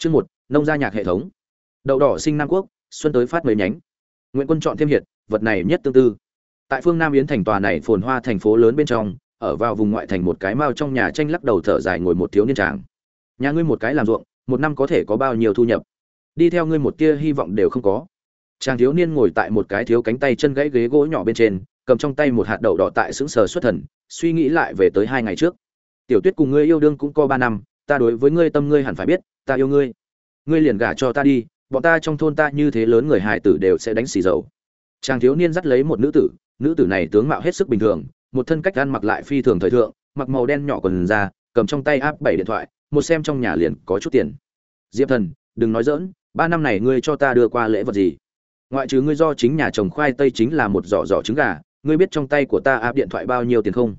Chương một, nông gia nhạc hệ thống. Đậu đỏ sinh Nam Quốc, xuân tới phát mấy nhánh. Nguyễn Quân chọn thêm hiệt, vật này nhất tương tư. Tại phương Nam Yến thành tòa này phồn hoa thành phố lớn bên trong, ở vào vùng ngoại thành một cái mao trong nhà tranh lắc đầu thở dài ngồi một thiếu niên tràng. Nhà ngươi một cái làm ruộng, một năm có thể có bao nhiêu thu nhập? Đi theo ngươi một tia hy vọng đều không có. Chàng thiếu niên ngồi tại một cái thiếu cánh tay chân gãy ghế gỗ nhỏ bên trên, cầm trong tay một hạt đậu đỏ tại sững sờ xuất thần, suy nghĩ lại về tới hai ngày trước. Tiểu Tuyết cùng ngươi yêu đương cũng có ba năm, ta đối với ngươi tâm ngươi hẳn phải biết, ta yêu ngươi. Ngươi liền gả cho ta đi, bọn ta trong thôn ta như thế lớn người hài tử đều sẽ đánh xì dầu. Chàng thiếu niên dắt lấy một nữ tử nữ tử này tướng mạo hết sức bình thường, một thân cách ăn mặc lại phi thường thời thượng, mặc màu đen nhỏ quần ra cầm trong tay áp bảy điện thoại, một xem trong nhà liền có chút tiền. Diệp thần, đừng nói dỡn ba năm này ngươi cho ta đưa qua lễ vật gì? Ngoại trừ ngươi do chính nhà chồng khoai tây chính là một giỏ giỏ trứng gà, ngươi biết trong tay của ta áp điện thoại bao nhiêu tiền không?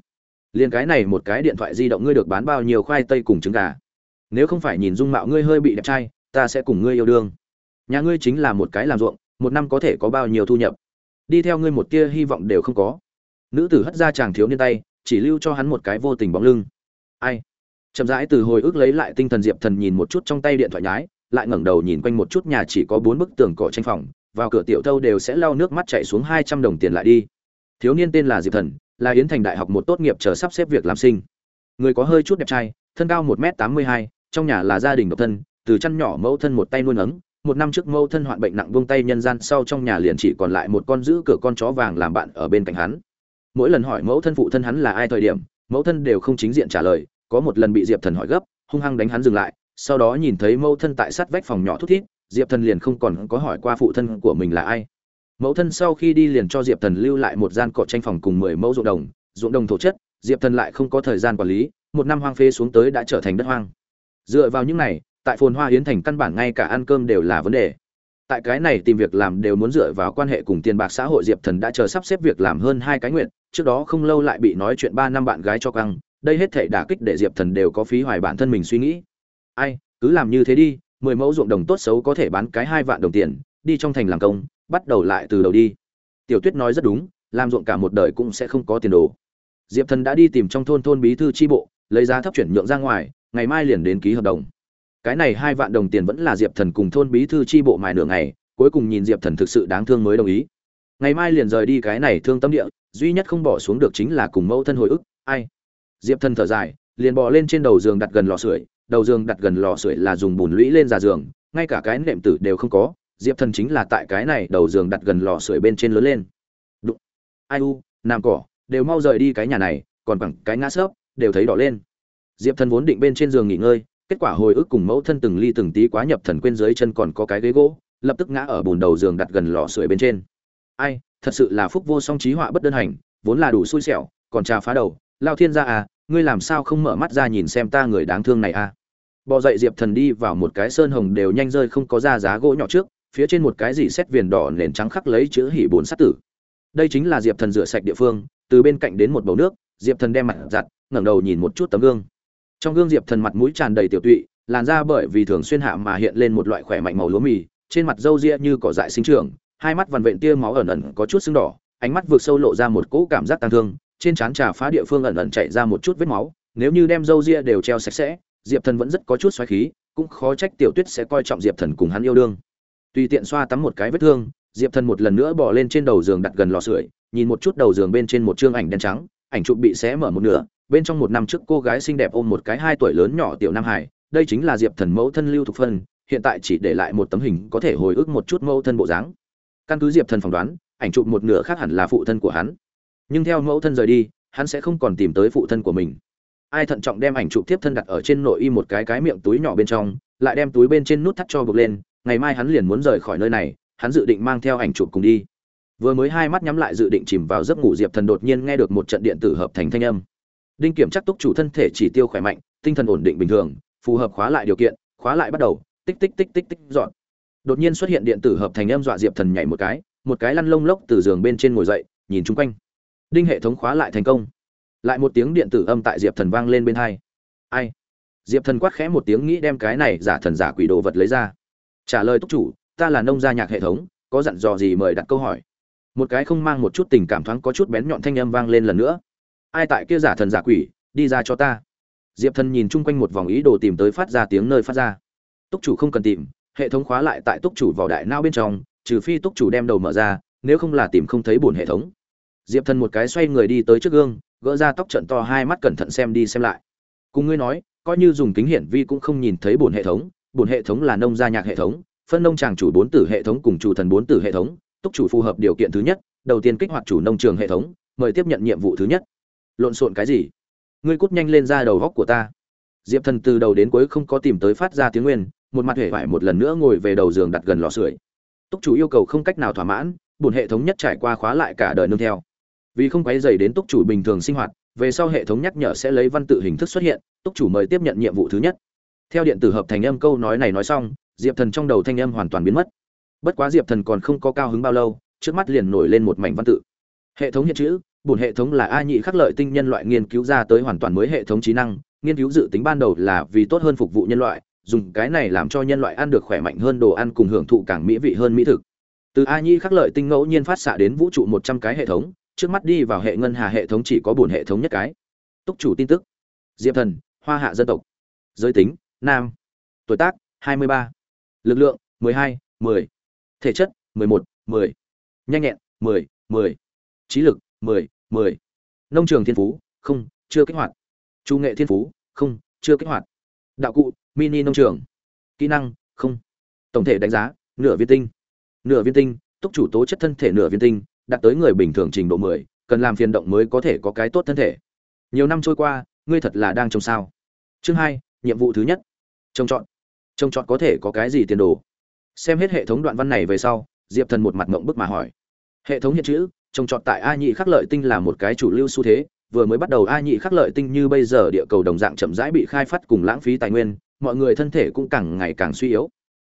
Liền cái này một cái điện thoại di động ngươi được bán bao nhiêu khoai tây cùng trứng gà? Nếu không phải nhìn dung mạo ngươi hơi bị đẹp trai, ta sẽ cùng ngươi yêu đương. Nhà ngươi chính là một cái làm ruộng, một năm có thể có bao nhiêu thu nhập? Đi theo ngươi một tia hy vọng đều không có. Nữ tử hất ra chàng thiếu niên tay, chỉ lưu cho hắn một cái vô tình bóng lưng. Ai? Chậm rãi từ hồi ức lấy lại tinh thần diệp thần nhìn một chút trong tay điện thoại nhái, lại ngẩng đầu nhìn quanh một chút nhà chỉ có bốn bức tường cỏ tranh phòng, vào cửa tiểu thâu đều sẽ lau nước mắt chạy xuống hai trăm đồng tiền lại đi. Thiếu niên tên là diệp thần, là yến thành đại học một tốt nghiệp chờ sắp xếp việc làm sinh. Người có hơi chút đẹp trai, thân cao một m tám mươi hai trong nhà là gia đình độc thân, từ chăn nhỏ mẫu thân một tay nuôi nấng, một năm trước mẫu thân hoạn bệnh nặng buông tay nhân gian, sau trong nhà liền chỉ còn lại một con giữ cửa con chó vàng làm bạn ở bên cạnh hắn. Mỗi lần hỏi mẫu thân phụ thân hắn là ai thời điểm, mẫu thân đều không chính diện trả lời, có một lần bị diệp thần hỏi gấp, hung hăng đánh hắn dừng lại, sau đó nhìn thấy mẫu thân tại sát vách phòng nhỏ thút thít, diệp thần liền không còn có hỏi qua phụ thân của mình là ai. Mẫu thân sau khi đi liền cho diệp thần lưu lại một gian cọ tranh phòng cùng mười mẫu ruộng đồng ruộng đồng thổ chất, diệp thần lại không có thời gian quản lý, một năm hoang phế xuống tới đã trở thành đất hoang dựa vào những này, tại phồn hoa hiến thành căn bản ngay cả ăn cơm đều là vấn đề. Tại cái này tìm việc làm đều muốn dựa vào quan hệ cùng tiền bạc xã hội diệp thần đã chờ sắp xếp việc làm hơn hai cái nguyện, trước đó không lâu lại bị nói chuyện ba năm bạn gái cho căng, đây hết thể đả kích để diệp thần đều có phí hoài bản thân mình suy nghĩ. Ai, cứ làm như thế đi, mười mẫu ruộng đồng tốt xấu có thể bán cái hai vạn đồng tiền, đi trong thành làm công, bắt đầu lại từ đầu đi. Tiểu tuyết nói rất đúng, làm ruộng cả một đời cũng sẽ không có tiền đồ. Diệp thần đã đi tìm trong thôn thôn bí thư tri bộ, lấy giá thấp chuyển nhượng ra ngoài ngày mai liền đến ký hợp đồng. Cái này hai vạn đồng tiền vẫn là diệp thần cùng thôn bí thư tri bộ mài nửa ngày, cuối cùng nhìn diệp thần thực sự đáng thương mới đồng ý. Ngày mai liền rời đi cái này thương tâm địa, duy nhất không bỏ xuống được chính là cùng mẫu thân hồi ức, ai? Diệp thần thở dài, liền bỏ lên trên đầu giường đặt gần lò sưởi, đầu giường đặt gần lò sưởi là dùng bùn lũy lên ra giường, ngay cả cái nệm tử đều không có, diệp thần chính là tại cái này đầu giường đặt gần lò sưởi bên trên lớn lên. Đụng. Ai u nam cỏ, đều mau rời đi cái nhà này, còn bằng cái ngã sớp đều thấy đỏ lên diệp thần vốn định bên trên giường nghỉ ngơi, kết quả hồi ức cùng mẫu thân từng ly từng tí quá nhập thần quên dưới chân còn có cái ghế gỗ, lập tức ngã ở bùn đầu giường đặt gần lò sưởi bên trên. Ai, thật sự là phúc vô song trí họa bất đơn hành, vốn là đủ xui xẻo, còn trà phá đầu. Lao thiên gia à ngươi làm sao không mở mắt ra nhìn xem ta người đáng thương này à? Bò dậy diệp thần đi vào một cái sơn hồng đều nhanh rơi không có ra giá gỗ nhỏ trước, phía trên một cái gì xét viền đỏ nền trắng khắc lấy chữ hỉ bồn sát tử. Đây chính là diệp thần rửa sạch địa phương, từ bên cạnh đến một bầu nước, diệp thần đem mặt giặt, ngẩng đầu nhìn một chút tấm gương trong gương diệp thần mặt mũi tràn đầy tiểu tụy, làn da bởi vì thường xuyên hạ mà hiện lên một loại khỏe mạnh màu lúa mì, trên mặt râu ria như cỏ dại sinh trưởng, hai mắt vằn vện tia máu ẩn ẩn có chút sưng đỏ, ánh mắt vượt sâu lộ ra một cỗ cảm giác tang thương, trên trán trà phá địa phương ẩn ẩn chạy ra một chút vết máu, nếu như đem râu ria đều treo sạch sẽ, diệp thần vẫn rất có chút xoáy khí, cũng khó trách tiểu tuyết sẽ coi trọng diệp thần cùng hắn yêu đương. Tùy tiện xoa tắm một cái vết thương, diệp thần một lần nữa bỏ lên trên đầu giường đặt gần lò sưởi, nhìn một chút đầu giường bên trên một chương ảnh đen trắng, ảnh chụp bị xé mở một nửa bên trong một năm trước cô gái xinh đẹp ôm một cái hai tuổi lớn nhỏ tiểu nam hải, đây chính là diệp thần mẫu thân lưu thục phân, hiện tại chỉ để lại một tấm hình có thể hồi ức một chút mẫu thân bộ dáng. Căn cứ diệp thần phỏng đoán, ảnh chụp một nửa khác hẳn là phụ thân của hắn. Nhưng theo mẫu thân rời đi, hắn sẽ không còn tìm tới phụ thân của mình. Ai thận trọng đem ảnh chụp tiếp thân đặt ở trên nội y một cái cái miệng túi nhỏ bên trong, lại đem túi bên trên nút thắt cho buộc lên, ngày mai hắn liền muốn rời khỏi nơi này, hắn dự định mang theo ảnh chụp cùng đi. Vừa mới hai mắt nhắm lại dự định chìm vào giấc ngủ, diệp thần đột nhiên nghe được một trận điện tử hợp thành thanh âm đinh kiểm chắc túc chủ thân thể chỉ tiêu khỏe mạnh, tinh thần ổn định bình thường, phù hợp khóa lại điều kiện, khóa lại bắt đầu, tích tích tích tích tích dọn. Đột nhiên xuất hiện điện tử hợp thành âm dọa diệp thần nhảy một cái một cái lăn lông lốc từ giường bên trên ngồi dậy, nhìn chung quanh. Đinh hệ thống khóa lại thành công. Lại một tiếng điện tử âm tại diệp thần vang lên bên hai. Ai? Diệp thần quát khẽ một tiếng nghĩ đem cái này giả thần giả quỷ đồ vật lấy ra. Trả lời túc chủ, ta là nông gia nhạc hệ thống, có dặn dò gì mời đặt câu hỏi. Một cái không mang một chút tình cảm thoáng có chút bén nhọn thanh âm vang lên lần nữa ai tại kia giả thần giả quỷ, đi ra cho ta. Diệp thần nhìn chung quanh một vòng ý đồ tìm tới phát ra tiếng nơi phát ra. Túc chủ không cần tìm, hệ thống khóa lại tại túc chủ vào đại não bên trong, trừ phi túc chủ đem đầu mở ra, nếu không là tìm không thấy bổn hệ thống. Diệp thần một cái xoay người đi tới trước gương, gỡ ra tóc trận to hai mắt cẩn thận xem đi xem lại. Cùng ngươi nói, coi như dùng kính hiển vi cũng không nhìn thấy bổn hệ thống, bổn hệ thống là nông gia nhạc hệ thống, phân nông tràng chủ bốn tử hệ thống cùng chủ thần bốn tử hệ thống, túc chủ phù hợp điều kiện thứ nhất, đầu tiên kích hoạt chủ nông trường hệ thống, mời tiếp nhận nhiệm vụ thứ nhất lộn xộn cái gì? Ngươi cút nhanh lên ra đầu góc của ta. Diệp thần từ đầu đến cuối không có tìm tới phát ra tiếng nguyên, một mặt hể vải một lần nữa ngồi về đầu giường đặt gần lò sưởi. Túc chủ yêu cầu không cách nào thỏa mãn bùn hệ thống nhất trải qua khóa lại cả đời nương theo. Vì không quấy dày đến túc chủ bình thường sinh hoạt, về sau hệ thống nhắc nhở sẽ lấy văn tự hình thức xuất hiện, túc chủ mời tiếp nhận nhiệm vụ thứ nhất. Theo điện tử hợp thành âm câu nói này nói xong, diệp thần trong đầu thanh âm hoàn toàn biến mất. Bất quá diệp thần còn không có cao hứng bao lâu, trước mắt liền nổi lên một mảnh văn tự. Hệ thống hiện chữ bổn hệ thống là a nhị khắc lợi tinh nhân loại nghiên cứu ra tới hoàn toàn mới hệ thống trí năng nghiên cứu dự tính ban đầu là vì tốt hơn phục vụ nhân loại dùng cái này làm cho nhân loại ăn được khỏe mạnh hơn đồ ăn cùng hưởng thụ càng mỹ vị hơn mỹ thực từ a nhị khắc lợi tinh ngẫu nhiên phát xạ đến vũ trụ một trăm cái hệ thống trước mắt đi vào hệ ngân hà hệ thống chỉ có bổn hệ thống nhất cái túc chủ tin tức diệp thần hoa hạ dân tộc giới tính nam tuổi tác 23. lực lượng 12, 10. thể chất 11, 10. nhanh nhẹn 10, 10. trí lực 10, 10. nông trường thiên phú không chưa kích hoạt. Chu nghệ thiên phú không chưa kích hoạt. Đạo cụ mini nông trường. Kỹ năng không. Tổng thể đánh giá nửa viên tinh. Nửa viên tinh túc chủ tố chất thân thể nửa viên tinh đạt tới người bình thường trình độ 10, cần làm phiền động mới có thể có cái tốt thân thể. Nhiều năm trôi qua ngươi thật là đang trông sao? Chương hai nhiệm vụ thứ nhất. Trông chọn trông chọn có thể có cái gì tiền đồ? Xem hết hệ thống đoạn văn này về sau diệp thần một mặt mộng bức mà hỏi. Hệ thống hiện chữ trồng chọn tại a nhị khắc lợi tinh là một cái chủ lưu xu thế, vừa mới bắt đầu a nhị khắc lợi tinh như bây giờ địa cầu đồng dạng chậm rãi bị khai phát cùng lãng phí tài nguyên, mọi người thân thể cũng càng ngày càng suy yếu.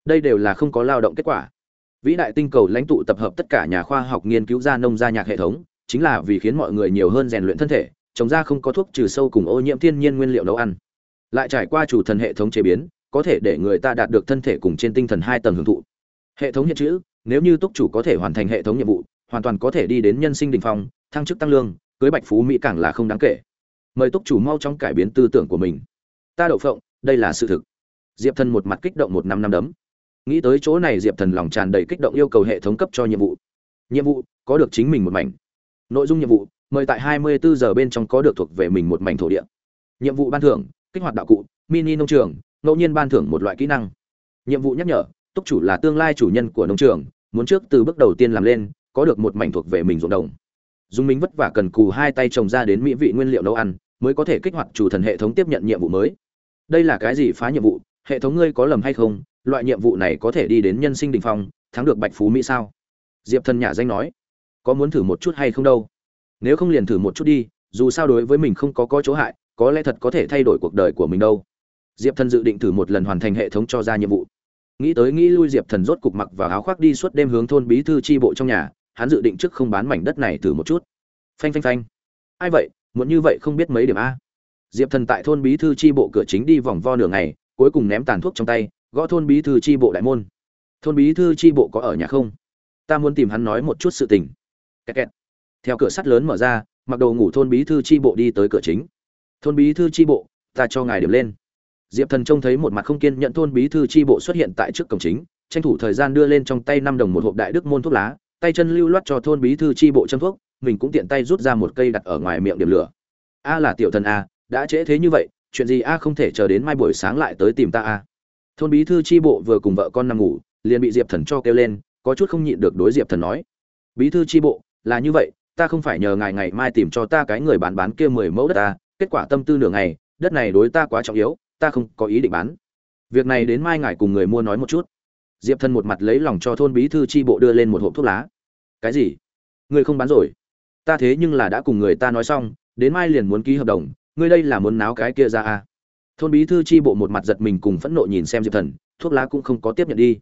Đây đều là không có lao động kết quả. Vĩ đại tinh cầu lãnh tụ tập hợp tất cả nhà khoa học nghiên cứu ra nông gia nhạc hệ thống, chính là vì khiến mọi người nhiều hơn rèn luyện thân thể, trồng ra không có thuốc trừ sâu cùng ô nhiễm thiên nhiên nguyên liệu nấu ăn. Lại trải qua chủ thần hệ thống chế biến, có thể để người ta đạt được thân thể cùng trên tinh thần hai tầng hưởng thụ. Hệ thống hiện chữ, nếu như túc chủ có thể hoàn thành hệ thống nhiệm vụ hoàn toàn có thể đi đến nhân sinh đỉnh phong, thăng chức tăng lương, cưới bạch phú mỹ càng là không đáng kể. Mời túc chủ mau chóng cải biến tư tưởng của mình. Ta đậu phộng, đây là sự thực. Diệp thần một mặt kích động một năm năm đấm. Nghĩ tới chỗ này diệp thần lòng tràn đầy kích động yêu cầu hệ thống cấp cho nhiệm vụ. Nhiệm vụ, có được chính mình một mảnh. Nội dung nhiệm vụ, mời tại 24 giờ bên trong có được thuộc về mình một mảnh thổ địa. Nhiệm vụ ban thưởng, kích hoạt đạo cụ, mini nông trường, ngẫu nhiên ban thưởng một loại kỹ năng. Nhiệm vụ nhắc nhở, túc chủ là tương lai chủ nhân của nông trường, muốn trước từ bước đầu tiên làm lên có được một mảnh thuộc về mình ruộng đồng. Dùng mình vất vả cần cù hai tay trồng ra đến mỹ vị nguyên liệu nấu ăn, mới có thể kích hoạt chủ thần hệ thống tiếp nhận nhiệm vụ mới. Đây là cái gì phá nhiệm vụ? Hệ thống ngươi có lầm hay không? Loại nhiệm vụ này có thể đi đến nhân sinh đình phong, thắng được bạch phú mỹ sao? Diệp thần nhà danh nói. Có muốn thử một chút hay không đâu? Nếu không liền thử một chút đi, dù sao đối với mình không có có chỗ hại, có lẽ thật có thể thay đổi cuộc đời của mình đâu. Diệp thần dự định thử một lần hoàn thành hệ thống cho ra nhiệm vụ. Nghĩ tới nghĩ lui diệp thần rốt cục mặc vào áo khoác đi suốt đêm hướng thôn bí thư tri bộ trong nhà hắn dự định trước không bán mảnh đất này thử một chút. Phanh phanh phanh. Ai vậy? Muốn như vậy không biết mấy điểm a. Diệp thần tại thôn bí thư tri bộ cửa chính đi vòng vo nửa ngày, cuối cùng ném tàn thuốc trong tay, gõ thôn bí thư tri bộ đại môn. Thôn bí thư tri bộ có ở nhà không? Ta muốn tìm hắn nói một chút sự tình. Kẹt kẹt. theo cửa sắt lớn mở ra, mặc đồ ngủ thôn bí thư tri bộ đi tới cửa chính. Thôn bí thư tri bộ, ta cho ngài điểm lên. Diệp thần trông thấy một mặt không kiên nhận thôn bí thư tri bộ xuất hiện tại trước cổng chính, tranh thủ thời gian đưa lên trong tay năm đồng một hộp đại đức môn thuốc lá tay chân lưu loát cho thôn bí thư tri bộ châm thuốc, mình cũng tiện tay rút ra một cây đặt ở ngoài miệng điểm lửa. A là tiểu thần a, đã trễ thế như vậy, chuyện gì a không thể chờ đến mai buổi sáng lại tới tìm ta a. Thôn bí thư tri bộ vừa cùng vợ con nằm ngủ, liền bị diệp thần cho kêu lên, có chút không nhịn được đối diệp thần nói. Bí thư tri bộ, là như vậy, ta không phải nhờ ngài ngày mai tìm cho ta cái người bán bán kia mười mẫu đất ta kết quả tâm tư nửa ngày, đất này đối ta quá trọng yếu, ta không có ý định bán. Việc này đến mai ngài cùng người mua nói một chút. Diệp thần một mặt lấy lòng cho thôn bí thư tri bộ đưa lên một hộp thuốc lá cái gì? Ngươi không bán rồi? Ta thế nhưng là đã cùng người ta nói xong, đến mai liền muốn ký hợp đồng, ngươi đây là muốn náo cái kia ra à? Thôn bí thư tri bộ một mặt giật mình cùng phẫn nộ nhìn xem diệp thần, thuốc lá cũng không có tiếp nhận đi.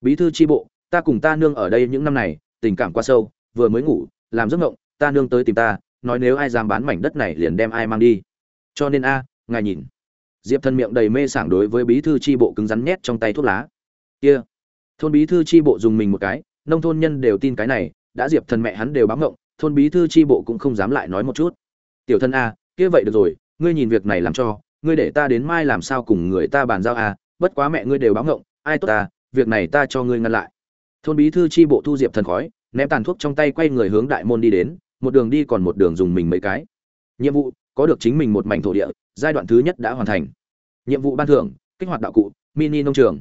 Bí thư tri bộ, ta cùng ta nương ở đây những năm này, tình cảm quá sâu, vừa mới ngủ, làm giấc ngộng ta nương tới tìm ta, nói nếu ai dám bán mảnh đất này liền đem ai mang đi. Cho nên a, ngài nhìn. Diệp thần miệng đầy mê sảng đối với bí thư tri bộ cứng rắn nhét trong tay thuốc lá. Kia. Thôn bí thư tri bộ dùng mình một cái, nông thôn nhân đều tin cái này đã diệp thần mẹ hắn đều báo ngộng, thôn bí thư tri bộ cũng không dám lại nói một chút. Tiểu thân a, kia vậy được rồi, ngươi nhìn việc này làm cho, ngươi để ta đến mai làm sao cùng người ta bàn giao a, bất quá mẹ ngươi đều báo ngộng, ai tốt ta việc này ta cho ngươi ngăn lại. Thôn bí thư tri bộ thu diệp thần khói, ném tàn thuốc trong tay quay người hướng đại môn đi đến, một đường đi còn một đường dùng mình mấy cái. Nhiệm vụ, có được chính mình một mảnh thổ địa, giai đoạn thứ nhất đã hoàn thành. Nhiệm vụ ban thưởng, kích hoạt đạo cụ, mini nông trường.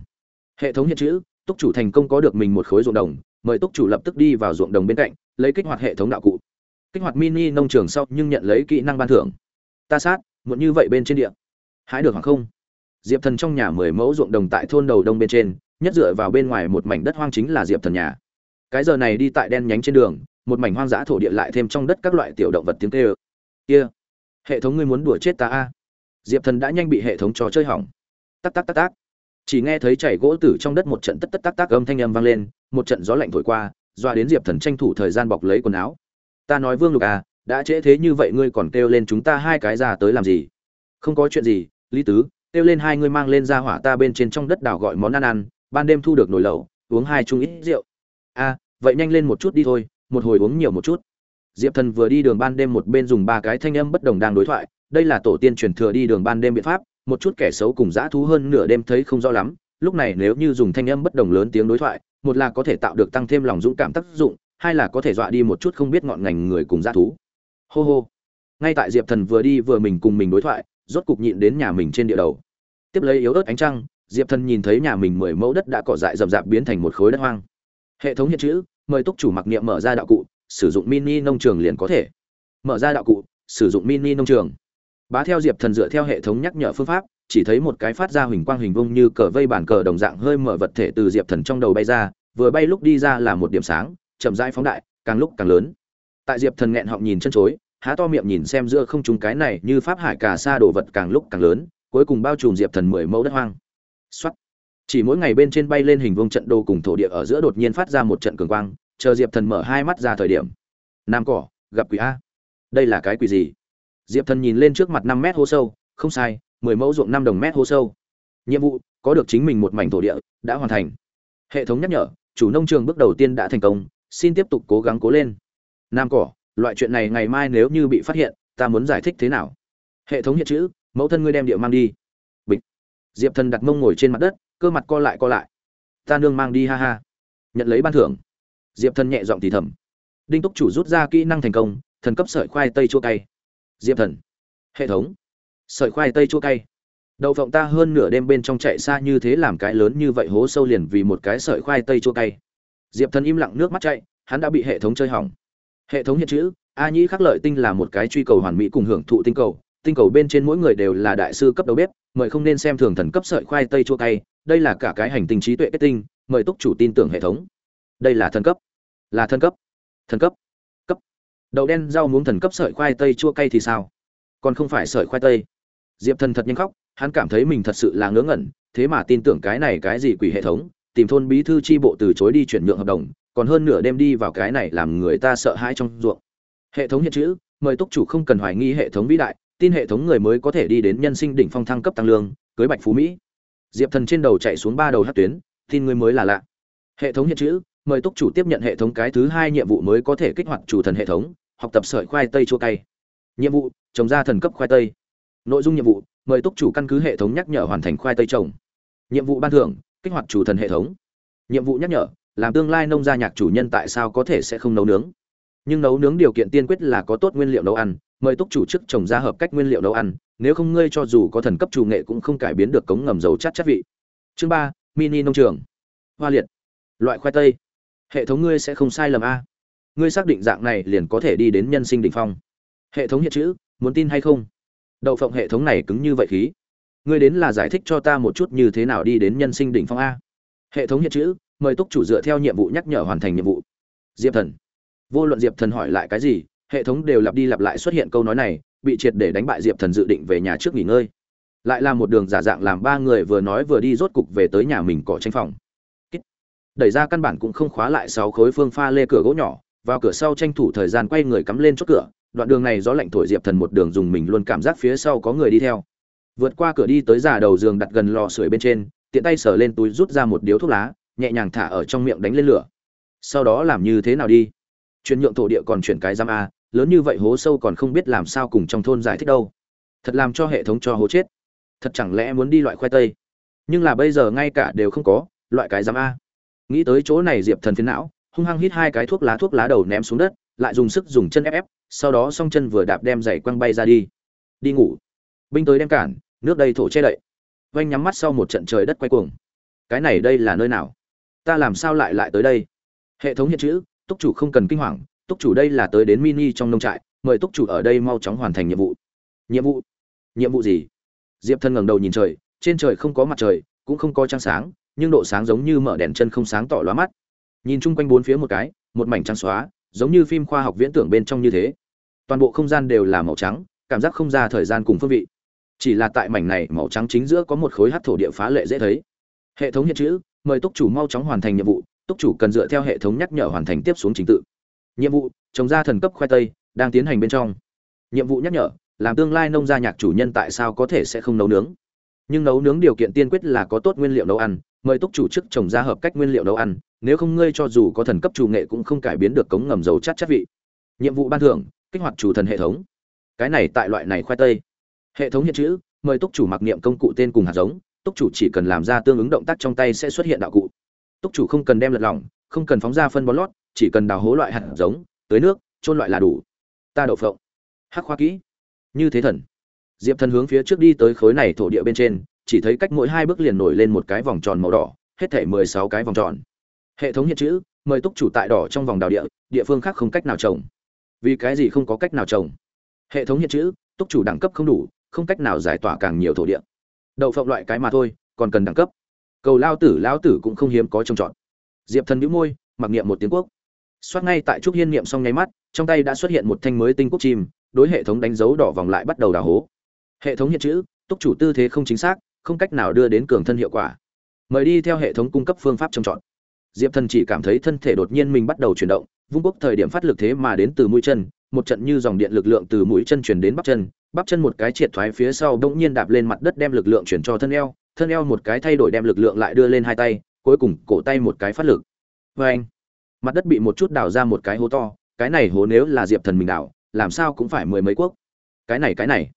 Hệ thống hiện chữ, túc chủ thành công có được mình một khối ruộng đồng mời túc chủ lập tức đi vào ruộng đồng bên cạnh, lấy kích hoạt hệ thống đạo cụ. Kích hoạt mini nông trường sau nhưng nhận lấy kỹ năng ban thưởng. Ta sát, muộn như vậy bên trên địa. Hái được hoặc không? Diệp thần trong nhà mười mẫu ruộng đồng tại thôn đầu đông bên trên, nhất dựa vào bên ngoài một mảnh đất hoang chính là diệp thần nhà. Cái giờ này đi tại đen nhánh trên đường, một mảnh hoang dã thổ địa lại thêm trong đất các loại tiểu động vật tiếng kêu. Kia, hệ thống ngươi muốn đùa chết ta a? Diệp thần đã nhanh bị hệ thống trò chơi hỏng. Tắc tắc tắc tắc chỉ nghe thấy chảy gỗ tử trong đất một trận tất tất tác tác âm thanh âm vang lên, một trận gió lạnh thổi qua, doa đến diệp thần tranh thủ thời gian bọc lấy quần áo. Ta nói vương lục à đã trễ thế như vậy ngươi còn kêu lên chúng ta hai cái ra tới làm gì? Không có chuyện gì, lý tứ, kêu lên hai ngươi mang lên ra hỏa ta bên trên trong đất đảo gọi món ăn ăn, ban đêm thu được nồi lẩu, uống hai chung ít rượu. A vậy nhanh lên một chút đi thôi, một hồi uống nhiều một chút. Diệp thần vừa đi đường ban đêm một bên dùng ba cái thanh âm bất đồng đang đối thoại, đây là tổ tiên truyền thừa đi đường ban đêm biện pháp một chút kẻ xấu cùng dã thú hơn nửa đêm thấy không rõ lắm, lúc này nếu như dùng thanh âm bất đồng lớn tiếng đối thoại, một là có thể tạo được tăng thêm lòng dũng cảm tác dụng, hai là có thể dọa đi một chút không biết ngọn ngành người cùng dã thú. Hô hô. Ngay tại diệp thần vừa đi vừa mình cùng mình đối thoại, rốt cục nhịn đến nhà mình trên địa đầu. Tiếp lấy yếu ớt ánh trăng, diệp thần nhìn thấy nhà mình mười mẫu đất đã cỏ dại rậm rạp biến thành một khối đất hoang. Hệ thống hiện chữ, mời túc chủ mặc niệm mở ra đạo cụ, sử dụng mini nông trường liền có thể. Mở ra đạo cụ, sử dụng mini nông trường bá theo diệp thần dựa theo hệ thống nhắc nhở phương pháp, chỉ thấy một cái phát ra huỳnh quang hình vông như cờ vây bản cờ đồng dạng hơi mở vật thể từ diệp thần trong đầu bay ra, vừa bay lúc đi ra là một điểm sáng, chậm rãi phóng đại, càng lúc càng lớn. Tại diệp thần nghẹn họng nhìn chân chối, há to miệng nhìn xem giữa không trung cái này như pháp hải cả sa đồ vật càng lúc càng lớn, cuối cùng bao trùm diệp thần mười mẫu đất hoang. Xuất chỉ mỗi ngày bên trên bay lên hình vuông trận đồ cùng thổ địa ở giữa đột nhiên phát ra một trận cường quang, chờ diệp thần mở hai mắt ra thời điểm. Nam cỏ, gặp quỷ a. Đây là cái quỷ gì? Diệp thần nhìn lên trước mặt năm mét hố sâu, không sai, mười mẫu ruộng năm đồng mét hố sâu. Nhiệm vụ, có được chính mình một mảnh thổ địa, đã hoàn thành. Hệ thống nhắc nhở, chủ nông trường bước đầu tiên đã thành công, xin tiếp tục cố gắng cố lên. Nam cỏ, loại chuyện này ngày mai nếu như bị phát hiện, ta muốn giải thích thế nào? Hệ thống hiện chữ, mẫu thân ngươi đem địa mang đi. Bịch. Diệp thần đặt mông ngồi trên mặt đất, cơ mặt co lại co lại. Ta nương mang đi ha ha. Nhận lấy ban thưởng. Diệp thần nhẹ giọng thì thầm. Đinh túc chủ rút ra kỹ năng thành công, thần cấp sợi khoai tây chua cay diệp thần. Hệ thống. Sợi khoai tây chua cay. Đậu phộng ta hơn nửa đêm bên trong chạy xa như thế làm cái lớn như vậy hố sâu liền vì một cái sợi khoai tây chua cay. Diệp thần im lặng nước mắt chạy, hắn đã bị hệ thống chơi hỏng. Hệ thống hiện chữ, a nhĩ khắc lợi tinh là một cái truy cầu hoàn mỹ cùng hưởng thụ tinh cầu tinh cầu bên trên mỗi người đều là đại sư cấp đầu bếp, mời không nên xem thường thần cấp sợi khoai tây chua cay, đây là cả cái hành tinh trí tuệ kết tinh, mời túc chủ tin tưởng hệ thống. Đây là thần cấp. Là thần cấp. Thần cấp. cấp đậu đen rau muống thần cấp sợi khoai tây chua cay thì sao? Còn không phải sợi khoai tây. Diệp thần thật nhanh khóc, hắn cảm thấy mình thật sự là ngớ ngẩn, thế mà tin tưởng cái này cái gì quỷ hệ thống, tìm thôn bí thư tri bộ từ chối đi chuyển nhượng hợp đồng, còn hơn nửa đêm đi vào cái này làm người ta sợ hãi trong ruộng. Hệ thống hiện chữ, mời túc chủ không cần hoài nghi hệ thống vĩ đại, tin hệ thống người mới có thể đi đến nhân sinh đỉnh phong thăng cấp tăng lương, cưới bạch phú mỹ. Diệp thần trên đầu chạy xuống ba đầu hát tuyến, tin người mới là lạ. Hệ thống hiện chữ, mời túc chủ tiếp nhận hệ thống cái thứ hai nhiệm vụ mới có thể kích hoạt chủ thần hệ thống học tập sợi khoai tây chua cay. Nhiệm vụ, trồng ra thần cấp khoai tây. Nội dung nhiệm vụ, mời túc chủ căn cứ hệ thống nhắc nhở hoàn thành khoai tây trồng. Nhiệm vụ ban thưởng, kích hoạt chủ thần hệ thống. Nhiệm vụ nhắc nhở, làm tương lai nông gia nhạc chủ nhân tại sao có thể sẽ không nấu nướng. Nhưng nấu nướng điều kiện tiên quyết là có tốt nguyên liệu nấu ăn, mời túc chủ chức trồng ra hợp cách nguyên liệu nấu ăn, nếu không ngươi cho dù có thần cấp chủ nghệ cũng không cải biến được cống ngầm dầu chất chất vị. Chương ba, mini nông trường. Hoa liệt. Loại khoai tây. Hệ thống ngươi sẽ không sai lầm a ngươi xác định dạng này liền có thể đi đến nhân sinh đỉnh phong. Hệ thống hiện chữ, muốn tin hay không? Đậu phộng hệ thống này cứng như vậy khí. Ngươi đến là giải thích cho ta một chút như thế nào đi đến nhân sinh đỉnh phong a. Hệ thống hiện chữ, mời túc chủ dựa theo nhiệm vụ nhắc nhở hoàn thành nhiệm vụ. Diệp thần. Vô luận diệp thần hỏi lại cái gì, hệ thống đều lặp đi lặp lại xuất hiện câu nói này, bị triệt để đánh bại diệp thần dự định về nhà trước nghỉ ngơi. Lại là một đường giả dạng làm ba người vừa nói vừa đi rốt cục về tới nhà mình cỏ tranh phòng. Đẩy ra căn bản cũng không khóa lại sáu khối phương pha lê cửa gỗ nhỏ vào cửa sau tranh thủ thời gian quay người cắm lên chốt cửa, đoạn đường này gió lạnh thổi diệp thần một đường dùng mình luôn cảm giác phía sau có người đi theo. Vượt qua cửa đi tới già đầu giường đặt gần lò sưởi bên trên, tiện tay sờ lên túi rút ra một điếu thuốc lá, nhẹ nhàng thả ở trong miệng đánh lên lửa. Sau đó làm như thế nào đi? Chuyển nhượng thổ địa còn chuyển cái giam a, lớn như vậy hố sâu còn không biết làm sao cùng trong thôn giải thích đâu. Thật làm cho hệ thống cho hố chết. Thật chẳng lẽ muốn đi loại khoai tây? Nhưng là bây giờ ngay cả đều không có loại cái giam a. Nghĩ tới chỗ này diệp thần phiến não hung hăng hít hai cái thuốc lá thuốc lá đầu ném xuống đất, lại dùng sức dùng chân ép ép, sau đó s chân vừa đạp đem giày quăng bay ra đi. Đi ngủ. Binh tới đem cản, nước đây thổ che đậy. Vanh nhắm mắt sau một trận trời đất quay cuồng. Cái này đây là nơi nào? Ta làm sao lại lại tới đây? Hệ thống hiện chữ, túc chủ không cần kinh hoàng, túc chủ đây là tới đến mini trong nông trại, mời túc chủ ở đây mau chóng hoàn thành nhiệm vụ. Nhiệm vụ? Nhiệm vụ gì? Diệp thân ngẩng đầu nhìn trời, trên trời không có mặt trời, cũng không có trăng sáng, nhưng độ sáng giống như mở đèn chân không sáng tỏ lóa mắt nhìn chung quanh bốn phía một cái, một mảnh trắng xóa, giống như phim khoa học viễn tưởng bên trong như thế. Toàn bộ không gian đều là màu trắng, cảm giác không ra thời gian cùng phương vị. Chỉ là tại mảnh này màu trắng chính giữa có một khối hát thổ địa phá lệ dễ thấy. Hệ thống hiện chữ, mời túc chủ mau chóng hoàn thành nhiệm vụ, túc chủ cần dựa theo hệ thống nhắc nhở hoàn thành tiếp xuống trình tự. Nhiệm vụ, trồng ra thần cấp khoai tây, đang tiến hành bên trong. Nhiệm vụ nhắc nhở, làm tương lai nông gia nhạc chủ nhân tại sao có thể sẽ không nấu nướng? Nhưng nấu nướng điều kiện tiên quyết là có tốt nguyên liệu nấu ăn mời túc chủ chức trồng ra hợp cách nguyên liệu nấu ăn, nếu không ngươi cho dù có thần cấp chủ nghệ cũng không cải biến được cống ngầm dầu chát chất vị. Nhiệm vụ ban thưởng, kích hoạt chủ thần hệ thống. Cái này tại loại này khoai tây. Hệ thống hiện chữ, mời túc chủ mặc niệm công cụ tên cùng hạt giống, túc chủ chỉ cần làm ra tương ứng động tác trong tay sẽ xuất hiện đạo cụ. Túc chủ không cần đem lật lỏng, không cần phóng ra phân bón lót, chỉ cần đào hố loại hạt giống, tưới nước trôn loại là đủ. Ta đậu phộng. Hắc khoa kỹ. Như thế thần. Diệp thần hướng phía trước đi tới khối này thổ địa bên trên chỉ thấy cách mỗi hai bước liền nổi lên một cái vòng tròn màu đỏ, hết thể mười sáu cái vòng tròn. Hệ thống hiện chữ, mời túc chủ tại đỏ trong vòng đào địa địa phương khác không cách nào trồng. Vì cái gì không có cách nào trồng? Hệ thống hiện chữ, túc chủ đẳng cấp không đủ, không cách nào giải tỏa càng nhiều thổ địa. Đậu phộng loại cái mà thôi, còn cần đẳng cấp. Cầu lao tử lao tử cũng không hiếm có trông trọt. Diệp thần nhũ môi, mặc niệm một tiếng quốc. Xoát ngay tại trúc hiên niệm xong nháy mắt, trong tay đã xuất hiện một thanh mới tinh quốc chim, đối hệ thống đánh dấu đỏ vòng lại bắt đầu đào hố. Hệ thống hiện chữ, túc chủ tư thế không chính xác không cách nào đưa đến cường thân hiệu quả. Mời đi theo hệ thống cung cấp phương pháp trông trọt. Diệp thần chỉ cảm thấy thân thể đột nhiên mình bắt đầu chuyển động, vung quốc thời điểm phát lực thế mà đến từ mũi chân, một trận như dòng điện lực lượng từ mũi chân chuyển đến bắp chân bắp chân một cái triệt thoái phía sau bỗng nhiên đạp lên mặt đất đem lực lượng chuyển cho thân eo thân eo một cái thay đổi đem lực lượng lại đưa lên hai tay, cuối cùng cổ tay một cái phát lực. Vê anh, mặt đất bị một chút đào ra một cái hố to, cái này hố nếu là diệp thần mình đào, làm sao cũng phải mười mấy quốc. Cái này cái này.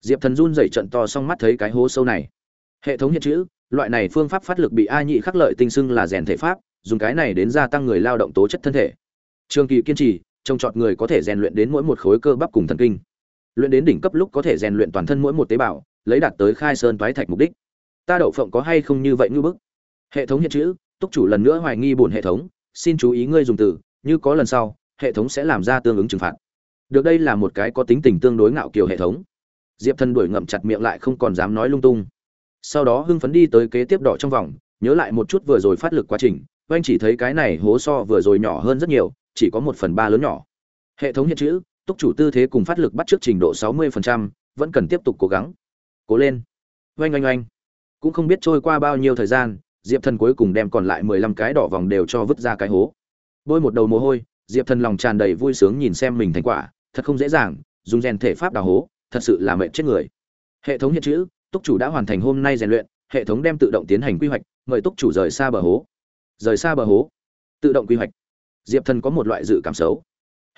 Diệp thần run dậy trận to xong mắt thấy cái hố sâu này hệ thống hiện chữ, loại này phương pháp phát lực bị a nhị khắc lợi tinh xưng là rèn thể pháp, dùng cái này đến gia tăng người lao động tố chất thân thể. Trường kỳ kiên trì, trông trọt người có thể rèn luyện đến mỗi một khối cơ bắp cùng thần kinh. Luyện đến đỉnh cấp lúc có thể rèn luyện toàn thân mỗi một tế bào, lấy đạt tới khai sơn toái thạch mục đích. Ta đậu phộng có hay không như vậy như bức? Hệ thống hiện chữ, túc chủ lần nữa hoài nghi bổn hệ thống, xin chú ý ngươi dùng từ, như có lần sau, hệ thống sẽ làm ra tương ứng trừng phạt. Được đây là một cái có tính tình tương đối ngạo kiều hệ thống. Diệp thần đuổi ngậm chặt miệng lại không còn dám nói lung tung sau đó hưng phấn đi tới kế tiếp đỏ trong vòng, nhớ lại một chút vừa rồi phát lực quá trình, oanh chỉ thấy cái này hố so vừa rồi nhỏ hơn rất nhiều, chỉ có một phần ba lớn nhỏ. Hệ thống hiện chữ, túc chủ tư thế cùng phát lực bắt trước trình độ sáu mươi vẫn cần tiếp tục cố gắng. Cố lên. Oanh oanh oanh. Cũng không biết trôi qua bao nhiêu thời gian, diệp thần cuối cùng đem còn lại mười lăm cái đỏ vòng đều cho vứt ra cái hố. Bôi một đầu mồ hôi, diệp thần lòng tràn đầy vui sướng nhìn xem mình thành quả, thật không dễ dàng, dùng rèn thể pháp đào hố, thật sự là mệt chết người. Hệ thống hiện chữ túc chủ đã hoàn thành hôm nay rèn luyện, hệ thống đem tự động tiến hành quy hoạch, mời túc chủ rời xa bờ hố. Rời xa bờ hố. Tự động quy hoạch. Diệp thần có một loại dự cảm xấu.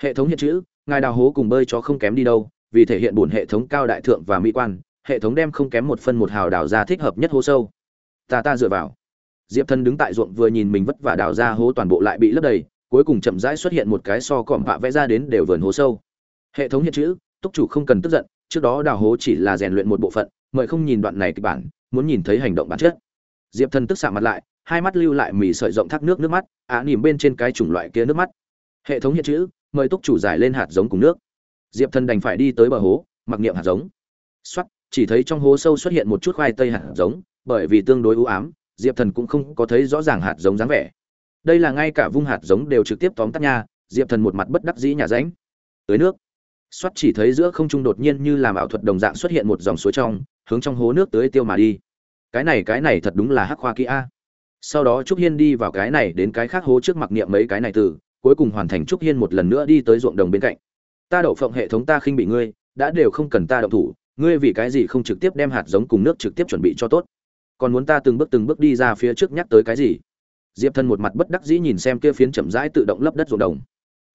Hệ thống hiện chữ, ngài đào hố cùng bơi cho không kém đi đâu, vì thể hiện bổn hệ thống cao đại thượng và mỹ quan, hệ thống đem không kém một phân một hào đào ra thích hợp nhất hố sâu. Ta ta dựa vào. Diệp thần đứng tại ruộng vừa nhìn mình vất vả đào ra hố toàn bộ lại bị lấp đầy, cuối cùng chậm rãi xuất hiện một cái so cọm vạ vẽ ra đến đều vườn hố sâu. Hệ thống hiện chữ, túc chủ không cần tức giận, trước đó đào hố chỉ là rèn luyện một bộ phận mời không nhìn đoạn này kịch bản, muốn nhìn thấy hành động bản chất. Diệp thần tức xạ mặt lại, hai mắt lưu lại mì sợi rộng thác nước nước mắt, á nỉm bên trên cái chủng loại kia nước mắt. Hệ thống hiện chữ, mời túc chủ giải lên hạt giống cùng nước. Diệp thần đành phải đi tới bờ hố, mặc niệm hạt giống. Xuất chỉ thấy trong hố sâu xuất hiện một chút khoai tây hạt giống, bởi vì tương đối ưu ám, diệp thần cũng không có thấy rõ ràng hạt giống dáng vẻ. Đây là ngay cả vung hạt giống đều trực tiếp tóm tắt nha, diệp thần một mặt bất đắc dĩ nhà ránh. Tới nước. Xuất chỉ thấy giữa không trung đột nhiên như làm ảo thuật đồng dạng xuất hiện một dòng suối trong hướng trong hố nước tới tiêu mà đi. Cái này cái này thật đúng là hắc khoa kỹ a. Sau đó trúc hiên đi vào cái này đến cái khác hố trước mặc niệm mấy cái này từ, cuối cùng hoàn thành trúc hiên một lần nữa đi tới ruộng đồng bên cạnh. Ta đậu phộng hệ thống ta khinh bị ngươi, đã đều không cần ta động thủ, ngươi vì cái gì không trực tiếp đem hạt giống cùng nước trực tiếp chuẩn bị cho tốt? Còn muốn ta từng bước từng bước đi ra phía trước nhắc tới cái gì? Diệp thân một mặt bất đắc dĩ nhìn xem kia phiến chậm rãi tự động lấp đất ruộng đồng.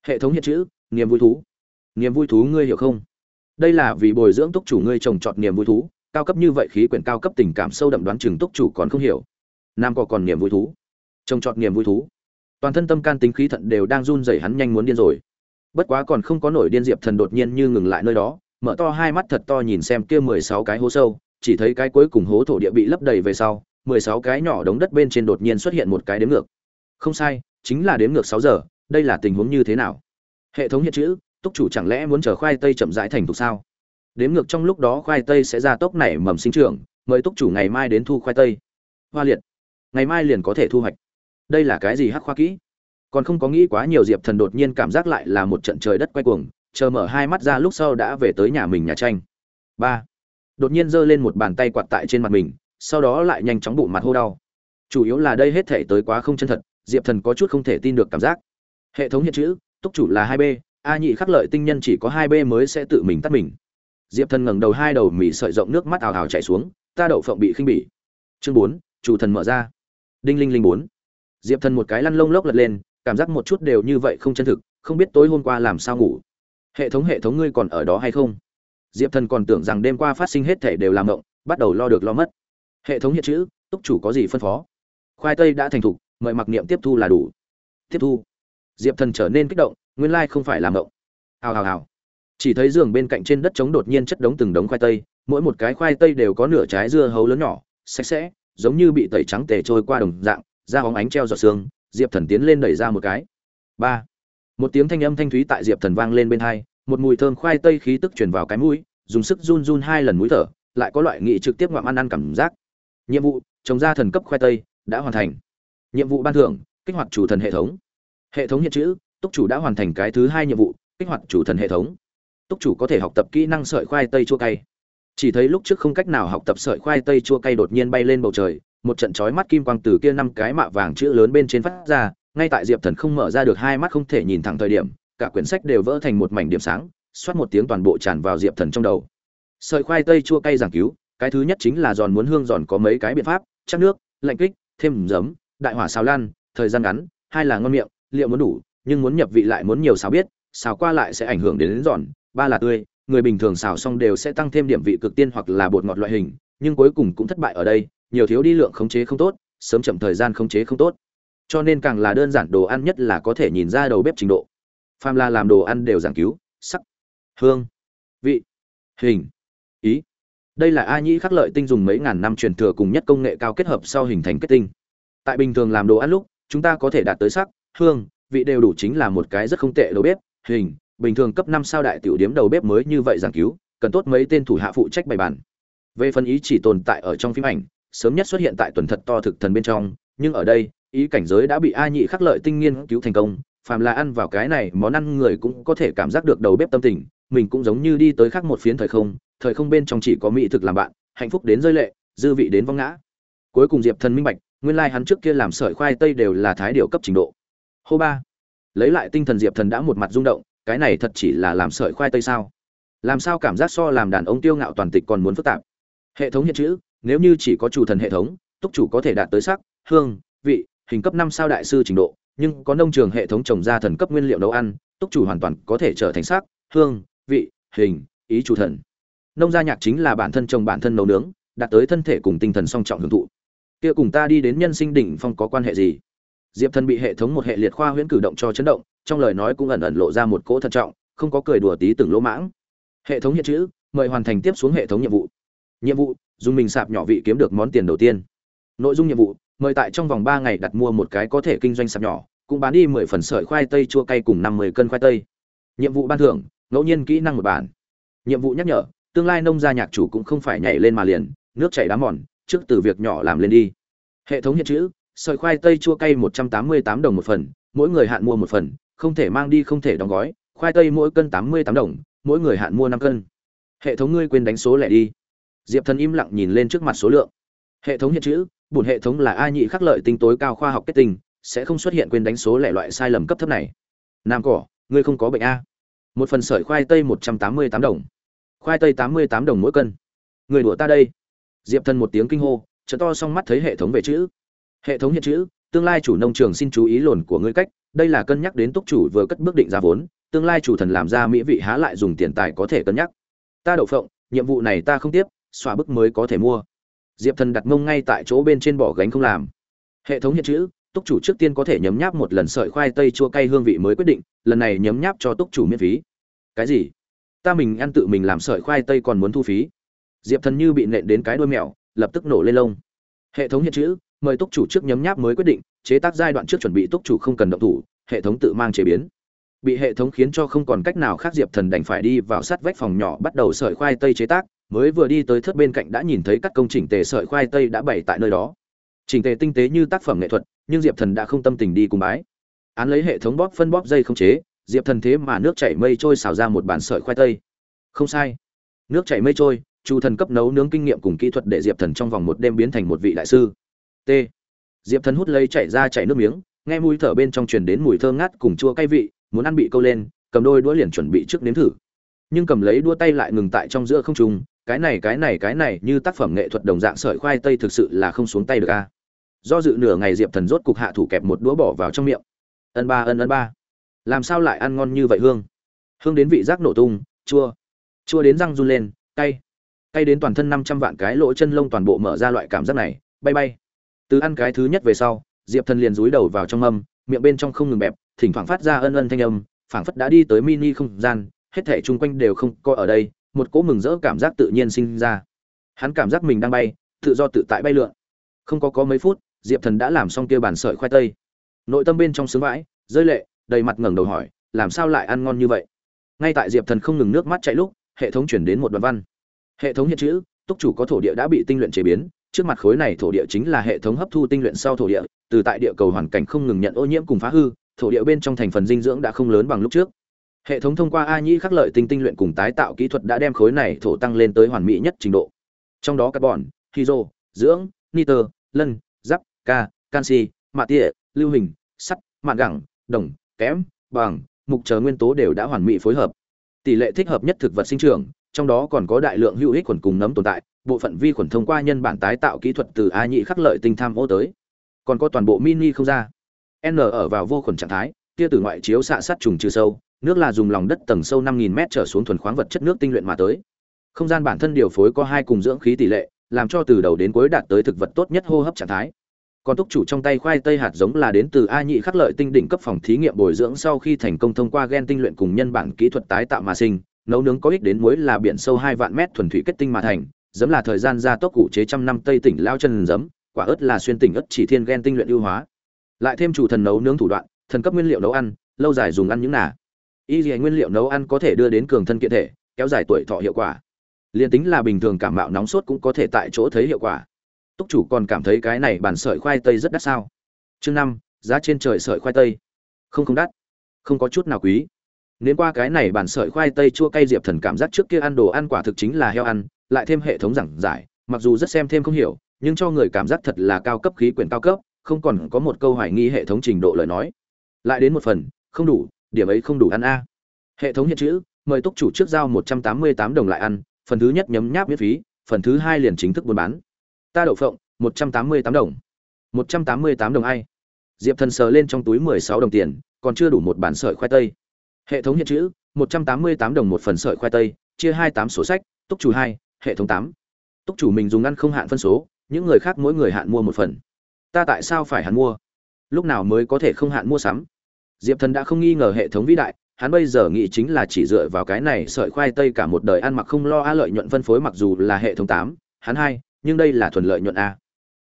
Hệ thống hiện chữ, niềm vui thú. Niềm vui thú ngươi hiểu không? Đây là vì bồi dưỡng túc chủ ngươi trồng trọt niềm vui thú cao cấp như vậy khí quyển cao cấp tình cảm sâu đậm đoán chừng túc chủ còn không hiểu. Nam có còn niềm vui thú. Trông trọt niềm vui thú. Toàn thân tâm can tính khí thận đều đang run rẩy hắn nhanh muốn điên rồi. Bất quá còn không có nổi điên diệp thần đột nhiên như ngừng lại nơi đó, mở to hai mắt thật to nhìn xem kia mười sáu cái hố sâu, chỉ thấy cái cuối cùng hố thổ địa bị lấp đầy về sau, mười sáu cái nhỏ đống đất bên trên đột nhiên xuất hiện một cái đếm ngược. Không sai, chính là đếm ngược sáu giờ, đây là tình huống như thế nào? Hệ thống hiện chữ, túc chủ chẳng lẽ muốn chờ khoai tây chậm rãi thành thục sao? Đếm ngược trong lúc đó khoai tây sẽ ra tốc nảy mầm sinh trưởng, mời túc chủ ngày mai đến thu khoai tây. Hoa liệt. Ngày mai liền có thể thu hoạch. Đây là cái gì hắc khoa kỹ? Còn không có nghĩ quá nhiều, diệp thần đột nhiên cảm giác lại là một trận trời đất quay cuồng, chờ mở hai mắt ra lúc sau đã về tới nhà mình nhà tranh. Ba. Đột nhiên giơ lên một bàn tay quạt tại trên mặt mình, sau đó lại nhanh chóng bụng mặt hô đau. Chủ yếu là đây hết thể tới quá không chân thật, diệp thần có chút không thể tin được cảm giác. Hệ thống hiện chữ, túc chủ là hai b, a nhị khắc lợi tinh nhân chỉ có hai b mới sẽ tự mình tắt mình diệp thần ngẩng đầu hai đầu mì sợi rộng nước mắt ào ào chảy xuống, ta đậu phộng bị khinh bỉ. Chương bốn, chủ thần mở ra. Đinh linh linh bốn. Diệp thần một cái lăn lông lốc lật lên, cảm giác một chút đều như vậy không chân thực, không biết tối hôm qua làm sao ngủ. Hệ thống hệ thống ngươi còn ở đó hay không? Diệp thần còn tưởng rằng đêm qua phát sinh hết thể đều làm động bắt đầu lo được lo mất. Hệ thống hiện chữ, túc chủ có gì phân phó? Khoai tây đã thành thục, mời mặc niệm tiếp thu là đủ. Tiếp thu. Diệp thần trở nên kích động, nguyên lai không phải làm động hào hào hào chỉ thấy giường bên cạnh trên đất trống đột nhiên chất đống từng đống khoai tây, mỗi một cái khoai tây đều có nửa trái dưa hấu lớn nhỏ, sạch sẽ, giống như bị tẩy trắng tề trôi qua đồng dạng, da hóng ánh treo giọt xương, diệp thần tiến lên đẩy ra một cái. Ba. Một tiếng thanh âm thanh thúy tại diệp thần vang lên bên hai, một mùi thơm khoai tây khí tức truyền vào cái mũi, dùng sức run run hai lần mũi thở, lại có loại nghị trực tiếp ngoạm ăn ăn cảm giác. Nhiệm vụ, trồng ra thần cấp khoai tây, đã hoàn thành. Nhiệm vụ ban thưởng, kích hoạt chủ thần hệ thống. Hệ thống hiện chữ, túc chủ đã hoàn thành cái thứ hai nhiệm vụ, kích hoạt chủ thần hệ thống túc chủ có thể học tập kỹ năng sợi khoai tây chua cay. Chỉ thấy lúc trước không cách nào học tập sợi khoai tây chua cay đột nhiên bay lên bầu trời một trận chói mắt kim quang từ kia năm cái mạ vàng chữ lớn bên trên phát ra ngay tại diệp thần không mở ra được hai mắt không thể nhìn thẳng thời điểm cả quyển sách đều vỡ thành một mảnh điểm sáng xoát một tiếng toàn bộ tràn vào diệp thần trong đầu. Sợi khoai tây chua cay giảng cứu cái thứ nhất chính là giòn muốn hương giòn có mấy cái biện pháp chắc nước lạnh kích thêm giấm đại hỏa xào lan thời gian ngắn hai là ngon miệng liệu muốn đủ nhưng muốn nhập vị lại muốn nhiều xào biết xào qua lại sẽ ảnh hưởng đến, đến giòn ba là tươi, người bình thường xào xong đều sẽ tăng thêm điểm vị cực tiên hoặc là bột ngọt loại hình, nhưng cuối cùng cũng thất bại ở đây, nhiều thiếu đi lượng khống chế không tốt, sớm chậm thời gian khống chế không tốt. Cho nên càng là đơn giản đồ ăn nhất là có thể nhìn ra đầu bếp trình độ. Pham La làm đồ ăn đều giảng cứu, sắc, hương, vị, hình, ý. Đây là a nhĩ khắc lợi tinh dùng mấy ngàn năm truyền thừa cùng nhất công nghệ cao kết hợp sau hình thành kết tinh. Tại bình thường làm đồ ăn lúc, chúng ta có thể đạt tới sắc, hương, vị đều đủ chính là một cái rất không tệ đầu bếp, hình bình thường cấp năm sao đại tiểu điếm đầu bếp mới như vậy giảng cứu, cần tốt mấy tên thủ hạ phụ trách bày bàn. Về phần ý chỉ tồn tại ở trong phim ảnh, sớm nhất xuất hiện tại tuần thật to thực thần bên trong, nhưng ở đây, ý cảnh giới đã bị a nhị khắc lợi tinh nghiên cứu thành công, phàm là ăn vào cái này, món ăn người cũng có thể cảm giác được đầu bếp tâm tình, mình cũng giống như đi tới khác một phiến thời không thời không bên trong chỉ có mỹ thực làm bạn, hạnh phúc đến rơi lệ, dư vị đến vong ngã. Cuối cùng diệp thần minh bạch, nguyên lai hắn trước kia làm sợi khoai tây đều là thái điều cấp trình độ. Hô ba. Lấy lại tinh thần diệp thần đã một mặt rung động cái này thật chỉ là làm sợi khoai tây sao? Làm sao cảm giác so làm đàn ông tiêu ngạo toàn tịch còn muốn phức tạp? Hệ thống hiện chữ, nếu như chỉ có chủ thần hệ thống, túc chủ có thể đạt tới sắc, hương, vị, hình cấp năm sao đại sư trình độ, nhưng có nông trường hệ thống trồng ra thần cấp nguyên liệu nấu ăn, túc chủ hoàn toàn có thể trở thành sắc, hương, vị, hình, ý chủ thần. Nông gia nhạc chính là bản thân trồng bản thân nấu nướng, đạt tới thân thể cùng tinh thần song trọng hưởng thụ. Kia cùng ta đi đến nhân sinh đỉnh phong có quan hệ gì? Diệp thần bị hệ thống một hệ liệt khoa huyễn cử động cho chấn động trong lời nói cũng ẩn ẩn lộ ra một cỗ thận trọng, không có cười đùa tí từng lỗ mãng. Hệ thống hiện chữ, mời hoàn thành tiếp xuống hệ thống nhiệm vụ. Nhiệm vụ, dùng mình sạp nhỏ vị kiếm được món tiền đầu tiên. Nội dung nhiệm vụ, mời tại trong vòng ba ngày đặt mua một cái có thể kinh doanh sạp nhỏ, cũng bán đi mười phần sợi khoai tây chua cay cùng năm mươi cân khoai tây. Nhiệm vụ ban thưởng, ngẫu nhiên kỹ năng một bản. Nhiệm vụ nhắc nhở, tương lai nông gia nhạc chủ cũng không phải nhảy lên mà liền, nước chảy đá mòn, trước từ việc nhỏ làm lên đi. Hệ thống hiện chữ, sợi khoai tây chua cay một trăm tám mươi tám đồng một phần, mỗi người hạn mua một phần không thể mang đi không thể đóng gói, khoai tây mỗi cân tám mươi tám đồng, mỗi người hạn mua năm cân. Hệ thống ngươi quên đánh số lẻ đi. Diệp thần im lặng nhìn lên trước mặt số lượng. Hệ thống hiện chữ, bổn hệ thống là a nhị khắc lợi tinh tối cao khoa học kết tinh, sẽ không xuất hiện quên đánh số lẻ loại sai lầm cấp thấp này. Nam cỏ, ngươi không có bệnh a. Một phần sợi khoai tây một trăm tám mươi tám đồng. Khoai tây tám mươi tám đồng mỗi cân. Người đùa ta đây. Diệp thần một tiếng kinh hô chợ to xong mắt thấy hệ thống về chữ. Hệ thống hiện chữ, tương lai chủ nông trường xin chú ý lồn của ngươi cách đây là cân nhắc đến túc chủ vừa cất bước định ra vốn, tương lai chủ thần làm ra mỹ vị há lại dùng tiền tài có thể cân nhắc. Ta đậu phộng, nhiệm vụ này ta không tiếp, xóa bức mới có thể mua. Diệp thần đặt mông ngay tại chỗ bên trên bỏ gánh không làm. Hệ thống hiện chữ, túc chủ trước tiên có thể nhấm nháp một lần sợi khoai tây chua cay hương vị mới quyết định, lần này nhấm nháp cho túc chủ miễn phí. Cái gì? Ta mình ăn tự mình làm sợi khoai tây còn muốn thu phí. Diệp thần như bị nện đến cái đuôi mèo, lập tức nổ lên lông. Hệ thống hiện chữ mời túc chủ trước nhấm nháp mới quyết định, chế tác giai đoạn trước chuẩn bị túc chủ không cần động thủ, hệ thống tự mang chế biến. Bị hệ thống khiến cho không còn cách nào khác diệp thần đành phải đi vào sát vách phòng nhỏ, bắt đầu sợi khoai tây chế tác, mới vừa đi tới thất bên cạnh đã nhìn thấy các công trình tề sợi khoai tây đã bày tại nơi đó. Trình tề tinh tế như tác phẩm nghệ thuật, nhưng diệp thần đã không tâm tình đi cùng bái. Án lấy hệ thống bóp phân bóp dây không chế, diệp thần thế mà nước chảy mây trôi xào ra một bản sợi khoai tây. Không sai. Nước chảy mây trôi, chu thần cấp nấu nướng kinh nghiệm cùng kỹ thuật để diệp thần trong vòng một đêm biến thành một vị đại sư t. Diệp thần hút lấy chảy ra chảy nước miếng, nghe mùi thở bên trong truyền đến mùi thơ ngát cùng chua cay vị, muốn ăn bị câu lên, cầm đôi đũa liền chuẩn bị trước nếm thử. Nhưng cầm lấy đua tay lại ngừng tại trong giữa không trung, cái này cái này cái này như tác phẩm nghệ thuật đồng dạng sợi khoai tây thực sự là không xuống tay được a. Do dự nửa ngày diệp thần rốt cục hạ thủ kẹp một đũa bỏ vào trong miệng. Ân ba, ân ân ba. Làm sao lại ăn ngon như vậy hương? Hương đến vị giác nổ tung, chua. Chua đến răng run lên, cay. Cay đến toàn thân năm trăm vạn cái lỗ chân lông toàn bộ mở ra loại cảm giác này, bay bay từ ăn cái thứ nhất về sau, diệp thần liền rúi đầu vào trong âm, miệng bên trong không ngừng bẹp, thỉnh thoảng phát ra ân ân thanh âm, phảng phất đã đi tới mini không gian, hết thể chung quanh đều không có ở đây, một cỗ mừng rỡ cảm giác tự nhiên sinh ra. Hắn cảm giác mình đang bay, tự do tự tại bay lượn. Không có có mấy phút, diệp thần đã làm xong kia bàn sợi khoai tây. Nội tâm bên trong sướng vãi, rơi lệ, đầy mặt ngẩng đầu hỏi, làm sao lại ăn ngon như vậy? Ngay tại diệp thần không ngừng nước mắt chạy lúc, hệ thống chuyển đến một đoạn văn. Hệ thống hiện chữ, túc chủ có thổ địa đã bị tinh luyện chế biến trước mặt khối này thổ địa chính là hệ thống hấp thu tinh luyện sau thổ địa từ tại địa cầu hoàn cảnh không ngừng nhận ô nhiễm cùng phá hư thổ địa bên trong thành phần dinh dưỡng đã không lớn bằng lúc trước. Hệ thống thông qua a nhĩ khắc lợi tinh tinh luyện cùng tái tạo kỹ thuật đã đem khối này thổ tăng lên tới hoàn mỹ nhất trình độ. Trong đó carbon hydro dưỡng nitơ lân giáp ca canxi mạ tịa, lưu hình sắt mạn gẳng đồng kẽm bằng mục chờ nguyên tố đều đã hoàn mỹ phối hợp. Tỷ lệ thích hợp nhất thực vật sinh trưởng trong đó còn có đại lượng hữu ích khuẩn cùng nấm tồn tại bộ phận vi khuẩn thông qua nhân bản tái tạo kỹ thuật từ a nhị khắc lợi tinh tham ô tới còn có toàn bộ mini không ra n ở vào vô khuẩn trạng thái kia từ ngoại chiếu xạ sát trùng trừ sâu nước là dùng lòng đất tầng sâu 5000 m trở xuống thuần khoáng vật chất nước tinh luyện mà tới. Không gian bản thân điều phối có hai cùng dưỡng khí tỷ lệ, làm cho từ đầu đến cuối đạt tới thực vật tốt nhất hô hấp trạng thái. Còn túc chủ trong tay khoai tây hạt giống là đến từ A nhị khắc lợi tinh đỉnh cấp phòng thí nghiệm bồi dưỡng sau khi thành công thông qua gen tinh luyện cùng nhân bản kỹ thuật tái tạo mà sinh, nấu nướng có ích đến muối là biển sâu 2 vạn mét thuần thủy kết tinh mà thành, giấm là thời gian gia tốc cụ chế trăm năm tây tỉnh lao chân giấm, quả ớt là xuyên tỉnh ớt chỉ thiên gen tinh luyện ưu hóa. Lại thêm chủ thần nấu nướng thủ đoạn, thần cấp nguyên liệu nấu ăn, lâu dài dùng ăn những nà. Y dì nguyên liệu nấu ăn có thể đưa đến cường thân kiện thể kéo dài tuổi thọ hiệu quả. Liền tính là bình thường cảm mạo nóng sốt cũng có thể tại chỗ thấy hiệu quả. Túc chủ còn cảm thấy cái này bản sợi khoai tây rất đắt sao? Chương năm giá trên trời sợi khoai tây. Không không đắt. Không có chút nào quý nếu qua cái này bản sợi khoai tây chua cay diệp thần cảm giác trước kia ăn đồ ăn quả thực chính là heo ăn, lại thêm hệ thống giảng giải, mặc dù rất xem thêm không hiểu, nhưng cho người cảm giác thật là cao cấp khí quyển cao cấp, không còn có một câu hoài nghi hệ thống trình độ lời nói. Lại đến một phần, không đủ, điểm ấy không đủ ăn a. Hệ thống hiện chữ, mời túc chủ trước giao một trăm tám mươi tám đồng lại ăn, phần thứ nhất nhấm nháp miễn phí, phần thứ hai liền chính thức buôn bán. Ta đậu phộng, một trăm tám mươi tám đồng. một trăm tám mươi tám đồng ai. Diệp thần sờ lên trong túi mười sáu đồng tiền, còn chưa đủ một bản sợi khoai tây hệ thống hiện chữ, một trăm tám mươi tám đồng một phần sợi khoai tây, chia hai tám số sách, túc chủ hai, hệ thống tám. Túc chủ mình dùng ăn không hạn phân số, những người khác mỗi người hạn mua một phần. Ta tại sao phải hạn mua? Lúc nào mới có thể không hạn mua sắm? Diệp thần đã không nghi ngờ hệ thống vĩ đại, hắn bây giờ nghĩ chính là chỉ dựa vào cái này sợi khoai tây cả một đời ăn mặc không lo a lợi nhuận phân phối mặc dù là hệ thống tám, hắn hai, nhưng đây là thuần lợi nhuận a.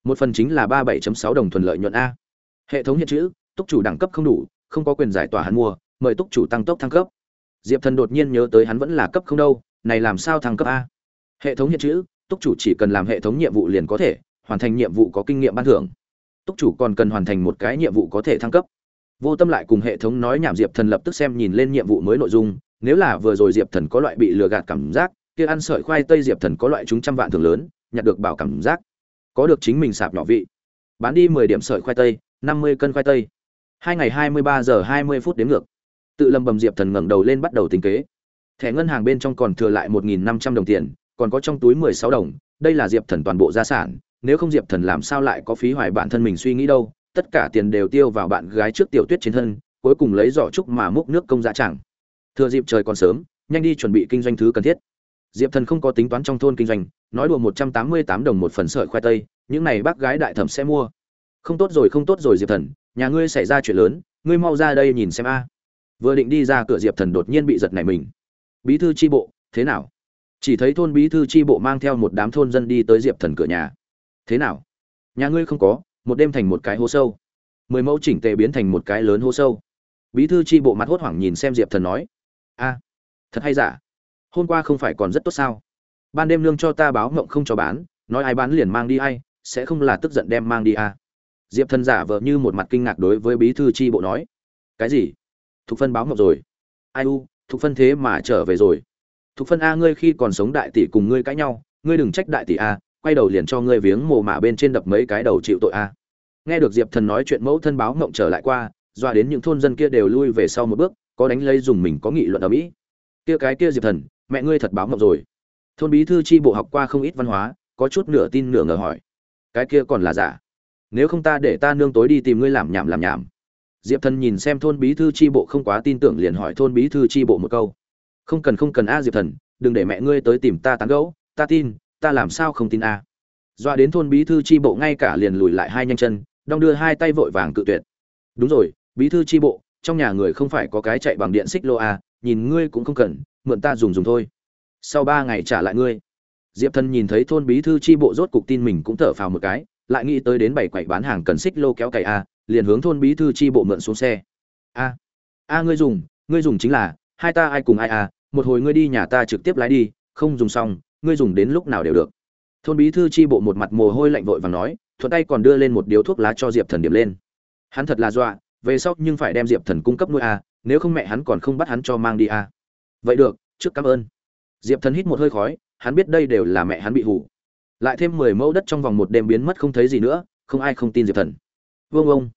Một phần chính là ba bảy sáu đồng thuần lợi nhuận a. Hệ thống hiện chữ, túc chủ đẳng cấp không đủ, không có quyền giải tỏa hắn mua mời túc chủ tăng tốc thăng cấp. Diệp thần đột nhiên nhớ tới hắn vẫn là cấp không đâu, này làm sao thăng cấp a? Hệ thống hiện chữ, túc chủ chỉ cần làm hệ thống nhiệm vụ liền có thể, hoàn thành nhiệm vụ có kinh nghiệm ban thưởng. Túc chủ còn cần hoàn thành một cái nhiệm vụ có thể thăng cấp. Vô tâm lại cùng hệ thống nói nhảm diệp thần lập tức xem nhìn lên nhiệm vụ mới nội dung, nếu là vừa rồi diệp thần có loại bị lừa gạt cảm giác, kia ăn sợi khoai tây diệp thần có loại chúng trăm vạn thường lớn, nhặt được bảo cảm giác. Có được chính mình sạp nhỏ vị. Bán đi mười điểm sợi khoai tây, năm mươi cân khoai tây. Hai ngày hai mươi ba giờ hai mươi phút đến ngược tự lầm bầm diệp thần ngẩng đầu lên bắt đầu tính kế. Thẻ ngân hàng bên trong còn thừa lại một nghìn năm trăm đồng tiền, còn có trong túi mười sáu đồng, đây là diệp thần toàn bộ gia sản, nếu không diệp thần làm sao lại có phí hoài bản thân mình suy nghĩ đâu, tất cả tiền đều tiêu vào bạn gái trước tiểu tuyết trên thân, cuối cùng lấy giỏ trúc mà múc nước công dạ chẳng thừa dịp trời còn sớm, nhanh đi chuẩn bị kinh doanh thứ cần thiết. Diệp thần không có tính toán trong thôn kinh doanh, nói đùa một trăm tám mươi tám đồng một phần sợi khoai tây, những này bác gái đại thẩm sẽ mua. Không tốt rồi, không tốt rồi diệp thần, nhà ngươi xảy ra chuyện lớn, ngươi mau ra đây nhìn xem a vừa định đi ra cửa diệp thần đột nhiên bị giật này mình. Bí thư tri bộ, thế nào? Chỉ thấy thôn bí thư tri bộ mang theo một đám thôn dân đi tới diệp thần cửa nhà. Thế nào? Nhà ngươi không có, một đêm thành một cái hố sâu. Mười mẫu chỉnh tề biến thành một cái lớn hố sâu. Bí thư tri bộ mặt hốt hoảng nhìn xem diệp thần nói, a, thật hay giả? Hôm qua không phải còn rất tốt sao? Ban đêm lương cho ta báo mộng không cho bán, nói ai bán liền mang đi ai, sẽ không là tức giận đem mang đi à. diệp thần giả vờ như một mặt kinh ngạc đối với bí thư tri bộ nói, cái gì? Thục phân báo ngọc rồi. Ai u, thục phân thế mà trở về rồi. Thục phân a, ngươi khi còn sống đại tỷ cùng ngươi cãi nhau, ngươi đừng trách đại tỷ a, quay đầu liền cho ngươi viếng mồ mả bên trên đập mấy cái đầu chịu tội a. Nghe được diệp thần nói chuyện mẫu thân báo ngộng trở lại qua, doa đến những thôn dân kia đều lui về sau một bước, có đánh lấy dùng mình có nghị luận ở mỹ kia cái kia diệp thần, mẹ ngươi thật báo ngộng rồi. Thôn bí thư tri bộ học qua không ít văn hóa, có chút nửa tin nửa ngờ hỏi. Cái kia còn là giả. Nếu không ta để ta nương tối đi tìm ngươi làm nhảm làm nhảm diệp thần nhìn xem thôn bí thư tri bộ không quá tin tưởng liền hỏi thôn bí thư tri bộ một câu. Không cần không cần a, diệp thần, đừng để mẹ ngươi tới tìm ta tán gẫu, ta tin, ta làm sao không tin a. À. doa đến thôn bí thư tri bộ ngay cả liền lùi lại hai nhanh chân, đong đưa hai tay vội vàng cự tuyệt. Đúng rồi, bí thư tri bộ, trong nhà người không phải có cái chạy bằng điện xích lô a, nhìn ngươi cũng không cần, mượn ta dùng dùng thôi. Sau ba ngày trả lại ngươi. Diệp thần nhìn thấy thôn bí thư tri bộ rốt cục tin mình cũng thở phào một cái, lại nghĩ tới đến bảy quầy bán hàng cần xích lô kéo cày a liền hướng thôn bí thư tri bộ mượn xuống xe. A a ngươi dùng ngươi dùng chính là hai ta ai cùng ai à. một hồi ngươi đi nhà ta trực tiếp lái đi không dùng xong ngươi dùng đến lúc nào đều được. Thôn bí thư tri bộ một mặt mồ hôi lạnh vội và nói thuận tay còn đưa lên một điếu thuốc lá cho diệp thần điểm lên. Hắn thật là dọa về sau nhưng phải đem diệp thần cung cấp nuôi à, nếu không mẹ hắn còn không bắt hắn cho mang đi à. vậy được trước cảm ơn. Diệp thần hít một hơi khói hắn biết đây đều là mẹ hắn bị hủ. Lại thêm mười mẫu đất trong vòng một đêm biến mất không thấy gì nữa không ai không tin diệp thần. Vương ông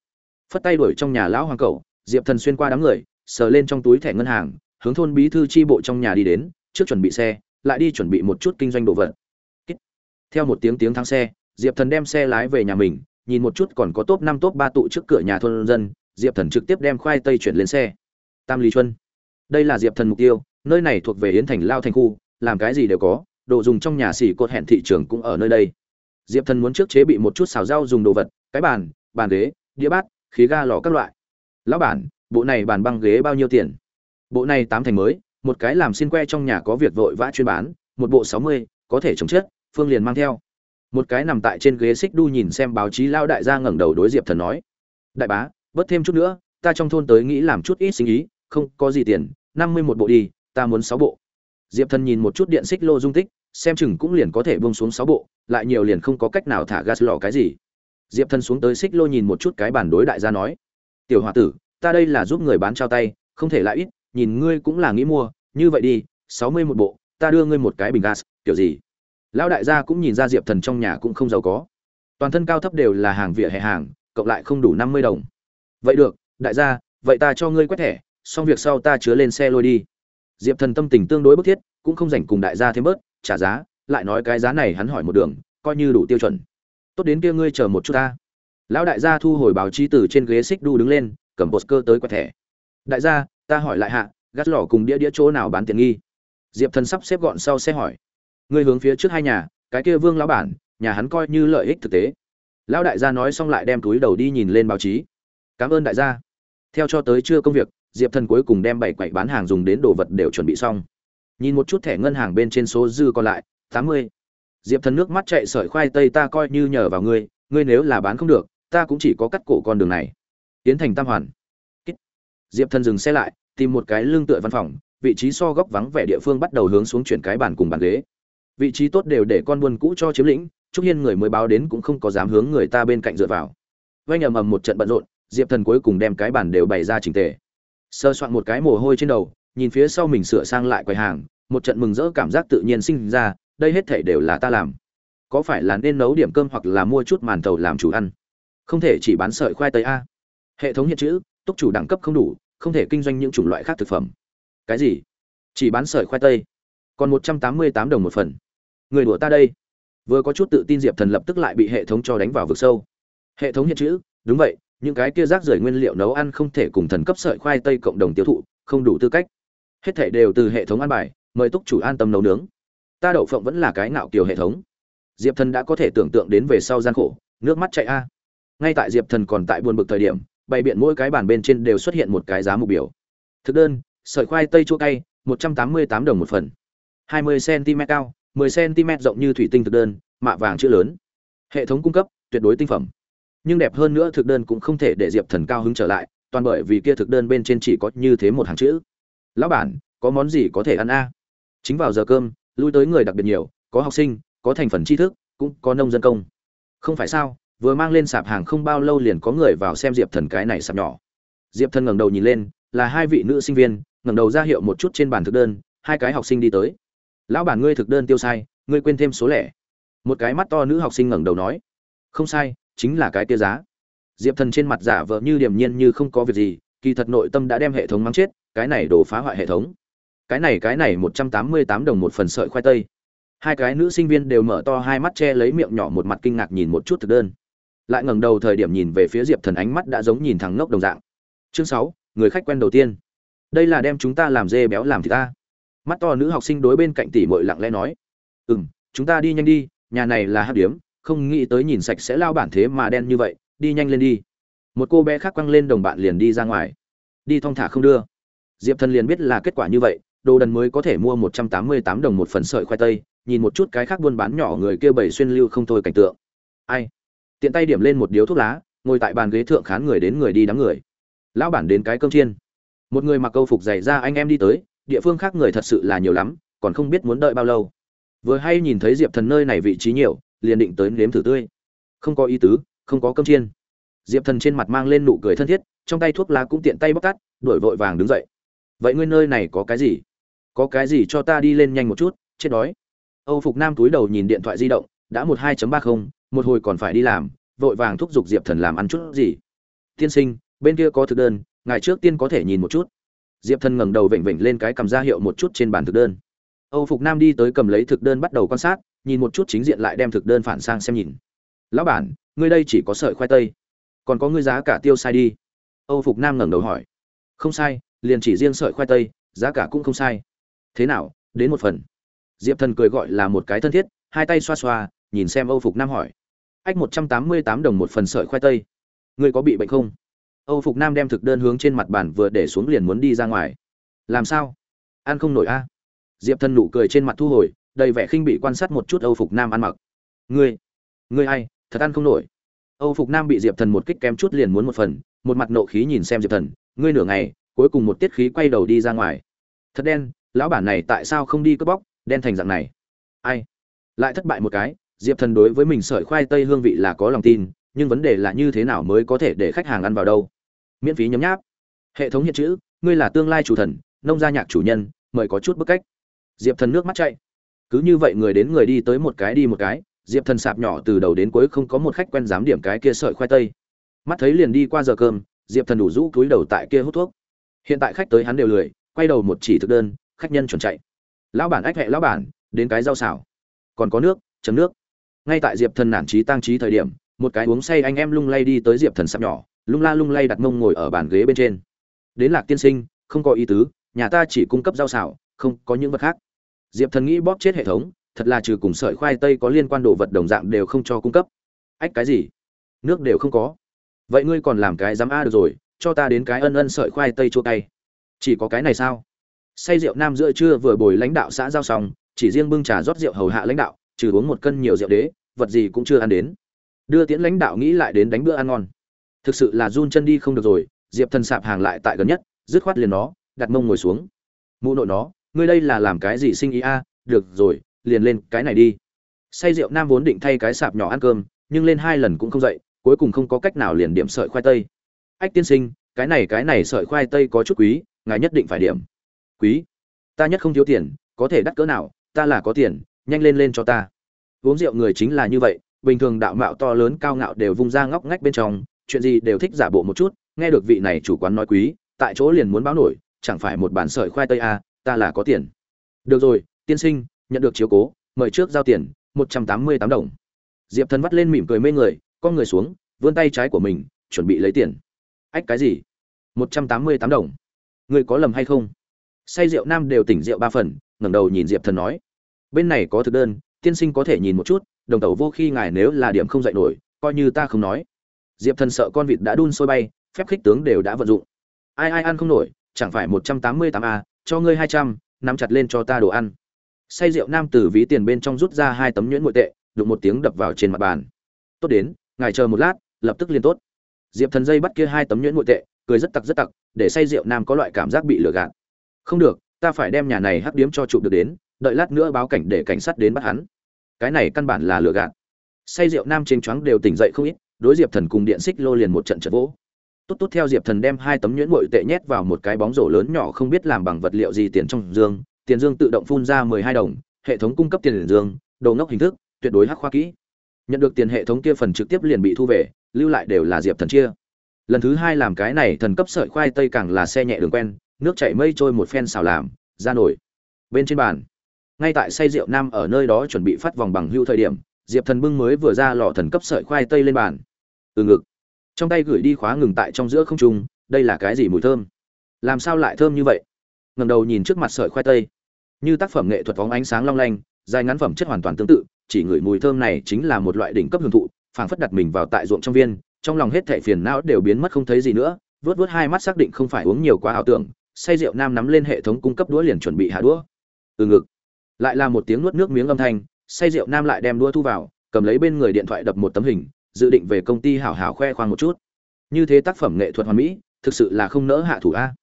phất tay đuổi trong nhà lão hoàng cậu diệp thần xuyên qua đám người, sờ lên trong túi thẻ ngân hàng, hướng thôn bí thư tri bộ trong nhà đi đến, trước chuẩn bị xe, lại đi chuẩn bị một chút kinh doanh đồ vật. Theo một tiếng tiếng thắng xe, diệp thần đem xe lái về nhà mình, nhìn một chút còn có top năm, top ba tụ trước cửa nhà thôn dân, diệp thần trực tiếp đem khoai tây chuyển lên xe. Tam lý chuân đây là diệp thần mục tiêu, nơi này thuộc về yến thành lao thành khu, làm cái gì đều có, đồ dùng trong nhà xỉ cột hẹn thị trường cũng ở nơi đây. Diệp thần muốn trước chế bị một chút xào rau dùng đồ vật, cái bàn bàn ghế, đĩa bát khí ga lò các loại. Lão bản, bộ này bàn băng ghế bao nhiêu tiền? Bộ này tám thành mới, một cái làm xin que trong nhà có việc vội vã chuyên bán, một bộ sáu mươi, có thể chống chết phương liền mang theo. Một cái nằm tại trên ghế xích đu nhìn xem báo chí lao đại gia ngẩng đầu đối diệp thần nói. Đại bá, bớt thêm chút nữa, ta trong thôn tới nghĩ làm chút ít sinh ý, không có gì tiền, năm mươi một bộ đi, ta muốn sáu bộ. Diệp thần nhìn một chút điện xích lô dung tích, xem chừng cũng liền có thể bông xuống sáu bộ, lại nhiều liền không có cách nào thả gas lò cái gì diệp thần xuống tới xích lô nhìn một chút cái bản đối đại gia nói, tiểu h o a tử, ta đây là giúp người bán trao tay, không thể lại ít, nhìn ngươi cũng là nghĩ mua, như vậy đi, sáu mươi một bộ, ta đưa ngươi một cái bình gas, kiểu gì? Lão đại gia cũng nhìn ra diệp thần trong nhà cũng không giàu có. Toàn thân cao thấp đều là hàng vỉa hè hàng, cộng lại không đủ năm mươi đồng. Vậy được, đại gia, vậy ta cho ngươi quét thẻ, xong việc sau ta chứa lên xe lôi đi. Diệp thần tâm tình tương đối bức thiết, cũng không dành cùng đại gia thêm bớt, trả giá, lại nói cái giá này hắn hỏi một đường, coi như đủ tiêu chuẩn tốt đến kia ngươi chờ một chút ta. Lão đại gia thu hồi báo chí từ trên ghế xích đu đứng lên, cầm bột cơ tới quẹt thẻ. Đại gia, ta hỏi lại hạ, gắt lỏ cùng đĩa đĩa chỗ nào bán tiện nghi? Diệp thần sắp xếp gọn sau xe hỏi. Ngươi hướng phía trước hai nhà, cái kia vương lão bản, nhà hắn coi như lợi ích thực tế. Lão đại gia nói xong lại đem túi đầu đi nhìn lên báo chí. Cảm ơn đại gia. Theo cho tới chưa công việc, diệp thần cuối cùng đem bảy quậy bán hàng dùng đến đồ vật đều chuẩn bị xong. Nhìn một chút thẻ ngân hàng bên trên số dư còn lại, tám mươi diệp thần nước mắt chạy sợi khoai tây, ta coi như nhờ vào ngươi ngươi nếu là bán không được, ta cũng chỉ có cắt cổ con đường này. Tiến thành tam hoàn. Diệp thần dừng xe lại, tìm một cái lương tựa văn phòng, vị trí so góc vắng vẻ địa phương bắt đầu hướng xuống chuyển cái bàn cùng bàn ghế. Vị trí tốt đều để con buôn cũ cho chiếm lĩnh, trúc hiên người mới báo đến cũng không có dám hướng người ta bên cạnh dựa vào. Vay nhầm ầm một trận bận rộn, diệp thần cuối cùng đem cái bàn đều bày ra trình tề. Sơ soạn một cái mồ hôi trên đầu, nhìn phía sau mình sửa sang lại quầy hàng, một trận mừng rỡ cảm giác tự nhiên sinh ra đây hết thảy đều là ta làm. Có phải là nên nấu điểm cơm hoặc là mua chút màn tàu làm chủ ăn? Không thể chỉ bán sợi khoai tây a. Hệ thống hiện chữ, túc chủ đẳng cấp không đủ, không thể kinh doanh những chủng loại khác thực phẩm. Cái gì? Chỉ bán sợi khoai tây. Còn một trăm tám mươi tám đồng một phần. Người đùa ta đây. Vừa có chút tự tin diệp thần lập tức lại bị hệ thống cho đánh vào vực sâu. Hệ thống hiện chữ, đúng vậy, những cái kia rác rưởi nguyên liệu nấu ăn không thể cùng thần cấp sợi khoai tây cộng đồng tiêu thụ, không đủ tư cách. Hết thảy đều từ hệ thống ăn bài, mời túc chủ an tâm nấu nướng ta đậu phộng vẫn là cái ngạo kiều hệ thống. Diệp thần đã có thể tưởng tượng đến về sau gian khổ, nước mắt chạy a. Ngay tại diệp thần còn tại buồn bực thời điểm, bày biện mỗi cái bàn bên trên đều xuất hiện một cái giá mục biểu. Thực đơn, sợi khoai tây chua cay, một trăm tám mươi tám đồng một phần. hai mươi cm cao, mười cm rộng như thủy tinh thực đơn, mạ vàng chữ lớn. Hệ thống cung cấp, tuyệt đối tinh phẩm. Nhưng đẹp hơn nữa thực đơn cũng không thể để diệp thần cao hứng trở lại, toàn bởi vì kia thực đơn bên trên chỉ có như thế một hàng chữ. Lão bản, có món gì có thể ăn a? Chính vào giờ cơm lui tới người đặc biệt nhiều, có học sinh, có thành phần tri thức, cũng có nông dân công. Không phải sao, vừa mang lên sạp hàng không bao lâu liền có người vào xem diệp thần cái này sạp nhỏ. Diệp thần ngẩng đầu nhìn lên, là hai vị nữ sinh viên, ngẩng đầu ra hiệu một chút trên bàn thực đơn, hai cái học sinh đi tới. Lão bản ngươi thực đơn tiêu sai, ngươi quên thêm số lẻ. Một cái mắt to nữ học sinh ngẩng đầu nói. Không sai, chính là cái tia giá. Diệp thần trên mặt giả vờ như điềm nhiên như không có việc gì, kỳ thật nội tâm đã đem hệ thống mắng chết, cái này đổ phá hoại hệ thống cái này cái này một trăm tám mươi tám đồng một phần sợi khoai tây. Hai cái nữ sinh viên đều mở to hai mắt che lấy miệng nhỏ một mặt kinh ngạc nhìn một chút thực đơn. Lại ngẩng đầu thời điểm nhìn về phía diệp thần ánh mắt đã giống nhìn thằng ngốc đồng dạng. Chương sáu, người khách quen đầu tiên. Đây là đem chúng ta làm dê béo làm thì ta. Mắt to nữ học sinh đối bên cạnh tỷ mội lặng lẽ nói. Ừ m chúng ta đi nhanh đi, nhà này là hát điếm, không nghĩ tới nhìn sạch sẽ lao bản thế mà đen như vậy, đi nhanh lên đi. Một cô bé khác quăng lên đồng bạn liền đi ra ngoài. Đi thong thả không đưa. Diệp thần liền biết là kết quả như vậy đồ đần mới có thể mua một trăm tám mươi tám đồng một phần sợi khoai tây, nhìn một chút cái khác buôn bán nhỏ người kia bảy xuyên lưu không thôi cảnh tượng. Ai? Tiện tay điểm lên một điếu thuốc lá, ngồi tại bàn ghế thượng khán người đến người đi đám người. Lão bản đến cái cơm chiên. Một người mặc câu phục dày ra anh em đi tới, địa phương khác người thật sự là nhiều lắm, còn không biết muốn đợi bao lâu. Vừa hay nhìn thấy diệp thần nơi này vị trí nhiều, liền định tới nếm thử tươi. Không có ý tứ, không có cơm chiên. Diệp thần trên mặt mang lên nụ cười thân thiết, trong tay thuốc lá cũng tiện tay bóc tắt đổi vội vàng đứng dậy. Vậy ngươi nơi này có cái gì? Có cái gì cho ta đi lên nhanh một chút, chết đói. Âu phục nam túi đầu nhìn điện thoại di động, đã một hai ba không, một hồi còn phải đi làm, vội vàng thúc giục diệp thần làm ăn chút gì. Tiên sinh, bên kia có thực đơn, ngài trước tiên có thể nhìn một chút. Diệp thần ngẩng đầu vểnh vểnh lên cái cầm ra hiệu một chút trên bàn thực đơn. Âu phục nam đi tới cầm lấy thực đơn bắt đầu quan sát, nhìn một chút chính diện lại đem thực đơn phản sang xem nhìn. Lão bản, ngươi đây chỉ có sợi khoai tây, còn có ngươi giá cả tiêu sai đi. Âu phục nam ngẩng đầu hỏi. Không sai, liền chỉ riêng sợi khoai tây, giá cả cũng không sai thế nào, đến một phần. Diệp thần cười gọi là một cái thân thiết, hai tay xoa xoa, nhìn xem âu phục nam hỏi. Ách, một trăm tám mươi tám đồng một phần sợi khoai tây. Ngươi có bị bệnh không? Âu phục nam đem thực đơn hướng trên mặt bàn vừa để xuống liền muốn đi ra ngoài. Làm sao? Ăn không nổi a? Diệp thần nụ cười trên mặt thu hồi, đầy vẻ khinh bị quan sát một chút âu phục nam ăn mặc. Ngươi ngươi ai, thật ăn không nổi. Âu phục nam bị diệp thần một kích kém chút liền muốn một phần, một mặt nộ khí nhìn xem diệp thần. Ngươi nửa ngày, cuối cùng một tiết khí quay đầu đi ra ngoài. Thật đen lão bản này tại sao không đi cướp bóc, đen thành dạng này? Ai? Lại thất bại một cái, diệp thần đối với mình sợi khoai tây hương vị là có lòng tin, nhưng vấn đề là như thế nào mới có thể để khách hàng ăn vào đâu? Miễn phí nhấm nháp. Hệ thống hiện chữ, ngươi là tương lai chủ thần, nông gia nhạc chủ nhân, mời có chút bức cách. Diệp thần nước mắt chạy cứ như vậy người đến người đi tới một cái đi một cái, diệp thần sạp nhỏ từ đầu đến cuối không có một khách quen dám điểm cái kia sợi khoai tây. Mắt thấy liền đi qua giờ cơm, diệp thần đủ rũ túi đầu tại kia hút thuốc. Hiện tại khách tới hắn đều lười, quay đầu một chỉ thực đơn khách nhân chuẩn chạy. Lão bản ách hẹ lão bản, đến cái rau xào. Còn có nước, chấm nước. Ngay tại diệp thần nản trí tăng trí thời điểm, một cái uống say anh em lung lay đi tới diệp thần sắp nhỏ, lung la lung lay đặt mông ngồi ở bàn ghế bên trên. Đến lạc tiên sinh, không có ý tứ, nhà ta chỉ cung cấp rau xào, không có những vật khác. Diệp thần nghĩ bóp chết hệ thống, thật là trừ cùng sợi khoai tây có liên quan đồ vật đồng dạng đều không cho cung cấp. Ách cái gì? Nước đều không có. Vậy ngươi còn làm cái dám a được rồi, cho ta đến cái ân ân sợi khoai tây chua cay. Chỉ có cái này sao? Say rượu nam giữa trưa vừa bồi lãnh đạo xã giao xong, chỉ riêng bưng trà rót rượu hầu hạ lãnh đạo, trừ uống một cân nhiều rượu đế, vật gì cũng chưa ăn đến. Đưa tiễn lãnh đạo nghĩ lại đến đánh bữa ăn ngon. Thực sự là run chân đi không được rồi, diệp thần sạp hàng lại tại gần nhất, dứt khoát liền nó, đặt mông ngồi xuống. Mụ nội nó, ngươi đây là làm cái gì sinh ý a? À? Được rồi, liền lên cái này đi. Say rượu nam vốn định thay cái sạp nhỏ ăn cơm, nhưng lên hai lần cũng không dậy, cuối cùng không có cách nào liền điểm sợi khoai tây. Ách tiên sinh, cái này cái này sợi khoai tây có chút quý, ngài nhất định phải điểm quý. Ta nhất không thiếu tiền có thể đắt cỡ nào ta là có tiền nhanh lên lên cho ta. Uống rượu người chính là như vậy bình thường đạo mạo to lớn cao ngạo đều vung ra ngóc ngách bên trong chuyện gì đều thích giả bộ một chút nghe được vị này chủ quán nói quý tại chỗ liền muốn báo nổi chẳng phải một bản sợi khoai tây à, ta là có tiền. Được rồi tiên sinh nhận được chiếu cố mời trước giao tiền một trăm tám mươi tám đồng. Diệp thần vắt lên mỉm cười mê người con người xuống vươn tay trái của mình chuẩn bị lấy tiền. Ách cái gì? Một trăm tám mươi tám đồng. Người có lầm hay không? Say rượu nam đều tỉnh rượu ba phần, ngẩng đầu nhìn diệp thần nói. Bên này có thực đơn, tiên sinh có thể nhìn một chút, đồng tàu vô khi ngài nếu là điểm không dạy nổi, coi như ta không nói. Diệp thần sợ con vịt đã đun sôi bay, phép khích tướng đều đã vận dụng. Ai ai ăn không nổi, chẳng phải một trăm tám mươi tám a, cho ngươi hai trăm, nắm chặt lên cho ta đồ ăn. Say rượu nam từ ví tiền bên trong rút ra hai tấm nhuyễn nội tệ, đụng một tiếng đập vào trên mặt bàn. Tốt đến, ngài chờ một lát, lập tức liền tốt. Diệp thần dây bắt kia hai tấm nhuyễn nội tệ, cười rất tặc rất tặc, để say rượu nam có loại cảm giác bị lừa gạt không được, ta phải đem nhà này hắc điếm cho chụp được đến, đợi lát nữa báo cảnh để cảnh sát đến bắt hắn. Cái này căn bản là lừa gạt. Say rượu nam trên choáng đều tỉnh dậy không ít, đối diệp thần cùng điện xích lô liền một trận trận vỗ. Tốt tốt theo diệp thần đem hai tấm nhuyễn bội tệ nhét vào một cái bóng rổ lớn nhỏ không biết làm bằng vật liệu gì tiền trong dương, tiền dương tự động phun ra mười hai đồng, hệ thống cung cấp tiền dương, đồ ngốc hình thức, tuyệt đối hắc khoa kỹ. Nhận được tiền hệ thống kia phần trực tiếp liền bị thu về, lưu lại đều là diệp thần chia. Lần thứ hai làm cái này thần cấp sợi khoai tây càng là xe nhẹ đường quen nước chảy mây trôi một phen xào làm, ra nổi bên trên bàn, ngay tại say rượu nam ở nơi đó chuẩn bị phát vòng bằng hưu thời điểm, diệp thần bưng mới vừa ra lò thần cấp sợi khoai tây lên bàn. Từ ngực, trong tay gửi đi khóa ngừng tại trong giữa không trung, đây là cái gì mùi thơm? Làm sao lại thơm như vậy? Ngầm đầu nhìn trước mặt sợi khoai tây. Như tác phẩm nghệ thuật phóng ánh sáng long lanh, dài ngắn phẩm chất hoàn toàn tương tự, chỉ ngửi mùi thơm này chính là một loại đỉnh cấp hưởng thụ, phảng phất đặt mình vào tại ruộng trong viên, trong lòng hết thảy phiền não đều biến mất không thấy gì nữa vớt vớt hai mắt xác định không phải uống nhiều quá ảo tưởng say rượu nam nắm lên hệ thống cung cấp đũa liền chuẩn bị hạ đũa. Từ ngực. Lại là một tiếng nuốt nước miếng âm thanh, say rượu nam lại đem đũa thu vào, cầm lấy bên người điện thoại đập một tấm hình, dự định về công ty hảo hảo khoe khoang một chút. Như thế tác phẩm nghệ thuật hoàn mỹ, thực sự là không nỡ hạ thủ a.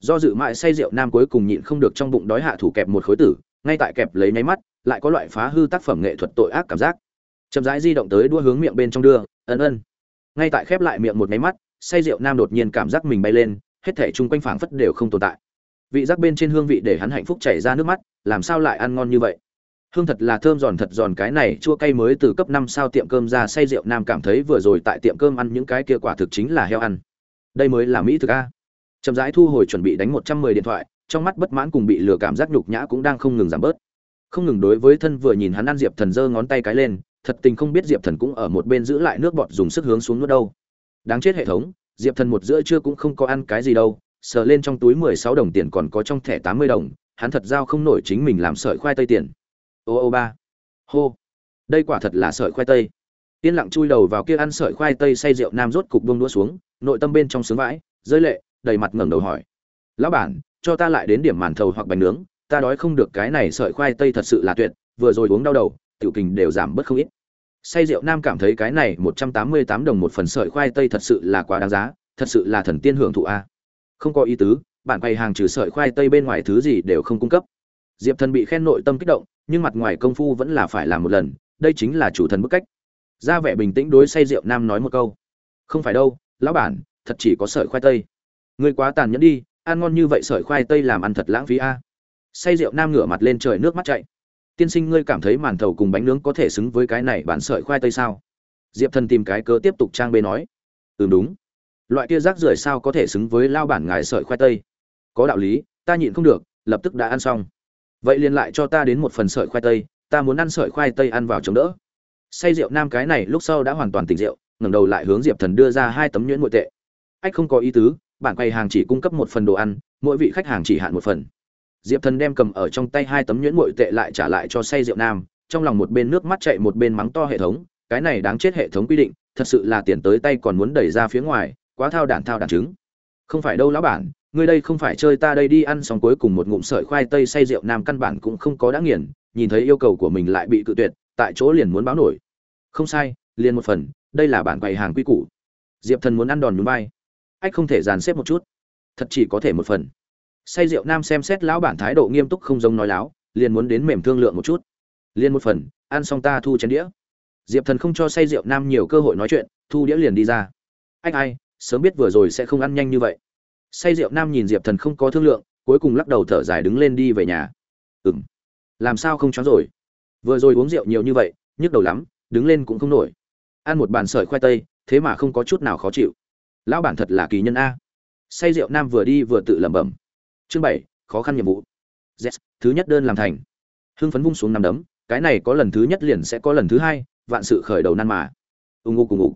Do dự mãi say rượu nam cuối cùng nhịn không được trong bụng đói hạ thủ kẹp một khối tử, ngay tại kẹp lấy nháy mắt, lại có loại phá hư tác phẩm nghệ thuật tội ác cảm giác. Chậm rãi di động tới đua hướng miệng bên trong đưa, ân ân. Ngay tại khép lại miệng một nháy mắt, say rượu nam đột nhiên cảm giác mình bay lên hết thể chung quanh phảng phất đều không tồn tại. Vị giác bên trên hương vị để hắn hạnh phúc chảy ra nước mắt, làm sao lại ăn ngon như vậy? Hương thật là thơm giòn thật giòn, cái này chua cay mới từ cấp năm sao tiệm cơm ra say rượu nam cảm thấy vừa rồi tại tiệm cơm ăn những cái kia quả thực chính là heo ăn. Đây mới là mỹ thực a. Chậm rãi thu hồi chuẩn bị đánh một trăm mười điện thoại, trong mắt bất mãn cùng bị lừa cảm giác nhục nhã cũng đang không ngừng giảm bớt. Không ngừng đối với thân vừa nhìn hắn ăn diệp thần giơ ngón tay cái lên, thật tình không biết diệp thần cũng ở một bên giữ lại nước bọt dùng sức hướng xuống nước đâu. Đáng chết hệ thống diệp thần một giữa trưa cũng không có ăn cái gì đâu, sờ lên trong túi mười sáu đồng tiền còn có trong thẻ tám mươi đồng, hắn thật giao không nổi chính mình làm sợi khoai tây tiền. Ô ô ba. Hô. Đây quả thật là sợi khoai tây. Yên lặng chui đầu vào kia ăn sợi khoai tây say rượu nam rốt cục buông đũa xuống, nội tâm bên trong sướng vãi, rơi lệ, đầy mặt ngẩng đầu hỏi. Lão bản, cho ta lại đến điểm màn thầu hoặc bánh nướng, ta đói không được cái này sợi khoai tây thật sự là tuyệt, vừa rồi uống đau đầu, tiểu kình đều giảm bớt không ít say rượu nam cảm thấy cái này một trăm tám mươi tám đồng một phần sợi khoai tây thật sự là quá đáng giá, thật sự là thần tiên hưởng thụ a. Không có ý tứ, bạn quay hàng trừ sợi khoai tây bên ngoài thứ gì đều không cung cấp. Diệp thần bị khen nội tâm kích động, nhưng mặt ngoài công phu vẫn là phải làm một lần, đây chính là chủ thần bức cách. Ra vẻ bình tĩnh đối say rượu nam nói một câu. Không phải đâu, lão bản, thật chỉ có sợi khoai tây. Ngươi quá tàn nhẫn đi, ăn ngon như vậy sợi khoai tây làm ăn thật lãng phí a. Say rượu nam ngửa mặt lên trời nước mắt chạy tiên sinh ngươi cảm thấy màn thầu cùng bánh nướng có thể xứng với cái này bán sợi khoai tây sao? Diệp thần tìm cái cớ tiếp tục trang bê nói. Ừ đúng. Loại kia rác rưởi sao có thể xứng với lao bản ngài sợi khoai tây? Có đạo lý, ta nhịn không được, lập tức đã ăn xong. Vậy liền lại cho ta đến một phần sợi khoai tây, ta muốn ăn sợi khoai tây ăn vào chống đỡ. Say rượu nam cái này lúc sau đã hoàn toàn tỉnh rượu, ngẩng đầu lại hướng diệp thần đưa ra hai tấm nhuyễn nội tệ. Ách không có ý tứ bản quầy hàng chỉ cung cấp một phần đồ ăn, mỗi vị khách hàng chỉ hạn một phần diệp thần đem cầm ở trong tay hai tấm nhuyễn muội tệ lại trả lại cho say rượu nam, trong lòng một bên nước mắt chạy một bên mắng to hệ thống, cái này đáng chết hệ thống quy định, thật sự là tiền tới tay còn muốn đẩy ra phía ngoài, quá thao đản thao đản trứng không phải đâu lão bản, ngươi đây không phải chơi ta đây đi ăn xong cuối cùng một ngụm sợi khoai tây say rượu nam căn bản cũng không có đã nghiền, nhìn thấy yêu cầu của mình lại bị cự tuyệt, tại chỗ liền muốn báo nổi. Không sai, liền một phần, đây là bản quầy hàng quy củ. Diệp thần muốn ăn đòn núi bay ách, không thể dàn xếp một chút. Thật chỉ có thể một phần say rượu nam xem xét lão bản thái độ nghiêm túc không giống nói láo liền muốn đến mềm thương lượng một chút. Liền một phần ăn xong ta thu chén đĩa. Diệp thần không cho say rượu nam nhiều cơ hội nói chuyện thu đĩa liền đi ra. Anh ai sớm biết vừa rồi sẽ không ăn nhanh như vậy. Say rượu nam nhìn diệp thần không có thương lượng cuối cùng lắc đầu thở dài đứng lên đi về nhà. Ừm, làm sao không chó rồi? Vừa rồi uống rượu nhiều như vậy nhức đầu lắm đứng lên cũng không nổi. Ăn một bàn sợi khoai tây thế mà không có chút nào khó chịu. Lão bản thật là kỳ nhân a. Say rượu nam vừa đi vừa tự lẩm bẩm chương bảy khó khăn nhiệm vụ. Yes, thứ nhất đơn làm thành. Hưng phấn vung xuống năm đấm cái này có lần thứ nhất liền sẽ có lần thứ hai vạn sự khởi đầu nan mà. Ù ngụ cùng ngụ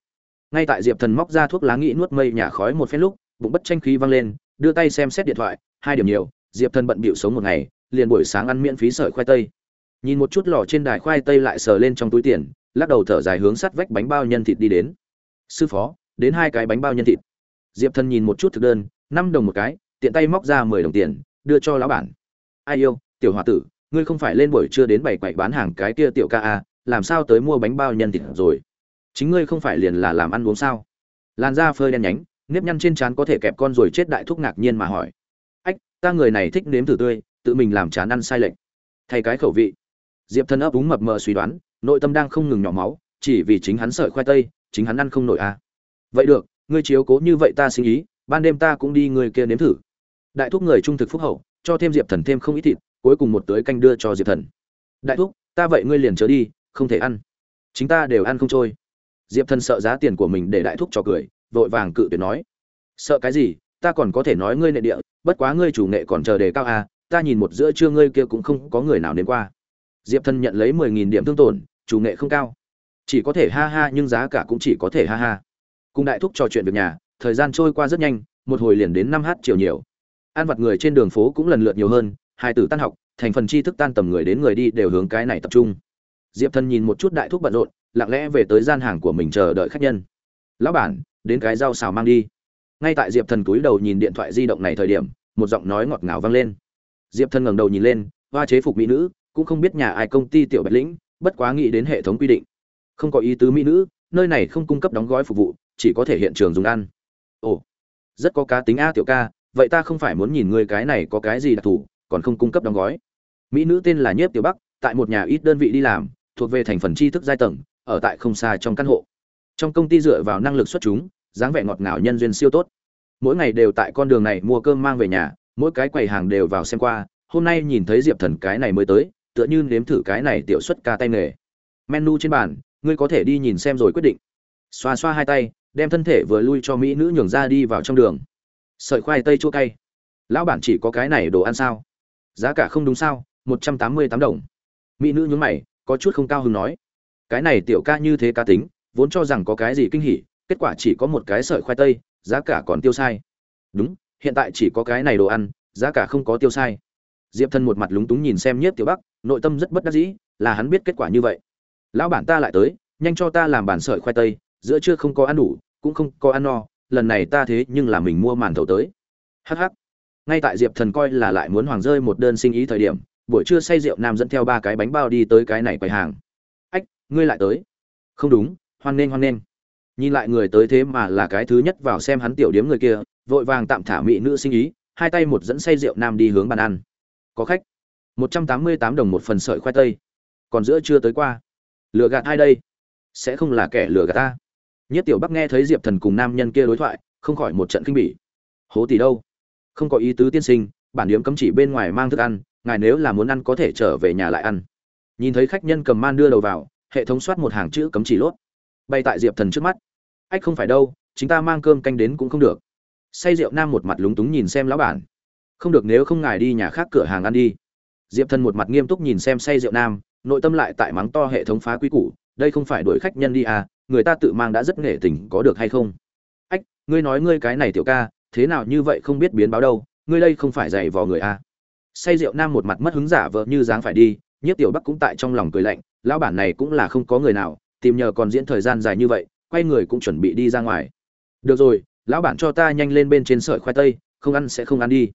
ngay tại diệp thần móc ra thuốc lá nghĩ nuốt mây nhả khói một phen lúc bụng bất tranh khí văng lên đưa tay xem xét điện thoại hai điểm nhiều diệp thần bận bịu sống một ngày liền buổi sáng ăn miễn phí sợi khoai tây. Nhìn một chút lò trên đài khoai tây lại sờ lên trong túi tiền lắc đầu thở dài hướng sắt vách bánh bao nhân thịt đi đến. Sư phó đến hai cái bánh bao nhân thịt. Diệp thần nhìn một chút thực đơn năm đồng một cái tiện tay móc ra mười đồng tiền đưa cho lão bản. Ai yêu tiểu h o a tử ngươi không phải lên buổi trưa đến bảy quậy bán hàng cái kia tiểu ca à? làm sao tới mua bánh bao nhân thịt rồi? Chính ngươi không phải liền là làm ăn uống sao? Làn da phơi đen nhánh nếp nhăn trên trán có thể kẹp con rồi chết đại thúc ngạc nhiên mà hỏi. Ách ta người này thích nếm thử tươi tự mình làm chán ăn sai lệch. Thay cái khẩu vị. Diệp thân ấp úng mập mờ suy đoán nội tâm đang không ngừng nhỏ máu chỉ vì chính hắn sợi khoai tây chính hắn ăn không nổi à. vậy được ngươi chiếu cố như vậy ta xin ý, ban đêm ta cũng đi người kia nếm thử đại thúc người trung thực phúc hậu, cho thêm diệp thần thêm không ít thịt, cuối cùng một tưới canh đưa cho diệp thần. Đại thúc, ta vậy ngươi liền chớ đi, không thể ăn. Chính ta đều ăn không trôi. Diệp thần sợ giá tiền của mình để đại thúc cho cười, vội vàng cự tuyệt nói. Sợ cái gì, ta còn có thể nói ngươi nệ địa, bất quá ngươi chủ nghệ còn chờ đề cao à ta nhìn một giữa trưa ngươi kia cũng không có người nào đến qua. Diệp thần nhận lấy mười nghìn điểm thương tổn, chủ nghệ không cao. Chỉ có thể ha ha, nhưng giá cả cũng chỉ có thể ha ha. Cùng đại thúc trò chuyện việc nhà, thời gian trôi qua rất nhanh, một hồi liền đến năm h chiều nhiều ăn vặt người trên đường phố cũng lần lượt nhiều hơn, hai tử tan học, thành phần tri thức tan tầm người đến người đi đều hướng cái này tập trung. Diệp thần nhìn một chút đại thúc bận rộn, lặng lẽ về tới gian hàng của mình chờ đợi khách nhân. Lão bản, đến cái rau xào mang đi. Ngay tại diệp thần cúi đầu nhìn điện thoại di động này thời điểm, một giọng nói ngọt ngào vang lên. Diệp thần ngẩng đầu nhìn lên, hoa chế phục mỹ nữ, cũng không biết nhà ai công ty tiểu bạch lĩnh, bất quá nghĩ đến hệ thống quy định. Không có ý tứ mỹ nữ, nơi này không cung cấp đóng gói phục vụ, chỉ có thể hiện trường dùng ăn. Ồ, rất có cá tính a tiểu ca vậy ta không phải muốn nhìn ngươi cái này có cái gì đặc thù, còn không cung cấp đóng gói. Mỹ nữ tên là nhiếp tiểu bắc, tại một nhà ít đơn vị đi làm, thuộc về thành phần tri thức giai tầng, ở tại không xa trong căn hộ. Trong công ty dựa vào năng lực xuất chúng, dáng vẻ ngọt ngào nhân duyên siêu tốt. Mỗi ngày đều tại con đường này mua cơm mang về nhà, mỗi cái quầy hàng đều vào xem qua, hôm nay nhìn thấy diệp thần cái này mới tới, tựa như nếm thử cái này tiểu xuất ca tay nghề. Menu trên bàn, ngươi có thể đi nhìn xem rồi quyết định. Xoa xoa hai tay, đem thân thể vừa lui cho mỹ nữ nhường ra đi vào trong đường sợi khoai tây chua cay. Lão bản chỉ có cái này đồ ăn sao? Giá cả không đúng sao? một trăm tám mươi tám đồng. Mỹ nữ nhún mày, có chút không cao hứng nói. Cái này tiểu ca như thế ca tính, vốn cho rằng có cái gì kinh hỉ, kết quả chỉ có một cái sợi khoai tây, giá cả còn tiêu sai. Đúng, hiện tại chỉ có cái này đồ ăn, giá cả không có tiêu sai. Diệp thân một mặt lúng túng nhìn xem nhiếp tiểu bắc, nội tâm rất bất đắc dĩ, là hắn biết kết quả như vậy. Lão bản ta lại tới, nhanh cho ta làm bản sợi khoai tây, giữa trưa không có ăn đủ, cũng không có ăn no lần này ta thế nhưng là mình mua màn thầu tới. Hh ngay tại diệp thần coi là lại muốn hoàng rơi một đơn sinh ý thời điểm, buổi trưa say rượu nam dẫn theo ba cái bánh bao đi tới cái này quầy hàng. Ách, ngươi lại tới. Không đúng, hoan nghênh hoan nghênh. Nhìn lại người tới thế mà là cái thứ nhất vào xem hắn tiểu điếm người kia, vội vàng tạm thả mỹ nữ sinh ý, hai tay một dẫn say rượu nam đi hướng bàn ăn. Có khách. một trăm tám mươi tám đồng một phần sợi khoai tây. Còn giữa chưa tới qua. Lừa gạt hai đây? Sẽ không là kẻ lừa gạt ta nhất tiểu bắc nghe thấy diệp thần cùng nam nhân kia đối thoại, không khỏi một trận kinh bỉ. Hố tỷ đâu? Không có ý tứ tiên sinh, bản điếm cấm chỉ bên ngoài mang thức ăn, ngài nếu là muốn ăn có thể trở về nhà lại ăn. Nhìn thấy khách nhân cầm man đưa đầu vào, hệ thống soát một hàng chữ cấm chỉ lốt. Bay tại diệp thần trước mắt. Ách không phải đâu, chúng ta mang cơm canh đến cũng không được. Say rượu nam một mặt lúng túng nhìn xem lão bản. Không được nếu không ngài đi nhà khác cửa hàng ăn đi. Diệp thần một mặt nghiêm túc nhìn xem say rượu nam, nội tâm lại tại mắng to hệ thống phá quý củ, đây không phải đuổi khách nhân đi à người ta tự mang đã rất nghệ tình, có được hay không? Ách, ngươi nói ngươi cái này tiểu ca, thế nào như vậy không biết biến báo đâu, ngươi đây không phải dạy vò người à? Say rượu nam một mặt mất hứng giả vợ như dáng phải đi nhất tiểu bắc cũng tại trong lòng cười lạnh, lão bản này cũng là không có người nào, tìm nhờ còn diễn thời gian dài như vậy, quay người cũng chuẩn bị đi ra ngoài. Được rồi, lão bản cho ta nhanh lên bên trên sợi khoai tây, không ăn sẽ không ăn đi.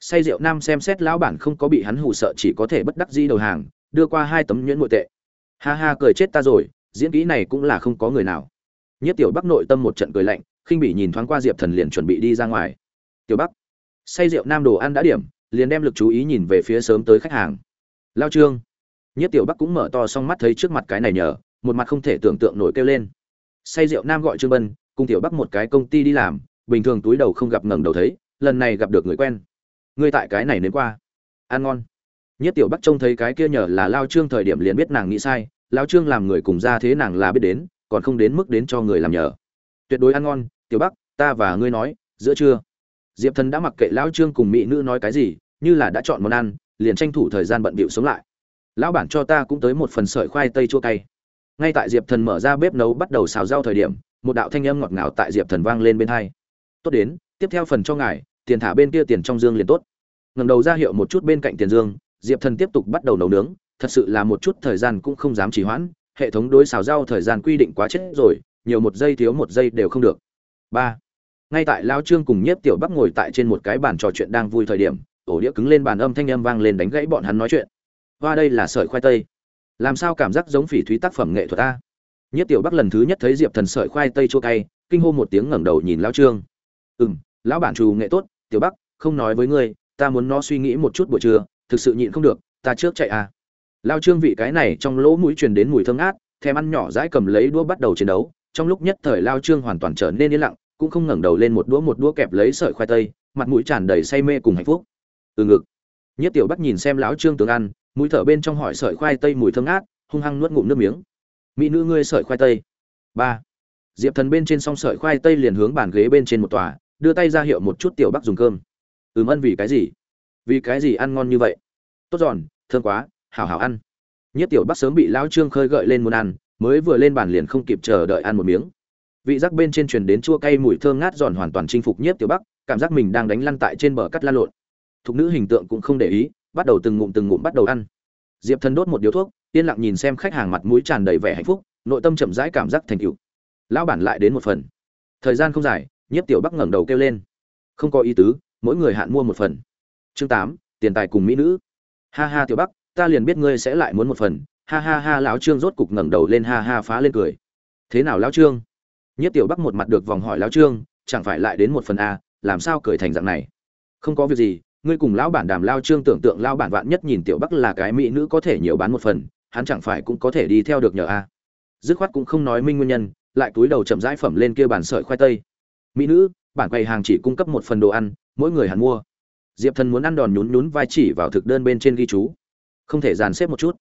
Say rượu nam xem xét lão bản không có bị hắn hù sợ chỉ có thể bất đắc dĩ đầu hàng, đưa qua hai tấm nhuyễn nội tệ. Ha ha, cười chết ta rồi diễn kỹ này cũng là không có người nào. Nhất tiểu bắc nội tâm một trận cười lạnh, khinh bị nhìn thoáng qua diệp thần liền chuẩn bị đi ra ngoài. Tiểu bắc, say rượu nam đồ ăn đã điểm, liền đem lực chú ý nhìn về phía sớm tới khách hàng. Lao trương. Nhất tiểu bắc cũng mở to xong mắt thấy trước mặt cái này nhờ, một mặt không thể tưởng tượng nổi kêu lên. Say rượu nam gọi trương bân, cùng tiểu bắc một cái công ty đi làm, bình thường túi đầu không gặp ngẩng đầu thấy, lần này gặp được người quen. Ngươi tại cái này đến qua. Ăn ngon. Nhất tiểu bắc trông thấy cái kia nhờ là lao trương thời điểm liền biết nàng nghĩ sai lão trương làm người cùng ra thế nàng là biết đến, còn không đến mức đến cho người làm nhờ. Tuyệt đối ăn ngon, tiểu bắc ta và ngươi nói, giữa trưa. Diệp thần đã mặc kệ lão trương cùng mỹ nữ nói cái gì, như là đã chọn món ăn, liền tranh thủ thời gian bận bịu sống lại. Lão bản cho ta cũng tới một phần sợi khoai tây chua cay. Ngay tại diệp thần mở ra bếp nấu bắt đầu xào rau thời điểm, một đạo thanh âm ngọt ngào tại diệp thần vang lên bên hai. Tốt đến, tiếp theo phần cho ngài, tiền thả bên kia tiền trong dương liền tốt. Ngầm đầu ra hiệu một chút bên cạnh tiền dương, diệp thần tiếp tục bắt đầu nấu nướng thật sự là một chút thời gian cũng không dám trì hoãn, hệ thống đối xào rau thời gian quy định quá chết rồi, nhiều một giây thiếu một giây đều không được. Ba, ngay tại lão trương cùng nhiếp tiểu bắc ngồi tại trên một cái bàn trò chuyện đang vui thời điểm, ổ đĩa cứng lên bàn âm thanh âm vang lên đánh gãy bọn hắn nói chuyện. Hoa đây là sợi khoai tây. Làm sao cảm giác giống phỉ thúy tác phẩm nghệ thuật a nhiếp tiểu bắc lần thứ nhất thấy diệp thần sợi khoai tây chua cay, kinh hô một tiếng ngẩng đầu nhìn lão trương. Ừ lão bản chủ nghệ tốt, tiểu bắc, không nói với ngươi, ta muốn nó suy nghĩ một chút buổi trưa, thực sự nhịn không được, ta trước chạy à lao trương vị cái này trong lỗ mũi truyền đến mùi thơm ngát, thèm ăn nhỏ dãi cầm lấy đũa bắt đầu chiến đấu. Trong lúc nhất thời lao trương hoàn toàn trở nên yên lặng, cũng không ngẩng đầu lên một đũa một đũa kẹp lấy sợi khoai tây, mặt mũi tràn đầy say mê cùng hạnh phúc. Từ ngực, nhất tiểu bắc nhìn xem lão trương tướng ăn, mũi thở bên trong hỏi sợi khoai tây mùi thơm ngát, hung hăng nuốt ngụm nước miếng. Mỹ nữ ngươi sợi khoai tây. Ba. Diệp thần bên trên s sợi khoai tây liền hướng bàn ghế bên trên một tòa, đưa tay ra hiệu một chút tiểu bắc dùng cơm. Ừm ân vì cái gì? Vì cái gì ăn ngon như vậy? Tốt giòn, thơm quá hảo hảo ăn. Nhất tiểu bắc sớm bị lão trương khơi gợi lên muốn ăn, mới vừa lên bàn liền không kịp chờ đợi ăn một miếng. Vị giác bên trên truyền đến chua cay mùi thơm ngát giòn hoàn toàn chinh phục nhiếp tiểu bắc, cảm giác mình đang đánh lăn tại trên bờ cắt la lộn. Thục nữ hình tượng cũng không để ý, bắt đầu từng ngụm từng ngụm bắt đầu ăn. Diệp thần đốt một điếu thuốc, yên lặng nhìn xem khách hàng mặt mũi tràn đầy vẻ hạnh phúc, nội tâm chậm rãi cảm giác thành cựu lão bản lại đến một phần. Thời gian không dài, nhiếp tiểu bắc ngẩng đầu kêu lên. Không có ý tứ, mỗi người hạn mua một phần. Chương tám, tiền tài cùng mỹ nữ. Ha ha tiểu bắc ta liền biết ngươi sẽ lại muốn một phần. Ha ha ha, lão trương rốt cục ngẩng đầu lên, ha ha phá lên cười. Thế nào lão trương? Nhất tiểu bắc một mặt được vòng hỏi, lão trương, chẳng phải lại đến một phần a làm sao cười thành dạng này? Không có việc gì, ngươi cùng lão bản đàm lao trương tưởng tượng lao bản vạn nhất nhìn tiểu bắc là cái mỹ nữ có thể nhiều bán một phần, hắn chẳng phải cũng có thể đi theo được nhờ a dứt khoát cũng không nói minh nguyên nhân, lại túi đầu chậm rãi phẩm lên kia bàn sợi khoai tây. Mỹ nữ, bản quầy hàng chỉ cung cấp một phần đồ ăn, mỗi người hắn mua. Diệp thần muốn ăn đòn nhún nhún vai chỉ vào thực đơn bên trên ghi chú không thể dàn xếp một chút.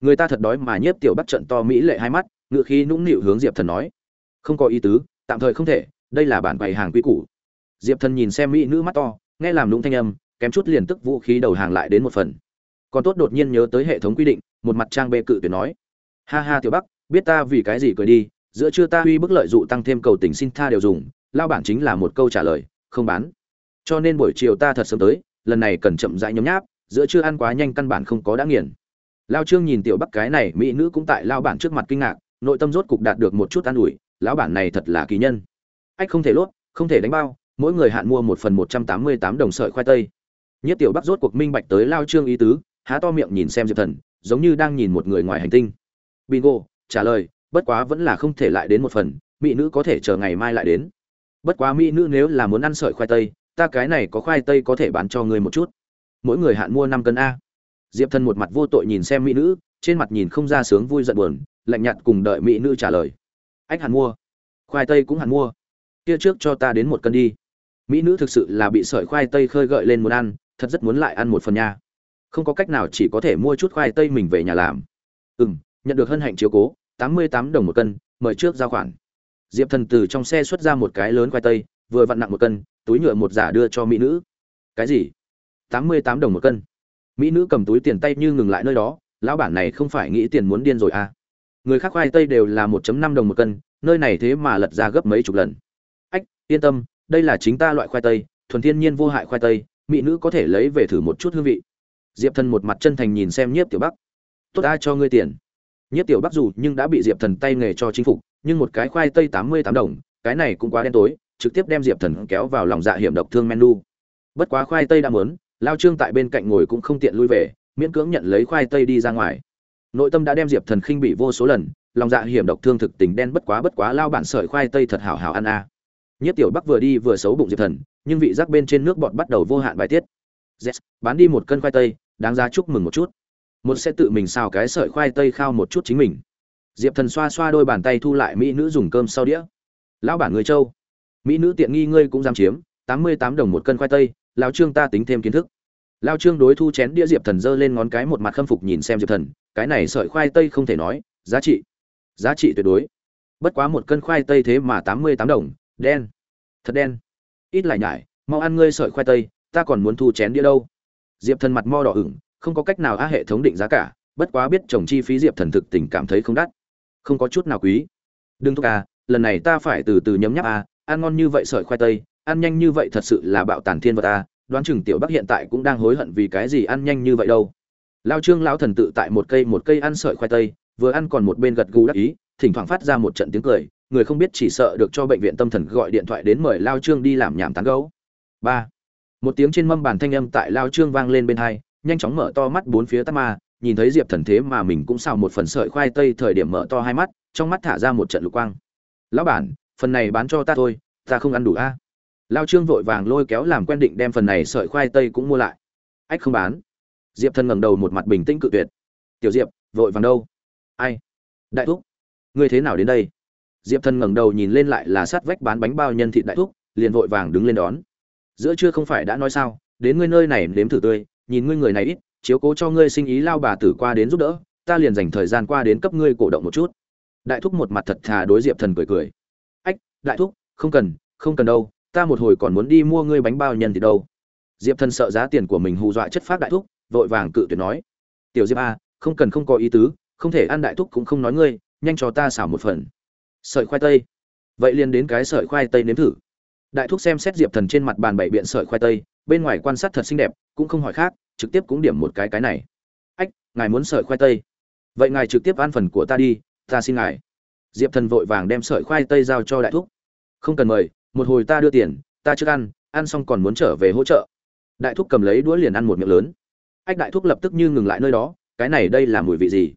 Người ta thật đói mà nhiếp tiểu bắt trận to mỹ lệ hai mắt, ngựa khí nũng nịu hướng diệp thần nói. Không có ý tứ, tạm thời không thể, đây là bản bày hàng quy củ. Diệp thần nhìn xem mỹ nữ mắt to, nghe làm nũng thanh âm, kém chút liền tức vũ khí đầu hàng lại đến một phần. Còn tốt đột nhiên nhớ tới hệ thống quy định, một mặt trang bê cự tuyệt nói. Ha ha tiểu bắc, biết ta vì cái gì cười đi, giữa chưa ta uy bức lợi dụ tăng thêm cầu tình xin tha đều dùng, lao bản chính là một câu trả lời, không bán. Cho nên buổi chiều ta thật sớm tới, lần này cần chậm rãi nhấm nháp giữa chưa ăn quá nhanh căn bản không có đã nghiền. Lao trương nhìn tiểu bắc cái này, mỹ nữ cũng tại lao bản trước mặt kinh ngạc, nội tâm rốt cục đạt được một chút an ủi, lão bản này thật là kỳ nhân. Ách không thể lốt, không thể đánh bao, mỗi người hạn mua một phần một trăm tám mươi tám đồng sợi khoai tây. Nhất tiểu bắc rốt cuộc minh bạch tới lao trương ý tứ, há to miệng nhìn xem diệp thần, giống như đang nhìn một người ngoài hành tinh. Bingo, trả lời, bất quá vẫn là không thể lại đến một phần, mỹ nữ có thể chờ ngày mai lại đến. Bất quá mỹ nữ nếu là muốn ăn sợi khoai tây, ta cái này có khoai tây có thể bán cho người một chút mỗi người hạn mua năm cân a. Diệp thần một mặt vô tội nhìn xem mỹ nữ, trên mặt nhìn không ra sướng vui giận buồn, lạnh nhạt cùng đợi mỹ nữ trả lời. Ách hạn mua. Khoai tây cũng hạn mua. Kia trước cho ta đến một cân đi. Mỹ nữ thực sự là bị sợi khoai tây khơi gợi lên muốn ăn, thật rất muốn lại ăn một phần nha. Không có cách nào chỉ có thể mua chút khoai tây mình về nhà làm. Ừ m nhận được hân hạnh chiếu cố, tám mươi tám đồng một cân, mời trước giao khoản. Diệp thần từ trong xe xuất ra một cái lớn khoai tây, vừa vặn nặng một cân, túi nhựa một giả đưa cho mỹ nữ. Cái gì? Tám mươi tám đồng một cân. Mỹ nữ cầm túi tiền tay như ngừng lại nơi đó, lão bản này không phải nghĩ tiền muốn điên rồi à? Người khác khoai tây đều là 1 năm đồng một cân, nơi này thế mà lật ra gấp mấy chục lần. Ách, yên tâm, đây là chính ta loại khoai tây, thuần thiên nhiên vô hại khoai tây, mỹ nữ có thể lấy về thử một chút hương vị. Diệp thần một mặt chân thành nhìn xem nhiếp tiểu bắc. Tốt ai cho ngươi tiền. Nhiếp tiểu bắc dù nhưng đã bị diệp thần tay nghề cho chính phục, nhưng một cái khoai tây tám mươi tám đồng, cái này cũng quá đen tối, trực tiếp đem diệp thần kéo vào lòng dạ hiểm độc thương menu. Bất quá khoai tây đã mớn lao trương tại bên cạnh ngồi cũng không tiện lui về miễn cưỡng nhận lấy khoai tây đi ra ngoài. Nội tâm đã đem diệp thần khinh bị vô số lần lòng dạ hiểm độc thương thực tình đen bất quá bất quá lao bản sợi khoai tây thật hảo hảo ăn a. À. nhất tiểu bắc vừa đi vừa xấu bụng diệp thần nhưng vị giác bên trên nước bọt bắt đầu vô hạn bài tiết. Yes, bán đi một cân khoai tây đáng ra chúc mừng một chút. Một sẽ tự mình xào cái sợi khoai tây khao một chút chính mình. Diệp thần xoa xoa đôi bàn tay thu lại mỹ nữ dùng cơm sau đĩa. Lão bản người châu. Mỹ nữ tiện nghi ngươi cũng dám chiếm tám mươi tám đồng một cân khoai tây lao trương ta tính thêm kiến thức. Lao trương đối thu chén đĩa diệp thần giơ lên ngón cái một mặt khâm phục nhìn xem diệp thần, cái này sợi khoai tây không thể nói, giá trị. Giá trị tuyệt đối. Bất quá một cân khoai tây thế mà tám mươi tám đồng, đen. Thật đen. Ít lại nhải, mau ăn ngươi sợi khoai tây, ta còn muốn thu chén đĩa đâu. Diệp thần mặt mo đỏ ửng, không có cách nào á hệ thống định giá cả, bất quá biết trồng chi phí diệp thần thực tình cảm thấy không đắt. Không có chút nào quý. Đừng thúc à lần này ta phải từ từ nhấm nháp à ăn ngon như vậy sợi khoai tây ăn nhanh như vậy thật sự là bạo tàn thiên vật a. đoán chừng tiểu bắc hiện tại cũng đang hối hận vì cái gì ăn nhanh như vậy đâu. Lao trương lão thần tự tại một cây một cây ăn sợi khoai tây, vừa ăn còn một bên gật gù đắc ý, thỉnh thoảng phát ra một trận tiếng cười, người không biết chỉ sợ được cho bệnh viện tâm thần gọi điện thoại đến mời lao trương đi làm nhảm tán gấu ba, một tiếng trên mâm bàn thanh âm tại lao trương vang lên bên hai, nhanh chóng mở to mắt bốn phía tắt ma, nhìn thấy diệp thần thế mà mình cũng xào một phần sợi khoai tây thời điểm mở to hai mắt, trong mắt thả ra một trận lục quang. Lão bản, phần này bán cho ta thôi, ta không ăn đủ a lao trương vội vàng lôi kéo làm quen định đem phần này sợi khoai tây cũng mua lại. Ách không bán. Diệp thần ngẩng đầu một mặt bình tĩnh cự tuyệt. Tiểu diệp, vội vàng đâu? Ai? Đại thúc. Ngươi thế nào đến đây? Diệp thần ngẩng đầu nhìn lên lại là sát vách bán bánh bao nhân thịt đại thúc, liền vội vàng đứng lên đón. Giữa trưa không phải đã nói sao? Đến ngươi nơi này nếm thử tươi, nhìn ngươi người này ít, chiếu cố cho ngươi sinh ý lao bà tử qua đến giúp đỡ, ta liền dành thời gian qua đến cấp ngươi cổ động một chút. Đại thúc một mặt thật thà đối diệp thần cười cười. Ách, đại thúc, không cần không cần đâu ta một hồi còn muốn đi mua ngươi bánh bao nhân thì đâu? Diệp thần sợ giá tiền của mình hù dọa chất phát đại thúc, vội vàng cự tuyệt nói. Tiểu diệp a không cần không có ý tứ, không thể ăn đại thúc cũng không nói ngươi, nhanh cho ta xảo một phần. Sợi khoai tây. Vậy liền đến cái sợi khoai tây nếm thử. Đại thúc xem xét diệp thần trên mặt bàn bảy biện sợi khoai tây, bên ngoài quan sát thật xinh đẹp, cũng không hỏi khác, trực tiếp cũng điểm một cái cái này. Ách, ngài muốn sợi khoai tây. Vậy ngài trực tiếp ăn phần của ta đi, ta xin ngài. Diệp thần vội vàng đem sợi khoai tây giao cho đại thúc. Không cần mời một hồi ta đưa tiền, ta chưa ăn ăn xong còn muốn trở về hỗ trợ. Đại thúc cầm lấy đũa liền ăn một miệng lớn. Ách, đại thúc lập tức như ngừng lại nơi đó, cái này đây là mùi vị gì?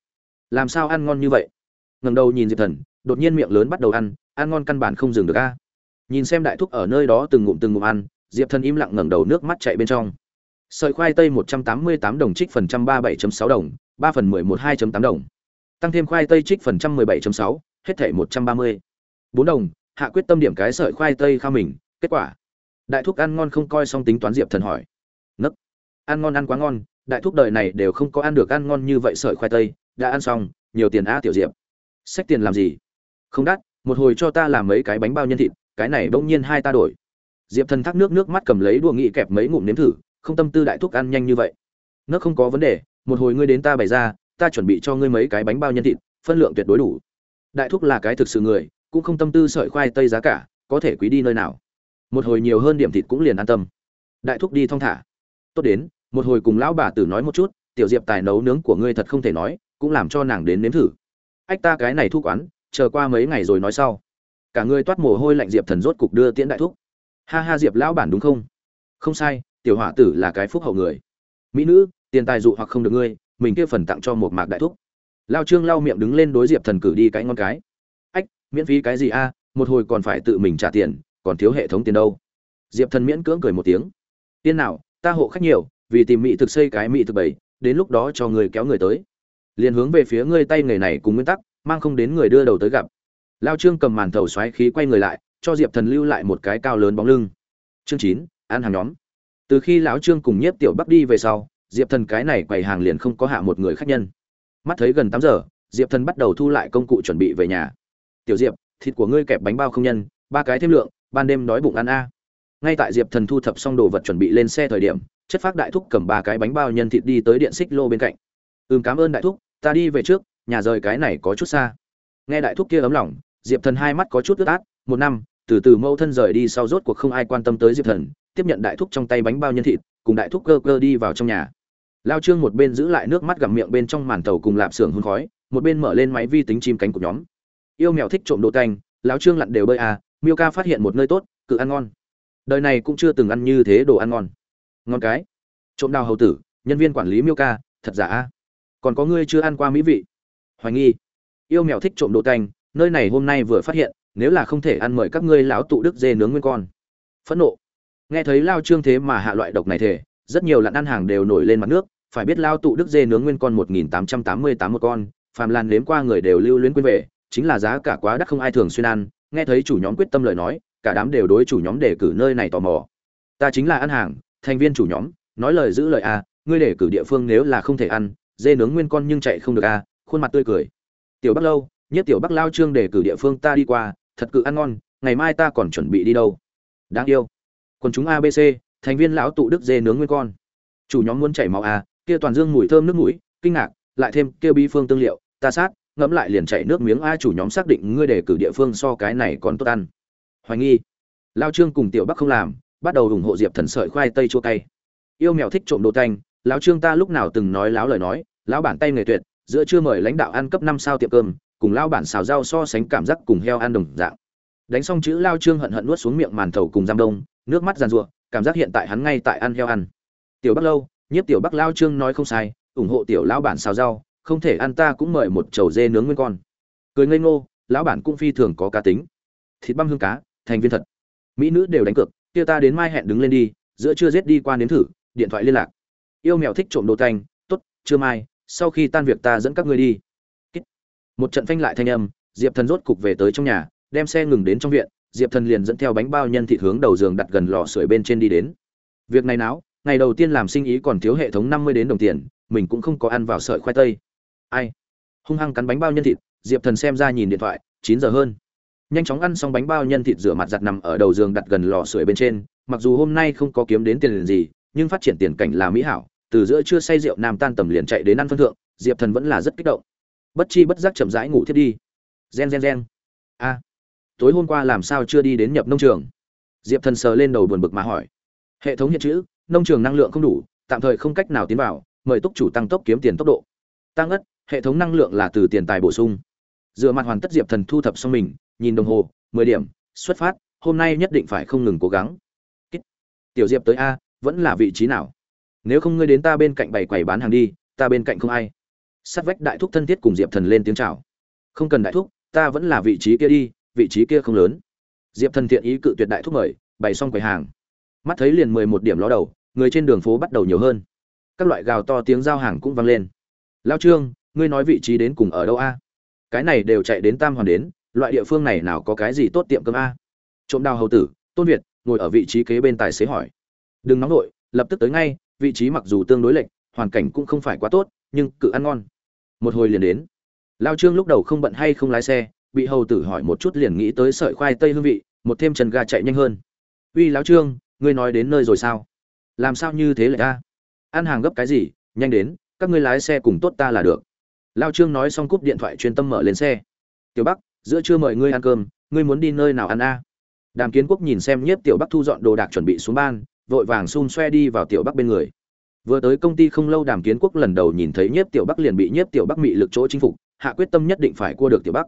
Làm sao ăn ngon như vậy? Ngầm đầu nhìn diệp thần, đột nhiên miệng lớn bắt đầu ăn ăn ngon căn bản không dừng được a. Nhìn xem đại thúc ở nơi đó từng ngụm từng ngụm ăn, diệp thần im lặng ngẩng đầu nước mắt chạy bên trong. Sợi khoai tây một trăm tám mươi tám đồng trích phần trăm ba bảy sáu đồng, ba phần mười một hai tám đồng. Tăng thêm khoai tây trích phần trăm mười bảy sáu, hết thể một trăm ba mươi bốn đồng hạ quyết tâm điểm cái sợi khoai tây kha mình, kết quả. Đại thúc ăn ngon không coi xong tính toán diệp thần hỏi. Nấc ăn ngon ăn quá ngon, đại thúc đời này đều không có ăn được ăn ngon như vậy sợi khoai tây, đã ăn xong, nhiều tiền a tiểu diệp. Xách tiền làm gì? Không đắt, một hồi cho ta làm mấy cái bánh bao nhân thịt, cái này bỗng nhiên hai ta đổi. Diệp thần thác nước nước mắt cầm lấy đùa nghị kẹp mấy ngụm nếm thử, không tâm tư đại thúc ăn nhanh như vậy. Nước không có vấn đề, một hồi ngươi đến ta bày ra, ta chuẩn bị cho ngươi mấy cái bánh bao nhân thịt, phân lượng tuyệt đối đủ. Đại thúc là cái thực sự người cũng không tâm tư sợi khoai tây giá cả, có thể quý đi nơi nào. Một hồi nhiều hơn điểm thịt cũng liền an tâm. Đại thúc đi thong thả. Tốt đến, một hồi cùng lão bà tử nói một chút, tiểu diệp tài nấu nướng của ngươi thật không thể nói, cũng làm cho nàng đến nếm thử. Ách ta cái này thu quán, chờ qua mấy ngày rồi nói sau. Cả ngươi toát mồ hôi lạnh diệp thần rốt cục đưa tiễn đại thúc. Ha ha diệp lão bản đúng không? Không sai, tiểu hỏa tử là cái phúc hậu người. Mỹ nữ, tiền tài dụ hoặc không được ngươi, mình kia phần tặng cho một mạc đại thúc. Lao trương lau miệng đứng lên đối diệp thần cử đi cái ngon cái miễn phí cái gì a, một hồi còn phải tự mình trả tiền, còn thiếu hệ thống tiền đâu. Diệp thần miễn cưỡng cười một tiếng. Tiên nào, ta hộ khách nhiều, vì tìm mỹ thực xây cái mỹ thực bảy, đến lúc đó cho người kéo người tới. Liền hướng về phía ngươi tay nghề này cùng nguyên tắc, mang không đến người đưa đầu tới gặp. Lao trương cầm màn thầu xoáy khí quay người lại, cho diệp thần lưu lại một cái cao lớn bóng lưng. Chương chín, ăn hàng nhóm. Từ khi lão trương cùng nhiếp tiểu bắc đi về sau, diệp thần cái này quầy hàng liền không có hạ một người khách nhân. Mắt thấy gần tám giờ, diệp thần bắt đầu thu lại công cụ chuẩn bị về nhà tiểu diệp, thịt của ngươi kẹp bánh bao không nhân, ba cái thêm lượng, ban đêm đói bụng ăn a. Ngay tại diệp thần thu thập xong đồ vật chuẩn bị lên xe thời điểm, chất phác đại thúc cầm ba cái bánh bao nhân thịt đi tới điện xích lô bên cạnh. Ừm, cảm ơn đại thúc, ta đi về trước, nhà rời cái này có chút xa. Nghe đại thúc kia ấm lòng, diệp thần hai mắt có chút ướt át, một năm, từ từ mâu thân rời đi sau rốt cuộc không ai quan tâm tới diệp thần, tiếp nhận đại thúc trong tay bánh bao nhân thịt, cùng đại thúc cơ cơ đi vào trong nhà. Lao trương một bên giữ lại nước mắt gặm miệng bên trong màn tàu cùng lạp xưởng hôn khói, một bên mở lên máy vi tính chim cánh của nhóm yêu mèo thích trộm đồ canh lão trương lặn đều bơi à miêu ca phát hiện một nơi tốt, cự ăn ngon. Đời này cũng chưa từng ăn như thế đồ ăn ngon. Ngon cái. Trộm đào hầu tử, nhân viên quản lý miêu ca, thật giả? A còn có ngươi chưa ăn qua mỹ vị? Hoài nghi. Yêu mèo thích trộm đồ canh, nơi này hôm nay vừa phát hiện, nếu là không thể ăn mời các ngươi lão tụ đức dê nướng nguyên con. Phẫn nộ. Nghe thấy lao trương thế mà hạ loại độc này thể rất nhiều lặn ăn hàng đều nổi lên mặt nước, phải biết lao tụ đức dê nướng nguyên con một nghìn tám trăm tám mươi tám một con, phàm lan nếm qua người đều lưu luyến quên về chính là giá cả quá đắt không ai thường xuyên ăn nghe thấy chủ nhóm quyết tâm lời nói cả đám đều đối chủ nhóm đề cử nơi này tò mò. Ta chính là ăn hàng thành viên chủ nhóm nói lời giữ lời a à, ngươi đề cử địa phương nếu là không thể ăn dê nướng nguyên con nhưng chạy không được a à, khuôn mặt tươi cười. Tiểu bắc lâu nhất tiểu bắc lao trương đề cử địa phương ta đi qua thật cự ăn ngon ngày mai ta còn chuẩn bị đi đâu. Đáng yêu. Còn chúng abc thành viên lão tụ đức dê nướng nguyên con. Chủ nhóm muốn chảy máu a à, kia toàn dương mùi thơm nước mũi kinh ngạc lại thêm kia bi phương tương liệu ta sát ngẫm lại liền chạy nước miếng, a, chủ nhóm xác định ngươi đề cử địa phương so cái này còn tốt ăn. Hoài nghi. Lao trương cùng tiểu bắc không làm, bắt đầu ủng hộ diệp thần sợi khoai tây chua cay. Yêu mèo thích trộm đồ tanh lão trương ta lúc nào từng nói láo lời nói, lão bản tay nghề tuyệt, giữa chưa mời lãnh đạo ăn cấp năm sao tiệm cơm, cùng lão bản xào rau so sánh cảm giác cùng heo ăn đồng dạng. Đánh xong chữ, lao trương hận hận nuốt xuống miệng màn thầu cùng giam đông, nước mắt giàn ruộng cảm giác hiện tại hắn ngay tại ăn heo ăn. Tiểu bắc lâu, nhiếp tiểu bắc lao trương nói không sai, ủng hộ tiểu lão bản xào rau không thể ăn ta cũng mời một chầu dê nướng nguyên con. Cười ngây ngô, lão bản cũng phi thường có cá tính. Thịt băm hương cá, thành viên thật. Mỹ nữ đều đánh cược, kia ta đến mai hẹn đứng lên đi, giữa chưa giết đi qua nếm thử, điện thoại liên lạc. Yêu mèo thích trộm đồ tanh, tốt chưa mai, sau khi tan việc ta dẫn các ngươi đi. Một trận phanh lại thanh âm, diệp thần rốt cục về tới trong nhà, đem xe ngừng đến trong viện, diệp thần liền dẫn theo bánh bao nhân thịt hướng đầu giường đặt gần lò sưởi bên trên đi đến. Việc này náo, ngày đầu tiên làm sinh ý còn thiếu hệ thống năm mươi đến đồng tiền, mình cũng không có ăn vào sợi khoai tây ai? Hung hăng cắn bánh bao nhân thịt, diệp thần xem ra nhìn điện thoại, chín giờ hơn. Nhanh chóng ăn xong bánh bao nhân thịt rửa mặt giặt nằm ở đầu giường đặt gần lò sưởi bên trên, mặc dù hôm nay không có kiếm đến tiền gì, nhưng phát triển tiền cảnh là mỹ hảo, từ giữa chưa say rượu nam tan tầm liền chạy đến ăn phân thượng, diệp thần vẫn là rất kích động. Bất chi bất giác chậm rãi ngủ thiết đi. Gen gen gen. A. Tối hôm qua làm sao chưa đi đến nhập nông trường? Diệp thần sờ lên đầu buồn bực mà hỏi. Hệ thống hiện chữ, nông trường năng lượng không đủ, tạm thời không cách nào tiến vào, mời túc chủ tăng tốc kiếm tiền tốc độ. Tăng ất hệ thống năng lượng là từ tiền tài bổ sung. Dựa mặt hoàn tất diệp thần thu thập xong mình, nhìn đồng hồ, mười điểm, xuất phát, hôm nay nhất định phải không ngừng cố gắng. Tiểu diệp tới a, vẫn là vị trí nào? Nếu không ngươi đến ta bên cạnh bày quầy bán hàng đi, ta bên cạnh không ai. Sát vách đại thúc thân thiết cùng diệp thần lên tiếng chào. Không cần đại thúc, ta vẫn là vị trí kia đi, vị trí kia không lớn. Diệp thần thiện ý cự tuyệt đại thúc mời, bày xong quầy hàng. Mắt thấy liền mười một điểm ló đầu, người trên đường phố bắt đầu nhiều hơn. Các loại gào to tiếng giao hàng cũng vang lên. Lao trương ngươi nói vị trí đến cùng ở đâu a? Cái này đều chạy đến tam hoàn đến, loại địa phương này nào có cái gì tốt tiệm cơm a? Trộm đào hầu tử, tôn việt, ngồi ở vị trí kế bên tài xế hỏi. Đừng nóng nổi lập tức tới ngay, vị trí mặc dù tương đối lệch, hoàn cảnh cũng không phải quá tốt, nhưng cự ăn ngon. Một hồi liền đến. Lao trương lúc đầu không bận hay không lái xe, bị hầu tử hỏi một chút liền nghĩ tới sợi khoai tây hương vị, một thêm chân ga chạy nhanh hơn. Uy lão trương, ngươi nói đến nơi rồi sao? Làm sao như thế lại ta ăn hàng gấp cái gì, nhanh đến, các ngươi lái xe cùng tốt ta là được lao trương nói xong cúp điện thoại chuyên tâm mở lên xe. Tiểu bắc, giữa trưa mời ngươi ăn cơm, ngươi muốn đi nơi nào ăn a? Đàm kiến quốc nhìn xem nhiếp tiểu bắc thu dọn đồ đạc chuẩn bị xuống ban, vội vàng xun xoe đi vào tiểu bắc bên người. Vừa tới công ty không lâu đàm kiến quốc lần đầu nhìn thấy nhiếp tiểu bắc liền bị nhiếp tiểu bắc mị lực chỗ chinh phục, hạ quyết tâm nhất định phải cua được tiểu bắc.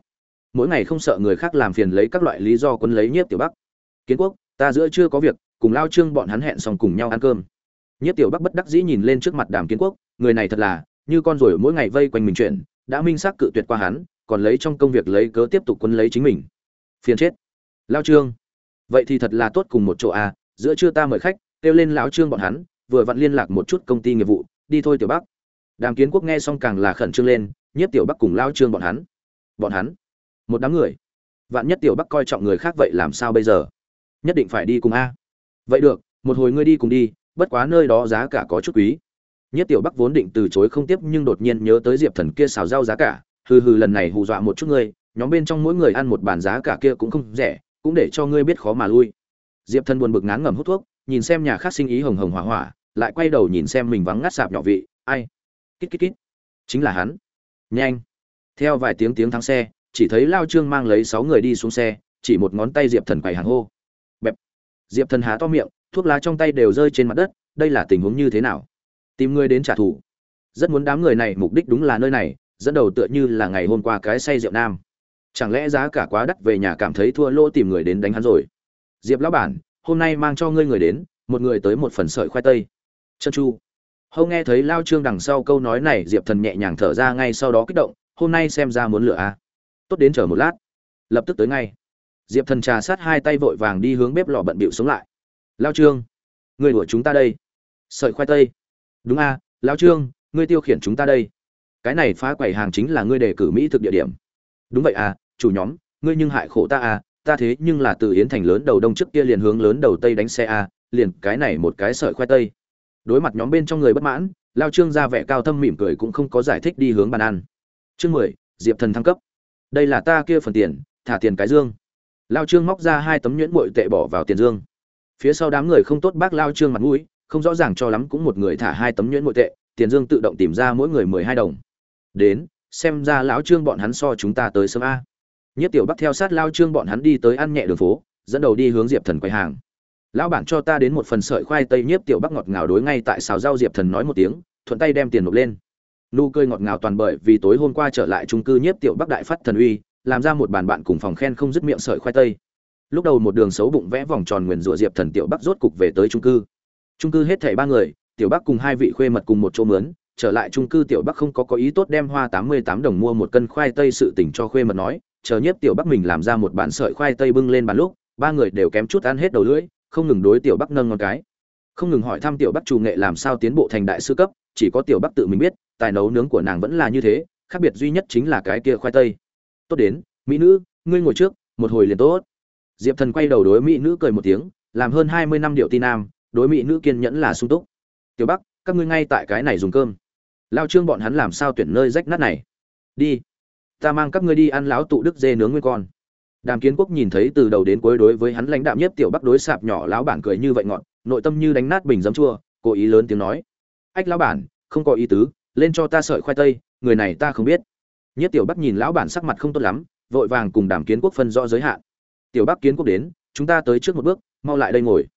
Mỗi ngày không sợ người khác làm phiền lấy các loại lý do quấn lấy nhiếp tiểu bắc. Kiến quốc, ta giữa chưa có việc, cùng lao trương bọn hắn hẹn xong cùng nhau ăn cơm. Nhiếp tiểu bắc bất đắc dĩ nhìn lên trước mặt đàm kiến quốc, người này thật là như con rồi mỗi ngày vây quanh mình chuyện đã minh xác cự tuyệt qua hắn, còn lấy trong công việc lấy cớ tiếp tục quấn lấy chính mình. Phiền chết. Lao trương. Vậy thì thật là tốt cùng một chỗ à giữa trưa ta mời khách, kêu lên lão trương bọn hắn, vừa vặn liên lạc một chút công ty nghiệp vụ, đi thôi tiểu bắc đàm kiến quốc nghe xong càng là khẩn trương lên nhiếp tiểu bắc cùng lao trương bọn hắn. Bọn hắn? Một đám người. Vạn nhất tiểu bắc coi trọng người khác vậy làm sao bây giờ? Nhất định phải đi cùng a. Vậy được, một hồi ngươi đi cùng đi, bất quá nơi đó giá cả có chút quý nhất tiểu bắc vốn định từ chối không tiếp nhưng đột nhiên nhớ tới diệp thần kia xào rau giá cả, hừ hừ lần này hù dọa một chút ngươi, nhóm bên trong mỗi người ăn một bàn giá cả kia cũng không rẻ, cũng để cho ngươi biết khó mà lui. Diệp thần buồn bực ngán ngẩm hút thuốc, nhìn xem nhà khác sinh ý hồng hồng hỏa hỏa, lại quay đầu nhìn xem mình vắng ngắt sạp nhỏ vị, ai? Kít kít kít. Chính là hắn. Nhanh. Theo vài tiếng tiếng thắng xe, chỉ thấy lao trương mang lấy sáu người đi xuống xe, chỉ một ngón tay diệp thần quầy hàng hô. Bẹp. Diệp thần há to miệng, thuốc lá trong tay đều rơi trên mặt đất, đây là tình huống như thế nào? Tìm người đến trả thù. Rất muốn đám người này mục đích đúng là nơi này, dẫn đầu tựa như là ngày hôm qua cái say rượu nam. Chẳng lẽ giá cả quá đắt về nhà cảm thấy thua lỗ tìm người đến đánh hắn rồi? Diệp lão bản, hôm nay mang cho ngươi người đến, một người tới một phần sợi khoai tây. Chân chu. Hâu nghe thấy lao trương đằng sau câu nói này, diệp thần nhẹ nhàng thở ra ngay sau đó kích động, hôm nay xem ra muốn lửa a. À. tốt đến chờ một lát. Lập tức tới ngay. Diệp thần trà sát hai tay vội vàng đi hướng bếp lò bận bịu sống lại. Lao trương, người đuổi chúng ta đây. Sợi khoai tây đúng a à, lao trương ngươi tiêu khiển chúng ta đây. Cái này phá quầy hàng chính là ngươi đề cử mỹ thực địa điểm. Đúng vậy à chủ nhóm ngươi nhưng hại khổ ta à ta thế nhưng là từ yến thành lớn đầu đông trước kia liền hướng lớn đầu tây đánh xe à liền cái này một cái sợi khoai tây. Đối mặt nhóm bên trong người bất mãn lao trương ra vẻ cao thâm mỉm cười cũng không có giải thích đi hướng bàn ăn. Chương mười diệp thần thăng cấp. Đây là ta kia phần tiền thả tiền cái dương. Lao trương móc ra hai tấm nhuyễn bội tệ bỏ vào tiền dương. Phía sau đám người không tốt bác lao trương mặt mũi không rõ ràng cho lắm cũng một người thả hai tấm nhuyễn bội tệ, tiền dương tự động tìm ra mỗi người mười hai đồng. Đến, xem ra lão trương bọn hắn so chúng ta tới sớm a. Nhất tiểu bắc theo sát lao trương bọn hắn đi tới ăn nhẹ đường phố, dẫn đầu đi hướng diệp thần quầy hàng. Lão bản cho ta đến một phần sợi khoai tây nhiếp tiểu bắc ngọt ngào đối ngay tại xào rau diệp thần nói một tiếng, thuận tay đem tiền nộp lên. Nụ cười ngọt ngào toàn bởi vì tối hôm qua trở lại trung cư nhiếp tiểu bắc đại phát thần uy, làm ra một bàn bạn cùng phòng khen không dứt miệng sợi khoai tây. Lúc đầu một đường xấu bụng vẽ vòng tròn nguyền rủa diệp thần tiểu bắc rốt cục về tới trung cư trung cư hết thảy ba người, tiểu bắc cùng hai vị khuê mật cùng một chỗ mướn, trở lại trung cư tiểu bắc không có có ý tốt đem hoa tám mươi tám đồng mua một cân khoai tây sự tình cho khuê mật nói, chờ nhiếp tiểu bắc mình làm ra một bản sợi khoai tây bưng lên bàn lúc, ba người đều kém chút ăn hết đầu lưỡi, không ngừng đối tiểu bắc nâng ngón cái. Không ngừng hỏi thăm tiểu bắc chủ nghệ làm sao tiến bộ thành đại sư cấp, chỉ có tiểu bắc tự mình biết, tài nấu nướng của nàng vẫn là như thế, khác biệt duy nhất chính là cái kia khoai tây. Tốt đến, mỹ nữ, ngươi ngồi trước, một hồi liền tốt. Diệp thần quay đầu đối mỹ nữ cười một tiếng, làm hơn hai mươi năm điệu ti nam đối mỹ nữ kiên nhẫn là sung túc. Tiểu bắc, các ngươi ngay tại cái này dùng cơm. Lao trương bọn hắn làm sao tuyển nơi rách nát này? Đi. Ta mang các ngươi đi ăn láo tụ đức dê nướng nguyên con. Đàm kiến quốc nhìn thấy từ đầu đến cuối đối với hắn lãnh đạm nhất tiểu bắc đối sạp nhỏ lão bản cười như vậy ngọn nội tâm như đánh nát bình giấm chua, cố ý lớn tiếng nói. Ách lão bản, không có ý tứ, lên cho ta sợi khoai tây, người này ta không biết. Nhất tiểu bắc nhìn lão bản sắc mặt không tốt lắm, vội vàng cùng đàm kiến quốc phân rõ giới hạn. Tiểu bắc kiến quốc đến, chúng ta tới trước một bước, mau lại đây ngồi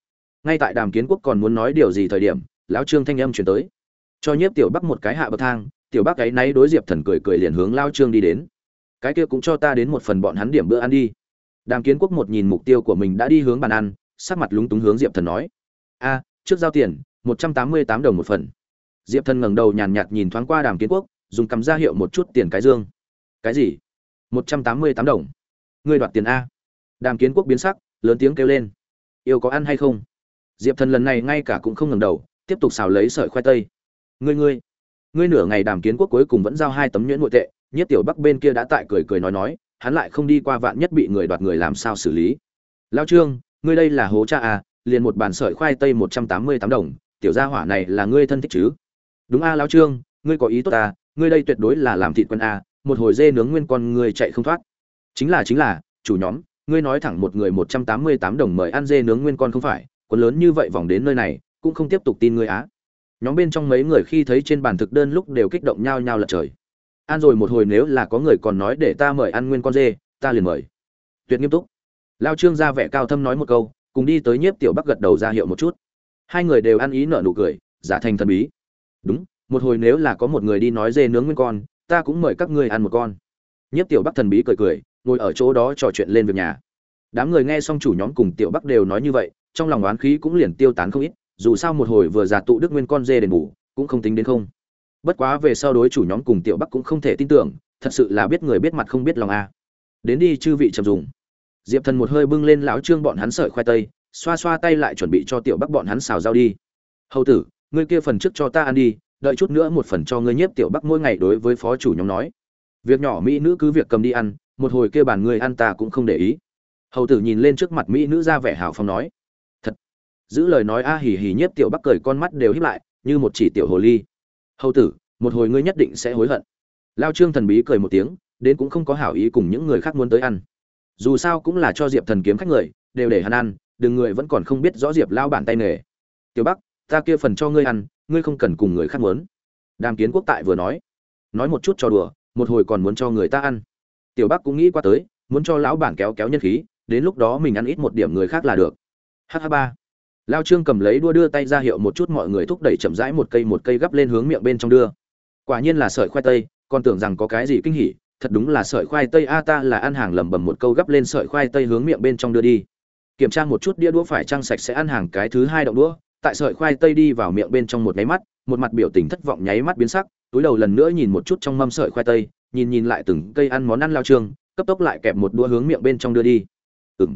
ngay tại đàm kiến quốc còn muốn nói điều gì thời điểm, lão trương thanh âm chuyển tới. Cho nhiếp tiểu bắc một cái hạ bậc thang, tiểu bắc ấy náy đối diệp thần cười cười liền hướng lao trương đi đến. Cái kia cũng cho ta đến một phần bọn hắn điểm bữa ăn đi. Đàm kiến quốc một nhìn mục tiêu của mình đã đi hướng bàn ăn, sắc mặt lúng túng hướng diệp thần nói. A, trước giao tiền, một trăm tám mươi tám đồng một phần. Diệp thần ngẩng đầu nhàn nhạt nhìn thoáng qua đàm kiến quốc, dùng cầm ra hiệu một chút tiền cái dương. Cái gì? Một trăm tám mươi tám đồng? Ngươi đoạt tiền a? Đàm kiến quốc biến sắc, lớn tiếng kêu lên. Yêu có ăn hay không? Diệp thần lần này ngay cả cũng không ngẩng đầu tiếp tục xào lấy sợi khoai tây. Ngươi ngươi ngươi nửa ngày đàm kiến quốc cuối cùng vẫn giao hai tấm nhuyễn nội tệ nhất tiểu bắc bên kia đã tại cười cười nói nói hắn lại không đi qua vạn nhất bị người đoạt người làm sao xử lý. Lao trương ngươi đây là hố cha à liền một bàn sợi khoai tây một trăm tám mươi tám đồng tiểu gia hỏa này là ngươi thân thích chứ? Đúng a à, lao trương ngươi có ý tốt à ngươi đây tuyệt đối là làm thịt quân a à, một hồi dê nướng nguyên con ngươi chạy không thoát. Chính là chính là chủ nhóm ngươi nói thẳng một người một trăm tám mươi tám đồng mời ăn dê nướng nguyên con không phải? Quân lớn như vậy vòng đến nơi này, cũng không tiếp tục tin ngươi á. Nhóm bên trong mấy người khi thấy trên bàn thực đơn lúc đều kích động nhao nhao lật trời. An rồi một hồi nếu là có người còn nói để ta mời ăn nguyên con dê, ta liền mời. Tuyệt nghiêm túc. Lao trương ra vẻ cao thâm nói một câu, cùng đi tới nhiếp tiểu bắc gật đầu ra hiệu một chút. Hai người đều ăn ý nở nụ cười, giả thành thần bí. Đúng, một hồi nếu là có một người đi nói dê nướng nguyên con, ta cũng mời các ngươi ăn một con. Nhiếp tiểu bắc thần bí cười cười, ngồi ở chỗ đó trò chuyện lên việc nhà. Đám người nghe xong chủ nhóm cùng tiểu bắc đều nói như vậy trong lòng oán khí cũng liền tiêu tán không ít, dù sao một hồi vừa giả tụ đức nguyên con dê đền bù, cũng không tính đến không. Bất quá về sau đối chủ nhóm cùng tiểu bắc cũng không thể tin tưởng, thật sự là biết người biết mặt không biết lòng a. Đến đi chư vị trầm dùng. Diệp thần một hơi bưng lên lão trương bọn hắn sợi khoai tây, xoa xoa tay lại chuẩn bị cho tiểu bắc bọn hắn xào rau đi. Hầu tử, ngươi kia phần trước cho ta ăn đi, đợi chút nữa một phần cho ngươi nhiếp tiểu bắc mỗi ngày đối với phó chủ nhóm nói. Việc nhỏ mỹ nữ cứ việc cầm đi ăn, một hồi kia bàn ngươi ăn ta cũng không để ý. Hầu tử nhìn lên trước mặt mỹ nữ ra vẻ hào phong nói giữ lời nói a hì hì nhiếp tiểu bắc cười con mắt đều híp lại, như một chỉ tiểu hồ ly. Hầu tử, một hồi ngươi nhất định sẽ hối hận. Lao trương thần bí cười một tiếng, đến cũng không có hảo ý cùng những người khác muốn tới ăn. Dù sao cũng là cho diệp thần kiếm khách người, đều để hắn ăn, đừng người vẫn còn không biết rõ diệp lao bản tay nghề. Tiểu bắc, ta kia phần cho ngươi ăn, ngươi không cần cùng người khác muốn. Đàm kiến quốc tại vừa nói. Nói một chút cho đùa, một hồi còn muốn cho người ta ăn. Tiểu bắc cũng nghĩ qua tới, muốn cho lão bản kéo kéo nhân khí, đến lúc đó mình ăn ít một điểm người khác là được. Hh ba lao trương cầm lấy đua đưa tay ra hiệu một chút mọi người thúc đẩy chậm rãi một cây một cây gắp lên hướng miệng bên trong đưa. Quả nhiên là sợi khoai tây, còn tưởng rằng có cái gì kinh hỉ, thật đúng là sợi khoai tây a, ta là ăn hàng lẩm bẩm một câu gắp lên sợi khoai tây hướng miệng bên trong đưa đi. Kiểm tra một chút đĩa đũa phải trăng sạch sẽ ăn hàng cái thứ hai động đũa, tại sợi khoai tây đi vào miệng bên trong một nháy mắt, một mặt biểu tình thất vọng nháy mắt biến sắc, túi đầu lần nữa nhìn một chút trong mâm sợi khoai tây, nhìn nhìn lại từng cây ăn món ăn lao trương, cấp tốc lại kẹp một đũa hướng miệng bên trong đưa đi. Ừ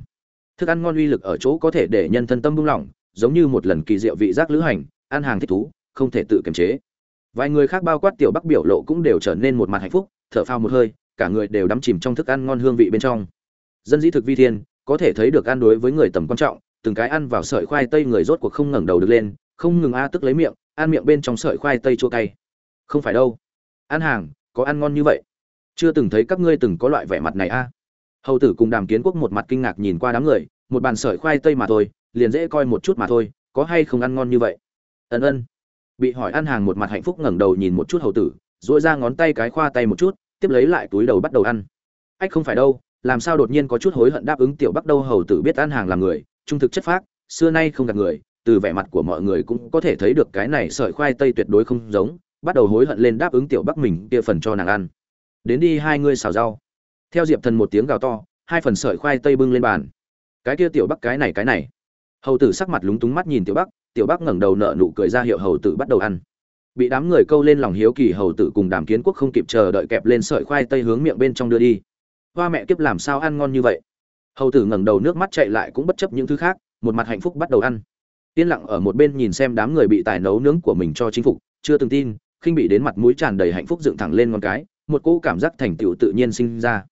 thức ăn ngon uy lực ở chỗ có thể để nhân thân tâm buông lỏng giống như một lần kỳ diệu vị giác lữ hành, ăn hàng thích thú, không thể tự kiềm chế. Vài người khác bao quát tiểu bắc biểu lộ cũng đều trở nên một mặt hạnh phúc, thở phao một hơi, cả người đều đắm chìm trong thức ăn ngon hương vị bên trong. Dân dĩ thực vi thiên, có thể thấy được ăn đối với người tầm quan trọng, từng cái ăn vào sợi khoai tây người rốt cuộc không ngẩng đầu được lên, không ngừng a tức lấy miệng, ăn miệng bên trong sợi khoai tây chua cay. Không phải đâu. Ăn hàng, có ăn ngon như vậy. Chưa từng thấy các ngươi từng có loại vẻ mặt này a. Hầu tử cùng đàm kiến quốc một mặt kinh ngạc nhìn qua đám người, một bàn sợi khoai tây mà thôi liền dễ coi một chút mà thôi, có hay không ăn ngon như vậy? Ân ân. Bị hỏi ăn hàng một mặt hạnh phúc ngẩng đầu nhìn một chút hầu tử dội ra ngón tay cái khoa tay một chút, tiếp lấy lại túi đầu bắt đầu ăn. Ách không phải đâu, làm sao đột nhiên có chút hối hận đáp ứng tiểu bắc đâu hầu tử biết ăn hàng làm người, trung thực chất phác, xưa nay không gạt người, từ vẻ mặt của mọi người cũng có thể thấy được cái này sợi khoai tây tuyệt đối không giống, bắt đầu hối hận lên đáp ứng tiểu bắc mình kia phần cho nàng ăn. Đến đi hai ngươi xào rau. Theo diệp thần một tiếng gào to, hai phần sợi khoai tây bưng lên bàn. Cái kia tiểu bắc cái này cái này hầu tử sắc mặt lúng túng mắt nhìn tiểu bắc tiểu bắc ngẩng đầu nở nụ cười ra hiệu hầu tử bắt đầu ăn. Bị đám người câu lên lòng hiếu kỳ, hầu tử cùng đàm kiến quốc không kịp chờ đợi kẹp lên sợi khoai tây hướng miệng bên trong đưa đi. Hoa mẹ kiếp làm sao ăn ngon như vậy? Hầu tử ngẩng đầu nước mắt chạy lại cũng bất chấp những thứ khác, một mặt hạnh phúc bắt đầu ăn. Yên lặng ở một bên nhìn xem đám người bị tài nấu nướng của mình cho chính phục, chưa từng tin, khinh bị đến mặt mũi tràn đầy hạnh phúc dựng thẳng lên con cái, một cỗ cảm giác thành tựu tự nhiên sinh ra.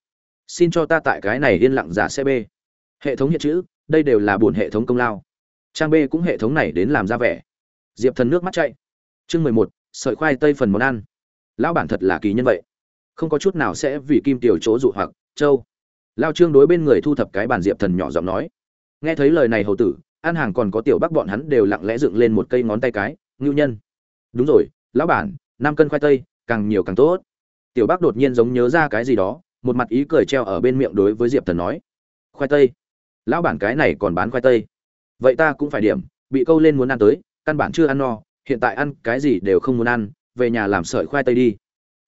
Xin cho ta tại cái này yên lặng giả xe b hệ thống hiện chữ đây đều là buồn hệ thống công lao. Trang b cũng hệ thống này đến làm ra vẻ. Diệp thần nước mắt chạy chương mười một, sợi khoai tây phần món ăn. Lão bản thật là kỳ nhân vậy. Không có chút nào sẽ vì kim tiểu chỗ dụ hoặc, châu. Lao trương đối bên người thu thập cái bàn diệp thần nhỏ giọng nói. Nghe thấy lời này hầu tử, an hàng còn có tiểu bắc bọn hắn đều lặng lẽ dựng lên một cây ngón tay cái, ngưu nhân. Đúng rồi, lão bản, năm cân khoai tây, càng nhiều càng tốt. Tiểu bắc đột nhiên giống nhớ ra cái gì đó, một mặt ý cười treo ở bên miệng đối với diệp thần nói. Khoai tây lão bản cái này còn bán khoai tây. Vậy ta cũng phải điểm, bị câu lên muốn ăn tới, căn bản chưa ăn no, hiện tại ăn cái gì đều không muốn ăn, về nhà làm sợi khoai tây đi.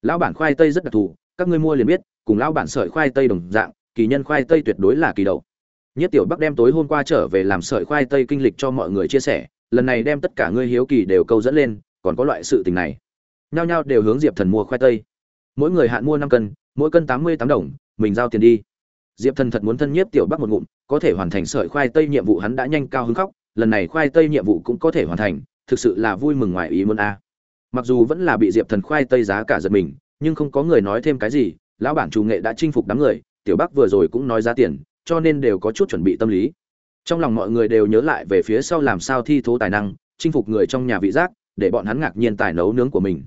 Lão bản khoai tây rất đặc thù, các ngươi mua liền biết, cùng lão bản sợi khoai tây đồng dạng, kỳ nhân khoai tây tuyệt đối là kỳ đầu. nhất tiểu bắc đem tối hôm qua trở về làm sợi khoai tây kinh lịch cho mọi người chia sẻ, lần này đem tất cả ngươi hiếu kỳ đều câu dẫn lên, còn có loại sự tình này. Nhao nhao đều hướng diệp thần mua khoai tây. Mỗi người hạn mua năm cân, mỗi cân tám mươi tám đồng, mình giao tiền đi diệp thần thật muốn thân nhiếp tiểu bắc một ngụm, có thể hoàn thành sợi khoai tây nhiệm vụ hắn đã nhanh cao hứng khóc, lần này khoai tây nhiệm vụ cũng có thể hoàn thành, thực sự là vui mừng ngoài ý muốn a. Mặc dù vẫn là bị diệp thần khoai tây giá cả giật mình, nhưng không có người nói thêm cái gì, lão bản chủ nghệ đã chinh phục đám người, tiểu bắc vừa rồi cũng nói giá tiền, cho nên đều có chút chuẩn bị tâm lý. Trong lòng mọi người đều nhớ lại về phía sau làm sao thi thố tài năng, chinh phục người trong nhà vị giác, để bọn hắn ngạc nhiên tài nấu nướng của mình.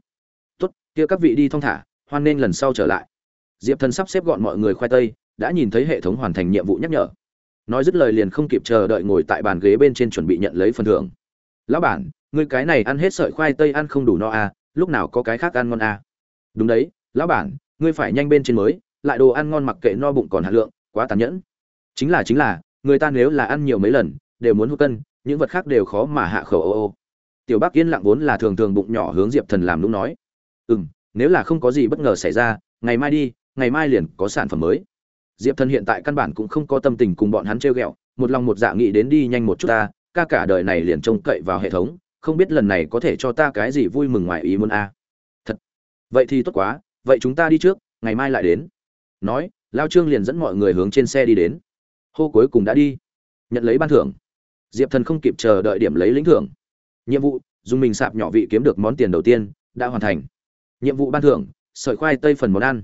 Tốt, kia các vị đi thong thả, hoan nên lần sau trở lại diệp thần sắp xếp gọn mọi người khoai tây đã nhìn thấy hệ thống hoàn thành nhiệm vụ nhắc nhở. Nói dứt lời liền không kịp chờ đợi ngồi tại bàn ghế bên trên chuẩn bị nhận lấy phần thưởng. Lão bản ngươi cái này ăn hết sợi khoai tây ăn không đủ no à, lúc nào có cái khác ăn ngon à. đúng đấy lão bản ngươi phải nhanh bên trên mới lại đồ ăn ngon mặc kệ no bụng còn hạt lượng quá tàn nhẫn. Chính là chính là người ta nếu là ăn nhiều mấy lần đều muốn hút cân những vật khác đều khó mà hạ khẩu ô ô. Tiểu bắc yên lặng vốn là thường thường bụng nhỏ hướng diệp thần làm lúc nói. Ừ m nếu là không có gì bất ngờ xảy ra ngày mai đi ngày mai liền có sản phẩm mới. Diệp thần hiện tại căn bản cũng không có tâm tình cùng bọn hắn trêu ghẹo, một lòng một dạ nghĩ đến đi nhanh một chút ta, ca cả đời này liền trông cậy vào hệ thống, không biết lần này có thể cho ta cái gì vui mừng ngoài ý muốn a. Thật. Vậy thì tốt quá, vậy chúng ta đi trước, ngày mai lại đến. Nói, lao trương liền dẫn mọi người hướng trên xe đi đến. Hô cuối cùng đã đi. Nhận lấy ban thưởng. Diệp thần không kịp chờ đợi điểm lấy lĩnh thưởng. Nhiệm vụ, dùng mình sạp nhỏ vị kiếm được món tiền đầu tiên, đã hoàn thành. Nhiệm vụ ban thưởng, sợi khoai tây phần món ăn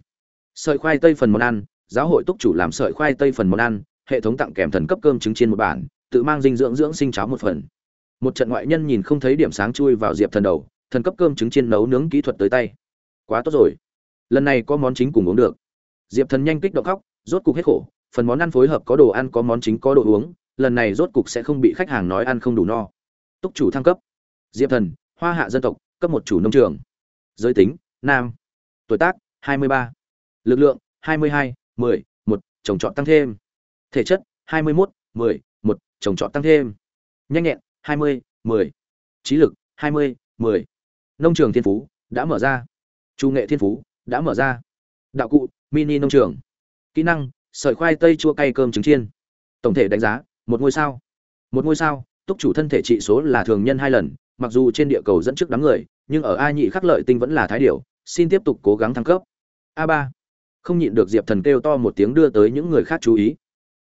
sợi khoai tây phần món ăn, giáo hội túc chủ làm sợi khoai tây phần món ăn, hệ thống tặng kèm thần cấp cơm trứng chiên một bản, tự mang dinh dưỡng dưỡng sinh cháo một phần. Một trận ngoại nhân nhìn không thấy điểm sáng chui vào diệp thần đầu, thần cấp cơm trứng chiên nấu nướng kỹ thuật tới tay. Quá tốt rồi. Lần này có món chính cùng uống được. Diệp thần nhanh kích động khóc, rốt cục hết khổ, phần món ăn phối hợp có đồ ăn có món chính có đồ uống, lần này rốt cục sẽ không bị khách hàng nói ăn không đủ no. Túc chủ thăng cấp. Diệp thần, hoa hạ dân tộc, cấp một chủ nông trường. Giới tính, nam. Tuổi tác 23 lực lượng 22, 10, 1, trồng trọt tăng thêm. Thể chất 21, 10, 1, trồng trọt tăng thêm. Nhanh nhẹn 20, 10. trí lực 20, 10. nông trường thiên phú đã mở ra. Chu nghệ thiên phú đã mở ra. Đạo cụ mini nông trường. Kỹ năng sợi khoai tây chua cay cơm trứng chiên. Tổng thể đánh giá một ngôi sao. Một ngôi sao túc chủ thân thể trị số là thường nhân hai lần mặc dù trên địa cầu dẫn trước đám người nhưng ở a nhị khắc lợi tinh vẫn là thái điểu xin tiếp tục cố gắng thăng cấp. A ba không nhịn được diệp thần kêu to một tiếng đưa tới những người khác chú ý.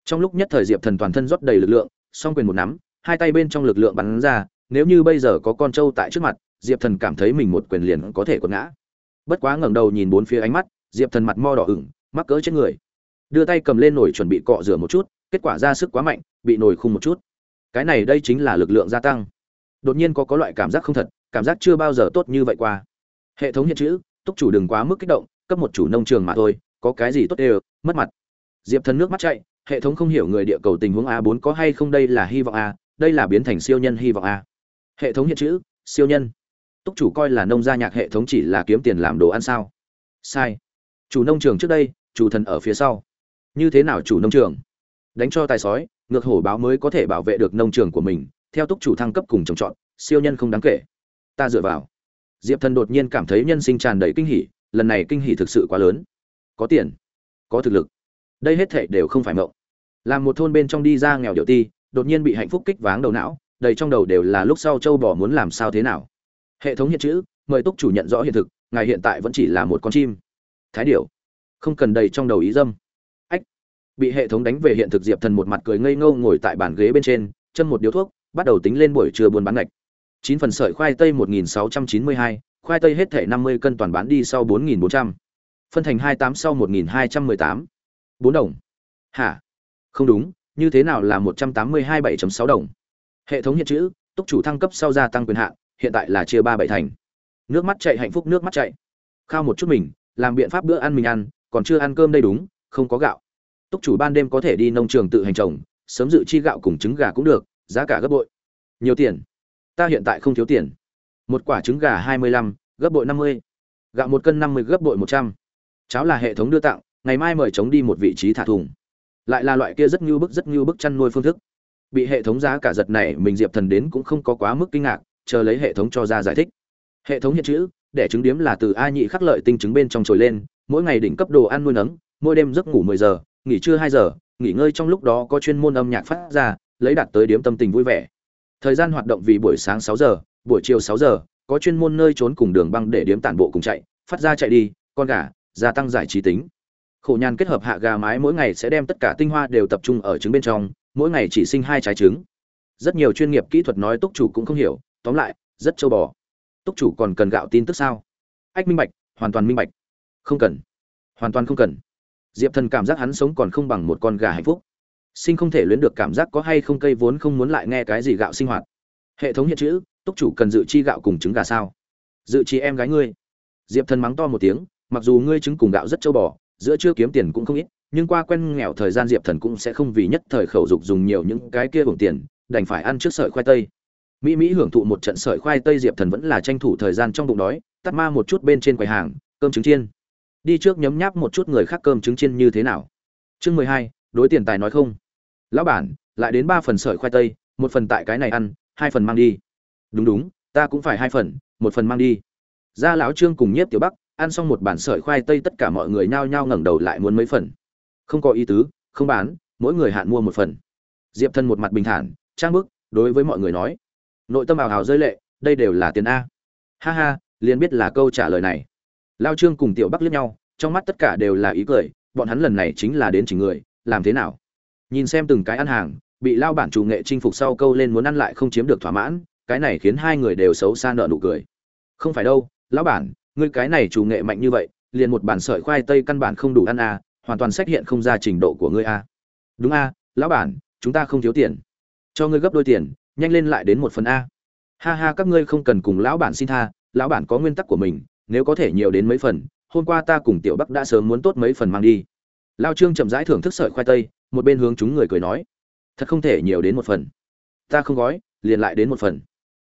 Trong lúc nhất thời diệp thần toàn thân rót đầy lực lượng, song quyền một nắm, hai tay bên trong lực lượng bắn ra, nếu như bây giờ có con trâu tại trước mặt, diệp thần cảm thấy mình một quyền liền có thể quật ngã. Bất quá ngẩng đầu nhìn bốn phía ánh mắt, diệp thần mặt mo đỏ ửng, mắc cỡ chết người. Đưa tay cầm lên nổi chuẩn bị cọ rửa một chút, kết quả ra sức quá mạnh, bị nổi khung một chút. Cái này đây chính là lực lượng gia tăng. Đột nhiên có có loại cảm giác không thật, cảm giác chưa bao giờ tốt như vậy qua. Hệ thống hiện chữ, túc chủ đừng quá mức kích động, cấp một chủ nông trường mà thôi có cái gì tốt đều, mất mặt. Diệp thần nước mắt chạy, hệ thống không hiểu người địa cầu tình huống a bốn có hay không đây là hy vọng a, đây là biến thành siêu nhân hy vọng a. Hệ thống hiện chữ, siêu nhân. Túc chủ coi là nông gia nhạc hệ thống chỉ là kiếm tiền làm đồ ăn sao? Sai. Chủ nông trường trước đây, chủ thần ở phía sau. Như thế nào chủ nông trường? Đánh cho tài sói, ngược hổ báo mới có thể bảo vệ được nông trường của mình, theo túc chủ thăng cấp cùng trồng trọt, siêu nhân không đáng kể. Ta dựa vào. Diệp thần đột nhiên cảm thấy nhân sinh tràn đầy kinh hỉ, lần này kinh hỉ thực sự quá lớn có tiền, có thực lực. Đây hết thảy đều không phải mộng. Làm một thôn bên trong đi ra nghèo điệu ti, đột nhiên bị hạnh phúc kích váng đầu não, đầy trong đầu đều là lúc sau châu bò muốn làm sao thế nào. Hệ thống hiện chữ, mời túc chủ nhận rõ hiện thực, ngài hiện tại vẫn chỉ là một con chim. Thái điểu, không cần đầy trong đầu ý dâm. Ách, bị hệ thống đánh về hiện thực diệp thần một mặt cười ngây ngâu ngồi tại bàn ghế bên trên, châm một điếu thuốc, bắt đầu tính lên buổi trưa buôn bán ngạch. Chín phần sợi khoai tây một nghìn sáu trăm chín mươi hai, khoai tây hết thể năm mươi cân toàn bán đi sau bốn nghìn bốn trăm phân thành hai tám sau một nghìn hai trăm mười tám. Bốn đồng. Hả? Không đúng, như thế nào là một trăm tám mươi hai bảy sáu đồng? Hệ thống hiện chữ, túc chủ thăng cấp sau gia tăng quyền hạn, hiện tại là chia ba bảy thành. Nước mắt chạy hạnh phúc, nước mắt chạy. Khao một chút mình, làm biện pháp bữa ăn mình ăn, còn chưa ăn cơm đây đúng, không có gạo. Túc chủ ban đêm có thể đi nông trường tự hành trồng, sớm dự chi gạo cùng trứng gà cũng được, giá cả gấp bội. Nhiều tiền. Ta hiện tại không thiếu tiền. Một quả trứng gà hai mươi lăm, gấp bội năm mươi. Gạo một cân năm mươi, gấp bội một trăm cháo là hệ thống đưa tặng, ngày mai mời chống đi một vị trí thả thùng. Lại là loại kia rất như bức, rất như bức chăn nuôi phương thức. Bị hệ thống giá cả giật này, mình diệp thần đến cũng không có quá mức kinh ngạc, chờ lấy hệ thống cho ra giải thích. Hệ thống hiện chữ, để trứng điếm là từ a nhị khắc lợi tinh trứng bên trong trồi lên, mỗi ngày đỉnh cấp đồ ăn nuôi nấng, mỗi đêm giấc ngủ mười giờ, nghỉ trưa hai giờ, nghỉ ngơi trong lúc đó có chuyên môn âm nhạc phát ra, lấy đạt tới điếm tâm tình vui vẻ. Thời gian hoạt động vì buổi sáng sáu giờ, buổi chiều sáu giờ, có chuyên môn nơi trốn cùng đường băng để điếm tản bộ cùng chạy, phát ra chạy đi, con gà gia tăng giải trí tính. Khổ nhàn kết hợp hạ gà mái mỗi ngày sẽ đem tất cả tinh hoa đều tập trung ở trứng bên trong, mỗi ngày chỉ sinh hai trái trứng. Rất nhiều chuyên nghiệp kỹ thuật nói túc chủ cũng không hiểu, tóm lại, rất châu bò. Túc chủ còn cần gạo tin tức sao? Ách minh bạch, hoàn toàn minh bạch. Không cần. Hoàn toàn không cần. Diệp thần cảm giác hắn sống còn không bằng một con gà hạnh phúc. Sinh không thể luyến được cảm giác có hay không cây vốn không muốn lại nghe cái gì gạo sinh hoạt. Hệ thống hiện chữ, túc chủ cần dự chi gạo cùng trứng gà sao? Dự chi em gái ngươi. Diệp thần mắng to một tiếng mặc dù ngươi trứng cùng gạo rất châu bò, giữa chưa kiếm tiền cũng không ít, nhưng qua quen nghèo thời gian diệp thần cũng sẽ không vì nhất thời khẩu dục dùng nhiều những cái kia hưởng tiền, đành phải ăn trước sợi khoai tây. Mỹ mỹ hưởng thụ một trận sợi khoai tây diệp thần vẫn là tranh thủ thời gian trong bụng đói, tắt ma một chút bên trên quầy hàng, cơm trứng chiên. Đi trước nhấm nháp một chút người khác cơm trứng chiên như thế nào. Chương mười hai, đối tiền tài nói không. Lão bản, lại đến ba phần sợi khoai tây, một phần tại cái này ăn, hai phần mang đi. Đúng đúng, ta cũng phải hai phần, một phần mang đi. Ra lão trương cùng nhiếp tiểu bắc ăn xong một bản sợi khoai tây tất cả mọi người nhao nhao ngẩng đầu lại muốn mấy phần. Không có ý tứ, không bán, mỗi người hạn mua một phần. Diệp thân một mặt bình thản, trang bức, đối với mọi người nói, nội tâm ảo hào rơi lệ, đây đều là tiền a. Ha ha, liền biết là câu trả lời này. Lao trương cùng tiểu bắc liếc nhau, trong mắt tất cả đều là ý cười, bọn hắn lần này chính là đến chỉ người, làm thế nào? Nhìn xem từng cái ăn hàng, bị lao bản chủ nghệ chinh phục sau câu lên muốn ăn lại không chiếm được thỏa mãn, cái này khiến hai người đều xấu xa nợ nụ cười. Không phải đâu, lão bản ngươi cái này chủ nghệ mạnh như vậy liền một bản sợi khoai tây căn bản không đủ ăn à, hoàn toàn xét hiện không ra trình độ của ngươi a đúng a lão bản chúng ta không thiếu tiền. Cho ngươi gấp đôi tiền nhanh lên lại đến một phần a. Ha ha các ngươi không cần cùng lão bản xin tha lão bản có nguyên tắc của mình nếu có thể nhiều đến mấy phần hôm qua ta cùng tiểu bắc đã sớm muốn tốt mấy phần mang đi. Lao trương chậm rãi thưởng thức sợi khoai tây một bên hướng chúng người cười nói. Thật không thể nhiều đến một phần. Ta không gói liền lại đến một phần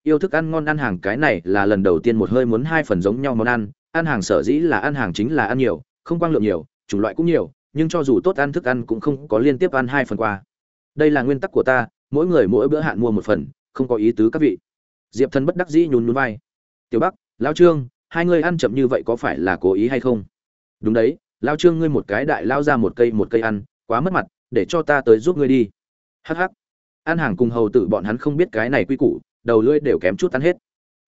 yêu thức ăn ngon ăn hàng cái này là lần đầu tiên một hơi muốn hai phần giống nhau món ăn. Ăn hàng sở dĩ là ăn hàng chính là ăn nhiều, không quang lượng nhiều, chủng loại cũng nhiều, nhưng cho dù tốt ăn thức ăn cũng không có liên tiếp ăn hai phần qua. Đây là nguyên tắc của ta, mỗi người mỗi bữa hạn mua một phần, không có ý tứ các vị. Diệp thần bất đắc dĩ nhún nhún vai. Tiểu bắc, lao trương, hai người ăn chậm như vậy có phải là cố ý hay không? Đúng đấy, lao trương ngươi một cái đại lao ra một cây một cây ăn, quá mất mặt, để cho ta tới giúp ngươi đi. Hắc hắc. Ăn hàng cùng hầu tử bọn hắn không biết cái này quy củ đầu lưỡi đều kém chút tan hết.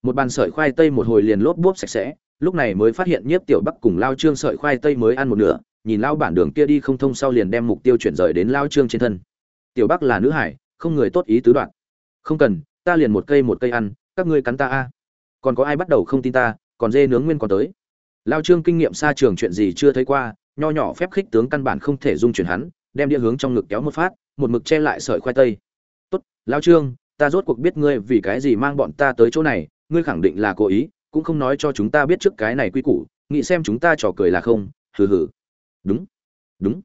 Một bàn sợi khoai tây một hồi liền lốp bốp sạch sẽ, lúc này mới phát hiện nhiếp tiểu bắc cùng lao trương sợi khoai tây mới ăn một nửa, nhìn lao bản đường kia đi không thông sau liền đem mục tiêu chuyển rời đến lao trương trên thân. Tiểu bắc là nữ hải, không người tốt ý tứ đoạn. Không cần, ta liền một cây một cây ăn, các ngươi cắn ta a. Còn có ai bắt đầu không tin ta, còn dê nướng nguyên còn tới. Lao trương kinh nghiệm xa trường chuyện gì chưa thấy qua, nho nhỏ phép khích tướng căn bản không thể dung chuyển hắn, đem đĩa hướng trong ngực kéo một phát, một mực che lại sợi khoai tây. Tốt, lao trương ta rốt cuộc biết ngươi vì cái gì mang bọn ta tới chỗ này, ngươi khẳng định là cố ý, cũng không nói cho chúng ta biết trước cái này quy củ, nghĩ xem chúng ta trò cười là không, hừ hừ. Đúng đúng.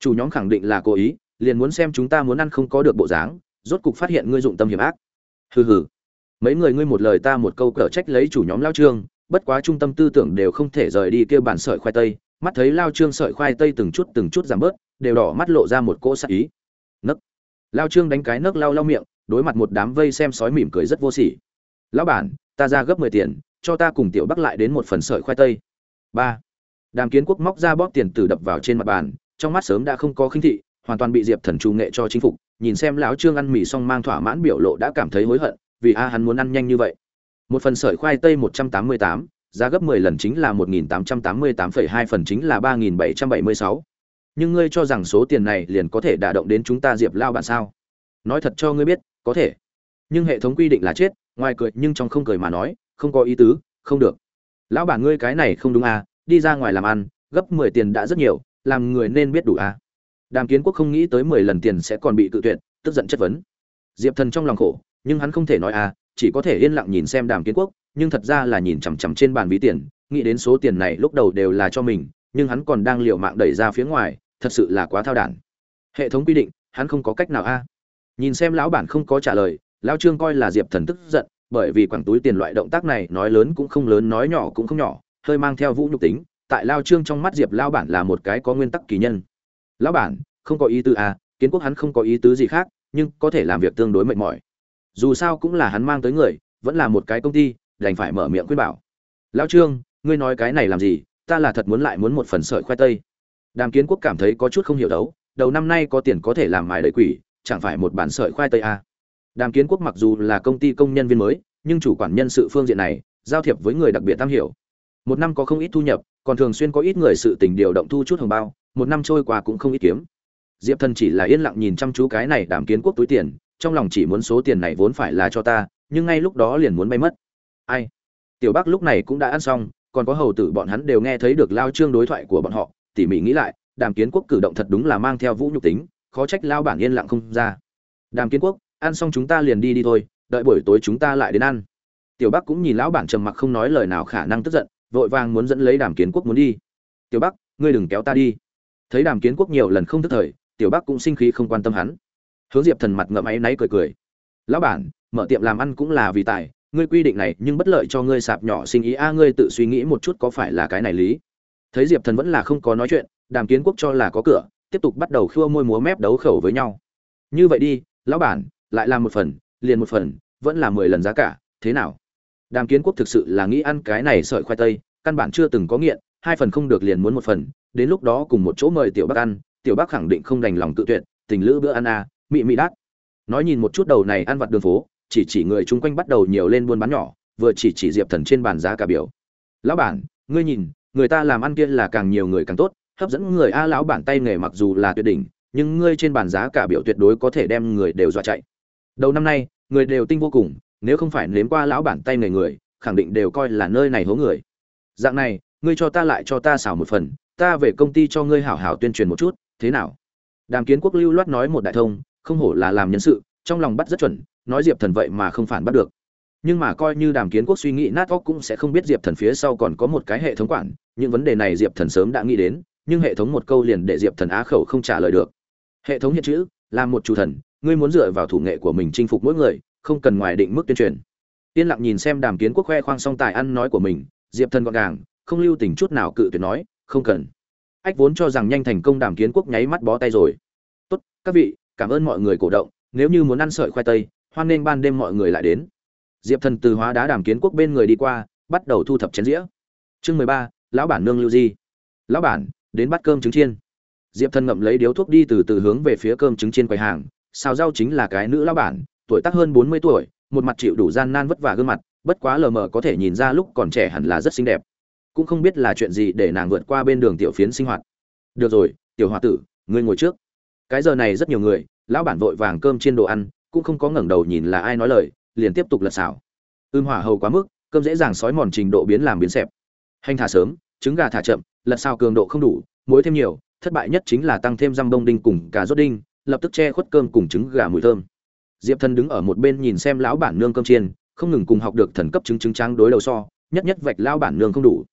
Chủ nhóm khẳng định là cố ý, liền muốn xem chúng ta muốn ăn không có được bộ dáng, rốt cục phát hiện ngươi dụng tâm hiểm ác. Hừ hừ. Mấy người ngươi một lời ta một câu cở trách lấy chủ nhóm lao trương, bất quá trung tâm tư tưởng đều không thể rời đi kêu bản sợi khoai tây, mắt thấy lao trương sợi khoai tây từng chút từng chút giảm bớt, đều đỏ mắt lộ ra một cỗ sắc ý. Nấc. Lao trương đánh cái nấc lao lao miệng đối mặt một đám vây xem sói mỉm cười rất vô sỉ. Lão bản, ta ra gấp mười tiền, cho ta cùng tiểu bắc lại đến một phần sợi khoai tây. Ba. Đàm kiến quốc móc ra bóp tiền từ đập vào trên mặt bàn, trong mắt sớm đã không có khinh thị, hoàn toàn bị diệp thần trù nghệ cho chính phục, nhìn xem lão trương ăn mì xong mang thỏa mãn biểu lộ đã cảm thấy hối hận, vì a hắn muốn ăn nhanh như vậy. Một phần sợi khoai tây một trăm tám mươi tám, giá gấp mười lần chính là một nghìn tám trăm tám mươi tám phẩy hai phần chính là ba nghìn bảy trăm bảy mươi sáu. Nhưng ngươi cho rằng số tiền này liền có thể đả động đến chúng ta diệp lao bản sao? Nói thật cho ngươi biết có thể. Nhưng hệ thống quy định là chết, ngoài cười nhưng trong không cười mà nói, không có ý tứ, không được. Lão bản ngươi cái này không đúng à đi ra ngoài làm ăn, gấp mười tiền đã rất nhiều, làm người nên biết đủ à. Đàm kiến quốc không nghĩ tới mười lần tiền sẽ còn bị cự tuyệt, tức giận chất vấn. Diệp thần trong lòng khổ, nhưng hắn không thể nói à chỉ có thể yên lặng nhìn xem đàm kiến quốc, nhưng thật ra là nhìn chằm chằm trên bàn ví tiền, nghĩ đến số tiền này lúc đầu đều là cho mình, nhưng hắn còn đang liều mạng đẩy ra phía ngoài, thật sự là quá thao đản. Hệ thống quy định, hắn không có cách nào a nhìn xem lão bản không có trả lời, lão trương coi là diệp thần tức giận, bởi vì quẳng túi tiền loại động tác này nói lớn cũng không lớn, nói nhỏ cũng không nhỏ, hơi mang theo vũ nhục tính. Tại lao trương trong mắt diệp lao bản là một cái có nguyên tắc kỳ nhân. Lão bản, không có ý tứ à? kiến quốc hắn không có ý tứ gì khác, nhưng có thể làm việc tương đối mệt mỏi. Dù sao cũng là hắn mang tới người, vẫn là một cái công ty, đành phải mở miệng khuyên bảo. Lão trương, ngươi nói cái này làm gì? Ta là thật muốn lại muốn một phần sợi khoai tây. Đàm kiến quốc cảm thấy có chút không hiểu đấu, đầu năm nay có tiền có thể làm mài đầy quỷ chẳng phải một bản sợi khoai tây à. đàm kiến quốc mặc dù là công ty công nhân viên mới, nhưng chủ quản nhân sự phương diện này, giao thiệp với người đặc biệt tam hiểu. Một năm có không ít thu nhập, còn thường xuyên có ít người sự tình điều động thu chút hồng bao, một năm trôi qua cũng không ít kiếm. Diệp thần chỉ là yên lặng nhìn chăm chú cái này đàm kiến quốc túi tiền, trong lòng chỉ muốn số tiền này vốn phải là cho ta, nhưng ngay lúc đó liền muốn bay mất. Ai? Tiểu bắc lúc này cũng đã ăn xong, còn có hầu tử bọn hắn đều nghe thấy được lao trương đối thoại của bọn họ, tỉ mỉ nghĩ lại, đàm kiến quốc cử động thật đúng là mang theo vũ nhục tính khó trách lao bản yên lặng không ra. Đàm kiến quốc, ăn xong chúng ta liền đi đi thôi, đợi buổi tối chúng ta lại đến ăn. Tiểu bắc cũng nhìn lão bản trầm mặc không nói lời nào khả năng tức giận, vội vàng muốn dẫn lấy đàm kiến quốc muốn đi. Tiểu bắc, ngươi đừng kéo ta đi. Thấy đàm kiến quốc nhiều lần không thức thời, tiểu bắc cũng sinh khí không quan tâm hắn. Hướng diệp thần mặt ngậm áy náy cười cười. Lão bản, mở tiệm làm ăn cũng là vì tài, ngươi quy định này nhưng bất lợi cho ngươi sạp nhỏ sinh ý. A, ngươi tự suy nghĩ một chút có phải là cái này lý? Thấy diệp thần vẫn là không có nói chuyện, đàm kiến quốc cho là có cửa tiếp tục bắt đầu khua môi múa mép đấu khẩu với nhau. Như vậy đi lão bản lại làm một phần liền một phần vẫn là mười lần giá cả thế nào? Đàm kiến quốc thực sự là nghĩ ăn cái này sợi khoai tây căn bản chưa từng có nghiện hai phần không được liền muốn một phần đến lúc đó cùng một chỗ mời tiểu bắc ăn tiểu bắc khẳng định không đành lòng tự tuyệt tình lữ bữa ăn a à, mị mị đắc, nói nhìn một chút đầu này ăn vặt đường phố chỉ chỉ người chung quanh bắt đầu nhiều lên buôn bán nhỏ vừa chỉ chỉ diệp thần trên bàn giá cả biểu. Lão bản ngươi nhìn người ta làm ăn kia là càng nhiều người càng tốt hấp dẫn người a lão bản tay nghề mặc dù là tuyệt đỉnh, nhưng ngươi trên bàn giá cả biểu tuyệt đối có thể đem người đều dọa chạy. Đầu năm nay, người đều tinh vô cùng, nếu không phải nếm qua lão bản tay nghề người, khẳng định đều coi là nơi này hố người. Dạng này, ngươi cho ta lại cho ta xào một phần, ta về công ty cho ngươi hảo hảo tuyên truyền một chút, thế nào? Đàm kiến quốc lưu loát nói một đại thông, không hổ là làm nhân sự, trong lòng bắt rất chuẩn, nói diệp thần vậy mà không phản bắt được. Nhưng mà coi như đàm kiến quốc suy nghĩ nát óc cũng sẽ không biết diệp thần phía sau còn có một cái hệ thống quản, những vấn đề này diệp thần sớm đã nghĩ đến nhưng hệ thống một câu liền để diệp thần á khẩu không trả lời được. Hệ thống hiện chữ, là một chủ thần, ngươi muốn dựa vào thủ nghệ của mình chinh phục mỗi người, không cần ngoài định mức tuyên truyền. Yên lặng nhìn xem đàm kiến quốc khoe khoang song tài ăn nói của mình, diệp thần gọn gàng, không lưu tình chút nào cự tuyệt nói, không cần. Ách vốn cho rằng nhanh thành công đàm kiến quốc nháy mắt bó tay rồi. Tốt, các vị, cảm ơn mọi người cổ động, nếu như muốn ăn sợi khoai tây, hoan nghênh ban đêm mọi người lại đến. Diệp thần từ hóa đá đàm kiến quốc bên người đi qua, bắt đầu thu thập chén dĩa. Chương mười ba, lão bản nương lưu di. Lão bản đến bắt cơm trứng chiên. Diệp thần ngậm lấy điếu thuốc đi từ từ hướng về phía cơm trứng chiên quầy hàng. Xào rau chính là cái nữ lão bản, tuổi tác hơn bốn mươi tuổi, một mặt chịu đủ gian nan vất vả gương mặt, bất quá lờ mờ có thể nhìn ra lúc còn trẻ hẳn là rất xinh đẹp. Cũng không biết là chuyện gì để nàng vượt qua bên đường tiểu phiến sinh hoạt. Được rồi, tiểu h tử, ngươi ngồi trước. Cái giờ này rất nhiều người, lão bản vội vàng cơm trên đồ ăn, cũng không có ngẩng đầu nhìn là ai nói lời, liền tiếp tục lật xào. Ưm hỏa hầu quá mức, cơm dễ dàng sói mòn trình độ biến làm biến xẹp. Hành thả sớm, trứng gà thả chậm lật xào cường độ không đủ, muối thêm nhiều, thất bại nhất chính là tăng thêm răm bông đinh cùng cà rốt đinh, lập tức che khuất cơm cùng trứng gà mùi thơm. Diệp thần đứng ở một bên nhìn xem lão bản nương cơm chiên, không ngừng cùng học được thần cấp trứng trứng trắng đối đầu so, nhất nhất vạch lão bản nương không đủ.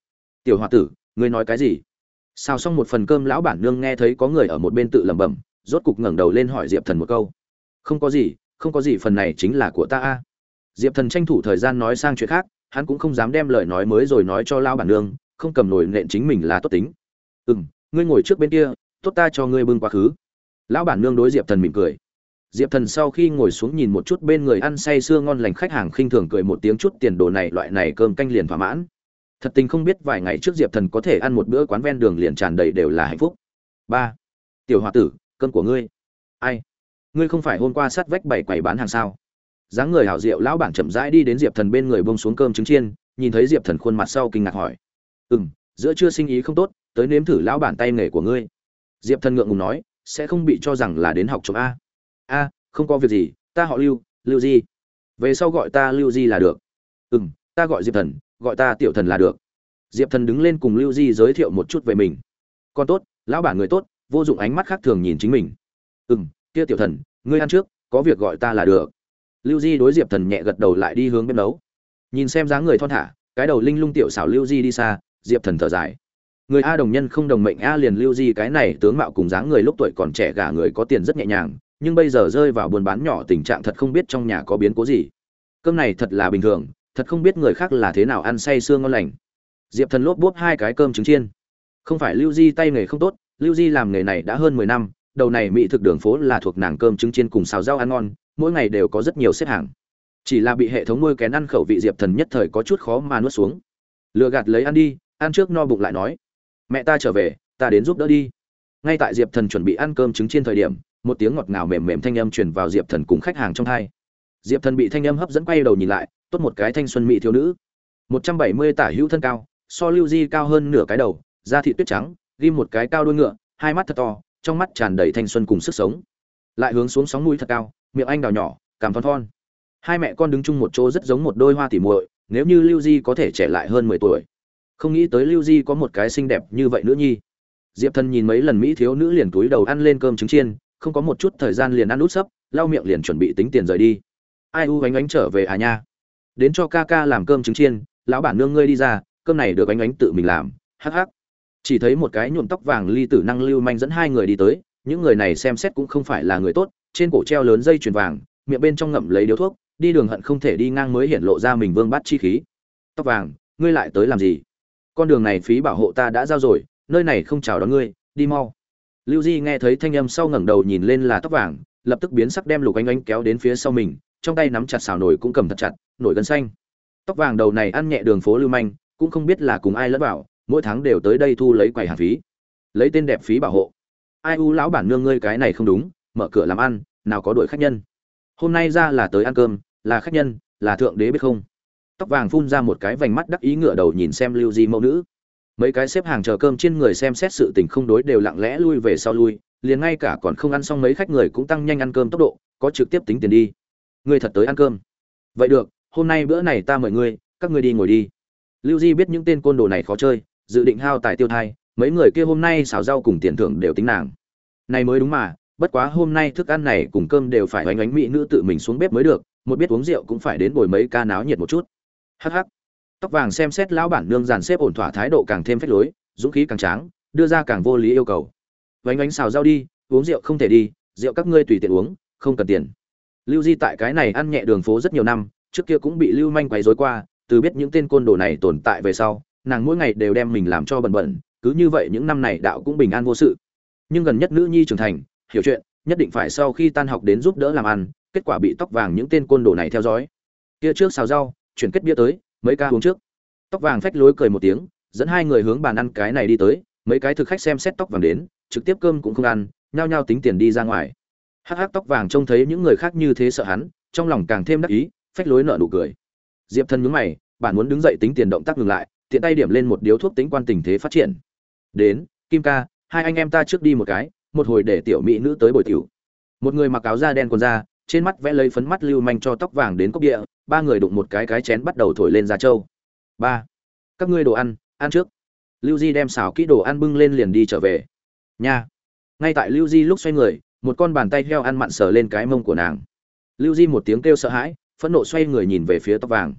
Tiểu h tử, ngươi nói cái gì? Xào xong một phần cơm, lão bản nương nghe thấy có người ở một bên tự lẩm bẩm, rốt cục ngẩng đầu lên hỏi diệp thần một câu. Không có gì, không có gì, phần này chính là của ta a. Diệp thần tranh thủ thời gian nói sang chuyện khác, hắn cũng không dám đem lời nói mới rồi nói cho lão bản nương không cầm nổi nện chính mình là tốt tính. Ừ m ngươi ngồi trước bên kia, tốt ta cho ngươi bưng quá khứ. Lão bản nương đối diệp thần mỉm cười. Diệp thần sau khi ngồi xuống nhìn một chút bên người ăn say sưa ngon lành khách hàng khinh thường cười một tiếng chút tiền đồ này loại này cơm canh liền thỏa mãn. Thật tình không biết vài ngày trước diệp thần có thể ăn một bữa quán ven đường liền tràn đầy đều là hạnh phúc. Ba, tiểu h o a tử, cơm của ngươi. Ai? Ngươi không phải hôm qua sát vách bảy quầy bán hàng sao? Dáng người hảo diệu, lão bản chậm rãi đi đến diệp thần bên người bông xuống cơm trứng chiên, nhìn thấy diệp thần khuôn mặt sau kinh ngạc hỏi ừ m giữa chưa sinh ý không tốt, tới nếm thử lão bản tay nghề của ngươi. Diệp thần ngượng ngùng nói, sẽ không bị cho rằng là đến học chồng a. A, không có việc gì, ta họ lưu lưu di. Về sau gọi ta lưu di là được. Ừ m ta gọi diệp thần, gọi ta tiểu thần là được. Diệp thần đứng lên cùng lưu di giới thiệu một chút về mình. Con tốt, lão bản người tốt, vô dụng ánh mắt khác thường nhìn chính mình. Ừ m kia tiểu thần, ngươi ăn trước, có việc gọi ta là được. Lưu di đối diệp thần nhẹ gật đầu lại đi hướng bếp nấu. Nhìn xem dáng người thon thả, cái đầu linh lung tiểu xảo lưu di đi xa diệp thần thở dài. Người a đồng nhân không đồng mệnh a liền lưu di cái này tướng mạo cùng dáng người lúc tuổi còn trẻ gả người có tiền rất nhẹ nhàng, nhưng bây giờ rơi vào buôn bán nhỏ tình trạng thật không biết trong nhà có biến cố gì. Cơm này thật là bình thường, thật không biết người khác là thế nào ăn say sương ngon lành. Diệp thần lốp bốp hai cái cơm trứng chiên. Không phải lưu di tay nghề không tốt, lưu di làm nghề này đã hơn mười năm, đầu này mỹ thực đường phố là thuộc nàng cơm trứng chiên cùng xào rau ăn ngon, mỗi ngày đều có rất nhiều xếp hàng. Chỉ là bị hệ thống nuôi kén ăn khẩu vị diệp thần nhất thời có chút khó mà nuốt xuống. Lừa gạt lấy ăn đi ăn trước no bụng lại nói, mẹ ta trở về, ta đến giúp đỡ đi. Ngay tại diệp thần chuẩn bị ăn cơm trứng chiên thời điểm, một tiếng ngọt ngào mềm mềm thanh âm truyền vào diệp thần cùng khách hàng trong hai. Diệp thần bị thanh âm hấp dẫn quay đầu nhìn lại, tốt một cái thanh xuân mỹ thiếu nữ. Một trăm bảy mươi tả hữu thân cao, so lưu di cao hơn nửa cái đầu, da thị tuyết trắng, ghim một cái cao đuôi ngựa, hai mắt thật to, trong mắt tràn đầy thanh xuân cùng sức sống. Lại hướng xuống sóng mũi thật cao, miệng anh đào nhỏ, cảm thon thon. Hai mẹ con đứng chung một chỗ rất giống một đôi hoa tỉ muội, nếu như lưu di có thể trẻ lại hơn mười tuổi không nghĩ tới lưu di có một cái xinh đẹp như vậy nữa nhi. Diệp thần nhìn mấy lần mỹ thiếu nữ liền túi đầu ăn lên cơm trứng chiên, không có một chút thời gian liền ăn út sấp, lau miệng liền chuẩn bị tính tiền rời đi. Ai u ánh ánh trở về à nha? Đến cho ca ca làm cơm trứng chiên, lão bản nương ngươi đi ra, cơm này được ánh ánh tự mình làm, hắc hắc. Chỉ thấy một cái nhuộm tóc vàng ly tử năng lưu manh dẫn hai người đi tới, những người này xem xét cũng không phải là người tốt, trên cổ treo lớn dây chuyền vàng, miệng bên trong ngậm lấy điếu thuốc, đi đường hận không thể đi ngang mới hiện lộ ra mình vương bát chi khí. Tóc vàng, ngươi lại tới làm gì? Con đường này phí bảo hộ ta đã giao rồi, nơi này không chào đón ngươi, đi mau. Lưu di nghe thấy thanh âm sau ngẩng đầu nhìn lên là tóc vàng, lập tức biến sắc đem lục anh anh kéo đến phía sau mình, trong tay nắm chặt xào nổi cũng cầm thật chặt nổi gân xanh. Tóc vàng đầu này ăn nhẹ đường phố lưu manh, cũng không biết là cùng ai lẫn vào, mỗi tháng đều tới đây thu lấy quầy hàng phí. Lấy tên đẹp phí bảo hộ. Ai u lão bản nương ngươi cái này không đúng, mở cửa làm ăn, nào có đuổi khách nhân. Hôm nay ra là tới ăn cơm, là khách nhân, là thượng đế biết không? Tóc vàng phun ra một cái vành mắt đắc ý ngựa đầu nhìn xem lưu di mẫu nữ. Mấy cái xếp hàng chờ cơm trên người xem xét sự tình không đối đều lặng lẽ lui về sau lui, liền ngay cả còn không ăn xong mấy khách người cũng tăng nhanh ăn cơm tốc độ, có trực tiếp tính tiền đi. Ngươi thật tới ăn cơm. Vậy được, hôm nay bữa này ta mời ngươi, các ngươi đi ngồi đi. Lưu di biết những tên côn đồ này khó chơi, dự định hao tài tiêu thai, mấy người kia hôm nay xào rau cùng tiền thưởng đều tính nàng. Này mới đúng mà, bất quá hôm nay thức ăn này cùng cơm đều phải oánh oánh mỹ nữ tự mình xuống bếp mới được, một biết uống rượu cũng phải đến bồi mấy ca náo nhiệt một chút hắc hắc. Tóc vàng xem xét lão bản nương dàn xếp ổn thỏa thái độ càng thêm phách lối, dũng khí càng tráng, đưa ra càng vô lý yêu cầu. Vánh ánh xào rau đi, uống rượu không thể đi, rượu các ngươi tùy tiện uống, không cần tiền. Lưu di tại cái này ăn nhẹ đường phố rất nhiều năm, trước kia cũng bị lưu manh quấy rối qua, từ biết những tên côn đồ này tồn tại về sau, nàng mỗi ngày đều đem mình làm cho bẩn bẩn, cứ như vậy những năm này đạo cũng bình an vô sự. Nhưng gần nhất nữ nhi trưởng thành, hiểu chuyện, nhất định phải sau khi tan học đến giúp đỡ làm ăn, kết quả bị tóc vàng những tên côn đồ này theo dõi. Kia trước xào rau chuyển kết bia tới, mấy ca uống trước. Tóc vàng phách lối cười một tiếng, dẫn hai người hướng bàn ăn cái này đi tới, mấy cái thực khách xem xét tóc vàng đến, trực tiếp cơm cũng không ăn, nhao nhao tính tiền đi ra ngoài. Hắc hắc, tóc vàng trông thấy những người khác như thế sợ hắn, trong lòng càng thêm đắc ý, phách lối nợ nụ cười. Diệp thân nhướng mày bạn muốn đứng dậy tính tiền động tác ngừng lại, tiện tay điểm lên một điếu thuốc tính quan tình thế phát triển. Đến, kim ca, hai anh em ta trước đi một cái, một hồi để tiểu mỹ nữ tới bồi tiểu. Một người mặc áo da đen quần da trên mắt vẽ lấy phấn mắt lưu manh cho tóc vàng đến cốc địa, ba người đụng một cái cái chén bắt đầu thổi lên ra châu ba, các ngươi đồ ăn ăn trước. Lưu di đem xào kỹ đồ ăn bưng lên liền đi trở về. Nha. Ngay tại lưu di lúc xoay người, một con bàn tay heo ăn mặn sờ lên cái mông của nàng. Lưu di một tiếng kêu sợ hãi, phẫn nộ xoay người nhìn về phía tóc vàng.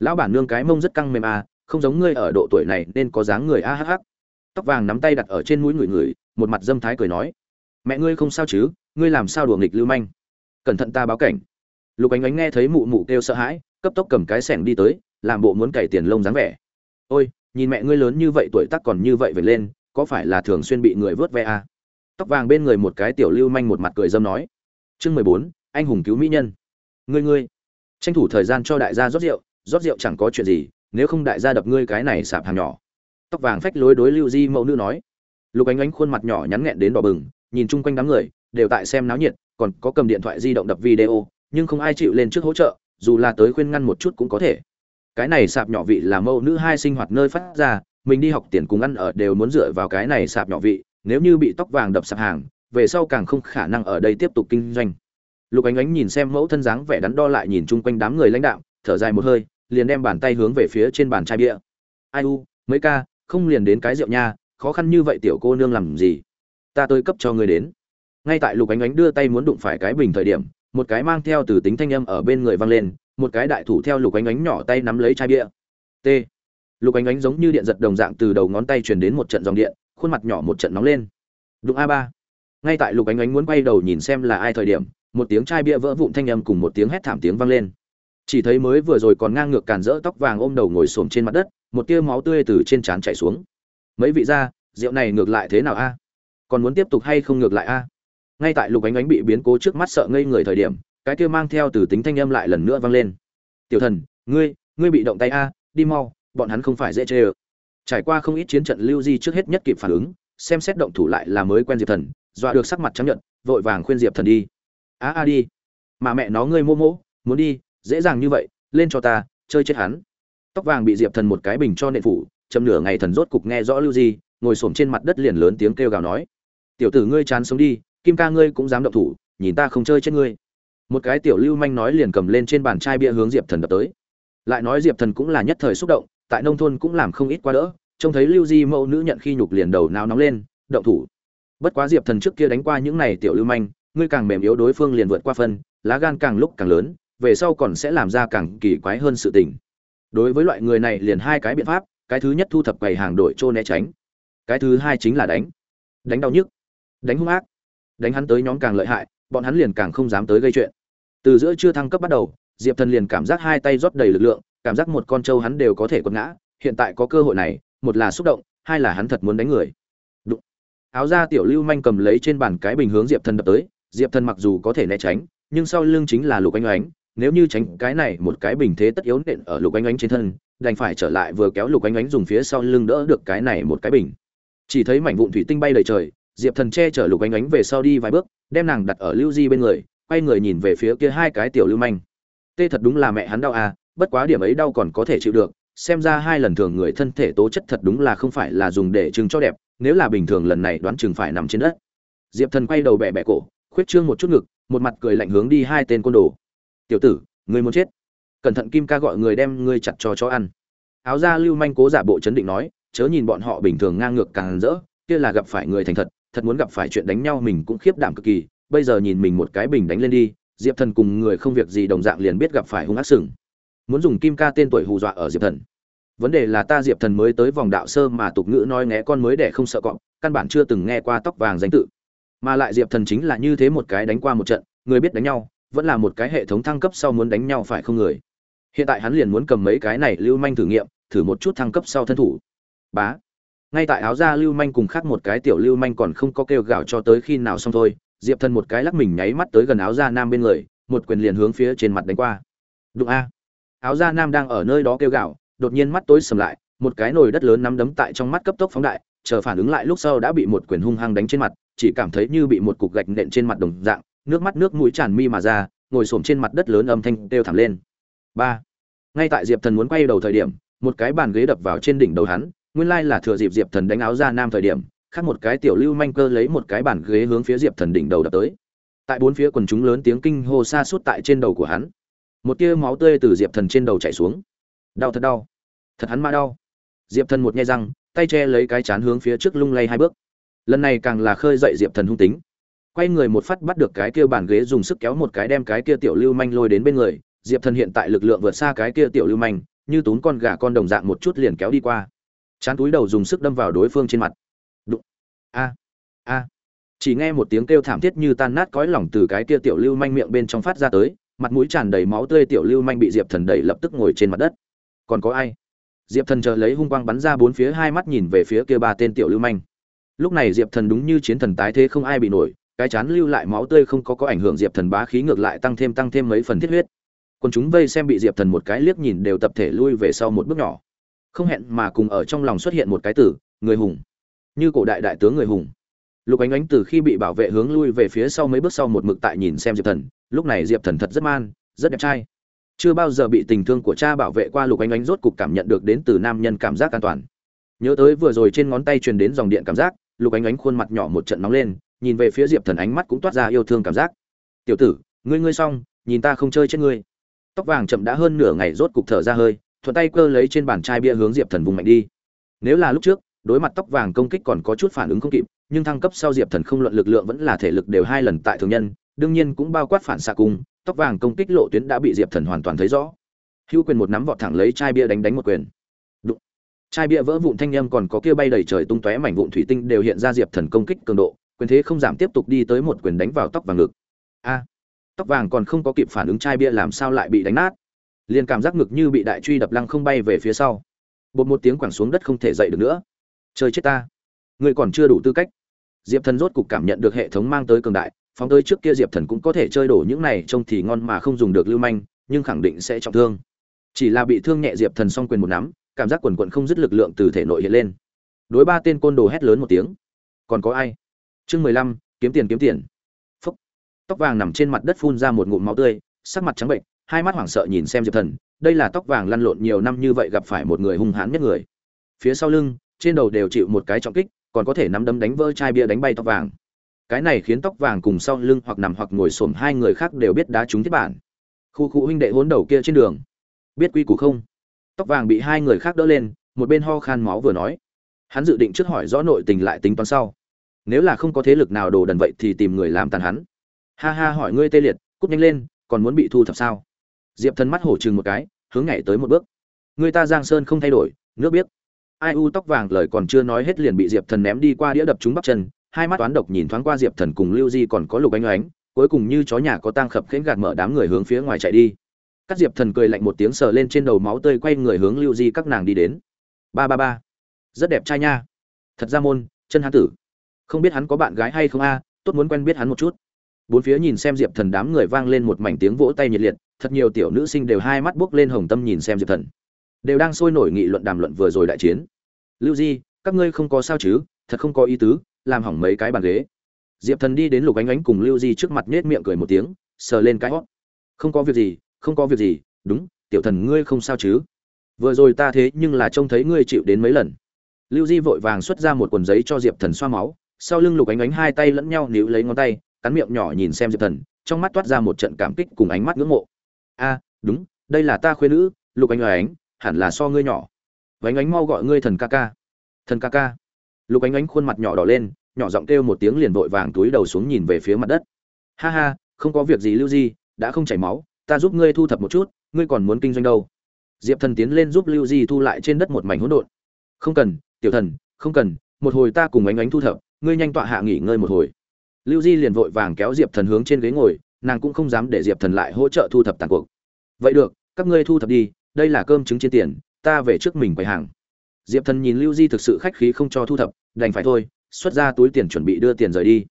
Lão bản nương cái mông rất căng mềm à không giống ngươi ở độ tuổi này nên có dáng người a hh tóc vàng nắm tay đặt ở trên mũi người người, một mặt dâm thái cười nói. Mẹ ngươi không sao chứ, ngươi làm sao đùa nghịch lưu manh? Cẩn thận ta báo cảnh. Lục ánh ánh nghe thấy mụ mụ kêu sợ hãi, cấp tốc cầm cái sẻng đi tới, làm bộ muốn cày tiền lông dáng vẻ. Ôi, nhìn mẹ ngươi lớn như vậy tuổi tác còn như vậy về lên, có phải là thường xuyên bị người vớt ve à? tóc vàng bên người một cái tiểu lưu manh một mặt cười dâm nói. Chương mười bốn, anh hùng cứu mỹ nhân. Ngươi ngươi, tranh thủ thời gian cho đại gia rót rượu rót rượu chẳng có chuyện gì, nếu không đại gia đập ngươi cái này sạp hàng nhỏ. Tóc vàng phách lối đối lưu di mẫu nữ nói. Lục ánh ánh khuôn mặt nhỏ nhắn nghẹn đến đỏ bừng, nhìn chung quanh đám người, đều tại xem náo nhiệt còn có cầm điện thoại di động đập video, nhưng không ai chịu lên trước hỗ trợ, dù là tới khuyên ngăn một chút cũng có thể. Cái này sạp nhỏ vị là mẫu nữ hai sinh hoạt nơi phát ra, mình đi học tiền cùng ăn ở đều muốn dựa vào cái này sạp nhỏ vị, nếu như bị tóc vàng đập sạp hàng, về sau càng không khả năng ở đây tiếp tục kinh doanh. Lục ánh ánh nhìn xem mẫu thân dáng vẻ đắn đo lại nhìn chung quanh đám người lãnh đạo, thở dài một hơi, liền đem bàn tay hướng về phía trên bàn chai bia. Ai u, mấy ca, không liền đến cái rượu nha, khó khăn như vậy tiểu cô nương làm gì? Ta tới cấp cho người đến ngay tại lục ánh ánh đưa tay muốn đụng phải cái bình thời điểm, một cái mang theo từ tính thanh âm ở bên người vang lên, một cái đại thủ theo lục ánh ánh nhỏ tay nắm lấy chai bia. T. Lục ánh ánh giống như điện giật đồng dạng từ đầu ngón tay truyền đến một trận dòng điện, khuôn mặt nhỏ một trận nóng lên. Đụng a ba. Ngay tại lục ánh ánh muốn quay đầu nhìn xem là ai thời điểm, một tiếng chai bia vỡ vụn thanh âm cùng một tiếng hét thảm tiếng vang lên. Chỉ thấy mới vừa rồi còn ngang ngược càn rỡ tóc vàng ôm đầu ngồi xổm trên mặt đất, một tia máu tươi từ trên trán chảy xuống. Mấy vị gia, rượu này ngược lại thế nào a? Còn muốn tiếp tục hay không ngược lại a? Ngay tại lục ánh ánh bị biến cố trước mắt sợ ngây người thời điểm, cái kia mang theo từ tính thanh âm lại lần nữa vang lên. Tiểu thần, ngươi ngươi bị động tay a, đi mau, bọn hắn không phải dễ chê ơ. Trải qua không ít chiến trận lưu di trước hết nhất kịp phản ứng, xem xét động thủ lại là mới quen diệp thần, dọa được sắc mặt chấp nhận vội vàng khuyên diệp thần đi. A a đi, mà mẹ nó ngươi mô mỗ muốn đi, dễ dàng như vậy, lên cho ta, chơi chết hắn. Tóc vàng bị diệp thần một cái bình cho nện phủ châm nửa ngày thần rốt cục nghe rõ lưu di, ngồi xổm trên mặt đất liền lớn tiếng kêu gào nói. Tiểu tử ngươi chán sống đi kim ca ngươi cũng dám động thủ, nhìn ta không chơi chết ngươi. Một cái tiểu lưu manh nói liền cầm lên trên bàn chai bia hướng diệp thần đập tới. Lại nói diệp thần cũng là nhất thời xúc động, tại nông thôn cũng làm không ít qua đỡ, trông thấy lưu di mẫu nữ nhận khi nhục liền đầu nào nóng lên, động thủ. Bất quá diệp thần trước kia đánh qua những này tiểu lưu manh, ngươi càng mềm yếu đối phương liền vượt qua phân, lá gan càng lúc càng lớn, về sau còn sẽ làm ra càng kỳ quái hơn sự tình. Đối với loại người này liền hai cái biện pháp, cái thứ nhất thu thập quầy hàng đội trô né tránh, cái thứ hai chính là đánh. Đánh đau nhức, đánh hung ác đánh hắn tới nhóm càng lợi hại, bọn hắn liền càng không dám tới gây chuyện. Từ giữa chưa thăng cấp bắt đầu, diệp thần liền cảm giác hai tay rót đầy lực lượng, cảm giác một con trâu hắn đều có thể quật ngã, hiện tại có cơ hội này, một là xúc động, hai là hắn thật muốn đánh người. Đụng. áo ra tiểu lưu manh cầm lấy trên bàn cái bình hướng diệp thần đập tới, diệp thần mặc dù có thể né tránh, nhưng sau lưng chính là lục anh oánh nếu như tránh cái này một cái bình thế tất yếu nện ở lục anh oánh trên thân, đành phải trở lại vừa kéo lục anh oánh dùng phía sau lưng đỡ được cái này một cái bình. Chỉ thấy mảnh vụn thủy tinh bay đầy trời diệp thần che chở lục anh ánh về sau đi vài bước, đem nàng đặt ở lưu di bên người, quay người nhìn về phía kia hai cái tiểu lưu manh. Tê thật đúng là mẹ hắn đau à bất quá điểm ấy đau còn có thể chịu được, xem ra hai lần thường người thân thể tố chất thật đúng là không phải là dùng để trưng cho đẹp, nếu là bình thường lần này đoán chừng phải nằm trên đất. Diệp thần quay đầu bẹ bẹ cổ, khuyết trương một chút ngực, một mặt cười lạnh hướng đi hai tên côn đồ. Tiểu tử người muốn chết? Cẩn thận kim ca gọi người đem ngươi chặt cho chó ăn. Áo da lưu manh cố giả bộ chấn định nói, chớ nhìn bọn họ bình thường ngang ngược càng rỡ, kia là gặp phải người thành thật thật muốn gặp phải chuyện đánh nhau mình cũng khiếp đảm cực kỳ, bây giờ nhìn mình một cái bình đánh lên đi, diệp thần cùng người không việc gì đồng dạng liền biết gặp phải hung ác sừng. Muốn dùng kim ca tên tuổi hù dọa ở diệp thần. Vấn đề là ta diệp thần mới tới vòng đạo sơ mà tục ngữ nói nghe con mới để không sợ cọp, căn bản chưa từng nghe qua tóc vàng danh tự. Mà lại diệp thần chính là như thế một cái đánh qua một trận, người biết đánh nhau, vẫn là một cái hệ thống thăng cấp sau muốn đánh nhau phải không người? Hiện tại hắn liền muốn cầm mấy cái này lưu manh thử nghiệm, thử một chút thăng cấp sau thân thủ. Bá ngay tại áo da lưu manh cùng khác một cái tiểu lưu manh còn không có kêu gào cho tới khi nào xong thôi, diệp thần một cái lắc mình nháy mắt tới gần áo da nam bên người, một quyền liền hướng phía trên mặt đánh qua. Đụng a. Áo da nam đang ở nơi đó kêu gào, đột nhiên mắt tối sầm lại, một cái nồi đất lớn nắm đấm tại trong mắt cấp tốc phóng đại, chờ phản ứng lại lúc sau đã bị một quyền hung hăng đánh trên mặt, chỉ cảm thấy như bị một cục gạch nện trên mặt đồng dạng, nước mắt nước mũi tràn mi mà ra, ngồi xổm trên mặt đất lớn âm thanh kêu thảm lên. Ba. Ngay tại diệp thần muốn quay đầu thời điểm, một cái bàn ghế đập vào trên đỉnh đầu hắn nguyên lai là thừa dịp diệp thần đánh áo ra nam thời điểm, khác một cái tiểu lưu manh cơ lấy một cái bàn ghế hướng phía diệp thần đỉnh đầu đập tới. Tại bốn phía quần chúng lớn tiếng kinh hô xa suốt tại trên đầu của hắn. Một tia máu tươi từ diệp thần trên đầu chảy xuống. Đau thật đau. Thật hắn ma đau. Diệp thần một nhai răng, tay che lấy cái chán hướng phía trước lung lay hai bước. Lần này càng là khơi dậy diệp thần hung tính. Quay người một phát bắt được cái kia bàn ghế dùng sức kéo một cái đem cái kia tiểu lưu manh lôi đến bên người. Diệp thần hiện tại lực lượng vượt xa cái kia tiểu lưu manh, như tún con gà con đồng dạng một chút liền kéo đi qua chán túi đầu dùng sức đâm vào đối phương trên mặt. Đụng. A. A. Chỉ nghe một tiếng kêu thảm thiết như tan nát cõi lỏng từ cái kia tiểu lưu manh miệng bên trong phát ra tới, mặt mũi tràn đầy máu tươi tiểu lưu manh bị diệp thần đẩy lập tức ngồi trên mặt đất. Còn có ai? Diệp thần chờ lấy hung quang bắn ra bốn phía hai mắt nhìn về phía kia ba tên tiểu lưu manh. Lúc này diệp thần đúng như chiến thần tái thế không ai bị nổi, cái chán lưu lại máu tươi không có có ảnh hưởng diệp thần bá khí ngược lại tăng thêm tăng thêm mấy phần thiết huyết. Còn chúng vây xem bị diệp thần một cái liếc nhìn đều tập thể lui về sau một bước nhỏ không hẹn mà cùng ở trong lòng xuất hiện một cái tử, người hùng. Như cổ đại đại tướng người hùng. Lục ánh ánh từ khi bị bảo vệ hướng lui về phía sau mấy bước sau một mực tại nhìn xem diệp thần. Lúc này diệp thần thật rất man, rất đẹp trai. Chưa bao giờ bị tình thương của cha bảo vệ qua, lục ánh ánh rốt cục cảm nhận được đến từ nam nhân cảm giác an toàn. Nhớ tới vừa rồi trên ngón tay truyền đến dòng điện cảm giác, lục ánh ánh khuôn mặt nhỏ một trận nóng lên, nhìn về phía diệp thần ánh mắt cũng toát ra yêu thương cảm giác. Tiểu tử, ngươi ngươi xong, nhìn ta không chơi chết ngươi. Tóc vàng chậm đã hơn nửa ngày rốt cục thở ra hơi thuận tay cơ lấy trên bàn chai bia hướng diệp thần vùng mạnh đi. Nếu là lúc trước, đối mặt tóc vàng công kích còn có chút phản ứng không kịp, nhưng thăng cấp sau diệp thần không luận lực lượng vẫn là thể lực đều hai lần tại thường nhân, đương nhiên cũng bao quát phản xạ cung tóc vàng công kích lộ tuyến đã bị diệp thần hoàn toàn thấy rõ. Hữu quyền một nắm vọt thẳng lấy chai bia đánh đánh một quyền. Đụng. chai bia vỡ vụn thanh âm còn có kia bay đầy trời tung tóe mảnh vụn thủy tinh đều hiện ra diệp thần công kích cường độ, quyền thế không giảm tiếp tục đi tới một quyền đánh vào tóc vàng ngực. A. Tóc vàng còn không có kịp phản ứng chai bia làm sao lại bị đánh nát liền cảm giác ngực như bị đại truy đập lăng không bay về phía sau. Bột một tiếng quẳng xuống đất không thể dậy được nữa. Chơi chết ta. Ngươi còn chưa đủ tư cách. Diệp thần rốt cục cảm nhận được hệ thống mang tới cường đại, phóng tới trước kia diệp thần cũng có thể chơi đổ những này trông thì ngon mà không dùng được lưu manh, nhưng khẳng định sẽ trọng thương. Chỉ là bị thương nhẹ diệp thần s o n g quyền một nắm, cảm giác quần quận không dứt lực lượng từ thể nội hiện lên. Đối ba tên côn đồ hét lớn một tiếng. Còn có ai? Chương mười lăm, kiếm tiền kiếm tiền. Phúc. Tóc vàng nằm trên mặt đất phun ra một ngụm máu tươi, sắc mặt trắng bệnh hai mắt hoảng sợ nhìn xem diệp thần, đây là tóc vàng lăn lộn nhiều năm như vậy gặp phải một người hung hãn nhất người. Phía sau lưng, trên đầu đều chịu một cái trọng kích, còn có thể nắm đấm đánh vỡ chai bia đánh bay tóc vàng. Cái này khiến tóc vàng cùng sau lưng hoặc nằm hoặc ngồi xổm hai người khác đều biết đá trúng thiết bản. Khu khu huynh đệ hốn đầu kia trên đường. Biết quy củ không? Tóc vàng bị hai người khác đỡ lên, một bên ho khan máu vừa nói. Hắn dự định trước hỏi rõ nội tình lại tính toán sau. Nếu là không có thế lực nào đồ đần vậy thì tìm người làm tàn hắn. Ha ha, hỏi ngươi tê liệt, cút nhanh lên, còn muốn bị thu thập sao? Diệp thần mắt hổ chừng một cái, hướng nhảy tới một bước. Người ta giang sơn không thay đổi, nước biết. Ai u tóc vàng lời còn chưa nói hết liền bị diệp thần ném đi qua đĩa đập trúng bắp chân, hai mắt toán độc nhìn thoáng qua diệp thần cùng lưu di còn có lục anh oánh, cuối cùng như chó nhà có tang khập khẽnh gạt mở đám người hướng phía ngoài chạy đi. Các diệp thần cười lạnh một tiếng sờ lên trên đầu máu tươi quay người hướng lưu di các nàng đi đến. Ba ba ba. Rất đẹp trai nha. Thật ra môn, chân hán tử. Không biết hắn có bạn gái hay không a, tốt muốn quen biết hắn một chút bốn phía nhìn xem diệp thần đám người vang lên một mảnh tiếng vỗ tay nhiệt liệt, thật nhiều tiểu nữ sinh đều hai mắt buốc lên hồng tâm nhìn xem diệp thần. Đều đang sôi nổi nghị luận đàm luận vừa rồi đại chiến. Lưu di, các ngươi không có sao chứ? Thật không có ý tứ, làm hỏng mấy cái bàn ghế. Diệp thần đi đến lục ánh ánh cùng lưu di trước mặt nết miệng cười một tiếng, sờ lên cái hót. Không có việc gì, không có việc gì, đúng, tiểu thần ngươi không sao chứ? Vừa rồi ta thế nhưng là trông thấy ngươi chịu đến mấy lần. Lưu di vội vàng xuất ra một quần giấy cho diệp thần xoa máu, sau lưng lục ánh ánh hai tay lẫn nhau níu lấy ngón tay cắn miệng nhỏ nhìn xem diệp thần, trong mắt toát ra một trận cảm kích cùng ánh mắt ngưỡng mộ. A, đúng, đây là ta khuyên nữ, lục ánh ánh, hẳn là so ngươi nhỏ. Vánh ánh mau gọi ngươi thần ca ca. Thần ca ca. Lục ánh ánh khuôn mặt nhỏ đỏ lên, nhỏ giọng kêu một tiếng liền vội vàng túi đầu xuống nhìn về phía mặt đất. Ha ha, không có việc gì lưu di, đã không chảy máu, ta giúp ngươi thu thập một chút, ngươi còn muốn kinh doanh đâu? Diệp thần tiến lên giúp lưu di thu lại trên đất một mảnh hỗn độn. Không cần, tiểu thần, không cần, một hồi ta cùng ánh ánh thu thập, ngươi nhanh tọa hạ nghỉ ngơi một hồi lưu di liền vội vàng kéo diệp thần hướng trên ghế ngồi, nàng cũng không dám để diệp thần lại hỗ trợ thu thập tàn cuộc. Vậy được, các ngươi thu thập đi, đây là cơm trứng trên tiền, ta về trước mình quầy hàng. Diệp thần nhìn lưu di thực sự khách khí không cho thu thập, đành phải thôi, xuất ra túi tiền chuẩn bị đưa tiền rời đi.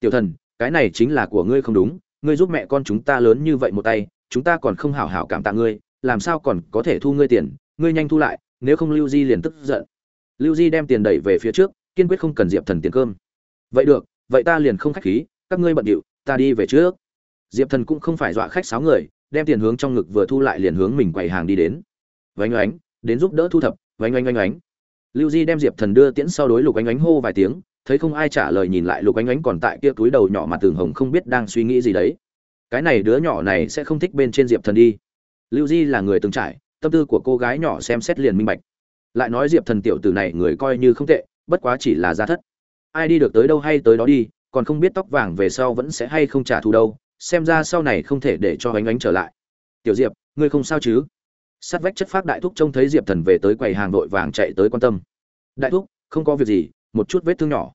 Tiểu thần, cái này chính là của ngươi không đúng, ngươi giúp mẹ con chúng ta lớn như vậy một tay, chúng ta còn không hảo hảo cảm tạ ngươi, làm sao còn có thể thu ngươi tiền, ngươi nhanh thu lại, nếu không lưu di liền tức giận. Lưu di đem tiền đẩy về phía trước, kiên quyết không cần diệp thần tiền cơm. Vậy được vậy ta liền không khách khí, các ngươi bận điệu, ta đi về trước. Diệp thần cũng không phải dọa khách sáu người, đem tiền hướng trong ngực vừa thu lại liền hướng mình quầy hàng đi đến. Vánh oánh, đến giúp đỡ thu thập vánh oánh oánh oánh. Lưu di đem diệp thần đưa tiễn sau đối lục oánh oánh hô vài tiếng, thấy không ai trả lời nhìn lại lục oánh oánh còn tại kia túi đầu nhỏ mà tường hồng không biết đang suy nghĩ gì đấy. Cái này đứa nhỏ này sẽ không thích bên trên diệp thần đi. Lưu di là người từng trải, tâm tư của cô gái nhỏ xem xét liền minh bạch. Lại nói diệp thần tiểu tử này người coi như không tệ, bất quá chỉ là gia thất ai đi được tới đâu hay tới đó đi, còn không biết tóc vàng về sau vẫn sẽ hay không trả thù đâu, xem ra sau này không thể để cho ánh ánh trở lại. Tiểu diệp, ngươi không sao chứ? Sát vách chất phác đại thúc trông thấy diệp thần về tới quầy hàng vội vàng chạy tới quan tâm. Đại thúc, không có việc gì, một chút vết thương nhỏ.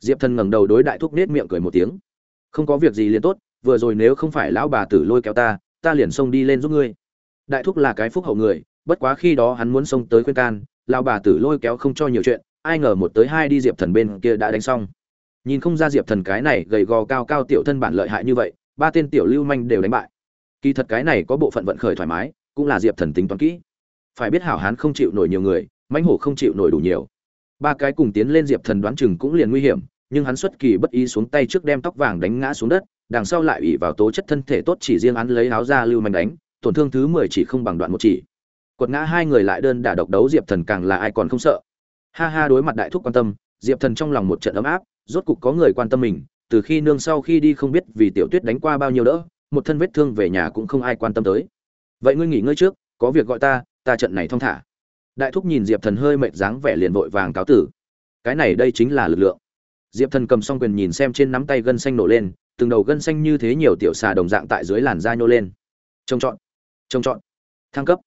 Diệp thần ngẩng đầu đối đại thúc nết miệng cười một tiếng. Không có việc gì liền tốt, vừa rồi nếu không phải lão bà tử lôi kéo ta ta liền xông đi lên giúp ngươi. Đại thúc là cái phúc hậu người, bất quá khi đó hắn muốn xông tới khuyên can, lão bà tử lôi kéo không cho nhiều chuyện ai ngờ một tới hai đi diệp thần bên kia đã đánh xong. Nhìn không ra diệp thần cái này gầy gò cao cao tiểu thân bản lợi hại như vậy, ba tên tiểu lưu manh đều đánh bại. Kỳ thật cái này có bộ phận vận khởi thoải mái, cũng là diệp thần tính toán kỹ. Phải biết hảo hán không chịu nổi nhiều người, mãnh hổ không chịu nổi đủ nhiều. Ba cái cùng tiến lên diệp thần đoán chừng cũng liền nguy hiểm, nhưng hắn xuất kỳ bất ý xuống tay trước đem tóc vàng đánh ngã xuống đất, đằng sau lại ủy vào tố chất thân thể tốt chỉ riêng hắn lấy áo ra lưu manh đánh, tổn thương thứ mười chỉ không bằng đoạn một chỉ. Quật ngã hai người lại đơn đả độc đấu diệp thần càng là ai còn không sợ ha ha đối mặt đại thúc quan tâm, diệp thần trong lòng một trận ấm áp, rốt cục có người quan tâm mình, từ khi nương sau khi đi không biết vì tiểu tuyết đánh qua bao nhiêu đỡ, một thân vết thương về nhà cũng không ai quan tâm tới. Vậy ngươi nghỉ ngơi trước, có việc gọi ta ta trận này thong thả. Đại thúc nhìn diệp thần hơi mệt dáng vẻ liền vội vàng cáo tử. Cái này đây chính là lực lượng. Diệp thần cầm xong quyền nhìn xem trên nắm tay gân xanh nổ lên, từng đầu gân xanh như thế nhiều tiểu xà đồng dạng tại dưới làn da nhô lên. Trông trọn trông trọn. Thăng cấp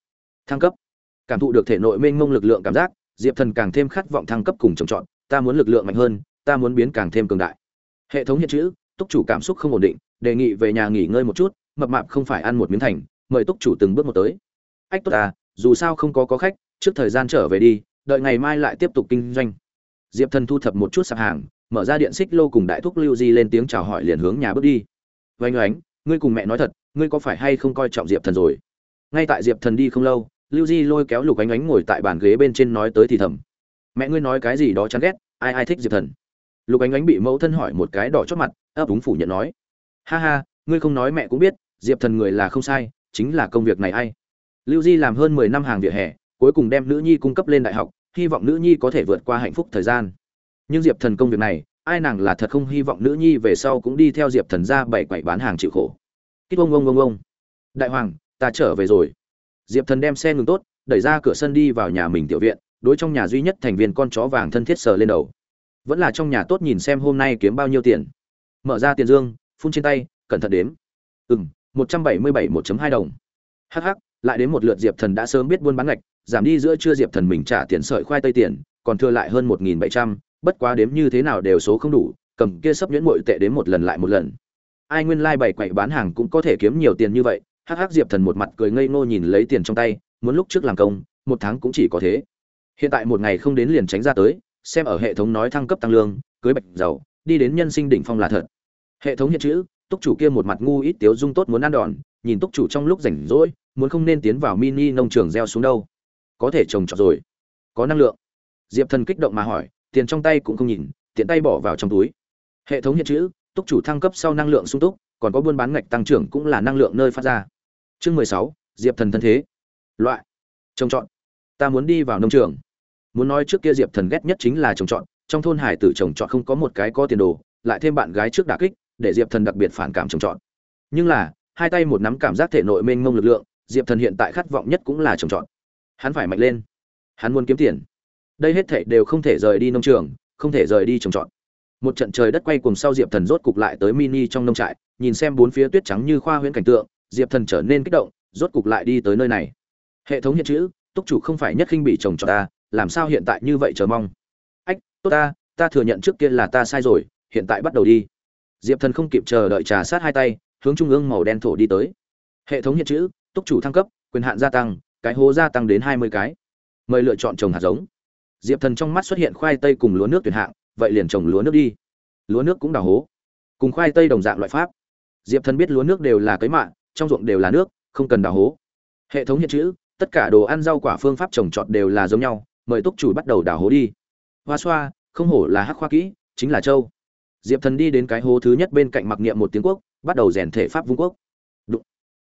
thăng cấp. Cảm thụ được thể nội mênh mông lực lượng cảm giác diệp thần càng thêm khát vọng thăng cấp cùng trồng trọt, ta muốn lực lượng mạnh hơn, ta muốn biến càng thêm cường đại. Hệ thống hiện chữ, túc chủ cảm xúc không ổn định, đề nghị về nhà nghỉ ngơi một chút, mập mạp không phải ăn một miếng thành, mời túc chủ từng bước một tới. Ách, tốt à dù sao không có có khách, trước thời gian trở về đi, đợi ngày mai lại tiếp tục kinh doanh. Diệp thần thu thập một chút sạp hàng, mở ra điện xích lô cùng đại thúc lưu di lên tiếng chào hỏi liền hướng nhà bước đi. Vánh oánh, ngươi cùng mẹ nói thật, ngươi có phải hay không coi trọng diệp thần rồi? Ngay tại diệp thần đi không lâu lưu di lôi kéo lục ánh ánh ngồi tại bàn ghế bên trên nói tới thì thầm. Mẹ ngươi nói cái gì đó chán ghét, ai ai thích diệp thần? Lục ánh ánh bị mẫu thân hỏi một cái đỏ chót mặt, ấp úng phủ nhận nói. Ha ha, ngươi không nói mẹ cũng biết, diệp thần người là không sai, chính là công việc này ai? Lưu di làm hơn mười năm hàng vỉa hè, cuối cùng đem nữ nhi cung cấp lên đại học, hy vọng nữ nhi có thể vượt qua hạnh phúc thời gian. Nhưng diệp thần công việc này, ai nàng là thật không hy vọng nữ nhi về sau cũng đi theo diệp thần ra bảy quậy bán hàng chịu khổ. Kích ông ông ông ông. Đại hoàng, ta trở về rồi diệp thần đem xe ngừng tốt, đẩy ra cửa sân đi vào nhà mình tiểu viện, đối trong nhà duy nhất thành viên con chó vàng thân thiết sờ lên đầu. Vẫn là trong nhà tốt nhìn xem hôm nay kiếm bao nhiêu tiền. Mở ra tiền dương, phun trên tay, cẩn thận đếm. Ừ m một trăm bảy mươi bảy một hai đồng. Hh lại đến một lượt diệp thần đã sớm biết buôn bán ngạch, giảm đi giữa chưa diệp thần mình trả tiền sợi khoai tây tiền, còn thừa lại hơn một nghìn bảy trăm, bất quá đếm như thế nào đều số không đủ, cầm kia sấp nhuyễn mội tệ đến một lần lại một lần. Ai nguyên lai bảy quậy bán hàng cũng có thể kiếm nhiều tiền như vậy hắc hắc diệp thần một mặt cười ngây ngô nhìn lấy tiền trong tay, muốn lúc trước làm công, một tháng cũng chỉ có thế. Hiện tại một ngày không đến liền tránh ra tới, xem ở hệ thống nói thăng cấp tăng lương, cưới bạch giàu, đi đến nhân sinh đỉnh phong là thật. Hệ thống hiện chữ, túc chủ kia một mặt ngu ít tiếu dung tốt muốn ăn đòn, nhìn túc chủ trong lúc rảnh rỗi, muốn không nên tiến vào mini nông trường gieo xuống đâu. Có thể trồng trọt rồi. Có năng lượng. Diệp thần kích động mà hỏi, tiền trong tay cũng không nhìn, tiện tay bỏ vào trong túi. Hệ thống hiện chữ, túc chủ thăng cấp sau năng lượng sung túc, còn có buôn bán ngạch tăng trưởng cũng là năng lượng nơi phát ra chương mười sáu, diệp thần thân thế. Loại. Trồng trọt ta muốn đi vào nông trường. Muốn nói trước kia diệp thần ghét nhất chính là trồng trọt, trong thôn hải tử trồng trọt không có một cái có tiền đồ, lại thêm bạn gái trước đả kích, để diệp thần đặc biệt phản cảm trồng trọt. Nhưng là, hai tay một nắm cảm giác thể nội mênh mông lực lượng, diệp thần hiện tại khát vọng nhất cũng là trồng trọt. Hắn phải mạnh lên. Hắn muốn kiếm tiền. Đây hết thể đều không thể rời đi nông trường, không thể rời đi trồng trọt. Một trận trời đất quay cùng sau diệp thần rốt cục lại tới mini trong nông trại, nhìn xem bốn phía tuyết trắng như khoa huyễn cảnh tượng diệp thần trở nên kích động, rốt cục lại đi tới nơi này. Hệ thống hiện chữ, túc chủ không phải nhất khinh bị chồng cho ta, làm sao hiện tại như vậy chờ mong? Ách, tốt ta ta thừa nhận trước kia là ta sai rồi, hiện tại bắt đầu đi. Diệp thần không kịp chờ đợi trà sát hai tay, hướng trung ương màu đen thổ đi tới. Hệ thống hiện chữ, túc chủ thăng cấp, quyền hạn gia tăng, cái hố gia tăng đến hai mươi cái. Mời lựa chọn trồng hạt giống. Diệp thần trong mắt xuất hiện khoai tây cùng lúa nước tuyển hạng, vậy liền trồng lúa nước đi. Lúa nước cũng đào hố. Cùng khoai tây đồng dạng loại pháp. Diệp thần biết lúa nước đều là cấy mạ trong ruộng đều là nước, không cần đào hố. Hệ thống hiện chữ, tất cả đồ ăn rau quả phương pháp trồng trọt đều là giống nhau, mời túc chủ bắt đầu đào hố đi. Hoa xoa, không hổ là hắc khoa kỹ, chính là châu. Diệp thần đi đến cái hố thứ nhất bên cạnh mặc niệm một tiếng quốc, bắt đầu rèn thể pháp vung quốc. Đụng.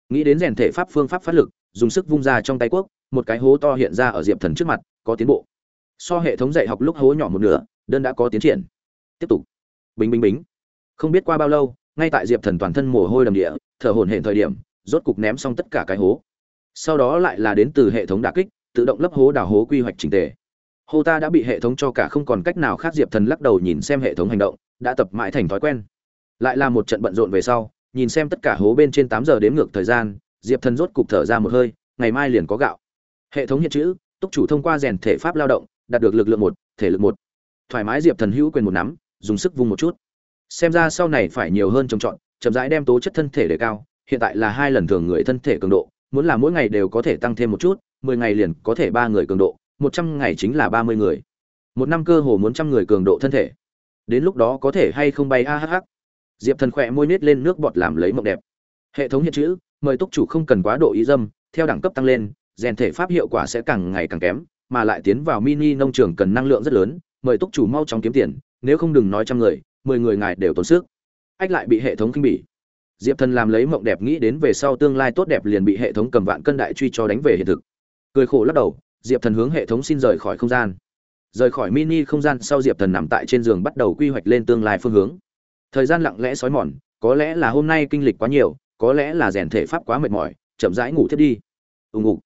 nghĩ đến rèn thể pháp phương pháp phát lực, dùng sức vung ra trong tay quốc, một cái hố to hiện ra ở diệp thần trước mặt, có tiến bộ. So hệ thống dạy học lúc hố nhỏ một nửa, đơn đã có tiến triển. Tiếp tục. Bình bình bính không biết qua bao lâu, ngay tại diệp thần toàn thân mồ hôi đầm địa thở hổn hển thời điểm, rốt cục ném xong tất cả cái hố. Sau đó lại là đến từ hệ thống đả kích, tự động lấp hố đào hố quy hoạch chỉnh tề. Hô ta đã bị hệ thống cho cả không còn cách nào khác diệp thần lắc đầu nhìn xem hệ thống hành động, đã tập mãi thành thói quen. Lại là một trận bận rộn về sau, nhìn xem tất cả hố bên trên tám giờ đếm ngược thời gian, diệp thần rốt cục thở ra một hơi, ngày mai liền có gạo. Hệ thống hiện chữ, túc chủ thông qua rèn thể pháp lao động, đạt được lực lượng một, thể lực một. Thoải mái diệp thần hữu quyền một nắm, dùng sức vung một chút. Xem ra sau này phải nhiều hơn trồng trọt chậm rãi đem tố chất thân thể để cao, hiện tại là hai lần thường người thân thể cường độ, muốn là mỗi ngày đều có thể tăng thêm một chút, mười ngày liền có thể ba người cường độ, một trăm ngày chính là ba mươi người. Một năm cơ hồ muốn trăm người cường độ thân thể. Đến lúc đó có thể hay không bay a hh diệp thần khỏe môi nết lên nước bọt làm lấy mộng đẹp. Hệ thống hiện chữ, mời túc chủ không cần quá độ ý dâm, theo đẳng cấp tăng lên, rèn thể pháp hiệu quả sẽ càng ngày càng kém, mà lại tiến vào mini nông trường cần năng lượng rất lớn, mời túc chủ mau chóng kiếm tiền, nếu không đừng nói trăm người, mười người ngài đều tốn sức ách lại bị hệ thống kinh bỉ. Diệp thần làm lấy mộng đẹp nghĩ đến về sau tương lai tốt đẹp liền bị hệ thống cầm vạn cân đại truy cho đánh về hiện thực. Cười khổ lắc đầu, diệp thần hướng hệ thống xin rời khỏi không gian. Rời khỏi mini không gian sau diệp thần nằm tại trên giường bắt đầu quy hoạch lên tương lai phương hướng. Thời gian lặng lẽ xói mòn, có lẽ là hôm nay kinh lịch quá nhiều, có lẽ là rèn thể pháp quá mệt mỏi, chậm rãi ngủ thiết đi. Ù ngục.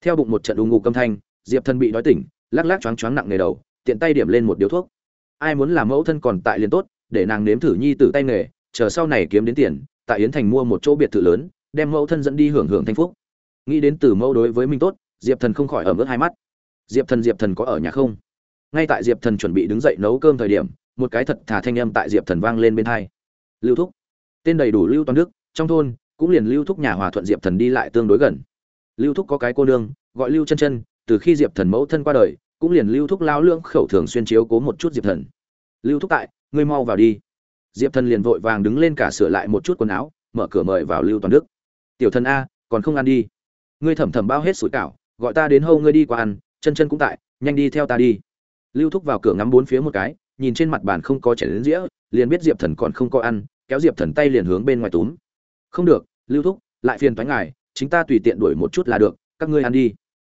Theo bụng một trận ù ngục âm thanh, diệp thần bị đói tỉnh, lắc lắc choáng choáng nặng nề đầu, tiện tay điểm lên một điếu thuốc. Ai muốn làm mẫu thân còn tại liền tốt, để nàng nếm thử nhi tử tay nghề chờ sau này kiếm đến tiền, tại yến thành mua một chỗ biệt thự lớn, đem mẫu thân dẫn đi hưởng hưởng thanh phúc. Nghĩ đến từ mẫu đối với mình tốt, diệp thần không khỏi ẩm ướt hai mắt. Diệp thần diệp thần có ở nhà không? Ngay tại diệp thần chuẩn bị đứng dậy nấu cơm thời điểm, một cái thật thà thanh âm tại diệp thần vang lên bên hai. Lưu thúc. Tên đầy đủ lưu toàn đức, trong thôn, cũng liền lưu thúc nhà hòa thuận diệp thần đi lại tương đối gần. Lưu thúc có cái cô nương, gọi lưu chân chân, từ khi diệp thần mẫu thân qua đời, cũng liền lưu thúc lao lưỡng khẩu thường xuyên chiếu cố một chút diệp thần. Lưu thúc tại, ngươi mau vào đi diệp thần liền vội vàng đứng lên cả sửa lại một chút quần áo, mở cửa mời vào lưu toàn đức. Tiểu thần a, còn không ăn đi? Ngươi thẩm thẩm bao hết sủi cảo, gọi ta đến hâu ngươi đi qua ăn, chân chân cũng tại, nhanh đi theo ta đi. Lưu thúc vào cửa ngắm bốn phía một cái, nhìn trên mặt bàn không có chảy đến dĩa, liền biết diệp thần còn không có ăn, kéo diệp thần tay liền hướng bên ngoài túm. Không được, lưu thúc, lại phiền thoái ngài, chính ta tùy tiện đuổi một chút là được, các ngươi ăn đi.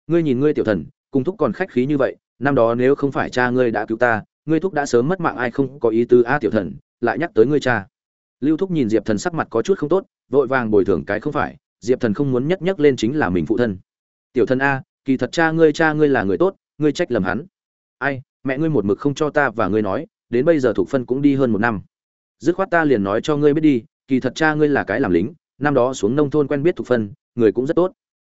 Ngươi nhìn ngươi tiểu thần, cùng thúc còn khách khí như vậy, năm đó nếu không phải cha ngươi đã cứu ta, ngươi thúc đã sớm mất mạng ai không có ý tứ a tiểu thần lại nhắc tới ngươi cha. Lưu thúc nhìn diệp thần sắc mặt có chút không tốt, vội vàng bồi thường cái không phải, diệp thần không muốn nhắc nhắc lên chính là mình phụ thân. Tiểu thần a, kỳ thật cha ngươi cha ngươi là người tốt, ngươi trách lầm hắn. Ai, mẹ ngươi một mực không cho ta và ngươi nói, đến bây giờ thuộc phân cũng đi hơn một năm. Dứt khoát ta liền nói cho ngươi biết đi, kỳ thật cha ngươi là cái làm lính, năm đó xuống nông thôn quen biết thuộc phân, người cũng rất tốt.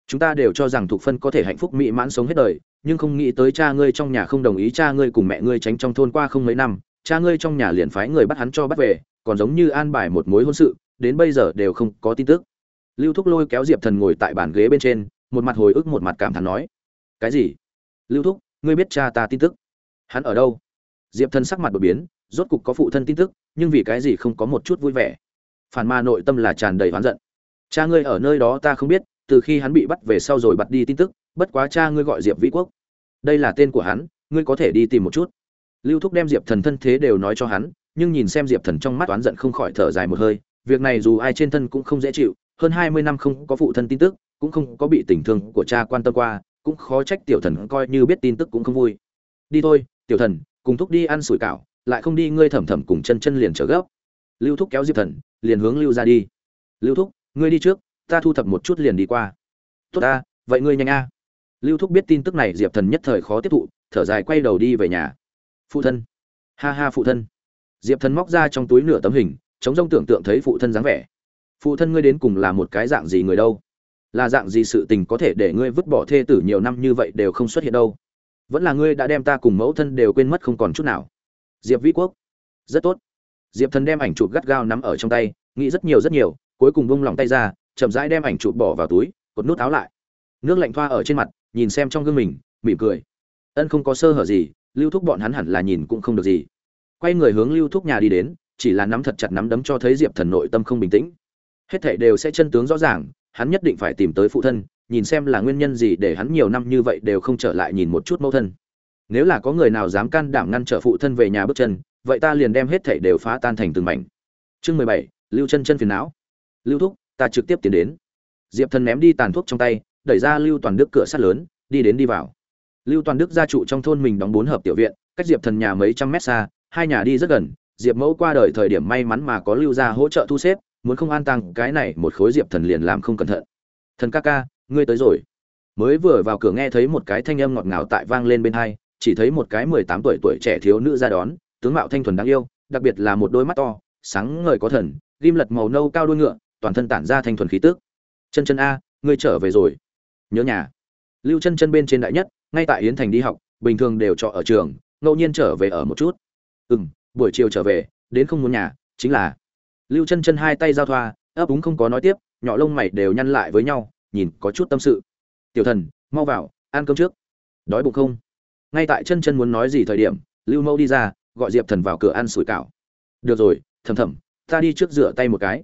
Chúng ta đều cho rằng thuộc phân có thể hạnh phúc mỹ mãn sống hết đời, nhưng không nghĩ tới cha ngươi trong nhà không đồng ý cha ngươi cùng mẹ ngươi tránh trong thôn qua không mấy năm cha ngươi trong nhà liền phái người bắt hắn cho bắt về, còn giống như an bài một mối hôn sự, đến bây giờ đều không có tin tức. Lưu thúc lôi kéo diệp thần ngồi tại bàn ghế bên trên, một mặt hồi ức một mặt cảm thán nói, cái gì? Lưu thúc, ngươi biết cha ta tin tức? Hắn ở đâu? Diệp thần sắc mặt đột biến, rốt cục có phụ thân tin tức, nhưng vì cái gì không có một chút vui vẻ. Phản ma nội tâm là tràn đầy oán giận. Cha ngươi ở nơi đó ta không biết, từ khi hắn bị bắt về sau rồi bắt đi tin tức, bất quá cha ngươi gọi diệp vĩ quốc. Đây là tên của hắn, ngươi có thể đi tìm một chút lưu thúc đem diệp thần thân thế đều nói cho hắn, nhưng nhìn xem diệp thần trong mắt oán giận không khỏi thở dài một hơi, việc này dù ai trên thân cũng không dễ chịu, hơn hai mươi năm không có phụ thân tin tức, cũng không có bị tình thương của cha quan tâm qua, cũng khó trách tiểu thần coi như biết tin tức cũng không vui. Đi thôi, tiểu thần, cùng thúc đi ăn sủi cảo, lại không đi ngươi thẩm thẩm cùng chân chân liền trở gấp. Lưu thúc kéo diệp thần, liền hướng lưu ra đi. Lưu thúc, ngươi đi trước, ta thu thập một chút liền đi qua. Tốt ta, vậy ngươi nhanh a. Lưu thúc biết tin tức này diệp thần nhất thời khó tiếp thụ, thở dài quay đầu đi về nhà phụ thân. Ha ha phụ thân. Diệp thần móc ra trong túi nửa tấm hình, chống rông tưởng tượng thấy phụ thân dáng vẻ. Phụ thân ngươi đến cùng là một cái dạng gì người đâu? Là dạng gì sự tình có thể để ngươi vứt bỏ thê tử nhiều năm như vậy đều không xuất hiện đâu? Vẫn là ngươi đã đem ta cùng mẫu thân đều quên mất không còn chút nào. Diệp vĩ quốc. Rất tốt. Diệp thần đem ảnh chụp gắt gao nắm ở trong tay, nghĩ rất nhiều rất nhiều, cuối cùng bông lòng tay ra, chậm rãi đem ảnh chụp bỏ vào túi, cột nút áo lại. Nước lạnh thoa ở trên mặt, nhìn xem trong gương mình, mỉm cười. Ân không có sơ hở gì lưu thúc bọn hắn hẳn là nhìn cũng không được gì. Quay người hướng lưu thúc nhà đi đến, chỉ là nắm thật chặt nắm đấm cho thấy diệp thần nội tâm không bình tĩnh. Hết thảy đều sẽ chân tướng rõ ràng, hắn nhất định phải tìm tới phụ thân, nhìn xem là nguyên nhân gì để hắn nhiều năm như vậy đều không trở lại nhìn một chút mẫu thân. Nếu là có người nào dám can đảm ngăn trở phụ thân về nhà bước chân, vậy ta liền đem hết thảy đều phá tan thành từng mảnh. Chương mười bảy, lưu chân chân phiền não. Lưu thúc, ta trực tiếp tiến đến. Diệp thần ném đi tàn thuốc trong tay, đẩy ra lưu toàn đức cửa sắt lớn, đi đến đi vào lưu toàn đức gia trụ trong thôn mình đóng bốn hợp tiểu viện, cách diệp thần nhà mấy trăm mét xa, hai nhà đi rất gần, diệp mẫu qua đời thời điểm may mắn mà có lưu gia hỗ trợ thu xếp, muốn không an tăng cái này một khối diệp thần liền làm không cẩn thận. Thần ca ca, ngươi tới rồi. Mới vừa vào cửa nghe thấy một cái thanh âm ngọt ngào tại vang lên bên hai, chỉ thấy một cái mười tám tuổi tuổi trẻ thiếu nữ ra đón, tướng mạo thanh thuần đáng yêu, đặc biệt là một đôi mắt to, sáng ngời có thần, ghim lật màu nâu cao đuôi ngựa, toàn thân tản ra thanh thuần khí tước chân chân a, ngươi trở về rồi. Nhớ nhà. Lưu chân chân bên trên đại nhất ngay tại yến thành đi học, bình thường đều trọ ở trường, ngẫu nhiên trở về ở một chút. Ừ m buổi chiều trở về, đến không muốn nhà, chính là lưu chân chân hai tay giao thoa, ấp úng không có nói tiếp, nhỏ lông mày đều nhăn lại với nhau, nhìn có chút tâm sự. Tiểu thần, mau vào, ăn cơm trước. Đói bụng không? Ngay tại chân chân muốn nói gì thời điểm, lưu mẫu đi ra, gọi diệp thần vào cửa ăn sủi cảo. Được rồi, thầm thầm, ta đi trước rửa tay một cái.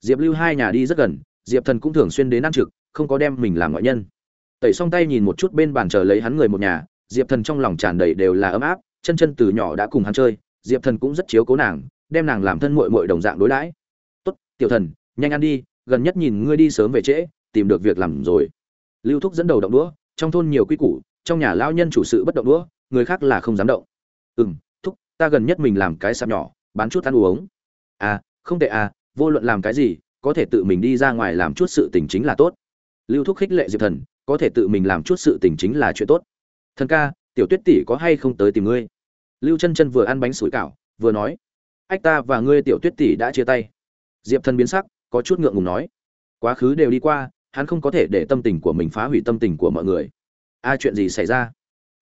Diệp lưu hai nhà đi rất gần, diệp thần cũng thường xuyên đến ăn trực, không có đem mình làm ngoại nhân tẩy xong tay nhìn một chút bên bàn chờ lấy hắn người một nhà, diệp thần trong lòng tràn đầy đều là ấm áp, chân chân từ nhỏ đã cùng hắn chơi, diệp thần cũng rất chiếu cố nàng, đem nàng làm thân mội mội đồng dạng đối đãi. Tốt, tiểu thần, nhanh ăn đi, gần nhất nhìn ngươi đi sớm về trễ, tìm được việc làm rồi. Lưu thúc dẫn đầu động đũa, trong thôn nhiều quy củ, trong nhà lao nhân chủ sự bất động đũa, người khác là không dám động. Ừ m thúc, ta gần nhất mình làm cái sạp nhỏ, bán chút ăn uống. À không tệ à vô luận làm cái gì, có thể tự mình đi ra ngoài làm chút sự tình chính là tốt. Lưu thúc khích lệ diệp thần có thể tự mình làm chút sự tình chính là chuyện tốt. Thần ca, tiểu tuyết tỷ có hay không tới tìm ngươi? Lưu chân chân vừa ăn bánh sủi cảo, vừa nói. Ách ta và ngươi tiểu tuyết tỷ đã chia tay. Diệp thần biến sắc, có chút ngượng ngùng nói. Quá khứ đều đi qua, hắn không có thể để tâm tình của mình phá hủy tâm tình của mọi người. A, chuyện gì xảy ra?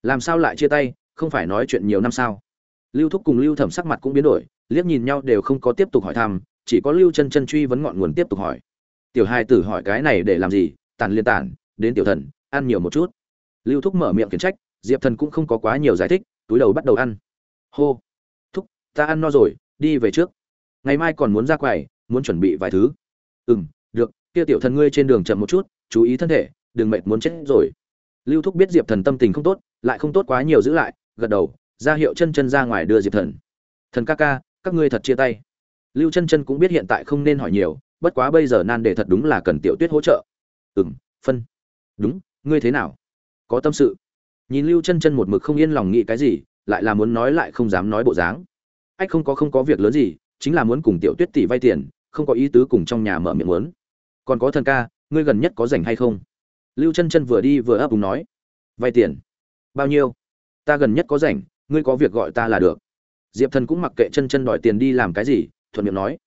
Làm sao lại chia tay, không phải nói chuyện nhiều năm sao? Lưu thúc cùng lưu thẩm sắc mặt cũng biến đổi, liếc nhìn nhau đều không có tiếp tục hỏi thăm, chỉ có lưu chân chân truy vấn ngọn nguồn tiếp tục hỏi. Tiểu hai tử hỏi cái này để làm gì? Tàn liên tản đến tiểu thần, ăn nhiều một chút. Lưu thúc mở miệng khiển trách, diệp thần cũng không có quá nhiều giải thích, túi đầu bắt đầu ăn. Hô, thúc, ta ăn no rồi, đi về trước. Ngày mai còn muốn ra quầy, muốn chuẩn bị vài thứ. Ừ m được, kia tiểu thần ngươi trên đường chậm một chút, chú ý thân thể, đừng mệt muốn chết rồi. Lưu thúc biết diệp thần tâm tình không tốt, lại không tốt quá nhiều giữ lại, gật đầu, ra hiệu chân chân ra ngoài đưa diệp thần. Thần ca ca, các ngươi thật chia tay. Lưu chân chân cũng biết hiện tại không nên hỏi nhiều, bất quá bây giờ nan đề thật đúng là cần tiểu tuyết hỗ trợ. Ừ m phân đúng, ngươi thế nào? Có tâm sự. Nhìn lưu chân chân một mực không yên lòng nghĩ cái gì, lại là muốn nói lại không dám nói bộ dáng. Ách không có không có việc lớn gì, chính là muốn cùng tiểu tuyết tỷ vay tiền, không có ý tứ cùng trong nhà mở miệng muốn. Còn có thần ca, ngươi gần nhất có rảnh hay không? Lưu chân chân vừa đi vừa ấp úng nói. Vay tiền. Bao nhiêu? Ta gần nhất có rảnh, ngươi có việc gọi ta là được. Diệp thần cũng mặc kệ chân chân đòi tiền đi làm cái gì, thuận miệng nói.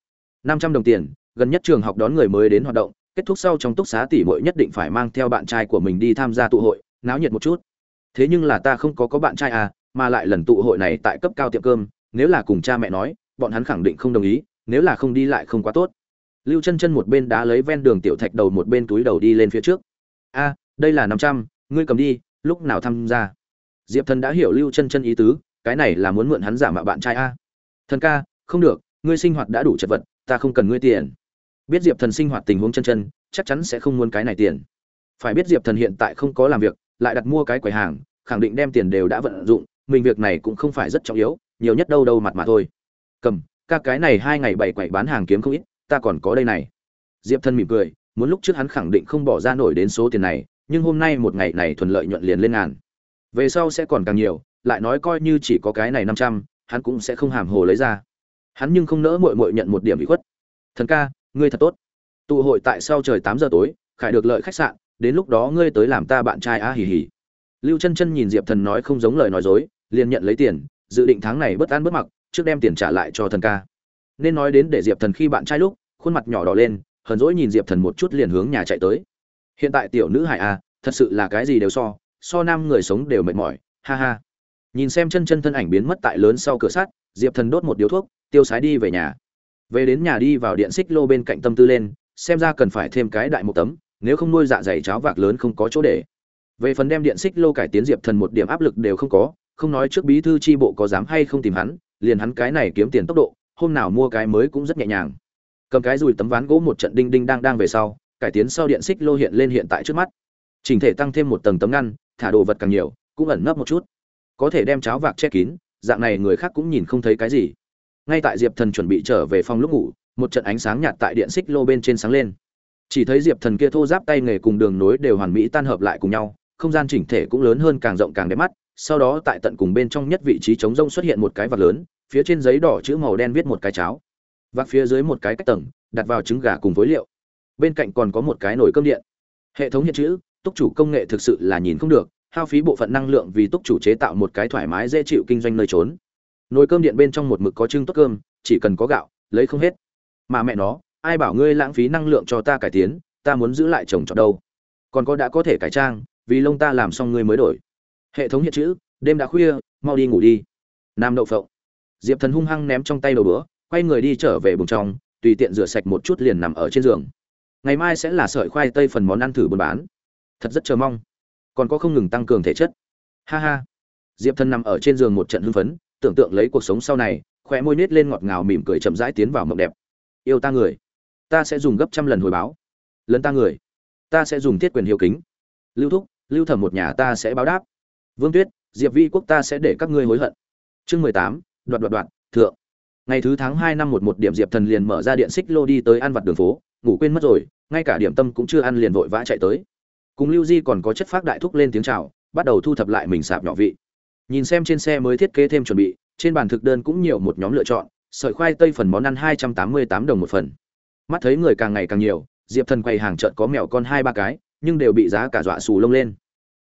Năm trăm đồng tiền, gần nhất trường học đón người mới đến hoạt động kết thúc sau trong túc xá tỷ muội nhất định phải mang theo bạn trai của mình đi tham gia tụ hội, náo nhiệt một chút. Thế nhưng là ta không có có bạn trai à mà lại lần tụ hội này tại cấp cao tiệm cơm, nếu là cùng cha mẹ nói, bọn hắn khẳng định không đồng ý, nếu là không đi lại không quá tốt. Lưu chân chân một bên đá lấy ven đường tiểu thạch đầu một bên túi đầu đi lên phía trước. A, đây là năm trăm, ngươi cầm đi, lúc nào tham gia? Diệp thần đã hiểu lưu chân chân ý tứ, cái này là muốn mượn hắn giả mạo bạn trai a. Thần ca, không được, ngươi sinh hoạt đã đủ chật vật, ta không cần ngươi tiền biết diệp thần sinh hoạt tình huống chân chân, chắc chắn sẽ không muốn cái này tiền. Phải biết diệp thần hiện tại không có làm việc, lại đặt mua cái quầy hàng, khẳng định đem tiền đều đã vận dụng, mình việc này cũng không phải rất trọng yếu, nhiều nhất đâu đâu mặt mà thôi. Cầm, ca cái này hai ngày bảy quầy bán hàng kiếm không ít, ta còn có đây này. Diệp thần mỉm cười, muốn lúc trước hắn khẳng định không bỏ ra nổi đến số tiền này, nhưng hôm nay một ngày này thuận lợi nhuận liền lên ngàn. Về sau sẽ còn càng nhiều, lại nói coi như chỉ có cái này năm trăm, hắn cũng sẽ không hàm hồ lấy ra. Hắn nhưng không nỡ mội mội nhận một điểm bị khuất. Thần ca ngươi thật tốt. Tụ hội tại sau trời tám giờ tối, khải được lợi khách sạn, đến lúc đó ngươi tới làm ta bạn trai a hì hì. Lưu chân chân nhìn diệp thần nói không giống lời nói dối, liền nhận lấy tiền, dự định tháng này bất an bất mặc, trước đem tiền trả lại cho thần ca. Nên nói đến để diệp thần khi bạn trai lúc, khuôn mặt nhỏ đỏ lên, hờn dỗi nhìn diệp thần một chút liền hướng nhà chạy tới. Hiện tại tiểu nữ hải a, thật sự là cái gì đều so so nam người sống đều mệt mỏi, ha ha. Nhìn xem chân chân thân ảnh biến mất tại lớn sau cửa sắt, diệp thần đốt một điếu thuốc, tiêu sái đi về nhà về đến nhà đi vào điện xích lô bên cạnh tâm tư lên, xem ra cần phải thêm cái đại một tấm, nếu không nuôi dạ dày cháo vạc lớn không có chỗ để. Về phần đem điện xích lô cải tiến diệp thần một điểm áp lực đều không có, không nói trước bí thư tri bộ có dám hay không tìm hắn, liền hắn cái này kiếm tiền tốc độ, hôm nào mua cái mới cũng rất nhẹ nhàng. Cầm cái dùi tấm ván gỗ một trận đinh đinh đang đang về sau, cải tiến sau điện xích lô hiện lên hiện tại trước mắt. Chỉnh thể tăng thêm một tầng tấm ngăn, thả đồ vật càng nhiều, cũng ẩn nấp một chút. Có thể đem cháo vạc che kín, dạng này người khác cũng nhìn không thấy cái gì ngay tại diệp thần chuẩn bị trở về phòng lúc ngủ, một trận ánh sáng nhạt tại điện xích lô bên trên sáng lên. Chỉ thấy diệp thần kia thô giáp tay nghề cùng đường nối đều hoàn mỹ tan hợp lại cùng nhau, không gian chỉnh thể cũng lớn hơn càng rộng càng đẹp mắt. Sau đó tại tận cùng bên trong nhất vị trí trống rông xuất hiện một cái vạc lớn, phía trên giấy đỏ chữ màu đen viết một cái cháo. Vạc phía dưới một cái cách tầng, đặt vào trứng gà cùng với liệu. Bên cạnh còn có một cái nồi cơm điện. Hệ thống hiện chữ, túc chủ công nghệ thực sự là nhìn không được, hao phí bộ phận năng lượng vì túc chủ chế tạo một cái thoải mái dễ chịu kinh doanh nơi trốn nồi cơm điện bên trong một mực có trưng tốt cơm, chỉ cần có gạo, lấy không hết. Mà mẹ nó, ai bảo ngươi lãng phí năng lượng cho ta cải tiến, ta muốn giữ lại chồng trọt đâu? Còn có đã có thể cải trang, vì lông ta làm xong ngươi mới đổi. Hệ thống hiện chữ, đêm đã khuya, mau đi ngủ đi. Nam đậu phộng. Diệp thần hung hăng ném trong tay đầu bữa quay người đi trở về bùng trong, tùy tiện rửa sạch một chút liền nằm ở trên giường. Ngày mai sẽ là sợi khoai tây phần món ăn thử buôn bán. Thật rất chờ mong. Còn có không ngừng tăng cường thể chất. Ha ha. Diệp thần nằm ở trên giường một trận hưng phấn tưởng tượng lấy cuộc sống sau này, khóe môi nết lên ngọt ngào mỉm cười chậm rãi tiến vào mộng đẹp. Yêu ta người, ta sẽ dùng gấp trăm lần hồi báo. Lấn ta người, ta sẽ dùng thiết quyền hiếu kính. Lưu thúc, lưu thẩm một nhà ta sẽ báo đáp. Vương tuyết, diệp vi quốc ta sẽ để các ngươi hối hận. Chương mười tám, đoạt đoạt đoạt, thượng. Ngày thứ tháng hai năm một một điểm diệp thần liền mở ra điện xích lô đi tới ăn vặt đường phố, ngủ quên mất rồi, ngay cả điểm tâm cũng chưa ăn liền vội vã chạy tới. Cùng lưu di còn có chất phác đại thúc lên tiếng chào, bắt đầu thu thập lại mình sạp nhỏ vị nhìn xem trên xe mới thiết kế thêm chuẩn bị, trên bàn thực đơn cũng nhiều một nhóm lựa chọn, sợi khoai tây phần món ăn hai trăm tám mươi tám đồng một phần. Mắt thấy người càng ngày càng nhiều, diệp thần quầy hàng chợt có mèo con hai ba cái, nhưng đều bị giá cả dọa sù lông lên.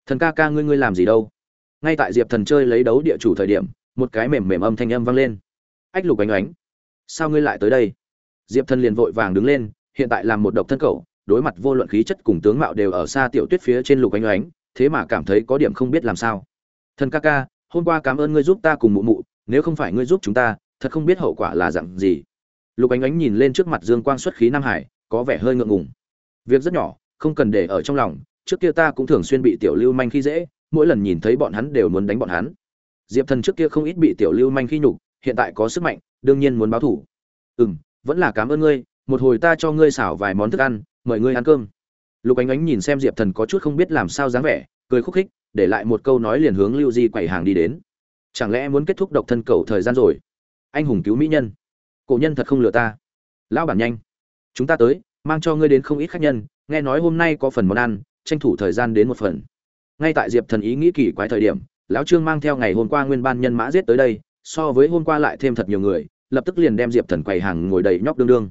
Thần ca ca ngươi ngươi làm gì đâu? Ngay tại diệp thần chơi lấy đấu địa chủ thời điểm, một cái mềm mềm âm thanh âm vang lên. Ách lục ánh ánh, sao ngươi lại tới đây? Diệp thần liền vội vàng đứng lên, hiện tại làm một độc thân cậu, đối mặt vô luận khí chất cùng tướng mạo đều ở xa tiểu tuyết phía trên lục ánh ánh, thế mà cảm thấy có điểm không biết làm sao. Thần ca ca hôm qua cảm ơn ngươi giúp ta cùng mụ mụ, nếu không phải ngươi giúp chúng ta, thật không biết hậu quả là dặn gì. Lục ánh ánh nhìn lên trước mặt dương quang xuất khí nam hải, có vẻ hơi ngượng ngùng. Việc rất nhỏ, không cần để ở trong lòng, trước kia ta cũng thường xuyên bị tiểu lưu manh khi dễ, mỗi lần nhìn thấy bọn hắn đều muốn đánh bọn hắn. Diệp thần trước kia không ít bị tiểu lưu manh khi nhục, hiện tại có sức mạnh, đương nhiên muốn báo thủ. Ừ m vẫn là cảm ơn ngươi, một hồi ta cho ngươi xảo vài món thức ăn, mời ngươi ăn cơm. Lục ánh ánh nhìn xem diệp thần có chút không biết làm sao dáng vẻ, cười khúc khích để lại một câu nói liền hướng lưu di quầy hàng đi đến. Chẳng lẽ muốn kết thúc độc thân cầu thời gian rồi? Anh hùng cứu mỹ nhân. Cổ nhân thật không lừa ta. Lão bản nhanh. Chúng ta tới, mang cho ngươi đến không ít khách nhân, nghe nói hôm nay có phần món ăn, tranh thủ thời gian đến một phần. Ngay tại diệp thần ý nghĩ kỳ quái thời điểm, lão trương mang theo ngày hôm qua nguyên ban nhân mã giết tới đây, so với hôm qua lại thêm thật nhiều người, lập tức liền đem diệp thần quầy hàng ngồi đầy nhóc đương đương.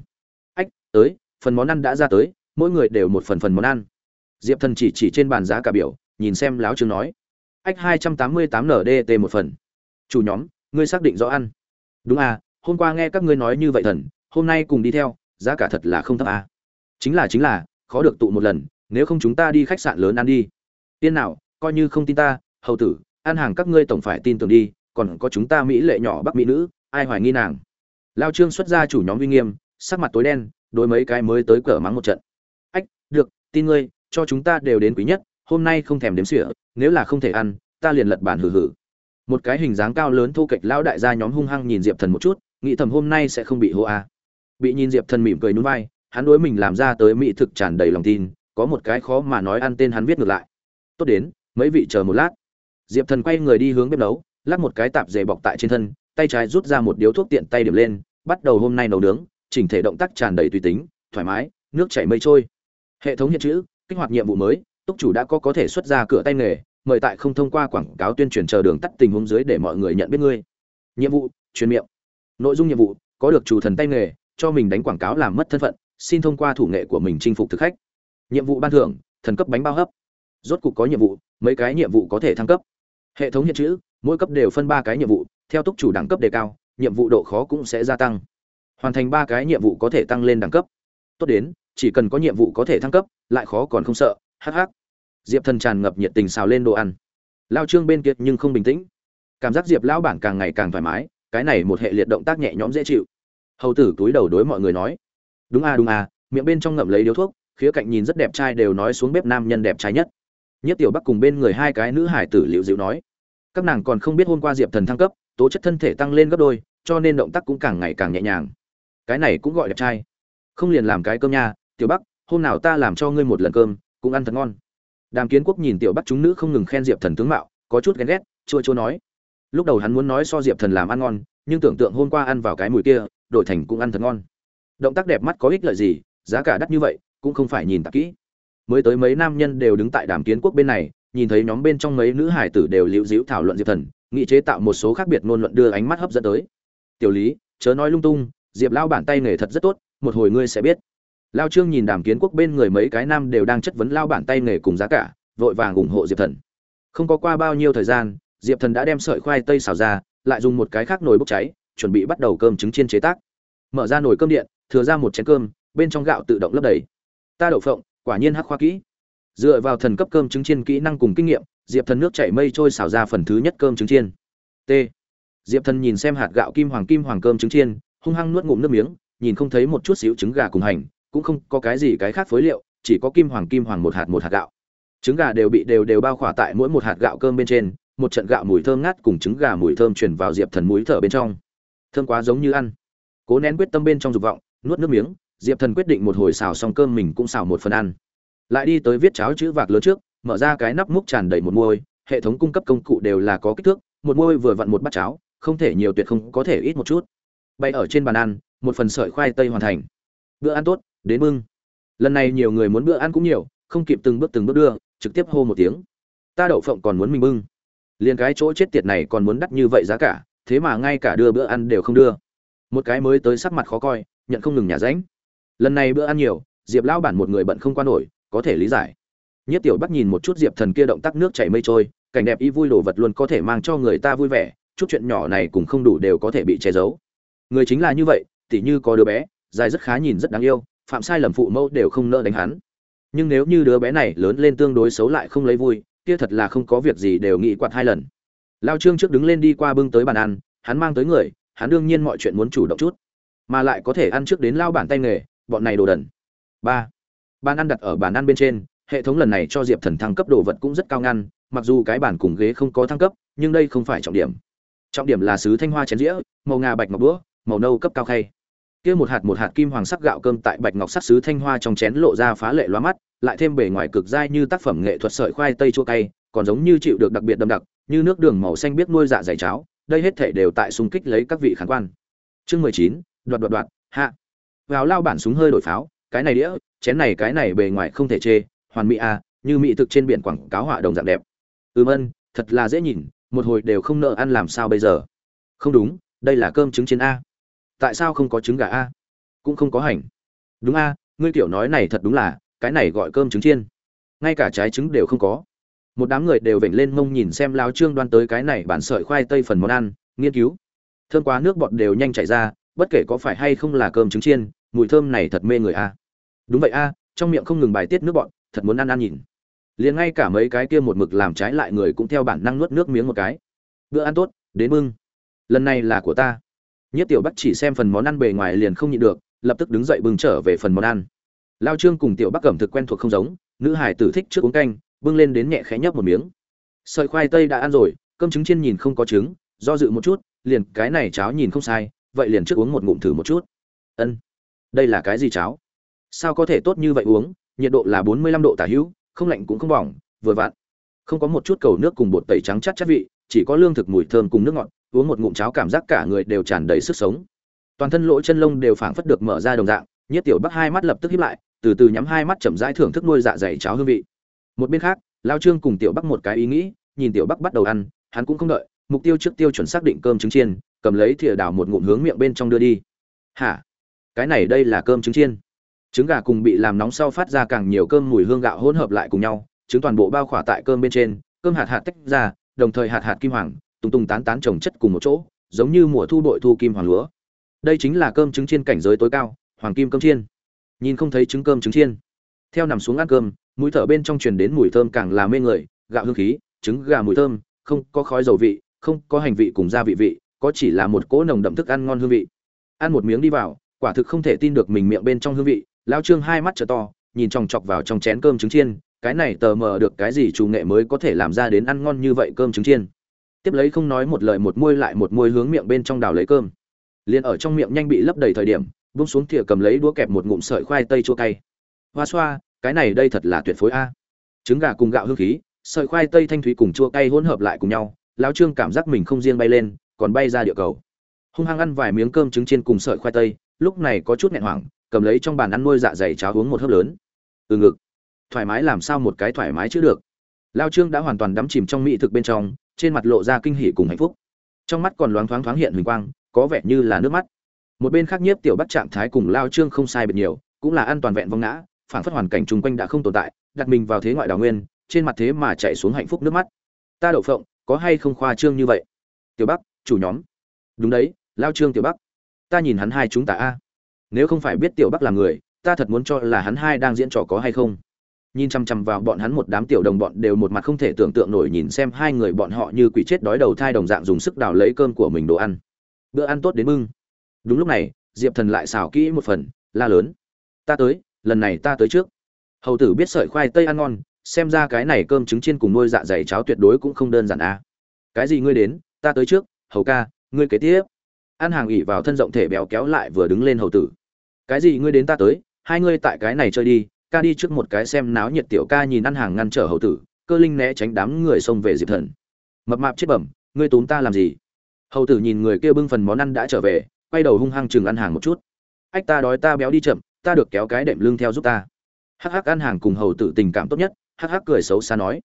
Ách, tới, phần món ăn đã ra tới, mỗi người đều một phần phần món ăn. Diệp thần chỉ chỉ trên bàn giá cả biểu nhìn xem lão trương nói. Ách, hai trăm tám mươi tám ndt một phần. Chủ nhóm, ngươi xác định rõ ăn. Đúng à hôm qua nghe các ngươi nói như vậy thần, hôm nay cùng đi theo, giá cả thật là không thấp à. chính là chính là, khó được tụ một lần, nếu không chúng ta đi khách sạn lớn ăn đi. Tiên nào, coi như không tin ta, hầu tử, ăn hàng các ngươi tổng phải tin tưởng đi, còn có chúng ta mỹ lệ nhỏ bắc mỹ nữ, ai hoài nghi nàng? Lao trương xuất ra chủ nhóm uy nghiêm, sắc mặt tối đen, đối mấy cái mới tới cửa mắng một trận. Ách, được, tin ngươi, cho chúng ta đều đến quý nhất hôm nay không thèm đếm xỉa, nếu là không thể ăn, ta liền lật bản hử hử. Một cái hình dáng cao lớn thu kịch lão đại gia nhóm hung hăng nhìn diệp thần một chút, nghĩ thầm hôm nay sẽ không bị hô a. Bị nhìn diệp thần mỉm cười nhún vai, hắn đối mình làm ra tới mỹ thực tràn đầy lòng tin, có một cái khó mà nói ăn tên hắn viết ngược lại. Tốt đến, mấy vị chờ một lát. Diệp thần quay người đi hướng bếp nấu, lắc một cái tạp dề bọc tại trên thân, tay trái rút ra một điếu thuốc tiện tay điểm lên, bắt đầu hôm nay nấu nướng, chỉnh thể động tác tràn đầy tùy tính, thoải mái, nước chảy mây trôi. Hệ thống hiện chữ, kích hoạt nhiệm vụ mới túc chủ đã có có thể xuất ra cửa tay nghề, mời tại không thông qua quảng cáo tuyên truyền chờ đường tắt tình huống dưới để mọi người nhận biết ngươi. Nhiệm vụ, truyền miệng. Nội dung nhiệm vụ, có được chủ thần tay nghề, cho mình đánh quảng cáo làm mất thân phận, xin thông qua thủ nghệ của mình chinh phục thực khách. Nhiệm vụ ban thưởng, thần cấp bánh bao hấp. Rốt cục có nhiệm vụ, mấy cái nhiệm vụ có thể thăng cấp. Hệ thống hiện chữ, mỗi cấp đều phân ba cái nhiệm vụ, theo túc chủ đẳng cấp đề cao, nhiệm vụ độ khó cũng sẽ gia tăng. Hoàn thành ba cái nhiệm vụ có thể tăng lên đẳng cấp. Tốt đến, chỉ cần có nhiệm vụ có thể thăng cấp, lại khó còn không sợ hh diệp thần tràn ngập nhiệt tình xào lên đồ ăn. Lao trương bên kia nhưng không bình tĩnh. Cảm giác diệp lão bản càng ngày càng thoải mái, cái này một hệ liệt động tác nhẹ nhõm dễ chịu. Hầu tử túi đầu đối mọi người nói, đúng a đúng a miệng bên trong ngậm lấy điếu thuốc, khía cạnh nhìn rất đẹp trai đều nói xuống bếp nam nhân đẹp trai nhất. Nhất tiểu bắc cùng bên người hai cái nữ hải tử liệu dịu nói, các nàng còn không biết hôm qua diệp thần thăng cấp, tố chất thân thể tăng lên gấp đôi, cho nên động tác cũng càng ngày càng nhẹ nhàng. Cái này cũng gọi đẹp trai. Không liền làm cái cơm nha, tiểu bắc, hôm nào ta làm cho ngươi một lần cơm, cũng ăn thật ngon đàm kiến quốc nhìn tiểu bắc chúng nữ không ngừng khen diệp thần tướng mạo, có chút ghen ghét, chua chua nói. Lúc đầu hắn muốn nói so diệp thần làm ăn ngon, nhưng tưởng tượng hôm qua ăn vào cái mùi kia, đổi thành cũng ăn thật ngon. Động tác đẹp mắt có ích lợi gì, giá cả đắt như vậy, cũng không phải nhìn tạp kỹ. Mới tới mấy nam nhân đều đứng tại đàm kiến quốc bên này, nhìn thấy nhóm bên trong mấy nữ hải tử đều liễu dĩu thảo luận diệp thần, nghị chế tạo một số khác biệt ngôn luận đưa ánh mắt hấp dẫn tới. Tiểu lý, chớ nói lung tung, diệp lao bản tay nghề thật rất tốt, một hồi ngươi sẽ biết lao trương nhìn đàm kiến quốc bên người mấy cái nam đều đang chất vấn lao bản tay nghề cùng giá cả, vội vàng ủng hộ diệp thần. Không có qua bao nhiêu thời gian, diệp thần đã đem sợi khoai tây xào ra, lại dùng một cái khác nồi bốc cháy, chuẩn bị bắt đầu cơm trứng chiên chế tác. Mở ra nồi cơm điện, thừa ra một chén cơm, bên trong gạo tự động lấp đầy. Ta đậu phộng, quả nhiên hắc khoa kỹ. Dựa vào thần cấp cơm trứng chiên kỹ năng cùng kinh nghiệm, diệp thần nước chảy mây trôi xào ra phần thứ nhất cơm trứng chiên. T. Diệp thần nhìn xem hạt gạo kim hoàng kim hoàng cơm trứng chiên, hung hăng nuốt ngụm nước miếng, nhìn không thấy một chút xíu trứng gà cùng hành cũng không có cái gì cái khác phối liệu, chỉ có kim hoàng kim hoàng một hạt một hạt gạo. Trứng gà đều bị đều đều bao khỏa tại mỗi một hạt gạo cơm bên trên, một trận gạo mùi thơm ngát cùng trứng gà mùi thơm truyền vào diệp thần mũi thở bên trong. Thơm quá giống như ăn. Cố nén quyết tâm bên trong dục vọng, nuốt nước miếng, diệp thần quyết định một hồi xào xong cơm mình cũng xào một phần ăn. Lại đi tới viết cháo chữ vạc lớn trước, mở ra cái nắp múc tràn đầy một môi hệ thống cung cấp công cụ đều là có kích thước, một môi vừa vặn một bát cháo, không thể nhiều tuyệt không có thể ít một chút. Bay ở trên bàn ăn, một phần sợi khoai tây hoàn thành. Bữa ăn tốt đến mưng lần này nhiều người muốn bữa ăn cũng nhiều, không kịp từng bước từng bước đưa, trực tiếp hô một tiếng. Ta đậu phộng còn muốn mình bưng. Liền cái chỗ chết tiệt này còn muốn đắt như vậy giá cả, thế mà ngay cả đưa bữa ăn đều không đưa. Một cái mới tới sắc mặt khó coi, nhận không ngừng nhà ránh. Lần này bữa ăn nhiều, diệp lão bản một người bận không qua nổi, có thể lý giải. Nhất tiểu bắc nhìn một chút diệp thần kia động tác nước chảy mây trôi, cảnh đẹp y vui đồ vật luôn có thể mang cho người ta vui vẻ, chút chuyện nhỏ này cũng không đủ đều có thể bị che giấu. Người chính là như vậy, tỉ như có đứa bé, dài rất khá nhìn rất đáng yêu phạm sai lầm phụ mẫu đều không nỡ đánh hắn. Nhưng nếu như đứa bé này lớn lên tương đối xấu lại không lấy vui, kia thật là không có việc gì đều nghĩ quạt hai lần. Lao trương trước đứng lên đi qua bưng tới bàn ăn, hắn mang tới người, hắn đương nhiên mọi chuyện muốn chủ động chút. Mà lại có thể ăn trước đến lao bản tay nghề, bọn này đồ đần. Ba. Bàn ăn đặt ở bàn ăn bên trên, hệ thống lần này cho diệp thần thăng cấp đồ vật cũng rất cao ngăn, mặc dù cái bàn cùng ghế không có thăng cấp, nhưng đây không phải trọng điểm. Trọng điểm là sứ thanh hoa chén dĩa, màu ngà bạch ngọc đũa, màu nâu cấp cao khay kia một hạt một hạt kim hoàng sắc gạo cơm tại bạch ngọc sắc sứ thanh hoa trong chén lộ ra phá lệ loa mắt lại thêm bề ngoài cực dai như tác phẩm nghệ thuật sợi khoai tây chua cay còn giống như chịu được đặc biệt đậm đặc như nước đường màu xanh biết nuôi dạ dày cháo đây hết thể đều tại xung kích lấy các vị khán quan. Chương mười chín đoạt đoạt đoạt hạ. Vào lao bản súng hơi đổi pháo cái này đĩa chén này cái này bề ngoài không thể chê hoàn mỹ à, như mỹ thực trên biển quảng cáo họa đồng dạng đẹp. Ừm ân thật là dễ nhìn một hồi đều không nợ ăn làm sao bây giờ? Không đúng đây là cơm trứng chiến a tại sao không có trứng gà a? Cũng không có hành. Đúng a, ngươi tiểu nói này thật đúng là, cái này gọi cơm trứng chiên. Ngay cả trái trứng đều không có. Một đám người đều vểnh lên mông nhìn xem lao trương đoan tới cái này bản sợi khoai tây phần món ăn, nghiên cứu. Thơm quá nước bọt đều nhanh chảy ra, bất kể có phải hay không là cơm trứng chiên, mùi thơm này thật mê người a. Đúng vậy a, trong miệng không ngừng bài tiết nước bọt, thật muốn ăn ăn nhìn. Liền ngay cả mấy cái kia một mực làm trái lại người cũng theo bản năng nuốt nước miếng một cái. Bữa ăn tốt, đến mưng lần này là của ta. Nhiếp tiểu bắc chỉ xem phần món ăn bề ngoài liền không nhịn được, lập tức đứng dậy bưng trở về phần món ăn. Lao trương cùng tiểu bắc cẩm thực quen thuộc không giống, nữ hải tử thích trước uống canh, bưng lên đến nhẹ khẽ nhấp một miếng. Sợi khoai tây đã ăn rồi, cơm trứng chiên nhìn không có trứng, do dự một chút, liền, cái này cháo nhìn không sai, vậy liền trước uống một ngụm thử một chút. Ân, đây là cái gì cháo? Sao có thể tốt như vậy uống, nhiệt độ là bốn mươi lăm độ tả hữu, không lạnh cũng không bỏng, vừa vặn. Không có một chút cầu nước cùng bột tẩy trắng chát chát vị, chỉ có lương thực mùi thơm cùng nước ngọt uống một ngụm cháo cảm giác cả người đều tràn đầy sức sống. Toàn thân lỗ chân lông đều phảng phất được mở ra đồng dạng nhất tiểu bắc hai mắt lập tức hiếp lại, từ từ nhắm hai mắt chậm rãi thưởng thức nuôi dạ dày cháo hương vị. Một bên khác, lao trương cùng tiểu bắc một cái ý nghĩ, nhìn tiểu bắc bắt đầu ăn, hắn cũng không đợi, mục tiêu trước tiêu chuẩn xác định cơm trứng chiên, cầm lấy thìa đào một ngụm hướng miệng bên trong đưa đi. Hả? Cái này đây là cơm trứng chiên? Trứng gà cùng bị làm nóng sau phát ra càng nhiều cơm mùi hương gạo hỗn hợp lại cùng nhau, trứng toàn bộ bao khỏa tại cơm bên trên, cơm hạt hạt tách ra, đồng thời hạt hạt kim hoàng tung tung tán tán trồng chất cùng một chỗ, giống như mùa thu đội thu kim hoàng lúa. Đây chính là cơm trứng chiên cảnh giới tối cao, hoàng kim cơm chiên. Nhìn không thấy trứng cơm trứng chiên. Theo nằm xuống ăn cơm, mũi thở bên trong truyền đến mùi thơm càng là mê người, gạo hương khí, trứng gà mùi thơm, không có khói dầu vị, không có hành vị cùng gia vị vị, có chỉ là một cỗ nồng đậm thức ăn ngon hương vị. Ăn một miếng đi vào, quả thực không thể tin được mình miệng bên trong hương vị, lao trương hai mắt trở to, nhìn chòng chọc vào trong chén cơm trứng chiên, cái này tờ mờ được cái gì chủ nghệ mới có thể làm ra đến ăn ngon như vậy cơm trứng chiên tiếp lấy không nói một lời một môi lại một môi hướng miệng bên trong đào lấy cơm. Liền ở trong miệng nhanh bị lấp đầy thời điểm bung xuống thìa cầm lấy đũa kẹp một ngụm sợi khoai tây chua cay. Hoa xoa, cái này đây thật là tuyệt phối a. Trứng gà cùng gạo hương khí, sợi khoai tây thanh thúy cùng chua cay hỗn hợp lại cùng nhau, lão trương cảm giác mình không riêng bay lên, còn bay ra địa cầu. Hung hăng ăn vài miếng cơm trứng chiên cùng sợi khoai tây, lúc này có chút nghẹn hoảng, cầm lấy trong bàn ăn nuôi dạ dày cháo uống một hớp lớn. Từ ngực. Thoải mái làm sao một cái thoải mái chứ được. Lao trương đã hoàn toàn đắm chìm trong mỹ thực bên trong trên mặt lộ ra kinh hỉ cùng hạnh phúc. Trong mắt còn loáng thoáng thoáng hiện huỳnh quang, có vẻ như là nước mắt. Một bên khác nhiếp tiểu bắt trạng thái cùng lao trương không sai biệt nhiều, cũng là an toàn vẹn vong ngã, phản phất hoàn cảnh chung quanh đã không tồn tại, đặt mình vào thế ngoại đào nguyên, trên mặt thế mà chạy xuống hạnh phúc nước mắt. Ta đậu phộng, có hay không khoa trương như vậy? Tiểu bắc, chủ nhóm. Đúng đấy, lao trương tiểu bắc. Ta nhìn hắn hai chúng ta a. Nếu không phải biết tiểu bắc là người, ta thật muốn cho là hắn hai đang diễn trò có hay không nhìn chăm chăm vào bọn hắn một đám tiểu đồng bọn đều một mặt không thể tưởng tượng nổi nhìn xem hai người bọn họ như quỷ chết đói đầu thai đồng dạng dùng sức đào lấy cơm của mình đồ ăn. Bữa ăn tốt đến mưng đúng lúc này, diệp thần lại xào kỹ một phần, la lớn. Ta tới, lần này ta tới trước. Hầu tử biết sợi khoai tây ăn ngon, xem ra cái này cơm trứng chiên cùng nuôi dạ dày cháo tuyệt đối cũng không đơn giản à. Cái gì ngươi đến, ta tới trước, hầu ca, ngươi kế tiếp. Ăn hàng ỉ vào thân rộng thể béo kéo lại vừa đứng lên hầu tử. Cái gì ngươi đến ta tới, hai ngươi tại cái này chơi đi ca đi trước một cái xem náo nhiệt tiểu ca nhìn ăn hàng ngăn trở hầu tử, cơ linh né tránh đám người xông về diệp thần. Mập mạp chết bẩm, ngươi tốn ta làm gì? Hầu tử nhìn người kia bưng phần món ăn đã trở về, quay đầu hung hăng chừng ăn hàng một chút. Ách, ta đói, ta béo đi chậm, ta được kéo cái đệm lưng theo giúp ta. Hắc hắc, ăn hàng cùng hầu tử tình cảm tốt nhất, hắc hắc cười xấu xa nói.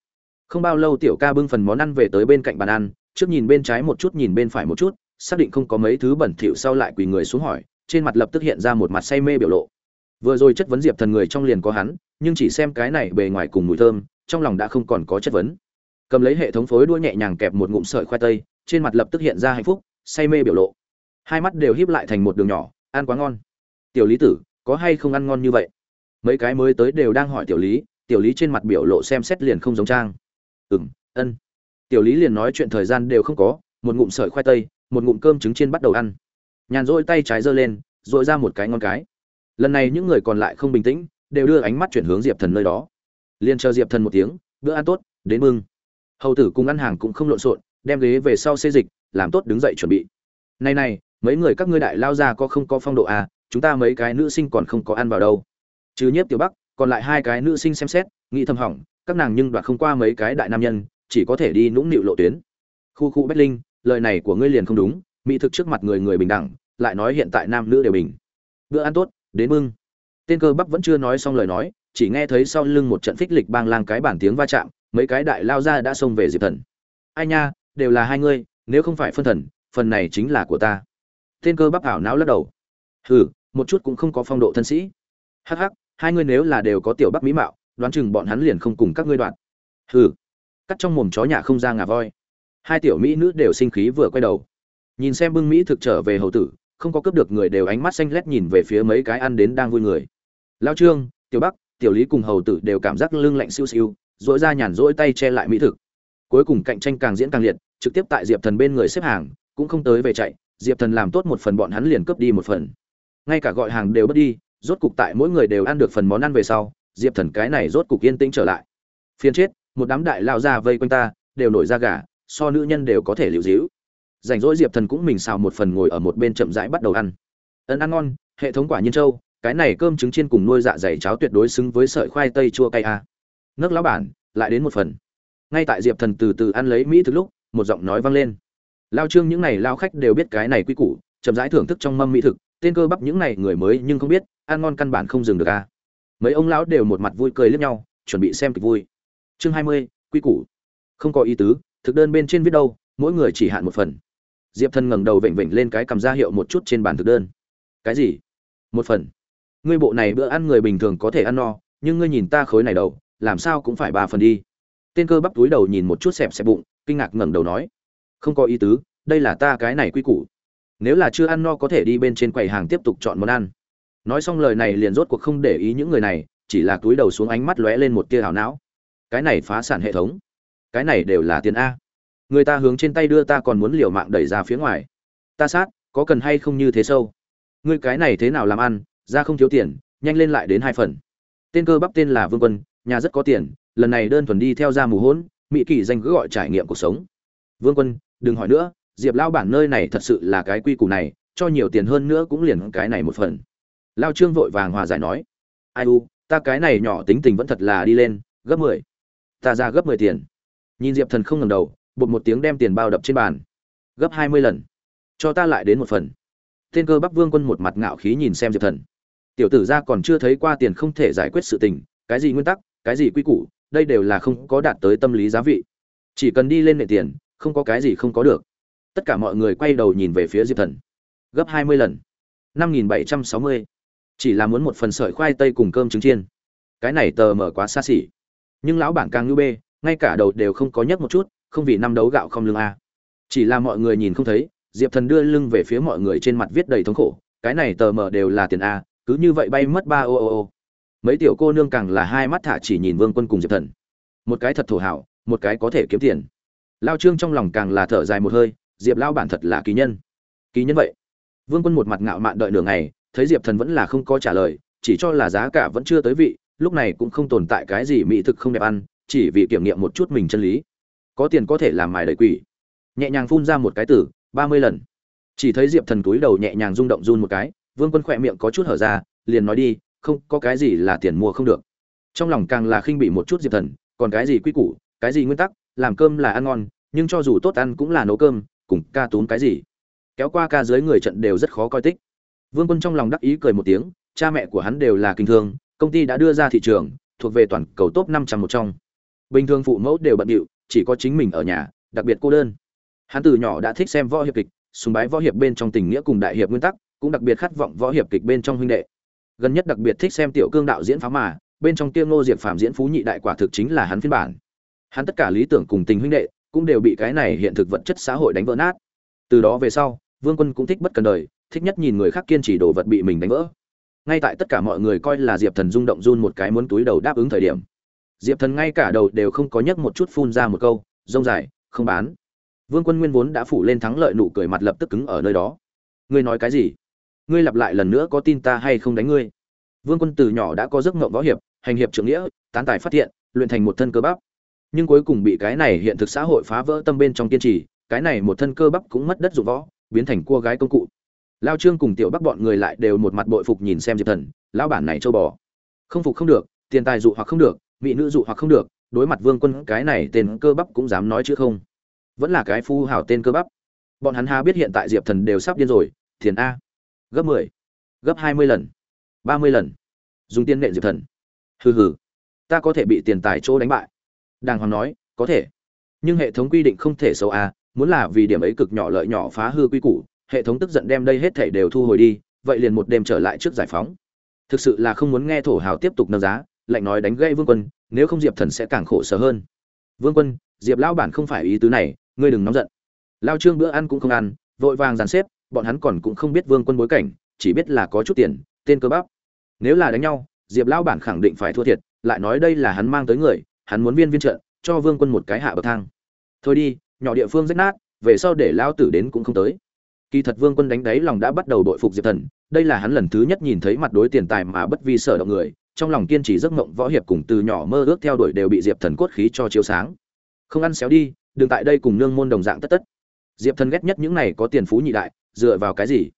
Không bao lâu tiểu ca bưng phần món ăn về tới bên cạnh bàn ăn, trước nhìn bên trái một chút, nhìn bên phải một chút, xác định không có mấy thứ bẩn thỉu sau lại quỳ người xuống hỏi, trên mặt lập tức hiện ra một mặt say mê biểu lộ vừa rồi chất vấn diệp thần người trong liền có hắn, nhưng chỉ xem cái này bề ngoài cùng mùi thơm, trong lòng đã không còn có chất vấn. Cầm lấy hệ thống phối đuôi nhẹ nhàng kẹp một ngụm sợi khoai tây, trên mặt lập tức hiện ra hạnh phúc, say mê biểu lộ. Hai mắt đều híp lại thành một đường nhỏ, ăn quá ngon. Tiểu lý tử, có hay không ăn ngon như vậy? Mấy cái mới tới đều đang hỏi tiểu lý tiểu lý trên mặt biểu lộ xem xét liền không giống trang. Ừng ân. Tiểu lý liền nói chuyện thời gian đều không có, một ngụm sợi khoai tây, một ngụm cơm trứng chiên bắt đầu ăn. Nhàn rỗi tay trái giơ lên dội ra một cái ngon cái lần này những người còn lại không bình tĩnh, đều đưa ánh mắt chuyển hướng diệp thần nơi đó. Liền chờ diệp thần một tiếng, bữa ăn tốt, đến mưng hầu tử cùng ăn hàng cũng không lộn xộn, đem ghế về sau xê dịch, làm tốt đứng dậy chuẩn bị. Này này, mấy người các ngươi đại lao ra có không có phong độ à chúng ta mấy cái nữ sinh còn không có ăn vào đâu. Chứ nhiếp tiểu bắc, còn lại hai cái nữ sinh xem xét, nghĩ thầm hỏng, các nàng nhưng đoạt không qua mấy cái đại nam nhân, chỉ có thể đi nũng nịu lộ tuyến. Khu khu bách linh, lời này của ngươi liền không đúng, mỹ thực trước mặt người người bình đẳng, lại nói hiện tại nam nữ đều bình. Bữa ăn tốt đến bưng. tên cơ bắp vẫn chưa nói xong lời nói, chỉ nghe thấy sau lưng một trận phích lịch bang lang cái bản tiếng va chạm, mấy cái đại lao ra đã xông về diệp thần. Ai nha, đều là hai ngươi, nếu không phải phân thần, phần này chính là của ta. Tên cơ bắp ảo não lắc đầu. Hừ, một chút cũng không có phong độ thân sĩ. Hắc hắc, hai ngươi nếu là đều có tiểu bắc mỹ mạo, đoán chừng bọn hắn liền không cùng các ngươi đoạn. Hừ. Cắt trong mồm chó nhà không ra ngà voi. Hai tiểu mỹ nữ đều sinh khí vừa quay đầu. Nhìn xem bưng mỹ thực trở về hầu tử không có cướp được người đều ánh mắt xanh lét nhìn về phía mấy cái ăn đến đang vui người. Lao trương, tiểu bắc, tiểu lý cùng hầu tử đều cảm giác lưng lạnh siêu siêu dỗi ra nhàn rỗi tay che lại mỹ thực. Cuối cùng cạnh tranh càng diễn càng liệt, trực tiếp tại diệp thần bên người xếp hàng, cũng không tới về chạy, diệp thần làm tốt một phần bọn hắn liền cướp đi một phần. Ngay cả gọi hàng đều bất đi, rốt cục tại mỗi người đều ăn được phần món ăn về sau, diệp thần cái này rốt cục yên tĩnh trở lại. Phiên chết, một đám đại lao ra vây quanh ta, đều nổi ra gà, so nữ nhân đều có thể liều dĩu rảnh rỗi diệp thần cũng mình xào một phần ngồi ở một bên chậm rãi bắt đầu ăn. Ấn ăn ngon, hệ thống quả nhiên châu cái này cơm trứng chiên cùng nuôi dạ dày cháo tuyệt đối xứng với sợi khoai tây chua cay a. À. nước lão bản, lại đến một phần. Ngay tại diệp thần từ từ ăn lấy mỹ thực lúc, một giọng nói vang lên. Lao trương, những này lao khách đều biết cái này quy củ, chậm rãi thưởng thức trong mâm mỹ thực, tên cơ bắp những này người mới nhưng không biết, ăn ngon căn bản không dừng được a. À. mấy ông lão đều một mặt vui cười lướt nhau, chuẩn bị xem kịch vui. Chương hai mươi, quy củ. Không có ý tứ, thực đơn bên trên viết đâu, mỗi người chỉ hạn một phần diệp thần ngẩng đầu vểnh vểnh lên cái cầm ra hiệu một chút trên bàn thực đơn. Cái gì? Một phần. Ngươi bộ này bữa ăn người bình thường có thể ăn no, nhưng ngươi nhìn ta khối này đầu, làm sao cũng phải ba phần đi. Tên cơ bắp túi đầu nhìn một chút xẹp xẹp bụng, kinh ngạc ngẩng đầu nói, không có ý tứ, đây là ta cái này quy củ. Nếu là chưa ăn no có thể đi bên trên quầy hàng tiếp tục chọn món ăn. Nói xong lời này liền rốt cuộc không để ý những người này, chỉ là túi đầu xuống ánh mắt lóe lên một tia hảo não. Cái này phá sản hệ thống. Cái này đều là tiền a người ta hướng trên tay đưa ta còn muốn liều mạng đẩy ra phía ngoài. Ta sát, có cần hay không như thế sâu? Ngươi cái này thế nào làm ăn, ra không thiếu tiền, nhanh lên lại đến hai phần. Tên cơ bắp tên là vương quân, nhà rất có tiền, lần này đơn thuần đi theo ra mù hôn mỹ kỳ danh cứ gọi trải nghiệm cuộc sống. Vương quân, đừng hỏi nữa, diệp lao bản nơi này thật sự là cái quy củ này, cho nhiều tiền hơn nữa cũng liền cái này một phần. Lao trương vội vàng hòa giải nói, ai u, ta cái này nhỏ tính tình vẫn thật là đi lên, gấp mười. Ta ra gấp mười tiền. Nhìn diệp thần không ngầm đầu bột một tiếng đem tiền bao đập trên bàn. Gấp hai mươi lần. Cho ta lại đến một phần. Tên cơ bắc vương quân một mặt ngạo khí nhìn xem diệp thần. Tiểu tử ra còn chưa thấy qua tiền không thể giải quyết sự tình, cái gì nguyên tắc, cái gì quy củ, đây đều là không có đạt tới tâm lý giá vị. Chỉ cần đi lên nệ tiền, không có cái gì không có được. Tất cả mọi người quay đầu nhìn về phía diệp thần. Gấp hai mươi lần. Năm nghìn bảy trăm sáu mươi. Chỉ là muốn một phần sợi khoai tây cùng cơm trứng chiên. Cái này tờ mở quá xa xỉ. Nhưng lão bản càng ngưu bê, ngay cả đầu đều không có nhấc một chút không vì năm đấu gạo không lương a. Chỉ là mọi người nhìn không thấy, diệp thần đưa lưng về phía mọi người trên mặt viết đầy thống khổ, cái này tờ mờ đều là tiền a, cứ như vậy bay mất ba ô ô ô. Mấy tiểu cô nương càng là hai mắt thả chỉ nhìn vương quân cùng diệp thần. Một cái thật thổ hảo, một cái có thể kiếm tiền. Lao trương trong lòng càng là thở dài một hơi, diệp lao bản thật là kỳ nhân. Kỳ nhân vậy? Vương quân một mặt ngạo mạn đợi nửa ngày, thấy diệp thần vẫn là không có trả lời, chỉ cho là giá cả vẫn chưa tới vị, lúc này cũng không tồn tại cái gì mỹ thực không đẹp ăn, chỉ vì kiểm nghiệm một chút mình chân lý có tiền có thể làm mài đầy quỷ. Nhẹ nhàng phun ra một cái tử, ba mươi lần. Chỉ thấy diệp thần túi đầu nhẹ nhàng rung động run một cái, vương quân khỏe miệng có chút hở ra, liền nói đi, không, có cái gì là tiền mua không được. Trong lòng càng là khinh bị một chút diệp thần, còn cái gì quy củ, cái gì nguyên tắc, làm cơm là ăn ngon, nhưng cho dù tốt ăn cũng là nấu cơm, cùng ca túm cái gì. Kéo qua ca dưới người trận đều rất khó coi tích. Vương quân trong lòng đắc ý cười một tiếng, cha mẹ của hắn đều là kinh thương, công ty đã đưa ra thị trường, thuộc về toàn cầu top năm trăm một trong. Bình thường phụ mẫu đều bận điệu chỉ có chính mình ở nhà, đặc biệt cô đơn. Hắn từ nhỏ đã thích xem võ hiệp kịch, sùng bái võ hiệp bên trong tình nghĩa cùng đại hiệp nguyên tắc, cũng đặc biệt khát vọng võ hiệp kịch bên trong huynh đệ. Gần nhất đặc biệt thích xem tiểu cương đạo diễn phá mà, bên trong tiêu ngô diệp phạm diễn phú nhị đại quả thực chính là hắn phiên bản. Hắn tất cả lý tưởng cùng tình huynh đệ, cũng đều bị cái này hiện thực vật chất xã hội đánh vỡ nát. Từ đó về sau, vương quân cũng thích bất cần đời, thích nhất nhìn người khác kiên trì đồ vật bị mình đánh vỡ. Ngay tại tất cả mọi người coi là diệp thần rung động run một cái muốn túi đầu đáp ứng thời điểm diệp thần ngay cả đầu đều không có nhấc một chút phun ra một câu, rông dài, không bán. Vương quân nguyên vốn đã phủ lên thắng lợi nụ cười mặt lập tức cứng ở nơi đó. Ngươi nói cái gì? Ngươi lặp lại lần nữa có tin ta hay không đánh ngươi? Vương quân từ nhỏ đã có giấc ngộng võ hiệp, hành hiệp trưởng nghĩa, tán tài phát hiện, luyện thành một thân cơ bắp. Nhưng cuối cùng bị cái này hiện thực xã hội phá vỡ tâm bên trong kiên trì, cái này một thân cơ bắp cũng mất đất dụng võ, biến thành cua gái công cụ. Lao trương cùng tiểu bắc bọn người lại đều một mặt bội phục nhìn xem diệp thần, lão bản này châu bò. Không phục không được, tiền tài dụ hoặc không được mỹ nữ dụ hoặc không được, đối mặt vương quân, cái này tên cơ bắp cũng dám nói chứ không. Vẫn là cái phu hảo tên cơ bắp. Bọn hắn ha biết hiện tại diệp thần đều sắp điên rồi, thiền a. Gấp mười, gấp hai mươi lần, ba mươi lần. Dùng tiên nghệ diệp thần. Hừ hừ, ta có thể bị tiền tài chỗ đánh bại. Đàng hoàng nói, có thể. Nhưng hệ thống quy định không thể xấu a, muốn là vì điểm ấy cực nhỏ lợi nhỏ phá hư quy củ, hệ thống tức giận đem đây hết thảy đều thu hồi đi, vậy liền một đêm trở lại trước giải phóng. Thực sự là không muốn nghe thổ hào tiếp tục nâng giá lạnh nói đánh gây vương quân, nếu không diệp thần sẽ càng khổ sở hơn. Vương quân, diệp lão bản không phải ý tứ này, ngươi đừng nóng giận. Lao trương bữa ăn cũng không ăn, vội vàng dàn xếp, bọn hắn còn cũng không biết vương quân bối cảnh, chỉ biết là có chút tiền, tên cơ bắp. Nếu là đánh nhau, diệp lão bản khẳng định phải thua thiệt, lại nói đây là hắn mang tới người, hắn muốn viên viên trợ, cho vương quân một cái hạ bậc thang. Thôi đi, nhỏ địa phương rách nát, về sau để lao tử đến cũng không tới. Kỳ thật vương quân đánh đáy lòng đã bắt đầu đội phục diệp thần, đây là hắn lần thứ nhất nhìn thấy mặt đối tiền tài mà bất vi sở động người trong lòng kiên trì giấc mộng võ hiệp cùng từ nhỏ mơ ước theo đuổi đều bị diệp thần cốt khí cho chiếu sáng. Không ăn xéo đi, đừng tại đây cùng nương môn đồng dạng tất tất. Diệp thần ghét nhất những này có tiền phú nhị đại, dựa vào cái gì?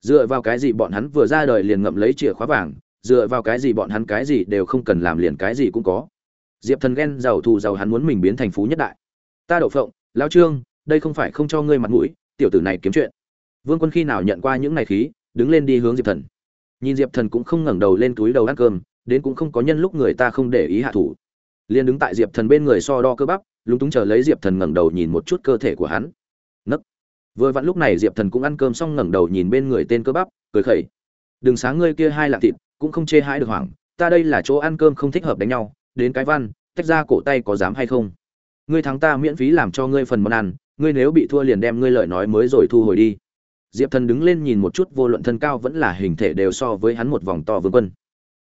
Dựa vào cái gì bọn hắn vừa ra đời liền ngậm lấy chìa khóa vàng, dựa vào cái gì bọn hắn cái gì đều không cần làm liền cái gì cũng có. Diệp thần ghen giàu thù giàu hắn muốn mình biến thành phú nhất đại. Ta đậu phộng, lão trương, đây không phải không cho ngươi mặt mũi, tiểu tử này kiếm chuyện. Vương quân khi nào nhận qua những này khí, đứng lên đi hướng diệp thần. Nhìn diệp thần cũng không ngẩng đầu lên túi đầu ăn cơm đến cũng không có nhân lúc người ta không để ý hạ thủ. Liền đứng tại diệp thần bên người so đo cơ bắp, lúng túng chờ lấy diệp thần ngẩng đầu nhìn một chút cơ thể của hắn. Nấc. Vừa vặn lúc này diệp thần cũng ăn cơm xong ngẩng đầu nhìn bên người tên cơ bắp, cười khẩy. Đừng sáng ngươi kia hai lạng thịt, cũng không chê hãi được hoảng, ta đây là chỗ ăn cơm không thích hợp đánh nhau, đến cái văn, tách ra cổ tay có dám hay không? Ngươi thắng ta miễn phí làm cho ngươi phần món ăn, ngươi nếu bị thua liền đem ngươi lời nói mới rồi thu hồi đi. Diệp thần đứng lên nhìn một chút, vô luận thân cao vẫn là hình thể đều so với hắn một vòng to vương quân.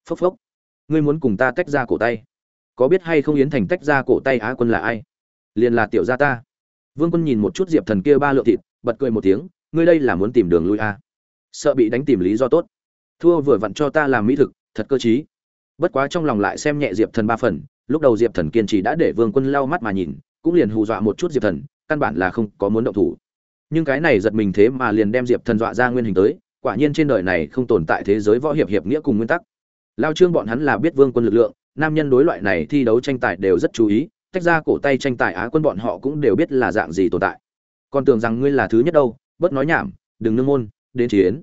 Phốc phốc ngươi muốn cùng ta tách ra cổ tay. Có biết hay không yến thành tách ra cổ tay á quân là ai? Liền là tiểu gia ta. Vương quân nhìn một chút diệp thần kia ba lượng thịt, bật cười một tiếng, ngươi đây là muốn tìm đường lui à. sợ bị đánh tìm lý do tốt. Thua vừa vặn cho ta làm mỹ thực, thật cơ t bất quá trong lòng lại xem nhẹ diệp thần ba phần, lúc đầu diệp thần kiên trì đã để vương quân lau mắt mà nhìn, cũng liền hù dọa một chút diệp thần, căn bản là không có muốn động thủ. Nhưng cái này giật mình thế mà liền đem diệp thần dọa ra nguyên hình tới, quả nhiên trên đời này không tồn tại thế giới võ hiệp hiệp nghĩa cùng nguyên tắc lao trương bọn hắn là biết vương quân lực lượng, nam nhân đối loại này thi đấu tranh tài đều rất chú ý, tách ra cổ tay tranh tài á quân bọn họ cũng đều biết là dạng gì tồn tại. Còn tưởng rằng ngươi là thứ nhất đâu, bớt nói nhảm, đừng nương môn, đến chiến.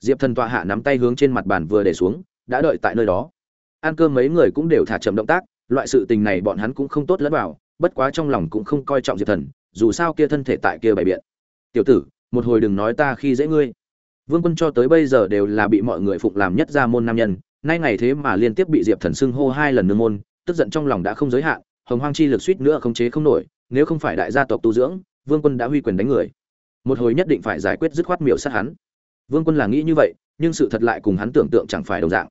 Diệp thần tọa hạ nắm tay hướng trên mặt bàn vừa để xuống, đã đợi tại nơi đó. Ăn cơm mấy người cũng đều thả chậm động tác, loại sự tình này bọn hắn cũng không tốt lẫn vào, bất quá trong lòng cũng không coi trọng diệp thần, dù sao kia thân thể tại kia bày biện. Tiểu tử, một hồi đừng nói ta khi dễ ngươi. Vương quân cho tới bây giờ đều là bị mọi người phụng làm nhất gia môn nam nhân nay ngày thế mà liên tiếp bị diệp thần xưng hô hai lần nương môn, tức giận trong lòng đã không giới hạn, hồng hoang chi lực suýt nữa không chế không nổi, nếu không phải đại gia tộc tu dưỡng, vương quân đã huy quyền đánh người. Một hồi nhất định phải giải quyết dứt khoát miểu sát hắn. Vương quân là nghĩ như vậy, nhưng sự thật lại cùng hắn tưởng tượng chẳng phải đồng dạng.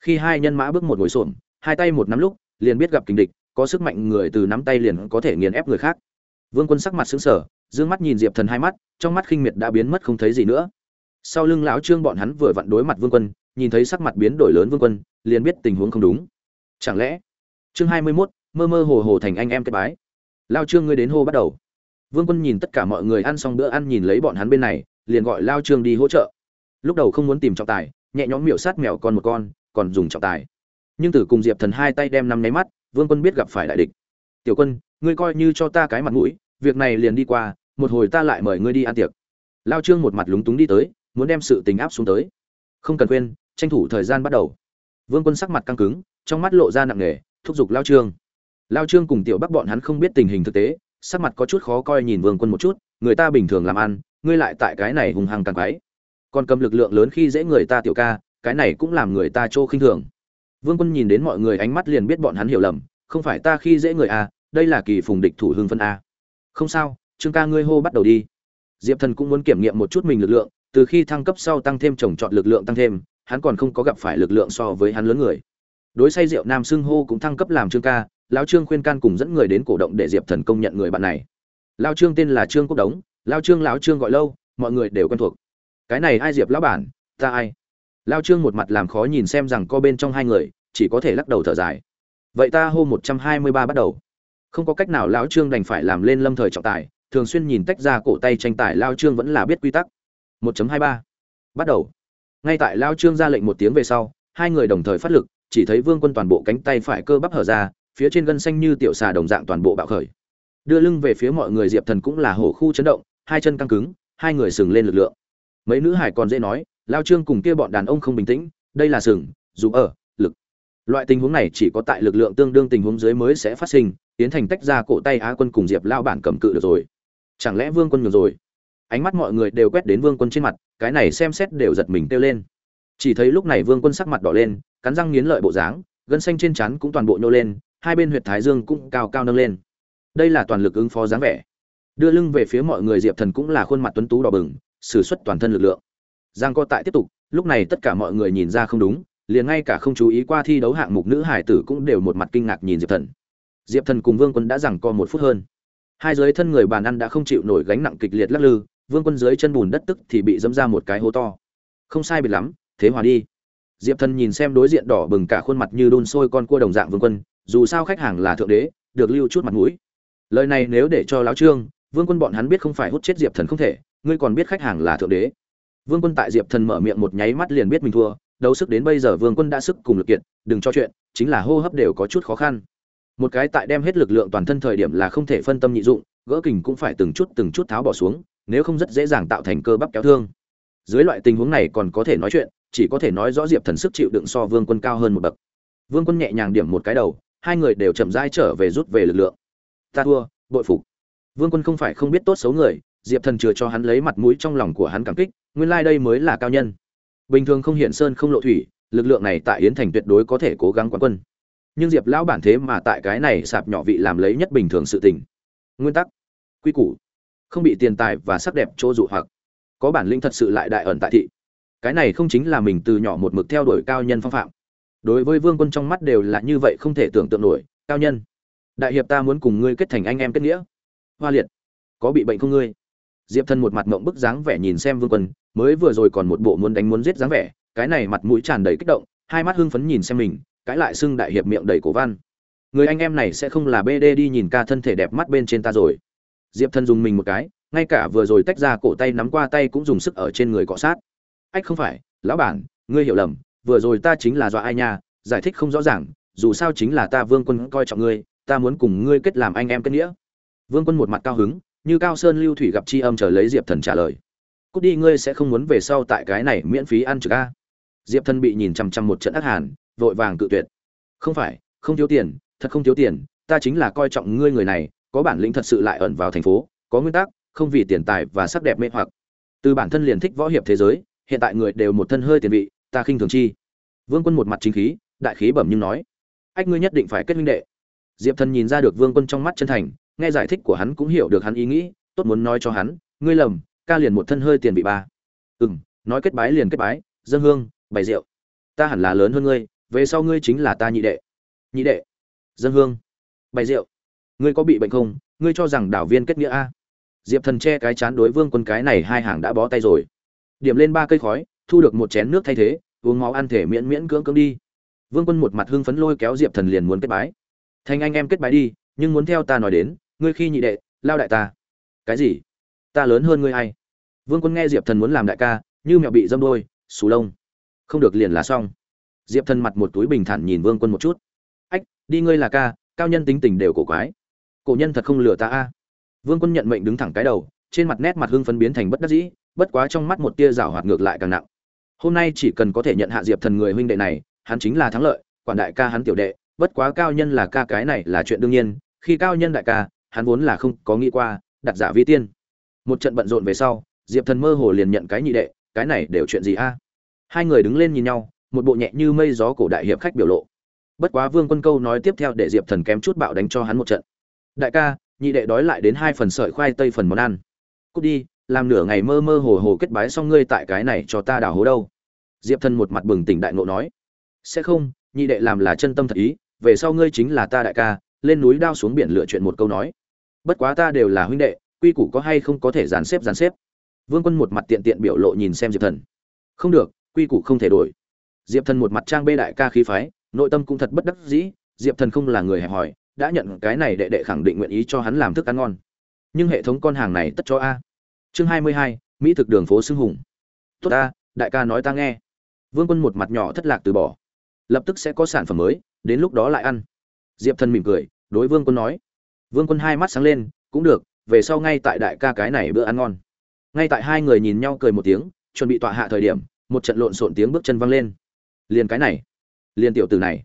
Khi hai nhân mã bước một ngồi xổm, hai tay một nắm lúc, liền biết gặp kình địch, có sức mạnh người từ nắm tay liền có thể nghiền ép người khác. Vương quân sắc mặt xứng sờ, dương mắt nhìn diệp thần hai mắt, trong mắt khinh miệt đã biến mất không thấy gì nữa. Sau lưng lão trương bọn hắn vừa vặn đối mặt vương quân nhìn thấy sắc mặt biến đổi lớn vương quân liền biết tình huống không đúng. Chẳng lẽ chương hai mươi 21, mơ mơ hồ hồ thành anh em kết bái. Lao trương ngươi đến hô bắt đầu. Vương quân nhìn tất cả mọi người ăn xong bữa ăn nhìn lấy bọn hắn bên này liền gọi lao trương đi hỗ trợ. Lúc đầu không muốn tìm trọng tài nhẹ nhõm miểu sát mèo con một con còn dùng trọng tài. Nhưng từ cùng diệp thần hai tay đem năm nháy mắt vương quân biết gặp phải đại địch. Tiểu quân ngươi coi như cho ta cái mặt mũi việc này liền đi qua một hồi ta lại mời ngươi đi ăn tiệc. Lao trương một mặt lúng túng đi tới muốn đem sự tình áp xuống tới. Không cần quên tranh thủ thời gian bắt đầu. Vương quân sắc mặt căng cứng, trong mắt lộ ra nặng nề, thúc giục lao trương. Lao trương cùng tiểu bắc bọn hắn không biết tình hình thực tế, sắc mặt có chút khó coi nhìn vương quân một chút, người ta bình thường làm ăn, ngươi lại tại cái này hùng hăng càng quái. Còn cầm lực lượng lớn khi dễ người ta tiểu ca, cái này cũng làm người ta trô khinh thường. Vương quân nhìn đến mọi người ánh mắt liền biết bọn hắn hiểu lầm, không phải ta khi dễ người a đây là kỳ phùng địch thủ hương phân a à. không sao, trương ca ngươi hô bắt đầu đi. Diệp thần cũng muốn kiểm nghiệm một chút mình lực lượng, từ khi thăng cấp sau tăng thêm trồng trọt lực lượng tăng thêm hắn còn không có gặp phải lực lượng so với hắn lớn người. Đối say rượu nam xưng hô cũng thăng cấp làm trương ca, lao trương khuyên can cùng dẫn người đến cổ động để diệp thần công nhận người bạn này. Lao trương tên là trương quốc đống, lao trương lão trương gọi lâu, mọi người đều quen thuộc. Cái này ai diệp lão bản, ta ai? Lao trương một mặt làm khó nhìn xem rằng co bên trong hai người, chỉ có thể lắc đầu thở dài. Vậy ta hô một trăm hai mươi ba bắt đầu. Không có cách nào lão trương đành phải làm lên lâm thời trọng tài, thường xuyên nhìn tách ra cổ tay tranh tài, lao trương vẫn là biết quy tắc. 1.23. bắt đầu ngay tại lao trương ra lệnh một tiếng về sau, hai người đồng thời phát lực, chỉ thấy vương quân toàn bộ cánh tay phải cơ bắp hở ra, phía trên gân xanh như tiểu xà đồng dạng toàn bộ bạo khởi. Đưa lưng về phía mọi người diệp thần cũng là hổ khu chấn động, hai chân căng cứng, hai người sừng lên lực lượng. Mấy nữ hải còn dễ nói, lao trương cùng kia bọn đàn ông không bình tĩnh, đây là sừng, dù ở, lực. Loại tình huống này chỉ có tại lực lượng tương đương tình huống dưới mới sẽ phát sinh tiến thành tách ra cổ tay á quân cùng diệp lao bản cầm cự được rồi. Chẳng lẽ vương quân nhường rồi? Ánh mắt mọi người đều quét đến vương quân trên mặt cái này xem xét đều giật mình kêu lên. Chỉ thấy lúc này vương quân sắc mặt đỏ lên, cắn răng nghiến lợi bộ dáng, gân xanh trên chắn cũng toàn bộ nhô lên, hai bên huyệt thái dương cũng cao cao nâng lên. Đây là toàn lực ứng phó dáng vẻ. Đưa lưng về phía mọi người, diệp thần cũng là khuôn mặt tuấn tú đỏ bừng, sử xuất toàn thân lực lượng. Giang co tại tiếp tục, lúc này tất cả mọi người nhìn ra không đúng, liền ngay cả không chú ý qua thi đấu hạng mục nữ hải tử cũng đều một mặt kinh ngạc nhìn diệp thần. Diệp thần cùng vương quân đã rằng co một phút hơn. Hai dưới thân người bàn ăn đã không chịu nổi gánh nặng kịch liệt lắc lư vương quân dưới chân bùn đất tức thì bị dẫm ra một cái hố to. Không sai biệt lắm, thế hòa đi. Diệp thần nhìn xem đối diện đỏ bừng cả khuôn mặt như đun sôi con cua đồng dạng vương quân, dù sao khách hàng là thượng đế, được lưu chút mặt mũi. Lời này nếu để cho lão trương, vương quân bọn hắn biết không phải hút chết diệp thần không thể, ngươi còn biết khách hàng là thượng đế. Vương quân tại diệp thần mở miệng một nháy mắt liền biết mình thua, đấu sức đến bây giờ vương quân đã sức cùng lực kiện đừng cho chuyện, chính là hô hấp đều có chút khó khăn. Một cái tại đem hết lực lượng toàn thân thời điểm là không thể phân tâm nhị dụng, gỡ kình cũng phải từng chút từng chút tháo bỏ xuống nếu không rất dễ dàng tạo thành cơ bắp kéo thương. Dưới loại tình huống này còn có thể nói chuyện, chỉ có thể nói rõ diệp thần sức chịu đựng so vương quân cao hơn một bậc. Vương quân nhẹ nhàng điểm một cái đầu, hai người đều chậm rãi trở về rút về lực lượng. Ta thua, bội phục. Vương quân không phải không biết tốt xấu người, diệp thần chừa cho hắn lấy mặt mũi trong lòng của hắn cảm kích, nguyên lai、like、đây mới là cao nhân. Bình thường không hiện sơn không lộ thủy, lực lượng này tại yến thành tuyệt đối có thể cố gắng quán quân. Nhưng diệp lão bản thế mà tại cái này sạp nhỏ vị làm lấy nhất bình thường sự tình. Nguyên tắc, quy củ không bị tiền tài và sắc đẹp chỗ dụ hoặc. Có bản lĩnh thật sự lại đại ẩn tại thị. Cái này không chính là mình từ nhỏ một mực theo đuổi cao nhân phong phạm. Đối với vương quân trong mắt đều là như vậy không thể tưởng tượng nổi, cao nhân. Đại hiệp ta muốn cùng ngươi kết thành anh em kết nghĩa. Hoa liệt. Có bị bệnh không ngươi? Diệp thân một mặt mộng bức dáng vẻ nhìn xem vương quân, mới vừa rồi còn một bộ muốn đánh muốn giết dáng vẻ, cái này mặt mũi tràn đầy kích động, hai mắt hưng phấn nhìn xem mình, cái lại xưng đại hiệp miệng đầy cổ văn. Người anh em này sẽ không là bê đê đi nhìn ca thân thể đẹp mắt bên trên ta rồi diệp Thần dùng mình một cái, ngay cả vừa rồi tách ra cổ tay nắm qua tay cũng dùng sức ở trên người cọ sát. Ách không phải, lão bản, ngươi hiểu lầm, vừa rồi ta chính là do ai nha, giải thích không rõ ràng, dù sao chính là ta vương quân coi trọng ngươi, ta muốn cùng ngươi kết làm anh em kết nghĩa. Vương quân một mặt cao hứng, như cao sơn lưu thủy gặp c h i âm chờ lấy diệp thần trả lời. Cút đi, ngươi sẽ không muốn về sau tại cái này miễn phí ăn trực a. Diệp thần bị nhìn chằm chằm một trận ác hàn, vội vàng cự tuyệt. Không phải, không thiếu tiền, thật không thiếu tiền, ta chính là coi trọng ngươi người này có bản lĩnh thật sự lại ẩn vào thành phố, có nguyên tắc, không vì tiền tài và sắc đẹp mê hoặc. Từ bản thân liền thích võ hiệp thế giới, hiện tại người đều một thân hơi tiền vị, ta khinh thường chi. Vương quân một mặt chính khí, đại khí bẩm nhưng nói, ách, ngươi nhất định phải kết minh đệ. Diệp thần nhìn ra được vương quân trong mắt chân thành, nghe giải thích của hắn cũng hiểu được hắn ý nghĩ, tốt muốn nói cho hắn, ngươi lầm, ca liền một thân hơi tiền bị ba. Ừ m nói kết bái liền kết bái, dân hương, bày rượu. Ta hẳn là lớn hơn ngươi, về sau ngươi chính là ta nhị đệ. Nhị đệ, dân hương, bày rượu ngươi có bị bệnh không? Ngươi cho rằng đảo viên kết nghĩa a? Diệp thần che cái chán đối vương quân cái này hai hàng đã bó tay rồi. Điểm lên ba cây khói, thu được một chén nước thay thế, uống máu ăn thể miễn miễn cưỡng cưỡng đi. Vương quân một mặt hưng phấn lôi kéo diệp thần liền muốn kết bái. Thành anh em kết bái đi, nhưng muốn theo ta nói đến, ngươi khi nhị đệ, lao đại ta. Cái gì? Ta lớn hơn ngươi hay vương quân nghe diệp thần muốn làm đại ca, như mẹo bị dâm đôi, xù lông. Không được liền là xong. Diệp thần mặt một túi bình thản nhìn vương quân một chút. Ách, đi ngươi là ca, cao nhân tính tình đều cổ quái cổ nhân thật không lừa ta a. Vương quân nhận mệnh đứng thẳng cái đầu, trên mặt nét mặt hưng phấn biến thành bất đắc dĩ, bất quá trong mắt một tia rào hoạt ngược lại càng nặng. Hôm nay chỉ cần có thể nhận hạ diệp thần người huynh đệ này, hắn chính là thắng lợi, quản đại ca hắn tiểu đệ, bất quá cao nhân là ca cái này là chuyện đương nhiên, khi cao nhân đại ca, hắn vốn là không có nghĩ qua, đặt giả vi tiên. Một trận bận rộn về sau, diệp thần mơ hồ liền nhận cái nhị đệ, cái này đều chuyện gì a? Hai người đứng lên nhìn nhau, một bộ nhẹ như mây gió cổ đại hiệp khách biểu lộ. Bất quá vương quân câu nói tiếp theo để diệp thần kém chút bạo đánh cho hắn một trận đại ca, nhị đệ đói lại đến hai phần sợi khoai tây phần món ăn. Cút đi, làm nửa ngày mơ mơ hồ hồ kết bái xong ngươi tại cái này cho ta đào hố đâu. Diệp thần một mặt bừng tỉnh đại ngộ nói. Sẽ không, nhị đệ làm là chân tâm thật ý, về sau ngươi chính là ta đại ca, lên núi đao xuống biển lựa chuyện một câu nói. Bất quá ta đều là huynh đệ, quy củ có hay không có thể dàn xếp dàn xếp. Vương quân một mặt tiện tiện biểu lộ nhìn xem diệp thần. Không được, quy củ không thể đổi. Diệp thần một mặt trang bê đại ca khí phái, nội tâm cũng thật bất đắc dĩ, diệp thần không là người hẹp hòi đã nhận cái này đệ đệ khẳng định nguyện ý cho hắn làm thức ăn ngon. Nhưng hệ thống con hàng này tất cho a. Chương hai mươi hai, mỹ thực đường phố xưng hùng. Tốt a, đại ca nói ta nghe. Vương quân một mặt nhỏ thất lạc từ bỏ. Lập tức sẽ có sản phẩm mới, đến lúc đó lại ăn. Diệp thần mỉm cười, đối vương quân nói. Vương quân hai mắt sáng lên, cũng được, về sau ngay tại đại ca cái này bữa ăn ngon. Ngay tại hai người nhìn nhau cười một tiếng, chuẩn bị tọa hạ thời điểm, một trận lộn xộn tiếng bước chân văng lên. Liền cái này, liền tiểu tử này,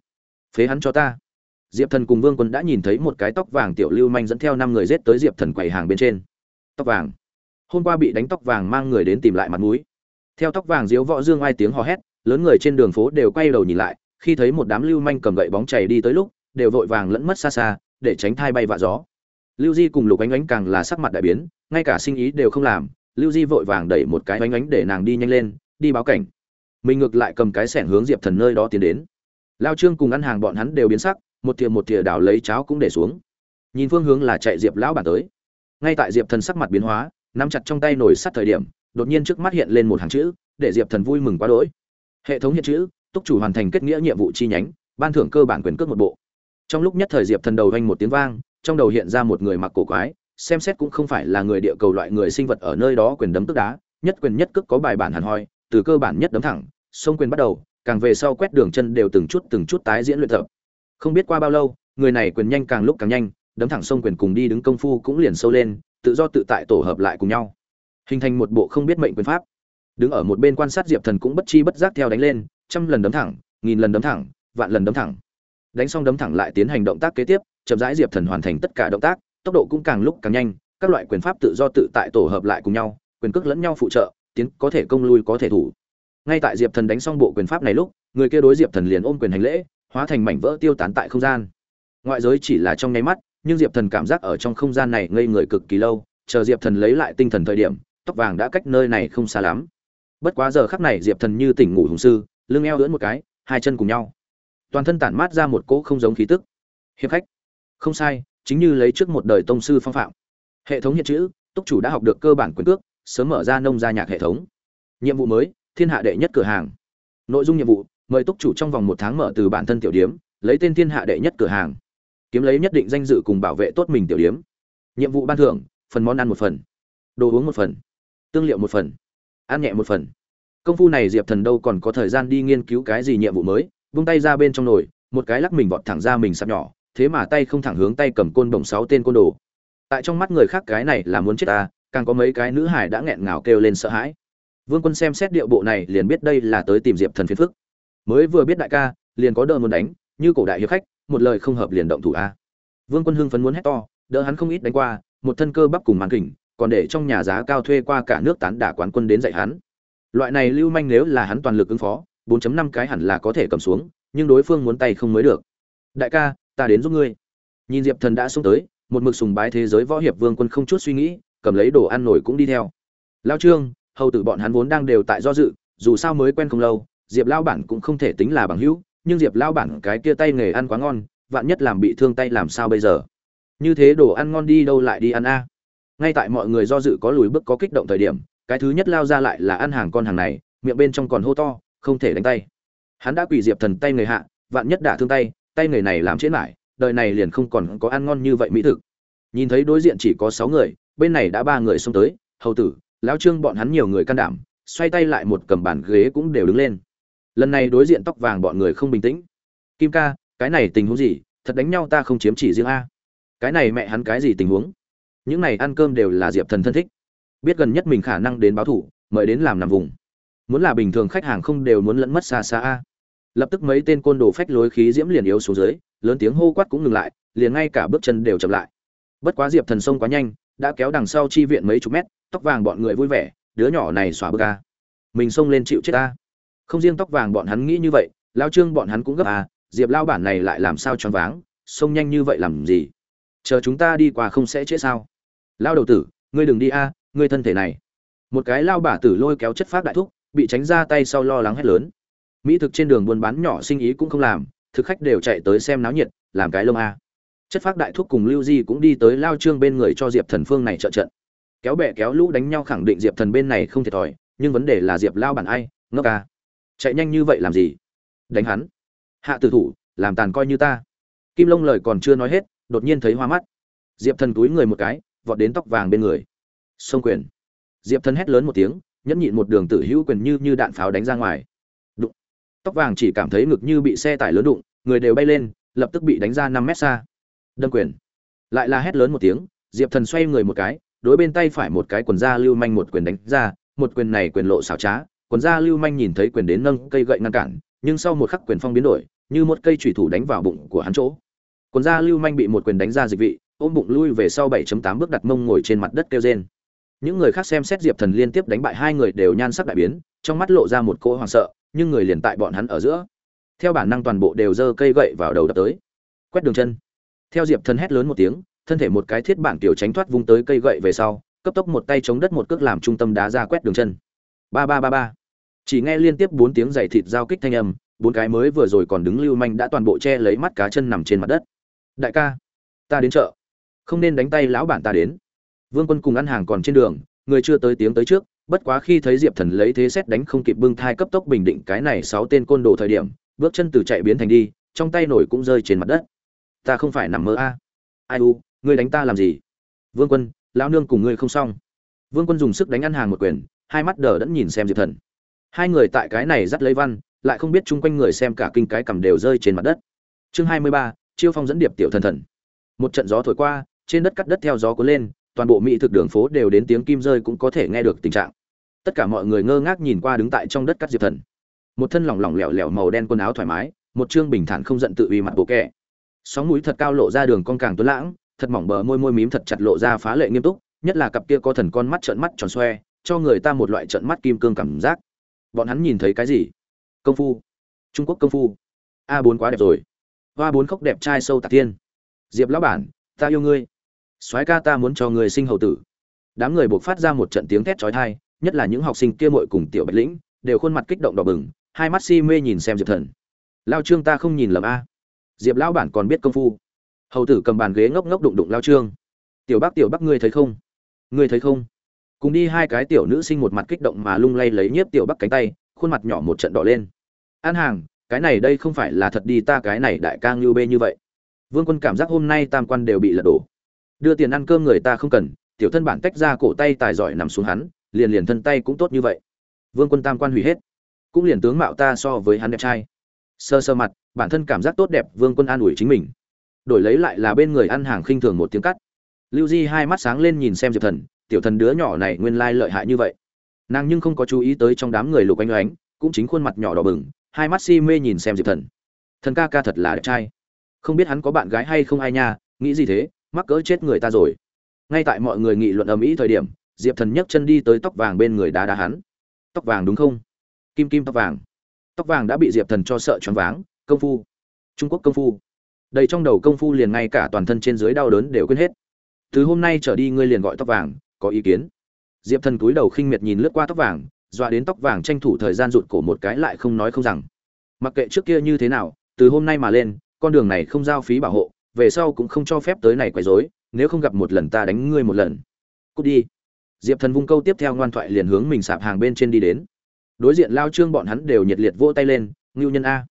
phế hắn cho ta diệp thần cùng vương quân đã nhìn thấy một cái tóc vàng tiểu lưu manh dẫn theo năm người rết tới diệp thần quầy hàng bên trên. Tóc vàng. Hôm qua bị đánh tóc vàng mang người đến tìm lại mặt mũi. Theo tóc vàng diếu võ dương ai tiếng hò hét, lớn người trên đường phố đều quay đầu nhìn lại, khi thấy một đám lưu manh cầm gậy bóng chảy đi tới lúc, đều vội vàng lẫn mất xa xa, để tránh thai bay vạ gió. Lưu di cùng lục ánh ánh càng là sắc mặt đại biến, ngay cả sinh ý đều không làm, lưu di vội vàng đẩy một cái ánh ánh để nàng đi nhanh lên, đi báo cảnh. Mình ngược lại cầm cái sẻng hướng diệp thần nơi đó tiến đến. Lao trương cùng ăn hàng bọn hắn đều biến sắc một thìa một thìa đảo lấy cháo cũng để xuống. Nhìn phương hướng là chạy diệp lão bản tới. Ngay tại diệp thần sắc mặt biến hóa, nắm chặt trong tay nổi sắt thời điểm, đột nhiên trước mắt hiện lên một hàng chữ, để diệp thần vui mừng quá đỗi. Hệ thống hiện chữ, túc chủ hoàn thành kết nghĩa nhiệm vụ chi nhánh, ban thưởng cơ bản quyền cước một bộ. Trong lúc nhất thời diệp thần đầu vang một tiếng vang, trong đầu hiện ra một người mặc cổ quái, xem xét cũng không phải là người địa cầu loại người sinh vật ở nơi đó quyền đấm tức đá, nhất quyền nhất cước có bài bản hẳn hoi, từ cơ bản nhất đấm thẳng sông quyền bắt đầu, càng về sau quét đường chân đều từng chút từng chút tái diễn luyện tập không biết qua bao lâu, người này quyền nhanh càng lúc càng nhanh, đấm thẳng sông quyền cùng đi đứng công phu cũng liền sâu lên, tự do tự tại tổ hợp lại cùng nhau. Hình thành một bộ không biết mệnh quyền pháp. Đứng ở một bên quan sát diệp thần cũng bất chi bất giác theo đánh lên, trăm lần đấm thẳng, nghìn lần đấm thẳng, vạn lần đấm thẳng. Đánh xong đấm thẳng lại tiến hành động tác kế tiếp, chậm rãi diệp thần hoàn thành tất cả động tác, tốc độ cũng càng lúc càng nhanh, các loại quyền pháp tự do tự tại tổ hợp lại cùng nhau, quyền cước lẫn nhau phụ trợ, tiến có thể công lui có thể thủ. Ngay tại diệp thần đánh xong bộ quyền pháp này lúc, người kia đối diệp thần liền ôm quyền hành lễ hóa thành mảnh vỡ tiêu tán tại không gian. Ngoại giới chỉ là trong nháy mắt, nhưng diệp thần cảm giác ở trong không gian này ngây người cực kỳ lâu, chờ diệp thần lấy lại tinh thần thời điểm, tóc vàng đã cách nơi này không xa lắm. Bất quá giờ khắc này diệp thần như tỉnh ngủ hùng sư, lưng eo lưỡn một cái, hai chân cùng nhau. Toàn thân tản mát ra một cỗ không giống khí tức. Hiệp khách. Không sai, chính như lấy trước một đời tông sư phong phạm. Hệ thống hiện chữ, túc chủ đã học được cơ bản quyền cước, sớm mở ra nông gia nhạc hệ thống. Nhiệm vụ mới, thiên hạ đệ nhất cửa hàng. Nội dung nhiệm vụ mời túc chủ trong vòng một tháng mở từ bản thân tiểu điếm, lấy tên thiên hạ đệ nhất cửa hàng. Kiếm lấy nhất định danh dự cùng bảo vệ tốt mình tiểu điếm. Nhiệm vụ ban thưởng, phần món ăn một phần. Đồ uống một phần. Tương liệu một phần. Ăn nhẹ một phần. Công phu này diệp thần đâu còn có thời gian đi nghiên cứu cái gì nhiệm vụ mới, vung tay ra bên trong nồi, một cái lắc mình vọt thẳng ra mình sắp nhỏ, thế mà tay không thẳng hướng tay cầm côn bổng sáu tên côn đồ. Tại trong mắt người khác cái này là muốn chết ta, càng có mấy cái nữ hải đã nghẹn ngào kêu lên sợ hãi. Vương quân xem xét điệu bộ này liền biết đây là tới tìm diệp thần phiền phức mới vừa biết đại ca, liền có đỡ muốn đánh, như cổ đại hiệp khách, một lời không hợp liền động thủ a. Vương quân hưng phấn muốn hét to, đỡ hắn không ít đánh qua, một thân cơ bắp cùng màn kình, còn để trong nhà giá cao thuê qua cả nước tán đả quán quân đến dạy hắn. Loại này lưu manh nếu là hắn toàn lực ứng phó 4.5 cái hẳn là có thể cầm xuống, nhưng đối phương muốn tay không mới được. Đại ca, ta đến giúp ngươi. Nhìn diệp thần đã xuống tới, một mực sùng bái thế giới võ hiệp vương quân không chút suy nghĩ, cầm lấy đồ ăn nổi cũng đi theo. Lao trương, hầu tử bọn hắn vốn đang đều tại do dự, dù sao mới quen không lâu diệp lao bản cũng không thể tính là bằng hữu, nhưng diệp lao bản cái kia tay nghề ăn quá ngon, vạn nhất làm bị thương tay làm sao bây giờ? Như thế đồ ăn ngon đi đâu lại đi ăn a? Ngay tại mọi người do dự có lùi bước có kích động thời điểm, cái thứ nhất lao ra lại là ăn hàng con hàng này, miệng bên trong còn hô to, không thể đánh tay. Hắn đã quỳ diệp thần tay người hạ, vạn nhất đả thương tay tay người này làm chết lại, đời này liền không còn có ăn ngon như vậy mỹ thực. Nhìn thấy đối diện chỉ có sáu người, bên này đã ba người xông tới, hầu tử, lão trương, bọn hắn nhiều người can đảm, xoay tay lại một cầm bàn ghế cũng đều đứng lên lần này đối diện tóc vàng bọn người không bình tĩnh. Kim ca, cái này tình huống gì? Thật đánh nhau ta không chiếm chỉ riêng a. Cái này mẹ hắn cái gì tình huống? Những này ăn cơm đều là diệp thần thân thích. Biết gần nhất mình khả năng đến báo thủ, mời đến làm nằm vùng. Muốn là bình thường khách hàng không đều muốn lẫn mất xa xa a. Lập tức mấy tên côn đồ phách lối khí diễm liền yếu xuống dưới, lớn tiếng hô quát cũng ngừng lại, liền ngay cả bước chân đều chậm lại. Bất quá diệp thần sông quá nhanh, đã kéo đằng sau chi viện mấy chục mét, tóc vàng bọn người vui vẻ, đứa nhỏ này xóa bức ca mình xông lên chịu chết ta không riêng tóc vàng bọn hắn nghĩ như vậy lao trương bọn hắn cũng gấp à, diệp lao bản này lại làm sao choáng váng xông nhanh như vậy làm gì? Chờ chúng ta đi qua không sẽ chết sao? Lao đầu tử ngươi đừng đi a ngươi thân thể này. Một cái lao bả tử lôi kéo chất phát đại thúc bị tránh ra tay sau lo lắng hét lớn. Mỹ thực trên đường buôn bán nhỏ sinh ý cũng không làm thực khách đều chạy tới xem náo nhiệt làm cái lông a chất phát đại thúc cùng lưu di cũng đi tới lao trương bên người cho diệp thần phương này trợ trận. Kéo bè kéo lũ đánh nhau khẳng định diệp thần bên này không thiệt thòi nhưng vấn đề là diệp lao bản ai ngốc a chạy nhanh như vậy làm gì? Đánh hắn. Hạ tử thủ, làm tàn coi như ta. Kim lông lời còn chưa nói hết, đột nhiên thấy hoa mắt. Diệp thần túi người một cái, vọt đến tóc vàng bên người. Sông quyền. Diệp thần hét lớn một tiếng, nhẫn nhịn một đường tử hữu quyền như như đạn pháo đánh ra ngoài. Đụng. Tóc vàng chỉ cảm thấy ngực như bị xe tải lớn đụng, người đều bay lên, lập tức bị đánh ra năm mét xa. Đâm quyền. Lại là hét lớn một tiếng, diệp thần xoay người một cái, đối bên tay phải một cái quần da lưu manh một quyền đánh ra, một quyền này quyền lộ xảo trá quần gia lưu manh nhìn thấy quyền đến nâng cây gậy ngăn cản, nhưng sau một khắc quyền phong biến đổi, như một cây chủy thủ đánh vào bụng của hắn chỗ. Quần gia lưu manh bị một quyền đánh ra dịch vị, ôm bụng lui về sau 7.8 bước đặt mông ngồi trên mặt đất kêu rên. Những người khác xem xét diệp thần liên tiếp đánh bại hai người đều nhan sắc đại biến, trong mắt lộ ra một cỗ hoảng sợ, nhưng người liền tại bọn hắn ở giữa. Theo bản năng toàn bộ đều giơ cây gậy vào đầu đập tới. Quét đường chân. Theo diệp thần hét lớn một tiếng, thân thể một cái thiết bản tiểu tránh thoát vung tới cây gậy về sau, cấp tốc một tay chống đất một cước làm trung tâm đá ra quét đường chân. Ba ba ba ba chỉ nghe liên tiếp bốn tiếng giày thịt giao kích thanh âm, bốn cái mới vừa rồi còn đứng lưu manh đã toàn bộ che lấy mắt cá chân nằm trên mặt đất. Đại ca, ta đến chợ. Không nên đánh tay lão bản ta đến. Vương quân cùng ăn hàng còn trên đường, người chưa tới tiếng tới trước, bất quá khi thấy diệp thần lấy thế xét đánh không kịp bưng thai cấp tốc bình định cái này sáu tên côn đồ thời điểm, bước chân từ chạy biến thành đi, trong tay nổi cũng rơi trên mặt đất. Ta không phải nằm mơ a. Ai u, ngươi đánh ta làm gì? Vương quân, lão nương cùng ngươi không xong. Vương quân dùng sức đánh ăn hàng một quyền, hai mắt đờ đẫn nhìn xem diệp thần hai người tại cái này dắt lấy văn, lại không biết chung quanh người xem cả kinh cái cầm đều rơi trên mặt đất. Chương hai mươi ba, chiêu phong dẫn điệp tiểu thần thần. Một trận gió thổi qua, trên đất cắt đất theo gió cuốn lên, toàn bộ mỹ thực đường phố đều đến tiếng kim rơi cũng có thể nghe được tình trạng. Tất cả mọi người ngơ ngác nhìn qua đứng tại trong đất cắt diệp thần. Một thân lỏng lỏng lẻo lẻo màu đen quần áo thoải mái, một chương bình thản không giận tự uy mặt bộ kẻ sóng mũi thật cao lộ ra đường con càng tuấn lãng, thật mỏng bờ môi môi mím thật chặt lộ ra phá lệ nghiêm túc, nhất là cặp kia có thần con mắt trợn mắt tròn xoe, cho người ta một loại trợn mắt kim cương cảm giác bọn hắn nhìn thấy cái gì? Công phu. Trung quốc công phu. A bốn quá đẹp rồi. Hoa bốn khóc đẹp trai sâu tạc tiên diệp lão bản, ta yêu ngươi. Soái ca ta muốn cho người sinh hầu tử. Đám người buộc phát ra một trận tiếng thét chói tai, nhất là những học sinh kia muội cùng tiểu bạch lĩnh, đều khuôn mặt kích động đỏ bừng, hai mắt si mê nhìn xem diệp thần. Lao trương ta không nhìn lầm a. Diệp lão bản còn biết công phu. Hầu tử cầm bàn ghế ngốc ngốc đụng đụng lao trương. Tiểu bác tiểu bác ngươi thấy không? Ngươi thấy không? Cùng đi hai cái tiểu nữ sinh một mặt kích động mà lung lay lấy nhiếp tiểu bắc cánh tay, khuôn mặt nhỏ một trận đỏ lên. An hàng, cái này đây không phải là thật đi ta cái này đại ca ngưu bê như vậy. Vương quân cảm giác hôm nay tam quan đều bị lật đổ. Đưa tiền ăn cơm người ta không cần, tiểu thân bản tách ra cổ tay tài giỏi nằm xuống hắn, liền liền thân tay cũng tốt như vậy. Vương quân tam quan hủy hết. Cũng liền tướng mạo ta so với hắn đẹp trai. Sơ sơ mặt, bản thân cảm giác tốt đẹp, vương quân an ủi chính mình. Đổi lấy lại là bên người ăn hàng khinh thường một tiếng cắt. Lưu di hai mắt sáng lên nhìn xem diệp thần tiểu thần đứa nhỏ này nguyên lai lợi hại như vậy. Nàng nhưng không có chú ý tới trong đám người lục anh oánh cũng chính khuôn mặt nhỏ đỏ bừng, hai mắt si mê nhìn xem diệp thần. Thần ca ca thật là đẹp trai. Không biết hắn có bạn gái hay không ai nha, nghĩ gì thế, mắc cỡ chết người ta rồi. Ngay tại mọi người nghị luận ầm ĩ thời điểm, diệp thần nhấc chân đi tới tóc vàng bên người đá đá hắn. Tóc vàng đúng không? Kim kim tóc vàng. Tóc vàng đã bị diệp thần cho sợ choáng váng, công phu. Trung quốc công phu. Đầy trong đầu công phu liền ngay cả toàn thân trên dưới đau đớn đều quên hết. Từ hôm nay trở đi ngươi liền gọi tóc vàng có ý kiến. Diệp thần cúi đầu khinh miệt nhìn lướt qua tóc vàng, dọa đến tóc vàng tranh thủ thời gian rụt cổ một cái lại không nói không rằng. Mặc kệ trước kia như thế nào, từ hôm nay mà lên, con đường này không giao phí bảo hộ, về sau cũng không cho phép tới này quấy rối, nếu không gặp một lần ta đánh ngươi một lần. Cút đi. Diệp thần vung câu tiếp theo ngoan thoại liền hướng mình sạp hàng bên trên đi đến. Đối diện lao trương bọn hắn đều nhiệt liệt vỗ tay lên, ngưu nhân a.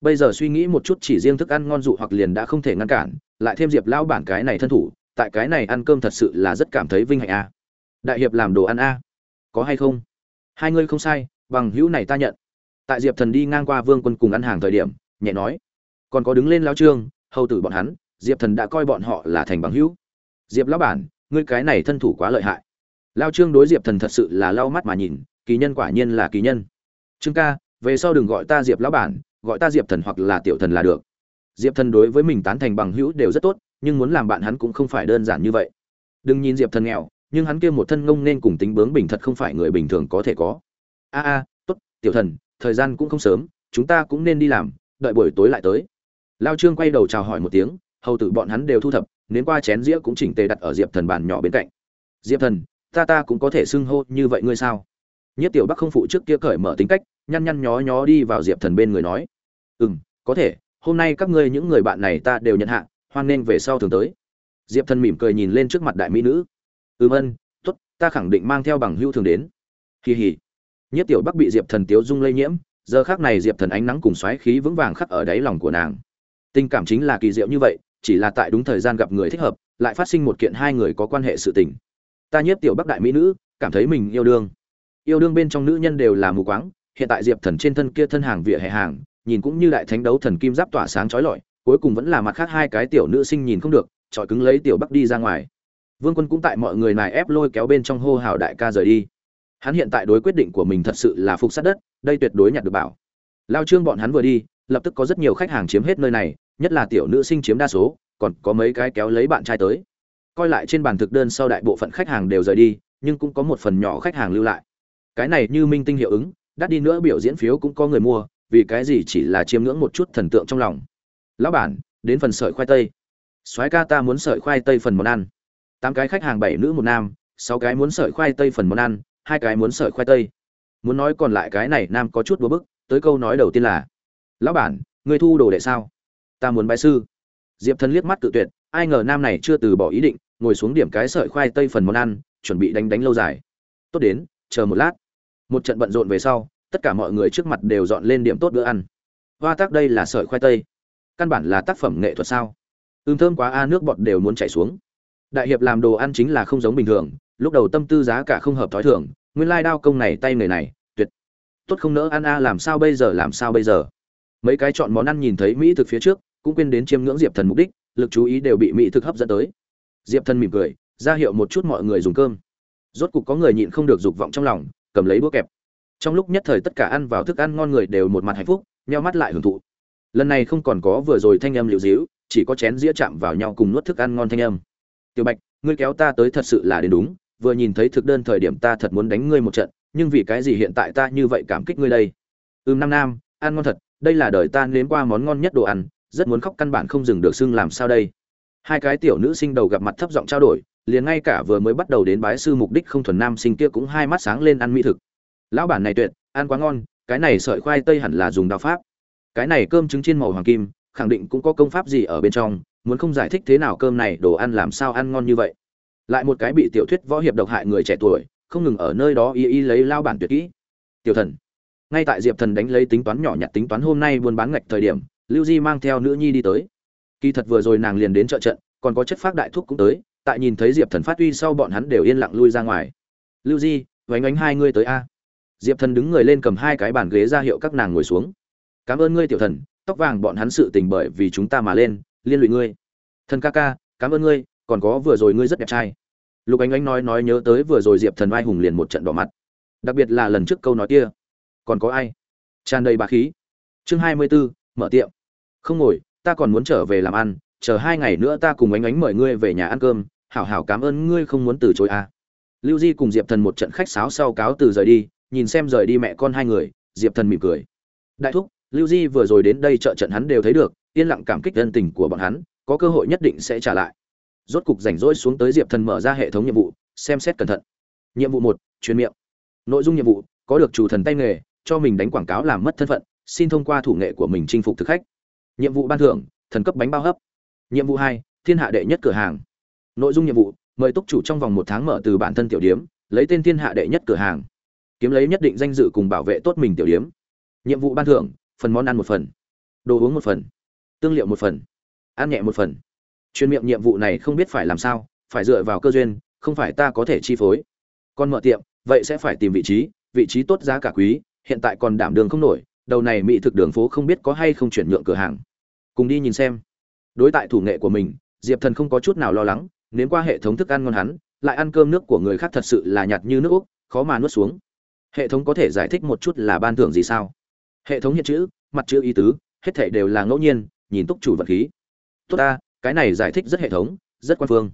Bây giờ suy nghĩ một chút chỉ riêng thức ăn ngon dụ hoặc liền đã không thể ngăn cản, lại thêm diệp lao bản cái này thân thủ, tại cái này ăn cơm thật sự là rất cảm thấy vinh hạnh a đại hiệp làm đồ ăn a. Có hay không? Hai ngươi không sai, bằng hữu này ta nhận. Tại diệp thần đi ngang qua vương quân cùng ăn hàng thời điểm, nhẹ nói. Còn có đứng lên lao trương, hầu tử bọn hắn, diệp thần đã coi bọn họ là thành bằng hữu. Diệp lão bản, ngươi cái này thân thủ quá lợi hại. Lao trương đối diệp thần thật sự là lau mắt mà nhìn, kỳ nhân quả nhiên là kỳ nhân. Trương ca, về sau đừng gọi ta diệp lão bản, gọi ta diệp thần hoặc là tiểu thần là được. Diệp thần đối với mình tán thành bằng hữu đều rất tốt, nhưng muốn làm bạn hắn cũng không phải đơn giản như vậy. Đừng nhìn diệp thần nghèo nhưng hắn kia một thân ngông nên cùng tính bướng bình thật không phải người bình thường có thể có. A a, tốt, tiểu thần, thời gian cũng không sớm, chúng ta cũng nên đi làm, đợi buổi tối lại tới. Lao trương quay đầu chào hỏi một tiếng, hầu tử bọn hắn đều thu thập, nến qua chén dĩa cũng chỉnh tề đặt ở diệp thần bàn nhỏ bên cạnh. Diệp thần, ta ta cũng có thể xưng hô như vậy ngươi sao? Nhất tiểu bắc không phụ trước kia cởi mở tính cách, nhăn nhăn nhó nhó đi vào diệp thần bên người nói. Ừ m có thể, hôm nay các ngươi những người bạn này ta đều nhận hạ, hoan nghênh về sau thường tới. Diệp thần mỉm cười nhìn lên trước mặt đại mỹ nữ ừm, ân t ố t ta khẳng định mang theo bằng hưu thường đến. Kỳ hỉ nhất tiểu bắc bị diệp thần tiếu dung lây nhiễm, giờ khác này diệp thần ánh nắng cùng xoáy khí vững vàng khắc ở đáy lòng của nàng. Tình cảm chính là kỳ diệu như vậy, chỉ là tại đúng thời gian gặp người thích hợp, lại phát sinh một kiện hai người có quan hệ sự tình. Ta nhất tiểu bắc đại mỹ nữ, cảm thấy mình yêu đương. Yêu đương bên trong nữ nhân đều là mù quáng, hiện tại diệp thần trên thân kia thân hàng vỉa hè hàng, nhìn cũng như đại thánh đấu thần kim giáp tỏa sáng chói lọi, cuối cùng vẫn là mặt khác hai cái tiểu nữ sinh nhìn không được trọi cứng lấy tiểu bắc đi ra ngoài vương quân cũng tại mọi người này ép lôi kéo bên trong hô hào đại ca rời đi. Hắn hiện tại đối quyết định của mình thật sự là phục sát đất, đây tuyệt đối nhặt được bảo. Lao trương bọn hắn vừa đi, lập tức có rất nhiều khách hàng chiếm hết nơi này, nhất là tiểu nữ sinh chiếm đa số, còn có mấy cái kéo lấy bạn trai tới. Coi lại trên bàn thực đơn sau đại bộ phận khách hàng đều rời đi, nhưng cũng có một phần nhỏ khách hàng lưu lại. Cái này như minh tinh hiệu ứng, đắt đi nữa biểu diễn phiếu cũng có người mua, vì cái gì chỉ là chiêm ngưỡng một chút thần tượng trong lòng. Lão bản, đến phần sợi khoai tây. Soái ca ta muốn sợi khoai tây phần món ăn tám cái khách hàng bảy nữ một nam, sáu cái muốn sợi khoai tây phần món ăn, hai cái muốn sợi khoai tây. Muốn nói còn lại cái này nam có chút búa bức, tới câu nói đầu tiên là, lão bản người thu đồ đệ sao? Ta muốn bài sư. Diệp thần liếc mắt tự tuyệt, ai ngờ nam này chưa từ bỏ ý định, ngồi xuống điểm cái sợi khoai tây phần món ăn, chuẩn bị đánh đánh lâu dài. Tốt đến, chờ một lát. Một trận bận rộn về sau, tất cả mọi người trước mặt đều dọn lên điểm tốt bữa ăn. Hoa tác đây là sợi khoai tây. Căn bản là tác phẩm nghệ thuật sao? Ưm thơm quá, a, nước bọt đều muốn chảy xuống đại hiệp làm đồ ăn chính là không giống bình thường, lúc đầu tâm tư giá cả không hợp thói thường, nguyên lai đao công này tay người này, tuyệt tốt không nỡ ăn a, làm sao bây giờ, làm sao bây giờ? Mấy cái chọn món ăn nhìn thấy mỹ thực phía trước, cũng quên đến chiêm ngưỡng diệp thần mục đích, lực chú ý đều bị mỹ thực hấp dẫn tới. Diệp thần mỉm cười, ra hiệu một chút mọi người dùng cơm. Rốt cục có người nhịn không được dục vọng trong lòng, cầm lấy đũa kẹp. Trong lúc nhất thời tất cả ăn vào thức ăn ngon người đều một mặt hạnh phúc, nheo mắt lại hưởng thụ. Lần này không còn có vừa rồi thanh âm liệu dĩu chỉ có chén dĩa chạm vào nhau cùng nuốt thức ăn ngon thanh âm tiểu bạch, ngươi kéo ta tới thật sự là đến đúng, vừa nhìn thấy thực đơn thời điểm ta thật muốn đánh ngươi một trận, nhưng vì cái gì hiện tại ta như vậy cảm kích ngươi đây? Ừm năm nam, ăn ngon thật, đây là đời ta nếm qua món ngon nhất đồ ăn, rất muốn khóc căn bản không dừng được xưng làm sao đây? Hai cái tiểu nữ sinh đầu gặp mặt thấp giọng trao đổi, liền ngay cả vừa mới bắt đầu đến bái sư mục đích không thuần nam sinh kia cũng hai mắt sáng lên ăn mỹ thực. Lão bản này tuyệt, ăn quá ngon, cái này sợi khoai tây hẳn là dùng đao pháp. Cái này cơm trứng chiên màu hoàng kim, khẳng định cũng có công pháp gì ở bên trong muốn không giải thích thế nào cơm này, đồ ăn làm sao ăn ngon như vậy. Lại một cái bị tiểu thuyết võ hiệp độc hại người trẻ tuổi, không ngừng ở nơi đó y y lấy lao bản tuyệt kỹ. Tiểu thần, ngay tại diệp thần đánh lấy tính toán nhỏ nhặt tính toán hôm nay buôn bán ngạch thời điểm, lưu di mang theo nữ nhi đi tới. Kỳ thật vừa rồi nàng liền đến trợ trận, còn có chất phát đại thuốc cũng tới, tại nhìn thấy diệp thần phát uy sau bọn hắn đều yên lặng lui ra ngoài. Lưu di, vánh ánh hai ngươi tới a. Diệp thần đứng người lên cầm hai cái bàn ghế ra hiệu các nàng ngồi xuống. Cảm ơn ngươi, tiểu thần, tóc vàng bọn hắn sự tình bởi vì chúng ta mà lên liên lụy ngươi. Thần ca ca cảm ơn ngươi còn có vừa rồi ngươi rất đẹp trai. Lục ánh ánh nói nói nhớ tới vừa rồi diệp thần vai hùng liền một trận đỏ mặt. Đặc biệt là lần trước câu nói kia. Còn có ai? Tràn đầy bà khí. Chương hai mươi 24, mở tiệm. Không ngồi ta còn muốn trở về làm ăn chờ hai ngày nữa ta cùng ánh ánh mời ngươi về nhà ăn cơm. Hảo hảo cảm ơn ngươi không muốn từ chối à. lưu di cùng diệp thần một trận khách sáo sau cáo từ rời đi nhìn xem rời đi mẹ con hai người diệp thần mỉm cười. Đại thúc lưu di vừa rồi đến đây trợ trận hắn đều thấy được yên lặng cảm kích ân tình của bọn hắn, có cơ hội nhất định sẽ trả lại. Rốt cục rảnh rỗi xuống tới diệp thần mở ra hệ thống nhiệm vụ, xem xét cẩn thận. Nhiệm vụ một, truyền miệng. Nội dung nhiệm vụ, có được chủ thần tay nghề, cho mình đánh quảng cáo làm mất thân phận, xin thông qua thủ nghệ của mình chinh phục thực khách. Nhiệm vụ ban thưởng, thần cấp bánh bao hấp. Nhiệm vụ hai, thiên hạ đệ nhất cửa hàng. Nội dung nhiệm vụ, mời túc chủ trong vòng một tháng mở từ bản thân tiểu điếm, lấy tên thiên hạ đệ nhất cửa hàng. Kiếm lấy nhất định danh dự cùng bảo vệ tốt mình tiểu điếm. Nhiệm vụ ban thưởng, phần món ăn một phần. Đồ uống một phần tương liệu một phần, ăn nhẹ một phần. Chuyên miệng nhiệm vụ này không biết phải làm sao, phải dựa vào cơ duyên, không phải ta có thể chi phối. Còn mở tiệm, vậy sẽ phải tìm vị trí vị trí tốt giá cả quý, hiện tại còn đảm đường không nổi, đầu này mỹ thực đường phố không biết có hay không chuyển nhượng cửa hàng. Cùng đi nhìn xem. Đối tại thủ nghệ của mình, diệp thần không có chút nào lo lắng nếu qua hệ thống thức ăn ngon hắn, lại ăn cơm nước của người khác thật sự là nhạt như nước úc, khó mà nuốt xuống. Hệ thống có thể giải thích một chút là ban thưởng gì sao? Hệ thống hiện chữ, mặt chữ ý tứ, hết thể đều là ngẫu nhiên nhìn túc chủ vật khí. Tốt ta, cái này giải thích rất hệ thống, rất quan phương.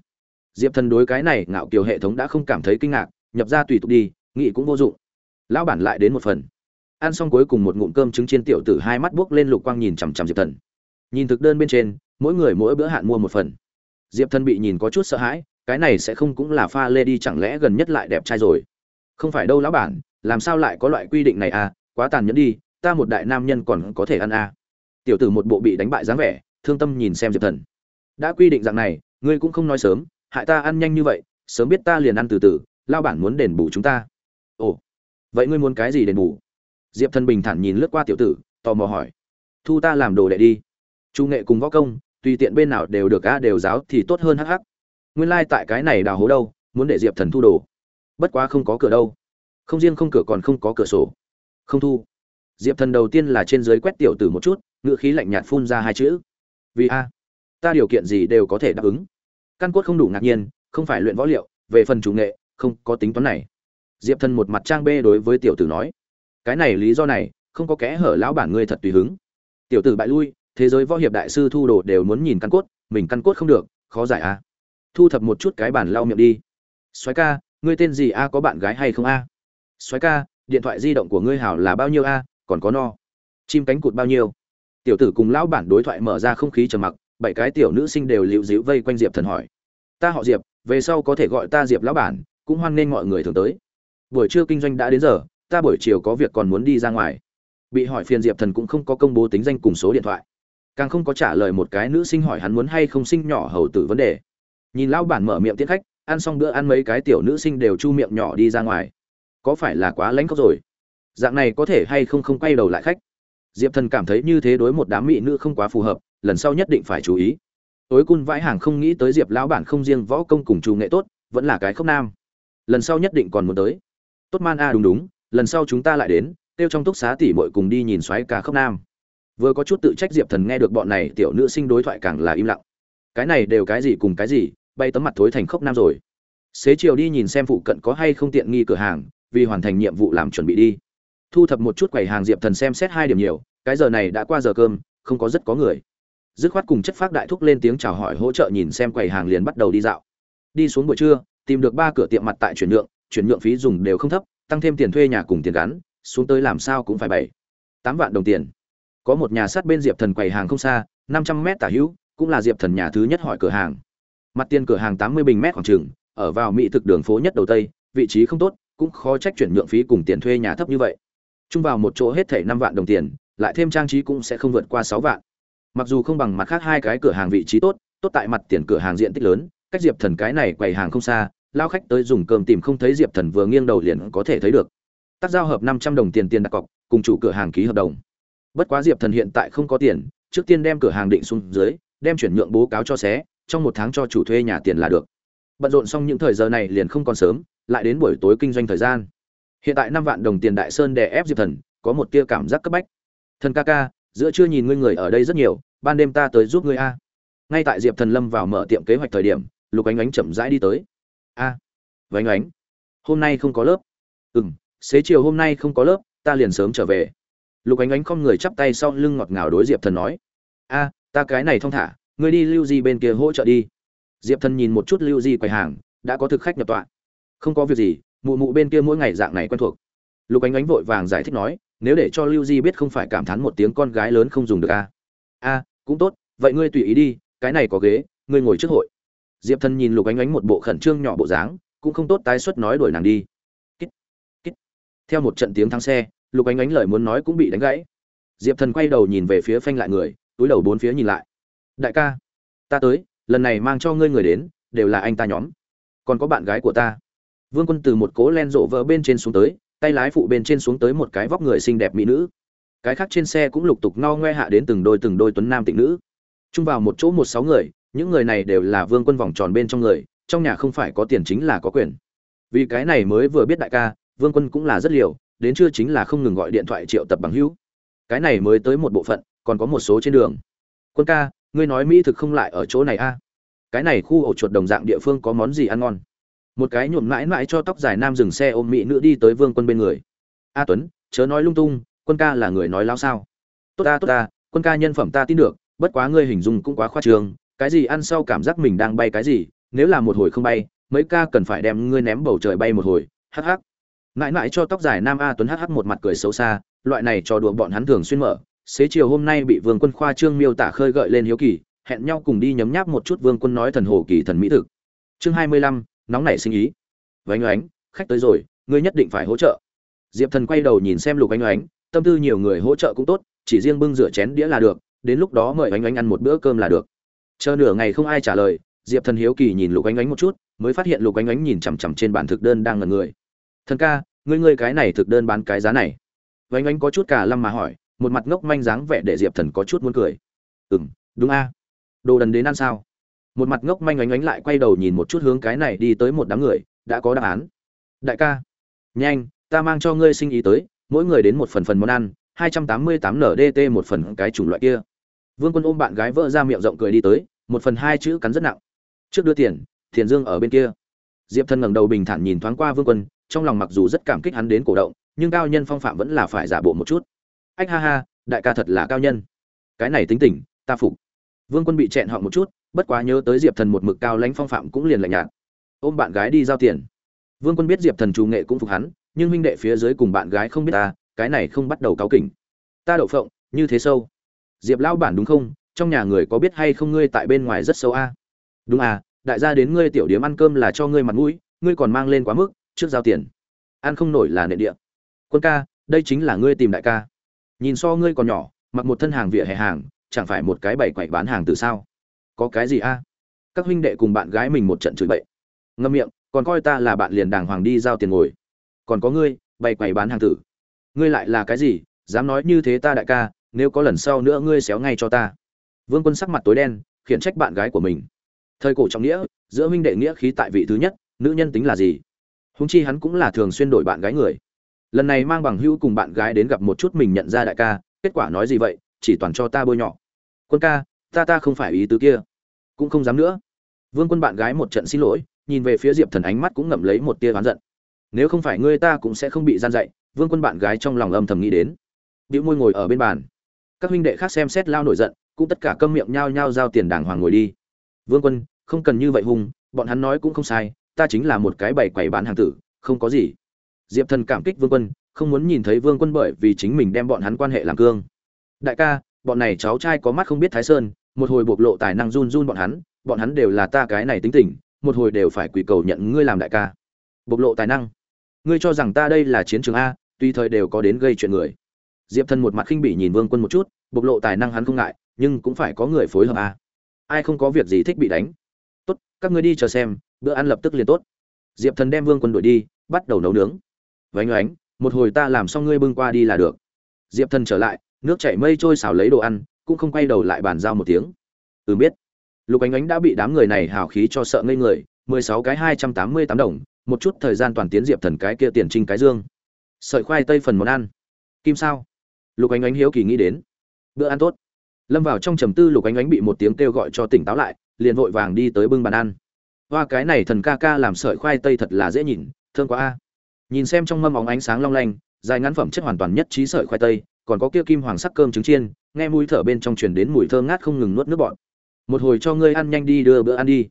Diệp thần đối cái này ngạo kiều hệ thống đã không cảm thấy kinh ngạc, nhập ra tùy tục đi nghị cũng vô dụng. Lão bản lại đến một phần. Ăn xong cuối cùng một ngụm cơm trứng chiên tiểu tử hai mắt buốc lên lục quang nhìn chằm chằm diệp thần. Nhìn thực đơn bên trên, mỗi người mỗi bữa hạn mua một phần. Diệp thần bị nhìn có chút sợ hãi, cái này sẽ không cũng là pha lê đi, chẳng lẽ gần nhất lại đẹp trai rồi? Không phải đâu lão bản, làm sao lại có loại quy định này à quá tàn nhẫn đi, ta một đại nam nhân còn có thể ăn à tiểu tử một bộ bị đánh bại dáng vẻ, thương tâm nhìn xem diệp thần. Đã quy định dạng này, ngươi cũng không nói sớm, hại ta ăn nhanh như vậy, sớm biết ta liền ăn từ từ, lao bản muốn đền bù chúng ta. Ồ, vậy ngươi muốn cái gì đền bù? Diệp thần bình thản nhìn lướt qua tiểu tử, tò mò hỏi. Thu ta làm đồ đệ đi. Chu nghệ cùng võ công, tùy tiện bên nào đều được a đều giáo thì tốt hơn hắc hắc. Nguyên lai、like、tại cái này đào hố đâu, muốn để diệp thần thu đồ. Bất quá không có cửa đâu. Không riêng không cửa còn không có cửa sổ. Không thu diệp thần đầu tiên là trên dưới quét tiểu tử một chút, ngựa khí lạnh nhạt phun ra hai chữ. Vì a, ta điều kiện gì đều có thể đáp ứng. Căn cốt không đủ ngạc nhiên, không phải luyện võ liệu, về phần chủ nghệ, không có tính toán này. Diệp thần một mặt trang bê đối với tiểu tử nói, cái này lý do này, không có kẽ hở lão bản ngươi thật tùy hứng. Tiểu tử bại lui, thế giới võ hiệp đại sư thu đồ đều muốn nhìn căn cốt, mình căn cốt không được, khó giải a. Thu thập một chút cái bản lau miệng đi. Soái ca, ngươi tên gì a, có bạn gái hay không a? Soái ca, điện thoại di động của ngươi hảo là bao nhiêu a? Còn có no. Chim cánh cụt bao nhiêu? Tiểu tử cùng lão bản đối thoại mở ra không khí trầm mặc, bảy cái tiểu nữ sinh đều liễu dịu vây quanh diệp thần hỏi. Ta họ diệp, về sau có thể gọi ta diệp lão bản, cũng hoan nghênh mọi người thường tới. Buổi trưa kinh doanh đã đến giờ, ta buổi chiều có việc còn muốn đi ra ngoài. Bị hỏi phiền diệp thần cũng không có công bố tính danh cùng số điện thoại. Càng không có trả lời một cái nữ sinh hỏi hắn muốn hay không sinh nhỏ hầu tử vấn đề. Nhìn lão bản mở miệng tiết khách, ăn xong bữa ăn mấy cái tiểu nữ sinh đều chu miệng nhỏ đi ra ngoài. Có phải là quá lãnh khóc rồi? Dạng này có thể hay không không quay đầu lại khách? Diệp thần cảm thấy như thế đối một đám mỹ nữ không quá phù hợp, lần sau nhất định phải chú ý. Tối cun vãi hàng không nghĩ tới diệp lão bản không riêng võ công cùng trù nghệ tốt, vẫn là cái khốc nam. Lần sau nhất định còn muốn tới. Tốt man a, đúng đúng, lần sau chúng ta lại đến tiêu trong túc xá tỉ mội cùng đi nhìn xoáy ca khốc nam. Vừa có chút tự trách diệp thần nghe được bọn này tiểu nữ sinh đối thoại càng là im lặng. Cái này đều cái gì cùng cái gì, bay tấm mặt thối thành khốc nam rồi. Xế chiều đi nhìn xem phụ cận có hay không tiện nghi cửa hàng, vì hoàn thành nhiệm vụ làm chuẩn bị đi thu thập một chút quầy hàng diệp thần xem xét hai điểm nhiều, cái giờ này đã qua giờ cơm, không có rất có người. Dứt khoát cùng chất phác đại thúc lên tiếng chào hỏi hỗ trợ nhìn xem quầy hàng liền bắt đầu đi dạo. Đi xuống buổi trưa, tìm được ba cửa tiệm mặt tại chuyển nhượng chuyển nhượng phí dùng đều không thấp, tăng thêm tiền thuê nhà cùng tiền gắn, xuống tới làm sao cũng phải bảy, tám vạn đồng tiền. Có một nhà sát bên diệp thần quầy hàng không xa, năm trăm mét tả hữu, cũng là diệp thần nhà thứ nhất hỏi cửa hàng. Mặt tiền cửa hàng tám mươi bình mét khoảng trường ở vào mỹ thực đường phố nhất đầu tây, vị trí không tốt, cũng khó trách chuyển nhượng phí cùng tiền thuê nhà thấp như vậy chung vào một chỗ hết thảy năm vạn đồng tiền, lại thêm trang trí cũng sẽ không vượt qua sáu vạn. Mặc dù không bằng mặt khác hai cái cửa hàng vị trí tốt tốt tại mặt tiền cửa hàng diện tích lớn, cách diệp thần cái này quầy hàng không xa, lao khách tới dùng cơm tìm không thấy diệp thần vừa nghiêng đầu liền có thể thấy được. Tác giao hợp năm trăm đồng tiền tiền đặt cọc, cùng chủ cửa hàng ký hợp đồng. Bất quá diệp thần hiện tại không có tiền, trước tiên đem cửa hàng định xuống dưới, đem chuyển nhượng bố cáo cho xé, trong một tháng cho chủ thuê nhà tiền là được. Bận rộn xong những thời giờ này liền không còn sớm, lại đến buổi tối kinh doanh thời gian hiện tại năm vạn đồng tiền đại sơn đè ép diệp thần có một tia cảm giác cấp bách. Thần ca ca giữa chưa nhìn ngươi người ở đây rất nhiều ban đêm ta tới giúp ngươi a. Ngay tại diệp thần lâm vào mở tiệm kế hoạch thời điểm lục ánh ánh chậm rãi đi tới. A à, vánh ánh hôm nay không có lớp. Ừ m xế chiều hôm nay không có lớp ta liền sớm trở về. Lục ánh ánh không người chắp tay sau lưng ngọt ngào đối diệp thần nói. A ta cái này thong thả ngươi đi lưu di bên kia hỗ trợ đi. Diệp thần nhìn một chút lưu di quầy hàng đã có thực khách nhập tọa. Không có việc gì mụ mụ bên kia mỗi ngày dạng này quen thuộc. Lục ánh ánh vội vàng giải thích nói nếu để cho lưu di biết không phải cảm thán một tiếng con gái lớn không dùng được a. A cũng tốt vậy ngươi tùy ý đi cái này có ghế ngươi ngồi trước hội. Diệp thần nhìn lục ánh ánh một bộ khẩn trương nhỏ bộ dáng cũng không tốt tái xuất nói đuổi nàng đi. Kít, kít. theo một trận tiếng thắng xe lục ánh ánh lời muốn nói cũng bị đánh gãy. Diệp thần quay đầu nhìn về phía phanh lại người túi đầu bốn phía nhìn lại. Đại ca ta tới lần này mang cho ngươi người đến đều là anh ta nhóm. Còn có bạn gái của ta vương quân từ một cố len rộ vờ bên trên xuống tới, tay lái phụ bên trên xuống tới một cái vóc người xinh đẹp mỹ nữ. Cái khác trên xe cũng lục tục ngo ngoe hạ đến từng đôi từng đôi tuấn nam tịnh nữ. Chung vào một chỗ một sáu người, những người này đều là vương quân vòng tròn bên trong người, trong nhà không phải có tiền chính là có quyền. Vì cái này mới vừa biết đại ca, vương quân cũng là rất liều, đến trưa chính là không ngừng gọi điện thoại triệu tập bằng hữu. Cái này mới tới một bộ phận, còn có một số trên đường. Quân ca, ngươi nói mỹ thực không lại ở chỗ này a? Cái này khu ổ chuột đồng dạng địa phương có món gì ăn ngon? Một cái nhuộm mãi mãi cho tóc dài nam dừng xe ôm mỹ nữ đi tới vương quân bên người. A tuấn, chớ nói lung tung, quân ca là người nói lao sao? Tốt ta tốt ta, quân ca nhân phẩm ta tin được, bất quá ngươi hình dung cũng quá khoa trương, cái gì ăn sau cảm giác mình đang bay cái gì, nếu là một hồi không bay, mấy ca cần phải đem ngươi ném bầu trời bay một hồi, hắc hắc. Mãi mãi cho tóc dài nam a tuấn hắc hắc một mặt cười xấu xa, loại này trò đùa bọn hắn thường xuyên mở, xế chiều hôm nay bị vương quân khoa trương miêu tả khơi gợi lên hiếu kỳ, hẹn nhau cùng đi nhấm nháp một chút vương quân nói thần hồ kỳ thần mỹ thực. Chương hai mươi lăm nóng nảy sinh ý. Vánh oánh, khách tới rồi, ngươi nhất định phải hỗ trợ. Diệp thần quay đầu nhìn xem lục ánh oánh, tâm tư nhiều người hỗ trợ cũng tốt, chỉ riêng bưng rửa chén đĩa là được, đến lúc đó mời ánh oánh ăn một bữa cơm là được. Chờ nửa ngày không ai trả lời, diệp thần hiếu kỳ nhìn lục ánh oánh một chút, mới phát hiện lục ánh oánh nhìn chằm chằm trên bản thực đơn đang ngần người. Thần ca, ngươi ngươi cái này thực đơn bán cái giá này? Vánh oánh có chút cả lăm mà hỏi, một mặt ngốc manh dáng vẻ để diệp thần có chút muốn cười. Ừ m đúng a. Đồ đần đến ăn sao? Một mặt ngốc manh ánh ánh lại quay đầu nhìn một chút hướng cái này đi tới một đám người, đã có đáp án. Đại ca, nhanh, ta mang cho ngươi sinh ý tới, mỗi người đến một phần phần món ăn, hai trăm tám mươi tám ndt một phần cái chủng loại kia. Vương quân ôm bạn gái vỡ ra miệng rộng cười đi tới, một phần hai chữ cắn rất nặng. Trước đưa tiền, thiền dương ở bên kia. Diệp thân ngẩng đầu bình thản nhìn thoáng qua vương quân, trong lòng mặc dù rất cảm kích hắn đến cổ động, nhưng cao nhân phong phạm vẫn là phải giả bộ một chút. Ách ha ha, đại ca thật là cao nhân. Cái này tính tình, ta phục. Vương quân bị chẹn họ một chút bất quá nhớ tới diệp thần một mực cao lãnh phong phạm cũng liền lạnh nhạt. Ôm bạn gái đi giao tiền. Vương quân biết diệp thần chủ nghệ cũng phục hắn, nhưng huynh đệ phía dưới cùng bạn gái không biết ta, cái này không bắt đầu cáo kỉnh. Ta đậu phộng, như thế sâu. Diệp lão bản đúng không? Trong nhà người có biết hay không ngươi tại bên ngoài rất sâu a? Đúng à đại gia đến ngươi tiểu điếm ăn cơm là cho ngươi mặt mũi, ngươi còn mang lên quá mức, trước giao tiền. Ăn không nổi là nệ địa. Quân ca, đây chính là ngươi tìm đại ca. Nhìn so ngươi còn nhỏ, mặc một thân hàng vỉa hè hàng, chẳng phải một cái bảy quậy bán hàng từ sao? Có cái gì a? À? Các huynh đệ cùng bạn gái mình một trận chửi bậy. Ngâm miệng, còn coi ta là bạn liền đàng hoàng đi giao tiền ngồi. Còn có ngươi, bày quầy bán hàng tử. Ngươi lại là cái gì? Dám nói như thế ta đại ca, nếu có lần sau nữa ngươi xéo ngay cho ta. Vương quân sắc mặt tối đen, khiển trách bạn gái của mình. Thời cổ trọng nghĩa, giữa huynh đệ nghĩa khí tại vị thứ nhất, nữ nhân tính là gì? Húng chi hắn cũng là thường xuyên đổi bạn gái người. Lần này mang bằng hữu cùng bạn gái đến gặp một chút mình nhận ra đại ca, kết quả nói gì vậy? Chỉ toàn cho ta bôi nhọ. Quân ca ta ta không phải ý tứ kia. Cũng không dám nữa. Vương quân bạn gái một trận xin lỗi, nhìn về phía diệp thần ánh mắt cũng ngậm lấy một tia oán giận. Nếu không phải ngươi ta cũng sẽ không bị gian dạy, vương quân bạn gái trong lòng âm thầm nghĩ đến. Điệu môi ngồi ở bên bàn. Các huynh đệ khác xem xét lao nổi giận, cũng tất cả câm miệng nhao nhao giao tiền đàng hoàng ngồi đi. Vương quân, không cần như vậy hùng, bọn hắn nói cũng không sai, ta chính là một cái bày quầy bán hàng tử, không có gì. Diệp thần cảm kích vương quân, không muốn nhìn thấy vương quân bởi vì chính mình đem bọn hắn quan hệ làm cương. Đại ca, bọn này cháu trai có mắt không biết thái sơn một hồi bộc lộ tài năng run run bọn hắn bọn hắn đều là ta cái này tính tình, một hồi đều phải quỳ cầu nhận ngươi làm đại ca. Bộc lộ tài năng. Ngươi cho rằng ta đây là chiến trường a, tuy thời đều có đến gây chuyện người. Diệp thần một mặt khinh bỉ nhìn vương quân một chút, bộc lộ tài năng hắn không ngại, nhưng cũng phải có người phối hợp a. Ai không có việc gì thích bị đánh. Tốt, các ngươi đi chờ xem, bữa ăn lập tức liền tốt. Diệp thần đem vương quân đuổi đi, bắt đầu nấu nướng. Vánh oánh một hồi ta làm xong ngươi bưng qua đi là được. Diệp thần trở lại, nước chảy mây trôi xào lấy đồ ăn cũng không quay đầu lại bàn giao một tiếng. Ừ biết. Lục ánh ánh đã bị đám người này hào khí cho sợ ngây người, mười sáu cái hai trăm tám mươi tám đồng, một chút thời gian toàn tiến diệp thần cái kia tiền trinh cái dương. Sợi khoai tây phần món ăn. Kim sao? Lục ánh ánh hiếu kỳ nghĩ đến. Bữa ăn tốt. Lâm vào trong trầm tư, lục ánh ánh bị một tiếng kêu gọi cho tỉnh táo lại, liền vội vàng đi tới bưng bàn ăn. Hoa, cái này thần ca ca làm sợi khoai tây thật là dễ nhìn thương quá a. Nhìn xem trong mâm óng ánh sáng long lanh, dài ngắn phẩm chất hoàn toàn nhất trí sợi khoai tây còn có kia kim hoàng sắc cơm trứng chiên, nghe mùi thở bên trong truyền đến mùi thơm ngát không ngừng nuốt nước bọt. Một hồi cho ngươi ăn nhanh đi, đưa bữa ăn đi.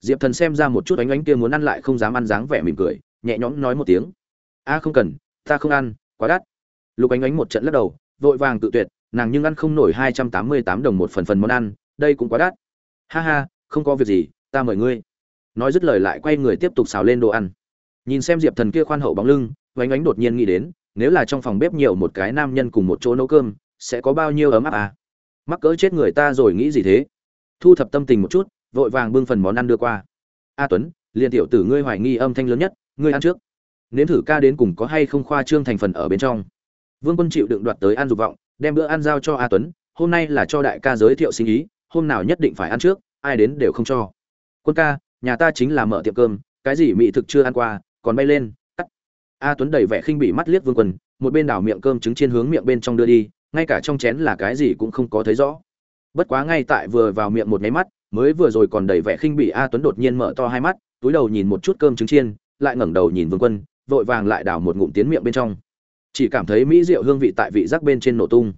Diệp thần xem ra một chút ánh ánh kia muốn ăn lại không dám ăn dáng vẻ mỉm cười, nhẹ nhõm nói một tiếng. A, không cần, ta không ăn, quá đắt. Lục ánh ánh một trận lắc đầu, vội vàng tự tuyệt, nàng nhưng ăn không nổi hai trăm tám mươi tám đồng một phần phần món ăn, đây cũng quá đắt. Ha ha, không có việc gì, ta mời ngươi. Nói dứt lời lại quay người tiếp tục xào lên đồ ăn. Nhìn xem diệp thần kia khoan hậu bóng lưng, ánh ánh đột nhiên nghĩ đến nếu là trong phòng bếp nhiều một cái nam nhân cùng một chỗ nấu cơm, sẽ có bao nhiêu ấm áp à? Mắc cỡ chết người ta rồi nghĩ gì thế? Thu thập tâm tình một chút, vội vàng bưng phần món ăn đưa qua. A tuấn, liền tiểu tử ngươi hoài nghi âm thanh lớn nhất, ngươi ăn trước. Nếm thử ca đến cùng có hay không khoa trương thành phần ở bên trong. Vương quân chịu đựng đoạt tới ăn dục vọng, đem bữa ăn giao cho a tuấn, hôm nay là cho đại ca giới thiệu sinh ý, hôm nào nhất định phải ăn trước, ai đến đều không cho. Quân ca, nhà ta chính là mở tiệm cơm, cái gì mỹ thực chưa ăn qua, còn bay lên a tuấn đầy vẻ khinh bị mắt liếc vương quân, một bên đảo miệng cơm trứng chiên hướng miệng bên trong đưa đi, ngay cả trong chén là cái gì cũng không có thấy rõ. Bất quá ngay tại vừa vào miệng một máy mắt, mới vừa rồi còn đầy vẻ khinh bị a tuấn đột nhiên mở to hai mắt, túi đầu nhìn một chút cơm trứng chiên, lại ngẩng đầu nhìn vương quân, vội vàng lại đảo một ngụm tiến miệng bên trong. Chỉ cảm thấy mỹ rượu hương vị tại vị giác bên trên nổ tung.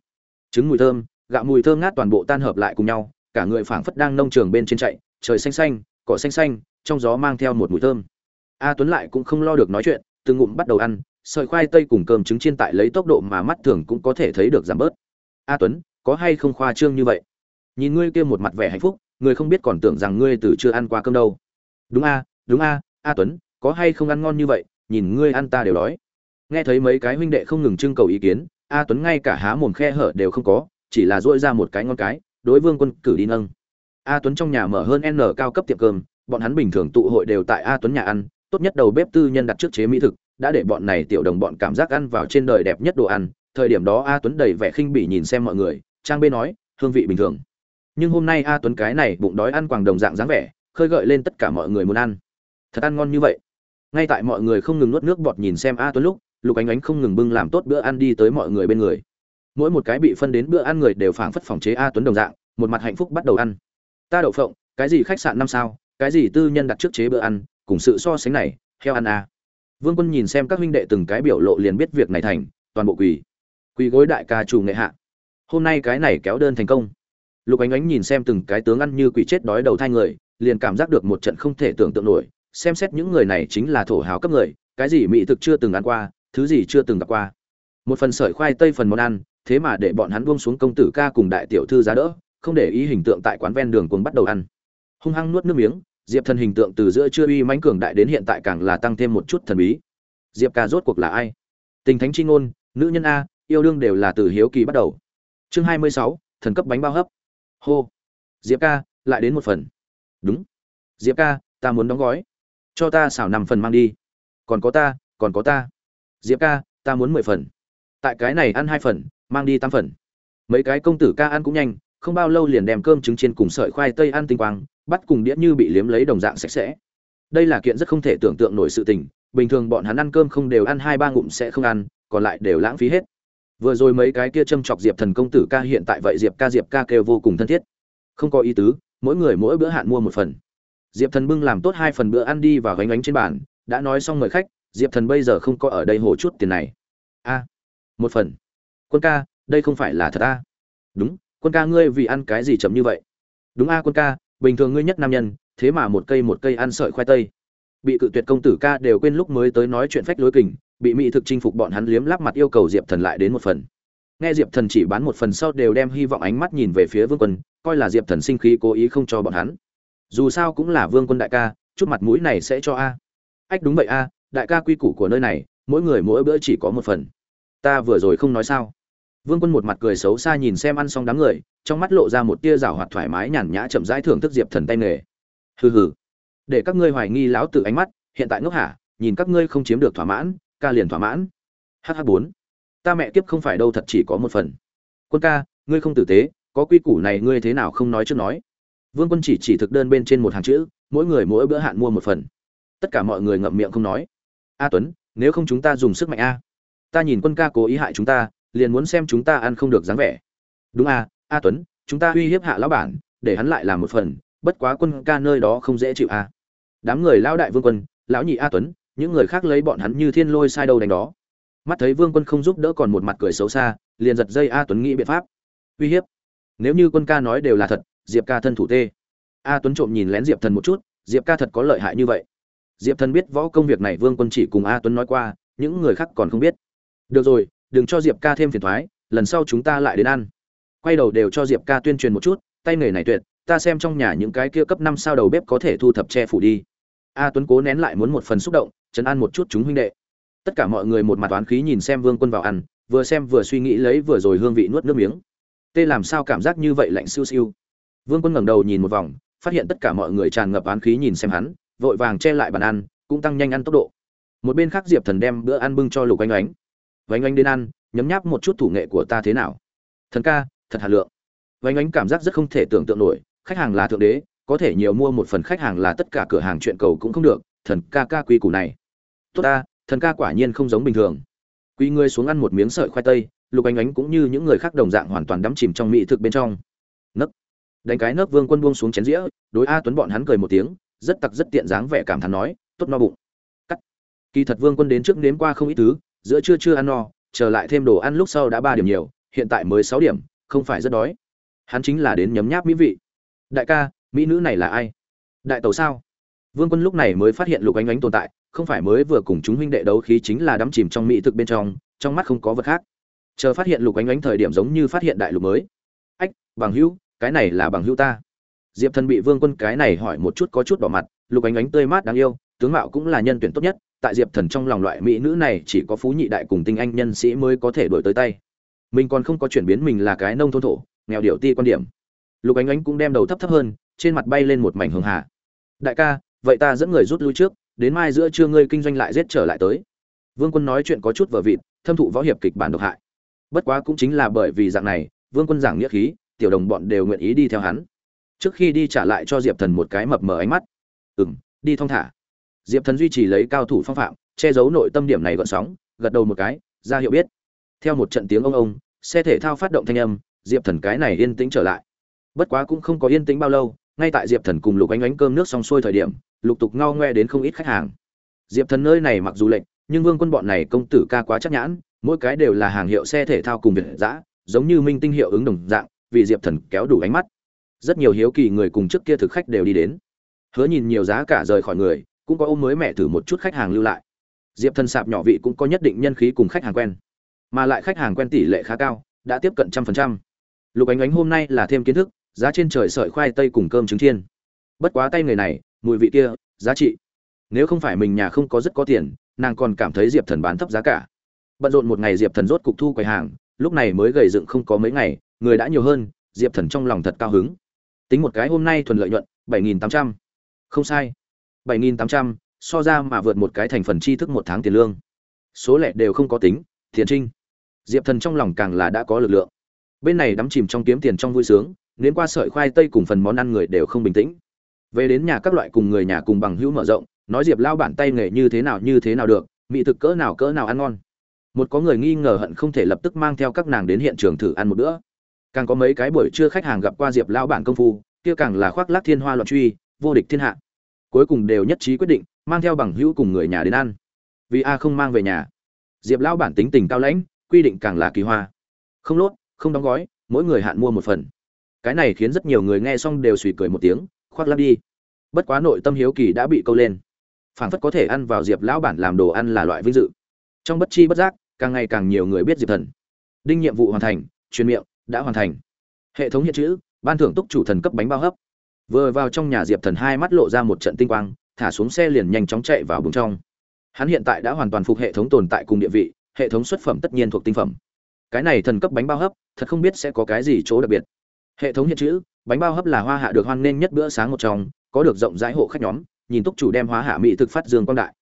Trứng mùi thơm, gạo mùi thơm ngát toàn bộ tan hợp lại cùng nhau, cả người phảng phất đang nông trường bên trên chạy, trời xanh xanh, cỏ xanh xanh, trong gió mang theo một mùi thơm. A tuấn lại cũng không lo được nói chuyện từng ngụm bắt đầu ăn, sợi khoai tây cùng cơm trứng chiên tại lấy tốc độ mà mắt thường cũng có thể thấy được giảm bớt. A tuấn, có hay không khoa trương như vậy? Nhìn ngươi kia một mặt vẻ hạnh phúc, người không biết còn tưởng rằng ngươi từ chưa ăn qua cơm đâu. Đúng a đúng a a tuấn, có hay không ăn ngon như vậy? Nhìn ngươi ăn ta đều đói. Nghe thấy mấy cái huynh đệ không ngừng trưng cầu ý kiến, a tuấn ngay cả há mồm khe hở đều không có, chỉ là dỗi ra một cái ngon cái, đối vương quân cử đi nâng. A tuấn trong nhà mở hơn n cao cấp tiệm cơm, bọn hắn bình thường tụ hội đều tại a tuấn nhà ăn tốt nhất đầu bếp tư nhân đặt trước chế mỹ thực, đã để bọn này tiểu đồng bọn cảm giác ăn vào trên đời đẹp nhất đồ ăn. Thời điểm đó a tuấn đầy vẻ khinh bỉ nhìn xem mọi người, trang bê nói, hương vị bình thường. Nhưng hôm nay a tuấn cái này bụng đói ăn quàng đồng dạng dáng vẻ, khơi gợi lên tất cả mọi người muốn ăn. Thật ăn ngon như vậy. Ngay tại mọi người không ngừng nuốt nước bọt nhìn xem a tuấn lúc, lục ánh ánh không ngừng bưng làm tốt bữa ăn đi tới mọi người bên người. Mỗi một cái bị phân đến bữa ăn người đều phảng phất phòng chế a tuấn đồng dạng, một mặt hạnh phúc bắt đầu ăn. Ta đậu phộng, cái gì khách sạn năm sao, cái gì tư nhân đặt trước chế bữa ăn cùng sự so sánh này, heo ăn a. Vương quân nhìn xem các huynh đệ từng cái biểu lộ liền biết việc này thành, toàn bộ quỳ. Quỳ gối đại ca chủ nghệ hạ. Hôm nay cái này kéo đơn thành công. Lục ánh ánh nhìn xem từng cái tướng ăn như quỷ chết đói đầu thai người, liền cảm giác được một trận không thể tưởng tượng nổi, xem xét những người này chính là thổ hào cấp người, cái gì mỹ thực chưa từng ăn qua, thứ gì chưa từng gặp qua. Một phần sợi khoai tây phần món ăn, thế mà để bọn hắn buông xuống công tử ca cùng đại tiểu thư giá đỡ, không để ý hình tượng tại quán ven đường cuồng bắt đầu ăn. Hung hăng nuốt nước miếng diệp thần hình tượng từ giữa chưa uy mãnh cường đại đến hiện tại càng là tăng thêm một chút thần bí. Diệp ca rốt cuộc là ai? Tình thánh chi ngôn, nữ nhân a, yêu đương đều là từ hiếu kỳ bắt đầu. Chương hai mươi sáu, thần cấp bánh bao hấp. Hô. Diệp ca, lại đến một phần. Đúng. Diệp ca, ta muốn đóng gói. Cho ta xảo năm phần mang đi. Còn có ta, còn có ta. Diệp ca, ta muốn mười phần. Tại cái này ăn hai phần, mang đi tám phần. Mấy cái công tử ca ăn cũng nhanh không bao lâu liền đem cơm trứng chiên cùng sợi khoai tây ăn tinh quang, bắt cùng đĩa như bị liếm lấy đồng dạng sạch sẽ. Đây là kiện rất không thể tưởng tượng nổi sự tình, bình thường bọn hắn ăn cơm không đều ăn hai ba ngụm sẽ không ăn, còn lại đều lãng phí hết. Vừa rồi mấy cái kia châm chọc diệp thần công tử ca hiện tại vậy diệp ca diệp ca kêu vô cùng thân thiết. Không có ý tứ, mỗi người mỗi bữa hạn mua một phần. Diệp thần bưng làm tốt hai phần bữa ăn đi và gánh gánh trên bàn, đã nói xong mời khách, diệp thần bây giờ không có ở đây hổ chút tiền này. A, một phần. Quân ca, đây không phải là thật a? Đúng quân ca ngươi vì ăn cái gì chậm như vậy? Đúng a, quân ca, bình thường ngươi nhất nam nhân, thế mà một cây một cây ăn sợi khoai tây. Bị cự tuyệt công tử ca đều quên lúc mới tới nói chuyện phách lối kình, bị mỹ thực chinh phục bọn hắn liếm lắp mặt yêu cầu diệp thần lại đến một phần. Nghe diệp thần chỉ bán một phần sau đều đem hy vọng ánh mắt nhìn về phía vương quân, coi là diệp thần sinh khí cố ý không cho bọn hắn. Dù sao cũng là vương quân đại ca, chút mặt mũi này sẽ cho a. Ách đúng vậy a, đại ca quy củ của nơi này, mỗi người mỗi bữa chỉ có một phần. Ta vừa rồi không nói sao vương quân một mặt cười xấu xa nhìn xem ăn xong đám người, trong mắt lộ ra một tia giảo hoạt thoải mái nhàn nhã chậm rãi thưởng thức diệp thần tay nghề. Hừ hừ. Để các ngươi hoài nghi lão tử ánh mắt, hiện tại ngốc hả? Nhìn các ngươi không chiếm được thỏa mãn, ca liền thỏa mãn. Hh bốn. Ta mẹ kiếp không phải đâu, thật chỉ có một phần. Quân ca, ngươi không tử tế, có quy củ này ngươi thế nào không nói trước nói? Vương quân chỉ chỉ thực đơn bên trên một hàng chữ, mỗi người mỗi bữa hạn mua một phần. Tất cả mọi người ngậm miệng không nói. A tuấn, nếu không chúng ta dùng sức mạnh a. Ta nhìn quân ca cố ý hại chúng ta liền muốn xem chúng ta ăn không được dáng vẻ. Đúng à, a tuấn chúng ta uy hiếp hạ lão bản để hắn lại làm một phần bất quá quân ca nơi đó không dễ chịu à. đám người lão đại vương quân lão nhị a tuấn những người khác lấy bọn hắn như thiên lôi sai đâu đánh đó. Mắt thấy vương quân không giúp đỡ còn một mặt cười xấu xa liền giật dây a tuấn nghĩ biện pháp. Uy hiếp. Nếu như quân ca nói đều là thật diệp ca thân thủ tê. A tuấn trộm nhìn lén diệp thần một chút diệp ca thật có lợi hại như vậy. Diệp thần biết võ công việc này vương quân chỉ cùng a tuấn nói qua những người khác còn không biết. Được rồi đừng cho diệp ca thêm phiền thoái, lần sau chúng ta lại đến ăn. Quay đầu đều cho diệp ca tuyên truyền một chút, tay nghề này tuyệt, ta xem trong nhà những cái kia cấp năm sao đầu bếp có thể thu thập che phủ đi. A tuấn cố nén lại muốn một phần xúc động, chấn an một chút chúng huynh đệ. Tất cả mọi người một mặt oán khí nhìn xem vương quân vào ăn, vừa xem vừa suy nghĩ lấy vừa rồi hương vị nuốt nước miếng. Tê làm sao cảm giác như vậy lạnh siêu siêu. Vương quân ngẩng đầu nhìn một vòng, phát hiện tất cả mọi người tràn ngập oán khí nhìn xem hắn, vội vàng che lại bàn ăn, cũng tăng nhanh ăn tốc độ. Một bên khác diệp thần đem bữa ăn bưng cho lục anh oánh vánh ánh đến ăn, nhấm nháp một chút thủ nghệ của ta thế nào? Thần ca, thật hà lượng. Vánh ánh cảm giác rất không thể tưởng tượng nổi, khách hàng là thượng đế, có thể nhiều mua một phần khách hàng là tất cả cửa hàng chuyện cầu cũng không được, thần ca ca quy củ này. Tốt ta, thần ca quả nhiên không giống bình thường. Quy ngươi xuống ăn một miếng sợi khoai tây, lục ánh ánh cũng như những người khác đồng dạng hoàn toàn đắm chìm trong mỹ thực bên trong. Nấc. Đánh cái nấc vương quân buông xuống chén dĩa, đối a tuấn bọn hắn cười một tiếng, rất tặc rất tiện dáng vẻ cảm thán nói, tốt no bụng. Cắt. Kỳ thật vương quân đến trước nếm qua không ít thứ giữa trưa chưa ăn no, trở lại thêm đồ ăn lúc sau đã ba điểm nhiều, hiện tại mới sáu điểm, không phải rất đói. Hắn chính là đến nhấm nháp mỹ vị. Đại ca, mỹ nữ này là ai? Đại tàu sao? Vương quân lúc này mới phát hiện lục ánh ánh tồn tại, không phải mới vừa cùng chúng huynh đệ đấu khí chính là đắm chìm trong mỹ thực bên trong trong mắt không có vật khác. Chờ phát hiện lục ánh ánh thời điểm giống như phát hiện đại lục mới. Ách, bằng hữu, cái này là bằng hữu ta. Diệp thần bị vương quân cái này hỏi một chút có chút đỏ mặt, lục ánh ánh tươi mát đáng yêu, tướng mạo cũng là nhân tuyển tốt nhất tại diệp thần trong lòng loại mỹ nữ này chỉ có phú nhị đại cùng tinh anh nhân sĩ mới có thể đổi tới tay. Mình còn không có chuyển biến mình là cái nông thôn thổ, nghèo điệu ti quan điểm. Lục ánh ánh cũng đem đầu thấp thấp hơn, trên mặt bay lên một mảnh hường hạ đại ca, vậy ta dẫn người rút lui trước, đến mai giữa trưa ngươi kinh doanh lại giết trở lại tới. Vương quân nói chuyện có chút vở vịt, thâm thụ võ hiệp kịch bản độc hại. Bất quá cũng chính là bởi vì dạng này, vương quân giảng nghĩa khí, tiểu đồng bọn đều nguyện ý đi theo hắn. Trước khi đi trả lại cho diệp thần một cái mập mờ ánh mắt. Ừ m đi thong thả diệp thần duy trì lấy cao thủ phong phạm, che giấu nội tâm điểm này gợn sóng, gật đầu một cái, ra hiệu biết. Theo một trận tiếng ông ông, xe thể thao phát động thanh âm, diệp thần cái này yên tĩnh trở lại. Bất quá cũng không có yên tĩnh bao lâu, ngay tại diệp thần cùng lục ánh ánh cơm nước xong xuôi thời điểm, lục tục ngao ngoe đến không ít khách hàng. Diệp thần nơi này mặc dù lệnh, nhưng vương quân bọn này công tử ca quá chắc nhãn, mỗi cái đều là hàng hiệu xe thể thao cùng việt giã giống như minh tinh hiệu ứng đồng dạng, vì diệp thần kéo đủ ánh mắt. Rất nhiều hiếu kỳ người cùng trước kia thực khách đều đi đến. Hứa nhìn nhiều giá cả rời khỏi người cũng có ôm mới mẹ thử một chút khách hàng lưu lại. Diệp thần sạp nhỏ vị cũng có nhất định nhân khí cùng khách hàng quen. Mà lại khách hàng quen tỷ lệ khá cao, đã tiếp cận trăm phần trăm. Lục ánh ánh hôm nay là thêm kiến thức, giá trên trời sợi khoai tây cùng cơm trứng chiên bất quá tay người này, mùi vị kia, giá trị. Nếu không phải mình nhà không có rất có tiền, nàng còn cảm thấy diệp thần bán thấp giá cả. Bận rộn một ngày diệp thần rốt cục thu quầy hàng, lúc này mới gầy dựng không có mấy ngày, người đã nhiều hơn, diệp thần trong lòng thật cao hứng. Tính một cái hôm nay thuần lợi nhuận bảy nghìn tám trăm. Không sai bảy nghìn tám trăm, so ra mà vượt một cái thành phần chi thức một tháng tiền lương. Số lẻ đều không có tính, thiền trinh. Diệp thần trong lòng càng là đã có lực lượng. Bên này đắm chìm trong kiếm tiền trong vui sướng, nến qua sợi khoai tây cùng phần món ăn người đều không bình tĩnh. Về đến nhà các loại cùng người nhà cùng bằng hữu mở rộng, nói diệp lao bản tay nghề như thế nào như thế nào được, mỹ thực cỡ nào cỡ nào ăn ngon. Một có người nghi ngờ hận không thể lập tức mang theo các nàng đến hiện trường thử ăn một bữa. Càng có mấy cái buổi trưa khách hàng gặp qua diệp lao bản công phu, kia càng là khoác lác thiên hoa loạn truy, vô địch thiên hạ cuối cùng đều nhất trí quyết định, mang theo bằng hữu cùng người nhà đến ăn. Vì a không mang về nhà. Diệp lão bản tính tình cao lãnh, quy định càng là kỳ hoa. Không lốt, không đóng gói, mỗi người hạn mua một phần. Cái này khiến rất nhiều người nghe xong đều suy cười một tiếng, khoác lắp đi. Bất quá nội tâm hiếu kỳ đã bị câu lên. Phảng phất có thể ăn vào diệp lão bản làm đồ ăn là loại vinh dự. Trong bất chi bất giác, càng ngày càng nhiều người biết diệp thần. Đinh nhiệm vụ hoàn thành, truyền miệng, đã hoàn thành. Hệ thống hiện chữ, ban thưởng túc chủ thần cấp bánh bao hấp vừa vào trong nhà diệp thần hai mắt lộ ra một trận tinh quang, thả xuống xe liền nhanh chóng chạy vào bùng trong. Hắn hiện tại đã hoàn toàn phục hệ thống tồn tại cùng địa vị, hệ thống xuất phẩm tất nhiên thuộc tinh phẩm. Cái này thần cấp bánh bao hấp, thật không biết sẽ có cái gì chỗ đặc biệt. Hệ thống hiện chữ, bánh bao hấp là hoa hạ được hoan nghênh nhất bữa sáng một trong, có được rộng rãi hộ khách nhóm, nhìn túc chủ đem hóa hạ mỹ thực phát dương quang đại.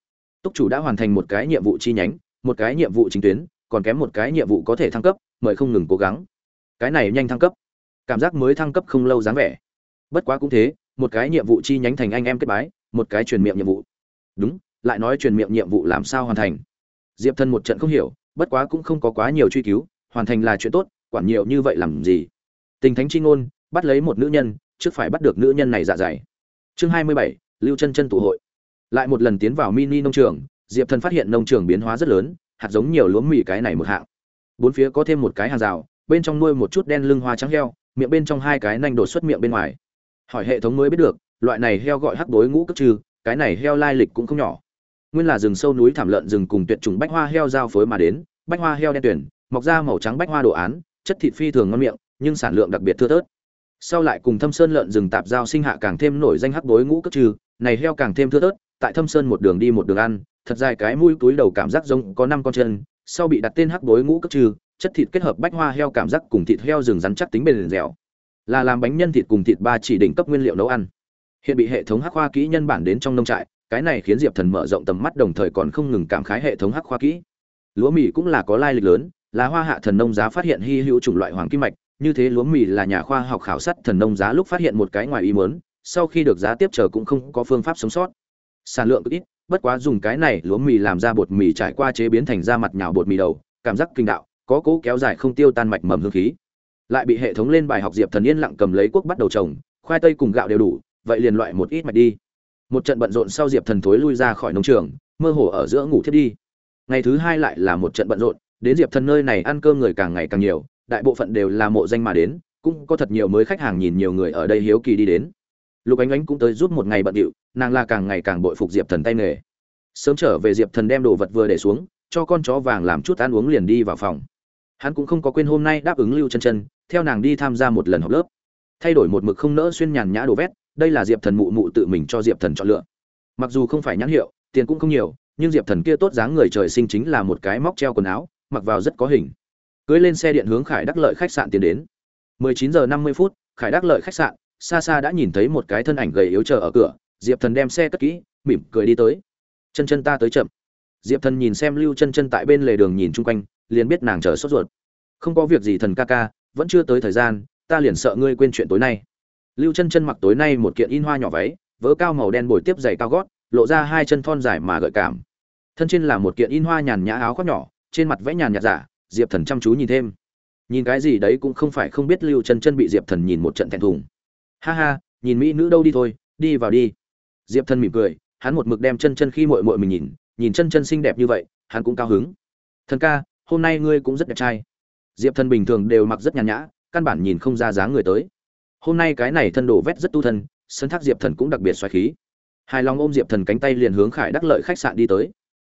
Túc chủ đã hoàn thành một cái nhiệm vụ chi nhánh, một cái nhiệm vụ chính tuyến, còn kém một cái nhiệm vụ có thể thăng cấp, mời không ngừng cố gắng. Cái này nhanh thăng cấp. Cảm giác mới thăng cấp không lâu dáng vẻ bất quá cũng thế, một cái nhiệm vụ chi nhánh thành anh em kết bái, một cái truyền miệng nhiệm vụ. Đúng, lại nói truyền miệng nhiệm vụ làm sao hoàn thành. Diệp thân một trận không hiểu, bất quá cũng không có quá nhiều truy cứu, hoàn thành là chuyện tốt, quản nhiều như vậy làm gì? Tình thánh chi ngôn, bắt lấy một nữ nhân, trước phải bắt được nữ nhân này dạ dày. Chương hai mươi bảy, lưu chân chân tụ hội. Lại một lần tiến vào mini nông trường, diệp thần phát hiện nông trường biến hóa rất lớn, hạt giống nhiều lúa mì cái này một hạng. Bốn phía có thêm một cái hàng rào, bên trong nuôi một chút đen lưng hoa trắng heo, miệng bên trong hai cái nanh đột xuất miệng bên ngoài hỏi hệ thống mới biết được, loại này heo gọi hắc đối ngũ cấp trừ, cái này heo lai lịch cũng không nhỏ. Nguyên là rừng sâu núi thảm lợn rừng cùng tuyệt chủng bách hoa heo giao phối mà đến, bách hoa heo đen tuyển, mọc ra màu trắng bách hoa đồ án, chất thịt phi thường ngon miệng, nhưng sản lượng đặc biệt thưa thớt. Sau lại cùng thâm sơn lợn rừng tạp giao sinh hạ càng thêm nổi danh hắc đối ngũ cấp trừ, này heo càng thêm thưa thớt, tại thâm sơn một đường đi một đường ăn, thật dài cái mũi túi đầu cảm giác giống có năm con chân, sau bị đặt tên hắc đối ngũ cấp trừ, chất thịt kết hợp bách hoa heo cảm giác cùng thịt heo rừng rắn chắc tính bền dẻo là làm bánh nhân thịt cùng thịt ba chỉ đỉnh cấp nguyên liệu nấu ăn. Hiện bị hệ thống hắc khoa kỹ nhân bản đến trong nông trại, cái này khiến diệp thần mở rộng tầm mắt đồng thời còn không ngừng cảm khái hệ thống hắc khoa kỹ. Lúa mì cũng là có lai lịch lớn, là hoa hạ thần nông giá phát hiện hy hữu chủng loại hoàng kim mạch, như thế lúa mì là nhà khoa học khảo sát thần nông giá lúc phát hiện một cái ngoài ý muốn, sau khi được giá tiếp chờ cũng không có phương pháp sống sót. Sản lượng ít, bất quá dùng cái này lúa mì làm ra bột mì trải qua chế biến thành ra mặt nhào bột mì đầu, cảm giác kinh đạo, có cố kéo dài không tiêu tan mạch mầm hương khí lại bị hệ thống lên bài học diệp thần yên lặng cầm lấy quốc bắt đầu trồng, khoai tây cùng gạo đều đủ, vậy liền loại một ít mạch đi. Một trận bận rộn sau diệp thần thối lui ra khỏi nông trường, mơ hồ ở giữa ngủ thiết đi. Ngày thứ hai lại là một trận bận rộn, đến diệp thần nơi này ăn cơm người càng ngày càng nhiều, đại bộ phận đều là mộ danh mà đến, cũng có thật nhiều mới khách hàng nhìn nhiều người ở đây hiếu kỳ đi đến. Lục ánh ánh cũng tới giúp một ngày bận điệu, nàng là càng ngày càng bội phục diệp thần tay nghề. Sớm trở về diệp thần đem đồ vật vừa để xuống, cho con chó vàng làm chút ăn uống liền đi vào phòng. Hắn cũng không có quên hôm nay đáp ứng lưu chân chân theo nàng đi tham gia một lần học lớp. Thay đổi một mực không nỡ xuyên nhàn nhã đồ vét, đây là diệp thần mụ mụ tự mình cho diệp thần chọn lựa. Mặc dù không phải nhãn hiệu, tiền cũng không nhiều, nhưng diệp thần kia tốt dáng người trời sinh chính là một cái móc treo quần áo, mặc vào rất có hình. Cưới lên xe điện hướng khải đắc lợi khách sạn tiến đến. 19 giờ 50 phút, khải đắc lợi khách sạn, xa xa đã nhìn thấy một cái thân ảnh gầy yếu chờ ở cửa, diệp thần đem xe cất kỹ, mỉm cười đi tới. Chân chân ta tới chậm. Diệp thần nhìn xem lưu chân chân tại bên lề đường nhìn chung quanh, liền biết nàng chờ sốt ruột. Không có việc gì thần ca ca vẫn chưa tới thời gian, ta liền sợ ngươi quên chuyện tối nay. Lưu chân chân mặc tối nay một kiện in hoa nhỏ váy, vớ cao màu đen bồi tiếp giày cao gót, lộ ra hai chân thon dài mà gợi cảm. Thân trên là một kiện in hoa nhàn nhã áo khoác nhỏ, trên mặt vẽ nhàn nhạt giả diệp thần chăm chú nhìn thêm. Nhìn cái gì đấy cũng không phải không biết lưu chân chân bị diệp thần nhìn một trận thẹn thùng. Ha ha, nhìn mỹ nữ đâu đi thôi, đi vào đi. Diệp thần mỉm cười, hắn một mực đem chân chân khi mội mội mình nhìn nhìn chân chân xinh đẹp như vậy, hắn cũng cao hứng. Thần ca, hôm nay ngươi cũng rất đẹp trai diệp thần bình thường đều mặc rất nhàn nhã, căn bản nhìn không ra dáng người tới. Hôm nay cái này thân đổ vét rất tu thân, sân thác diệp thần cũng đặc biệt xoài khí. Hài lòng ôm diệp thần cánh tay liền hướng khải đắc lợi khách sạn đi tới.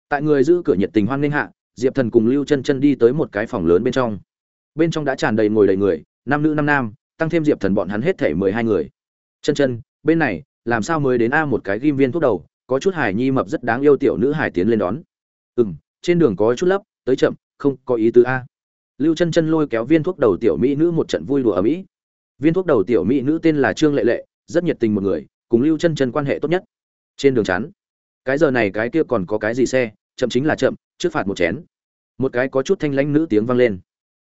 Tại người giữ cửa nhiệt tình hoan nghênh hạ, diệp thần cùng lưu chân chân đi tới một cái phòng lớn bên trong. Bên trong đã tràn đầy ngồi đầy người, nam nữ năm nam, tăng thêm diệp thần bọn hắn hết thể mười hai người. Chân chân, bên này, làm sao mới đến a một cái ghim viên thuốc đầu, có chút hải nhi mập rất đáng yêu tiểu nữ hải tiến lên đón. Ừ m trên đường có chút lấp, tới chậm, không có ý tứ a lưu chân chân lôi kéo viên thuốc đầu tiểu mỹ nữ một trận vui đùa ở mỹ. Viên thuốc đầu tiểu mỹ nữ tên là trương lệ lệ, rất nhiệt tình một người, cùng lưu chân chân quan hệ tốt nhất. Trên đường chắn cái giờ này cái kia còn có cái gì xe, chậm chính là chậm, trước phạt một chén. Một cái có chút thanh lãnh nữ tiếng vang lên.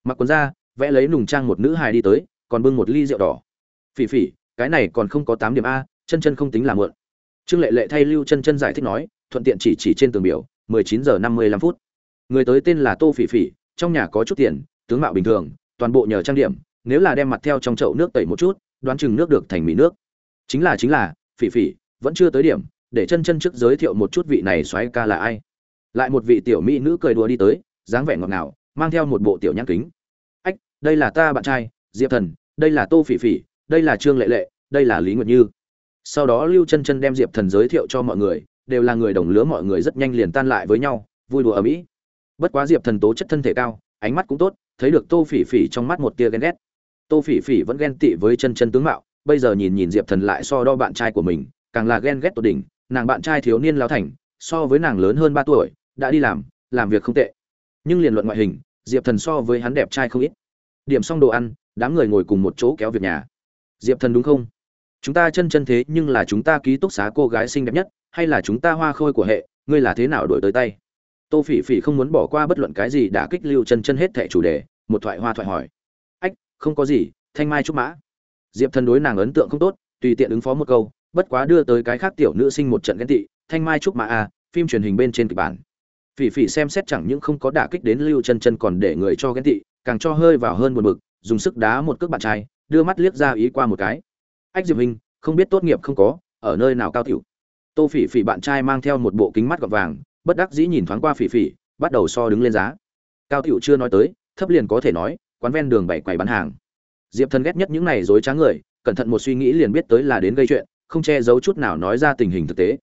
Mặc quần ra vẽ lấy nùng trang một nữ hài đi tới, còn bưng một ly rượu đỏ. Phỉ phỉ, cái này còn không có tám điểm a, chân chân không tính là mượn trương lệ lệ thay lưu chân chân giải thích nói, thuận tiện chỉ chỉ trên tường biểu, mười chín giờ năm mươi lăm phút. Người tới tên là tô phỉ phỉ trong nhà có chút tiền, tướng mạo bình thường, toàn bộ nhờ trang điểm, nếu là đem mặt theo trong chậu nước tẩy một chút, đoán chừng nước được thành mỹ nước. Chính là chính là, phỉ phỉ, vẫn chưa tới điểm, để chân chân trước giới thiệu một chút vị này xoáy ca là ai. Lại một vị tiểu mỹ nữ cười đùa đi tới, dáng vẻ ngọt ngào, mang theo một bộ tiểu nhãn kính. Ách, đây là ta bạn trai, diệp thần, đây là tô phỉ phỉ, đây là trương lệ lệ, đây là lý nguyệt như. Sau đó lưu chân chân đem diệp thần giới thiệu cho mọi người, đều là người đồng lứa mọi người rất nhanh liền tan lại với nhau, vui đùa ở mỹ bất quá diệp thần tố chất thân thể cao, ánh mắt cũng tốt, thấy được tô phỉ phỉ trong mắt một tia ghen ghét. Tô phỉ phỉ vẫn ghen tị với chân chân tướng mạo, bây giờ nhìn nhìn diệp thần lại so đo bạn trai của mình, càng là ghen ghét tột đỉnh, nàng bạn trai thiếu niên lao thành, so với nàng lớn hơn ba tuổi, đã đi làm làm việc không tệ. Nhưng liền luận ngoại hình, diệp thần so với hắn đẹp trai không ít. Điểm xong đồ ăn, đám người ngồi cùng một chỗ kéo việc nhà. Diệp thần đúng không? Chúng ta chân chân thế nhưng là chúng ta ký túc xá cô gái xinh đẹp nhất, hay là chúng ta hoa khôi của hệ, ngươi là thế nào đổi tới tay? Tô phỉ phỉ không muốn bỏ qua bất luận cái gì đã kích lưu chân chân hết thẻ chủ đề, một thoại hoa thoại hỏi. Ách, không có gì, thanh mai trúc mã. Diệp thần đối nàng ấn tượng không tốt, tùy tiện ứng phó một câu, bất quá đưa tới cái khác tiểu nữ sinh một trận ghen tị, thanh mai trúc mã a phim truyền hình bên trên kịch bản. Phỉ phỉ xem xét chẳng những không có đả kích đến lưu chân chân còn để người cho ghen tị, càng cho hơi vào hơn một mực dùng sức đá một cước bạn trai, đưa mắt liếc ra ý qua một cái. Ách diệp hình không biết tốt nghiệp không có, ở nơi nào cao tiểu? Tô phỉ phỉ bạn trai mang theo một bộ kính mắt gọt vàng bất đắc dĩ nhìn thoáng qua phỉ phỉ, bắt đầu so đứng lên giá. Cao tiểu chưa nói tới, thấp liền có thể nói, quán ven đường bảy quầy bán hàng. Diệp thần ghét nhất những này dối trá người, cẩn thận một suy nghĩ liền biết tới là đến gây chuyện, không che giấu chút nào nói ra tình hình thực tế.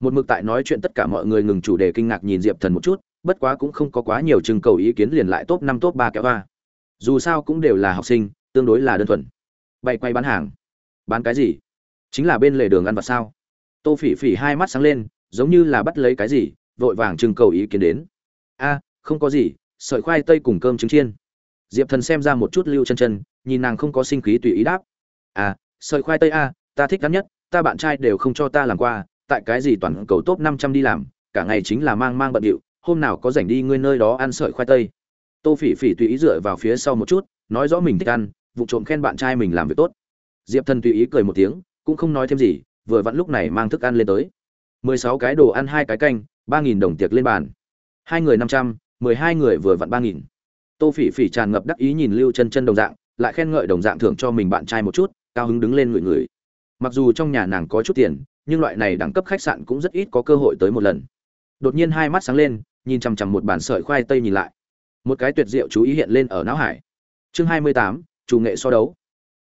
Một mực tại nói chuyện tất cả mọi người ngừng chủ đề kinh ngạc nhìn diệp thần một chút, bất quá cũng không có quá nhiều trưng cầu ý kiến liền lại top năm, top ba kéo ba. dù sao cũng đều là học sinh, tương đối là đơn thuần. Bày quay bán hàng. Bán cái gì? Chính là bên lề đường ăn vặt sao? Tô phỉ phỉ hai mắt sáng lên, giống như là bắt lấy cái gì vội vàng trưng cầu ý kiến đến. A, không có gì, sợi khoai tây cùng cơm trứng chiên. Diệp thần xem ra một chút lưu chân chân, nhìn nàng không có sinh khí tùy ý đáp. À sợi khoai tây a, ta thích ngắn nhất, ta bạn trai đều không cho ta làm qua, tại cái gì toàn cầu top năm trăm đi làm, cả ngày chính là mang mang bận điệu, hôm nào có rảnh đi ngươi nơi đó ăn sợi khoai tây. Tô phỉ phỉ tùy ý dựa vào phía sau một chút, nói rõ mình thích ăn, vụ trộm khen bạn trai mình làm việc tốt. Diệp thần tùy ý cười một tiếng, cũng không nói thêm gì, vừa vặn lúc này mang thức ăn lên tới. mười sáu cái đồ ăn hai cái canh ba nghìn đồng tiệc lên bàn. Hai người năm trăm, mười hai người vừa vặn ba nghìn. Tô phỉ phỉ tràn ngập đắc ý nhìn lưu chân chân đồng dạng, lại khen ngợi đồng dạng thưởng cho mình bạn trai một chút, cao hứng đứng lên ngửi ngửi. Mặc dù trong nhà nàng có chút tiền, nhưng loại này đẳng cấp khách sạn cũng rất ít có cơ hội tới một lần. Đột nhiên hai mắt sáng lên, nhìn chằm chằm một bản sợi khoai tây nhìn lại. Một cái tuyệt diệu chú ý hiện lên ở não hải. Chương hai mươi tám, chủ nghệ so đấu.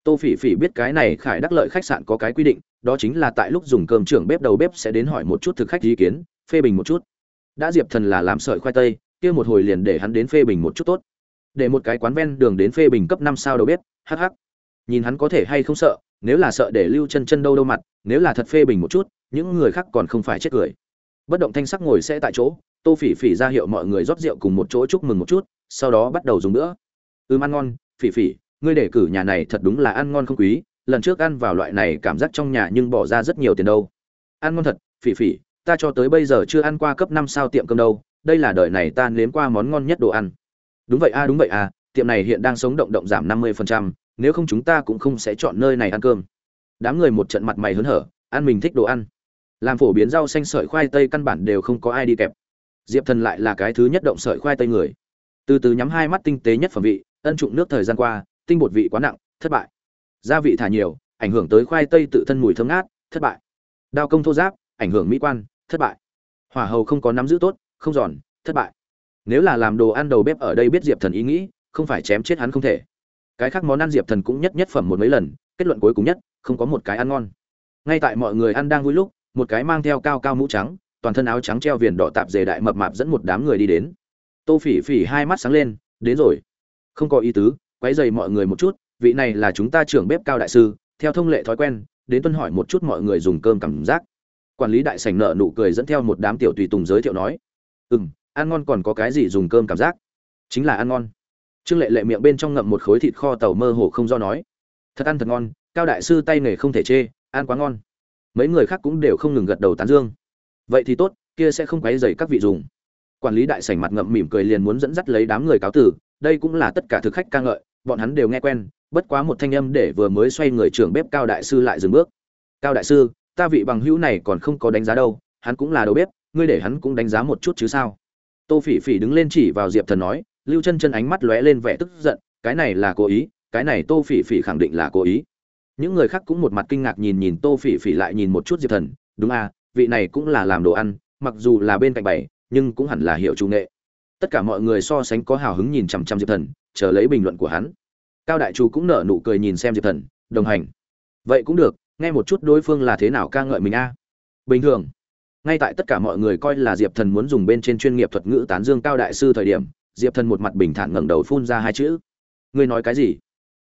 Tô phỉ phỉ biết cái này khải đắc lợi khách sạn có cái quy định, đó chính là tại lúc dùng cơm trưởng bếp đầu bếp sẽ đến hỏi một chút thực khách ý kiến phê bình một chút. Đã diệp thần là làm sợi khoai tây kia một hồi liền để hắn đến phê bình một chút tốt. Để một cái quán ven đường đến phê bình cấp năm sao đâu biết, hắc hh nhìn hắn có thể hay không sợ nếu là sợ để lưu chân chân đâu đâu mặt nếu là thật phê bình một chút những người khác còn không phải chết cười. Bất động thanh sắc ngồi sẽ tại chỗ tô phỉ phỉ ra hiệu mọi người rót rượu cùng một chỗ chúc mừng một chút sau đó bắt đầu dùng nữa. Ưm ăn ngon phỉ phỉ ngươi để cử nhà này thật đúng là ăn ngon không quý lần trước ăn vào loại này cảm giác trong nhà nhưng bỏ ra rất nhiều tiền đâu. Ăn ngon thật phỉ phỉ ta cho tới bây giờ chưa ăn qua cấp năm sao tiệm cơm đâu, đây là đời này ta nếm qua món ngon nhất đồ ăn. Đúng vậy a, đúng vậy a, tiệm này hiện đang sống động động giảm năm mươi phần trăm, nếu không chúng ta cũng không sẽ chọn nơi này ăn cơm. Đám người một trận mặt mày hớn hở, ăn mình thích đồ ăn. Làm phổ biến rau xanh sợi khoai tây căn bản đều không có ai đi kẹp. Diệp thần lại là cái thứ nhất động sợi khoai tây người. Từ từ nhắm hai mắt tinh tế nhất phẩm vị, ân trụng nước thời gian qua, tinh bột vị quá nặng, thất bại. Gia vị thả nhiều, ảnh hưởng tới khoai tây tự thân mùi thơm ngát, thất bại. Đao công thô giáp, ảnh hưởng mỹ quan thất bại. Hỏa hầu không có nắm giữ tốt, không giòn, thất bại. Nếu là làm đồ ăn đầu bếp ở đây biết diệp thần ý nghĩ, không phải chém chết hắn không thể. Cái khác món ăn diệp thần cũng nhất nhất phẩm một mấy lần, kết luận cuối cùng nhất, không có một cái ăn ngon. Ngay tại mọi người ăn đang vui lúc, một cái mang theo cao cao mũ trắng, toàn thân áo trắng treo viền đỏ tạp dề đại mập mạp dẫn một đám người đi đến. Tô phỉ phỉ hai mắt sáng lên, đến rồi. Không có ý tứ, quấy dày mọi người một chút, vị này là chúng ta trưởng bếp cao đại sư, theo thông lệ thói quen, đến tuân hỏi một chút mọi người dùng cơm cảm giác quản lý đại sảnh nợ nụ cười dẫn theo một đám tiểu tùy tùng giới thiệu nói ừ m ăn ngon còn có cái gì dùng cơm cảm giác? Chính là ăn ngon. Trương lệ lệ miệng bên trong ngậm một khối thịt kho tàu mơ hồ không do nói, thật ăn thật ngon, cao đại sư tay nghề không thể chê, ăn quá ngon. Mấy người khác cũng đều không ngừng gật đầu tán dương. Vậy thì tốt, kia sẽ không quấy dày các vị dùng. Quản lý đại sảnh mặt ngậm mỉm cười liền muốn dẫn dắt lấy đám người cáo tử, đây cũng là tất cả thực khách ca ngợi, bọn hắn đều nghe quen, bất quá một thanh âm để vừa mới xoay người trưởng bếp cao đại sư lại dừng bước. Cao đại sư ta vị bằng hữu này còn không có đánh giá đâu hắn cũng là đầu bếp ngươi để hắn cũng đánh giá một chút chứ sao? Tô phỉ phỉ đứng lên chỉ vào diệp thần nói lưu chân chân ánh mắt lóe lên vẻ tức giận cái này là cố ý cái này tô phỉ phỉ khẳng định là cố ý. Những người khác cũng một mặt kinh ngạc nhìn nhìn tô phỉ phỉ lại nhìn một chút diệp thần đúng à vị này cũng là làm đồ ăn mặc dù là bên cạnh bảy, nhưng cũng hẳn là hiệu trung nghệ. Tất cả mọi người so sánh có hào hứng nhìn chằm chằm diệp thần chờ lấy bình luận của hắn. Cao đại chủ cũng nở nụ cười nhìn xem diệp thần đồng hành. Vậy cũng được nghe một chút đối phương là thế nào ca ngợi mình a? Bình thường, ngay tại tất cả mọi người coi là diệp thần muốn dùng bên trên chuyên nghiệp thuật ngữ tán dương cao đại sư thời điểm, diệp thần một mặt bình thản ngẩng đầu phun ra hai chữ. Ngươi nói cái gì?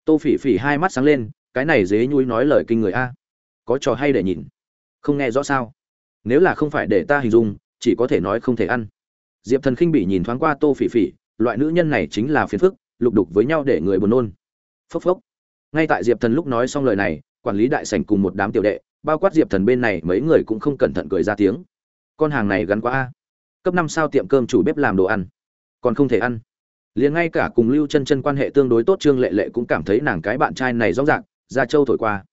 Tô phỉ phỉ hai mắt sáng lên, cái này dế nhui nói lời kinh người a. Có trò hay để nhìn? Không nghe rõ sao? Nếu là không phải để ta hình dung, chỉ có thể nói không thể ăn. Diệp thần khinh bị nhìn thoáng qua tô phỉ phỉ, loại nữ nhân này chính là phiền phức, lục đục với nhau để người buồn nôn. Phốc phốc. Ngay tại diệp thần lúc nói xong lời này quản lý đại sảnh cùng một đám tiểu đệ, bao quát diệp thần bên này, mấy người cũng không cẩn thận cười ra tiếng. Con hàng này gắn quá a. Cấp năm sao tiệm cơm chủ bếp làm đồ ăn. Còn không thể ăn. Liền ngay cả cùng lưu chân chân quan hệ tương đối tốt trương lệ lệ cũng cảm thấy nàng cái bạn trai này rõ ràng ra châu thổi qua.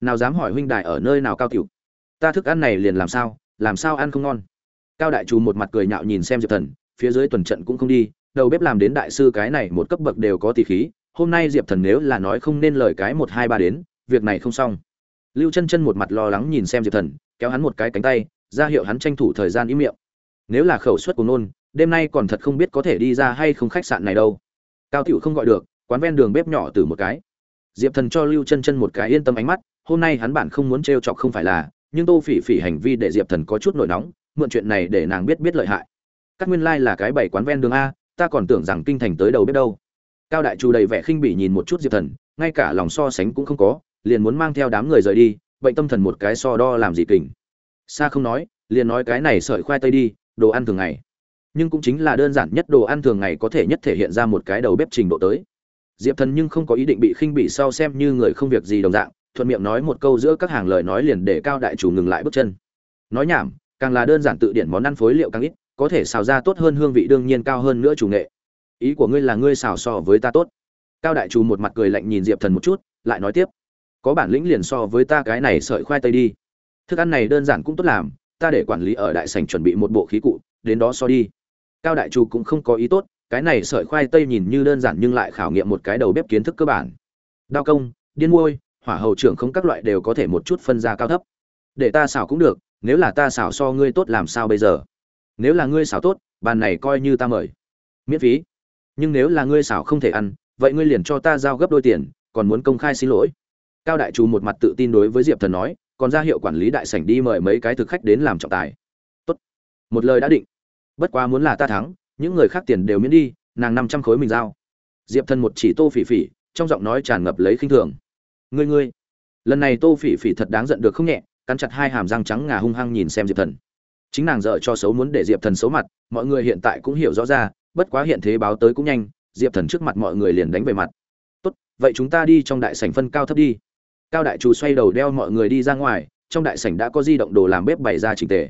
Nào dám hỏi huynh đại ở nơi nào cao cửu ta thức ăn này liền làm sao làm sao ăn không ngon? Cao đại chủ một mặt cười nhạo nhìn xem diệp thần, phía dưới tuần trận cũng không đi, đầu bếp làm đến đại sư cái này một cấp bậc đều có tỷ khí, hôm nay diệp thần nếu là nói không nên lời cái một hai ba đến việc này không xong. Lưu chân chân một mặt lo lắng nhìn xem diệp thần, kéo hắn một cái cánh tay, ra hiệu hắn tranh thủ thời gian im miệng. Nếu là khẩu suất của nôn, đêm nay còn thật không biết có thể đi ra hay không khách sạn này đâu. Cao tiểu không gọi được, quán ven đường bếp nhỏ từ một cái. Diệp thần cho lưu chân chân một cái yên tâm ánh mắt, hôm nay hắn bản không muốn t chọc không phải là, nhưng tô phỉ phỉ hành vi để diệp thần có chút nổi nóng, mượn chuyện này để nàng biết biết lợi hại. Các nguyên lai là cái bảy quán ven đường a, ta còn tưởng rằng kinh thành tới đầu biết đâu. Cao đại Trù đầy vẻ khinh bỉ nhìn một chút diệp thần, ngay cả lòng so sánh cũng không có liền muốn mang theo đám người rời đi, bệnh tâm thần một cái so đo làm gì kình xa không nói, liền nói cái này sợi khoai tây đi, đồ ăn thường ngày. Nhưng cũng chính là đơn giản nhất đồ ăn thường ngày có thể nhất thể hiện ra một cái đầu bếp trình độ tới. Diệp thần nhưng không có ý định bị khinh bỉ sau xem như người không việc gì đồng dạng, thuận miệng nói một câu giữa các hàng lời nói liền để cao đại chủ ngừng lại bước chân. Nói nhảm, càng là đơn giản tự điển món ăn phối liệu càng ít, có thể xào ra tốt hơn hương vị đương nhiên cao hơn nữa chủ nghệ. Ý của ngươi là ngươi xào so với ta tốt. Cao đại chủ một mặt cười lạnh nhìn diệp thần một chút, lại nói tiếp có bản lĩnh liền so với ta cái này sợi khoai tây đi. Thức ăn này đơn giản cũng tốt làm, ta để quản lý ở đại sảnh chuẩn bị một bộ khí cụ, đến đó so đi. Cao đại chủ cũng không có ý tốt, cái này sợi khoai tây nhìn như đơn giản nhưng lại khảo nghiệm một cái đầu bếp kiến thức cơ bản. Đao công, điên môi hỏa hầu trưởng không các loại đều có thể một chút phân ra cao thấp. Để ta xảo cũng được, nếu là ta xảo so ngươi tốt làm sao bây giờ? Nếu là ngươi xảo tốt, bàn này coi như ta mời. Miễn phí. Nhưng nếu là ngươi xảo không thể ăn, vậy ngươi liền cho ta giao gấp đôi tiền, còn muốn công khai xin lỗi cao đại chủ một mặt tự tin đối với diệp thần nói, còn ra hiệu quản lý đại sảnh đi mời mấy cái thực khách đến làm trọng tài. Tốt. Một lời đã định. Bất quá muốn là ta thắng, những người khác tiền đều miễn đi, nàng năm trăm khối mình giao. Diệp thần một chỉ tô phỉ phỉ, trong giọng nói tràn ngập lấy khinh thường. Ngươi ngươi. Lần này tô phỉ phỉ thật đáng giận được không nhẹ, cắn chặt hai hàm răng trắng ngà hung hăng nhìn xem diệp thần. Chính nàng dợ cho xấu muốn để diệp thần xấu mặt, mọi người hiện tại cũng hiểu rõ ra, bất quá hiện thế báo tới cũng nhanh, diệp thần trước mặt mọi người liền đánh về mặt. Tốt, vậy chúng ta đi trong đại sảnh phân cao thấp đi cao đại chủ xoay đầu đeo mọi người đi ra ngoài, trong đại sảnh đã có di động đồ làm bếp bày ra trình tề.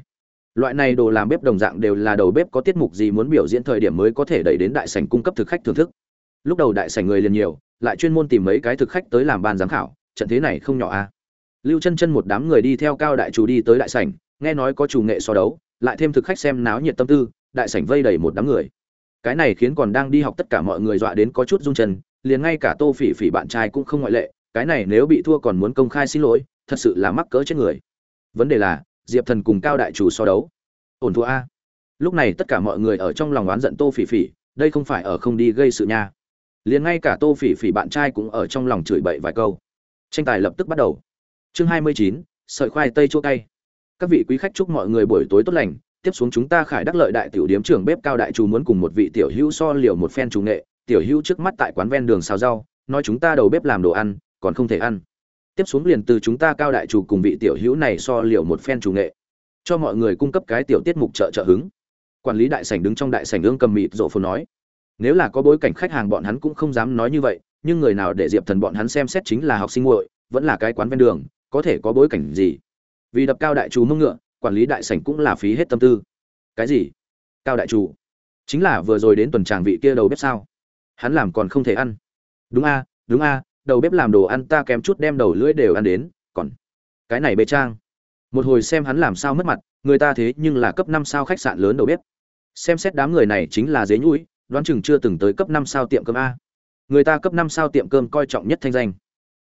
Loại này đồ làm bếp đồng dạng đều là đầu bếp có tiết mục gì muốn biểu diễn thời điểm mới có thể đẩy đến đại sảnh cung cấp thực khách thưởng thức. Lúc đầu đại sảnh người liền nhiều, lại chuyên môn tìm mấy cái thực khách tới làm ban giám khảo, trận thế này không nhỏ a à. lưu chân chân một đám người đi theo cao đại chủ đi tới đại sảnh, nghe nói có chủ nghệ so đấu, lại thêm thực khách xem náo nhiệt tâm tư, đại sảnh vây đầy một đám người. Cái này khiến còn đang đi học tất cả mọi người dọa đến có chút rung chân, liền ngay cả tô phỉ phỉ bạn trai cũng không ngoại lệ cái này nếu bị thua còn muốn công khai xin lỗi, thật sự là mắc cỡ chết người. Vấn đề là, diệp thần cùng cao đại chủ so đấu. Ổn thua a. Lúc này tất cả mọi người ở trong lòng oán giận tô phỉ phỉ, đây không phải ở không đi gây sự nha. Liền ngay cả tô phỉ phỉ bạn trai cũng ở trong lòng chửi bậy vài câu. Tranh tài lập tức bắt đầu. Chương hai mươi chín, sợi khoai tây chua cay. Các vị quý khách chúc mọi người buổi tối tốt lành. Tiếp xuống chúng ta khải đắc lợi đại tiểu điếm trưởng bếp cao đại chủ muốn cùng một vị tiểu hữu so liều một phen chủ nghệ. Tiểu hữu trước mắt tại quán ven đường xào rau, nói chúng ta đầu bếp làm đồ ăn còn không thể ăn. Tiếp xuống liền từ chúng ta cao đại chủ cùng vị tiểu hữu này so liệu một phen chủ nghệ, cho mọi người cung cấp cái tiểu tiết mục trợ trợ hứng. Quản lý đại sảnh đứng trong đại sảnh ương cầm mịt rộ phồn nói, nếu là có bối cảnh khách hàng bọn hắn cũng không dám nói như vậy, nhưng người nào để diệp thần bọn hắn xem xét chính là học sinh nguội vẫn là cái quán ven đường, có thể có bối cảnh gì? Vì đập cao đại chủ mông ngựa, quản lý đại sảnh cũng là phí hết tâm tư. Cái gì? Cao đại chủ? Chính là vừa rồi đến tuần tràng vị kia đầu bếp sao? Hắn làm còn không thể ăn. Đúng a đúng a đầu bếp làm đồ ăn ta kém chút đem đầu lưỡi đều ăn đến, còn cái này bê trang. Một hồi xem hắn làm sao mất mặt, người ta thế nhưng là cấp năm sao khách sạn lớn đầu bếp. Xem xét đám người này chính là dế nhũi, đoán chừng chưa từng tới cấp năm sao tiệm cơm a. Người ta cấp năm sao tiệm cơm coi trọng nhất thanh danh.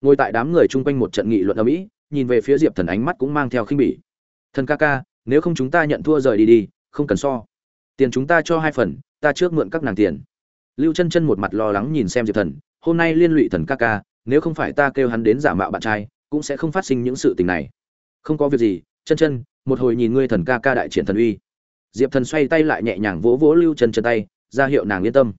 Ngồi tại đám người chung quanh một trận nghị luận ở mỹ nhìn về phía diệp thần ánh mắt cũng mang theo khinh bỉ. Thần ca ca, nếu không chúng ta nhận thua rời đi đi, không cần so. Tiền chúng ta cho hai phần, ta trước mượn các nàng tiền. Lưu chân chân một mặt lo lắng nhìn xem diệp thần, hôm nay liên lụy thần ca ca nếu không phải ta kêu hắn đến giả mạo bạn trai, cũng sẽ không phát sinh những sự tình này. Không có việc gì, chân chân, một hồi nhìn ngươi thần ca ca đại triển thần uy. Diệp thần xoay tay lại nhẹ nhàng vỗ vỗ lưu chân chân tay, ra hiệu nàng yên tâm.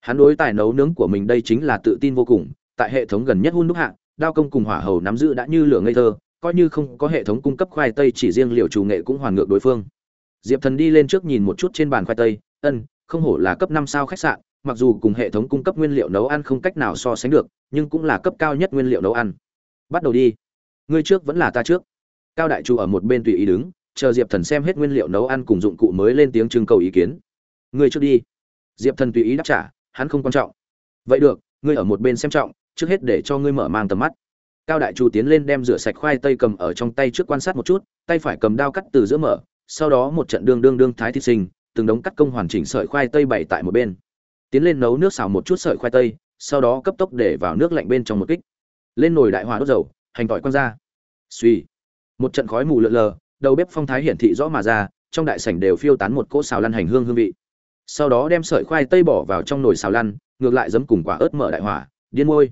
Hắn đối tài nấu nướng của mình đây chính là tự tin vô cùng, tại hệ thống gần nhất hun đúc hạ, đao công cùng hỏa hầu nắm giữ đã như lửa ngây thơ, coi như không có hệ thống cung cấp khoai tây chỉ riêng liệu chủ nghệ cũng hoàn ngược đối phương. Diệp thần đi lên trước nhìn một chút trên bàn khoai tây, ân, không hổ là cấp năm sao khách sạn mặc dù cùng hệ thống cung cấp nguyên liệu nấu ăn không cách nào so sánh được, nhưng cũng là cấp cao nhất nguyên liệu nấu ăn. Bắt đầu đi. Ngươi trước vẫn là ta trước. Cao đại chu ở một bên tùy ý đứng, chờ diệp thần xem hết nguyên liệu nấu ăn cùng dụng cụ mới lên tiếng trưng cầu ý kiến. Ngươi trước đi. Diệp thần tùy ý đáp trả, hắn không quan trọng. Vậy được, ngươi ở một bên xem trọng, trước hết để cho ngươi mở mang tầm mắt. Cao đại chu tiến lên đem rửa sạch khoai tây cầm ở trong tay trước quan sát một chút, tay phải cầm đao cắt từ giữa mở, sau đó một trận đương đương đương thái thịt sinh, từng đống cắt công hoàn chỉnh sợi khoai tây bày tại một bên tiến lên nấu nước xào một chút sợi khoai tây, sau đó cấp tốc để vào nước lạnh bên trong một kích. Lên nồi đại hòa đốt dầu, hành tỏi quăng ra. Suy một trận khói mù lợn lờ, đầu bếp phong thái hiển thị rõ mà ra, trong đại sảnh đều phiêu tán một cỗ xào lăn hành hương hương vị. Sau đó đem sợi khoai tây bỏ vào trong nồi xào lăn, ngược lại giấm cùng quả ớt mở đại hỏa điên môi.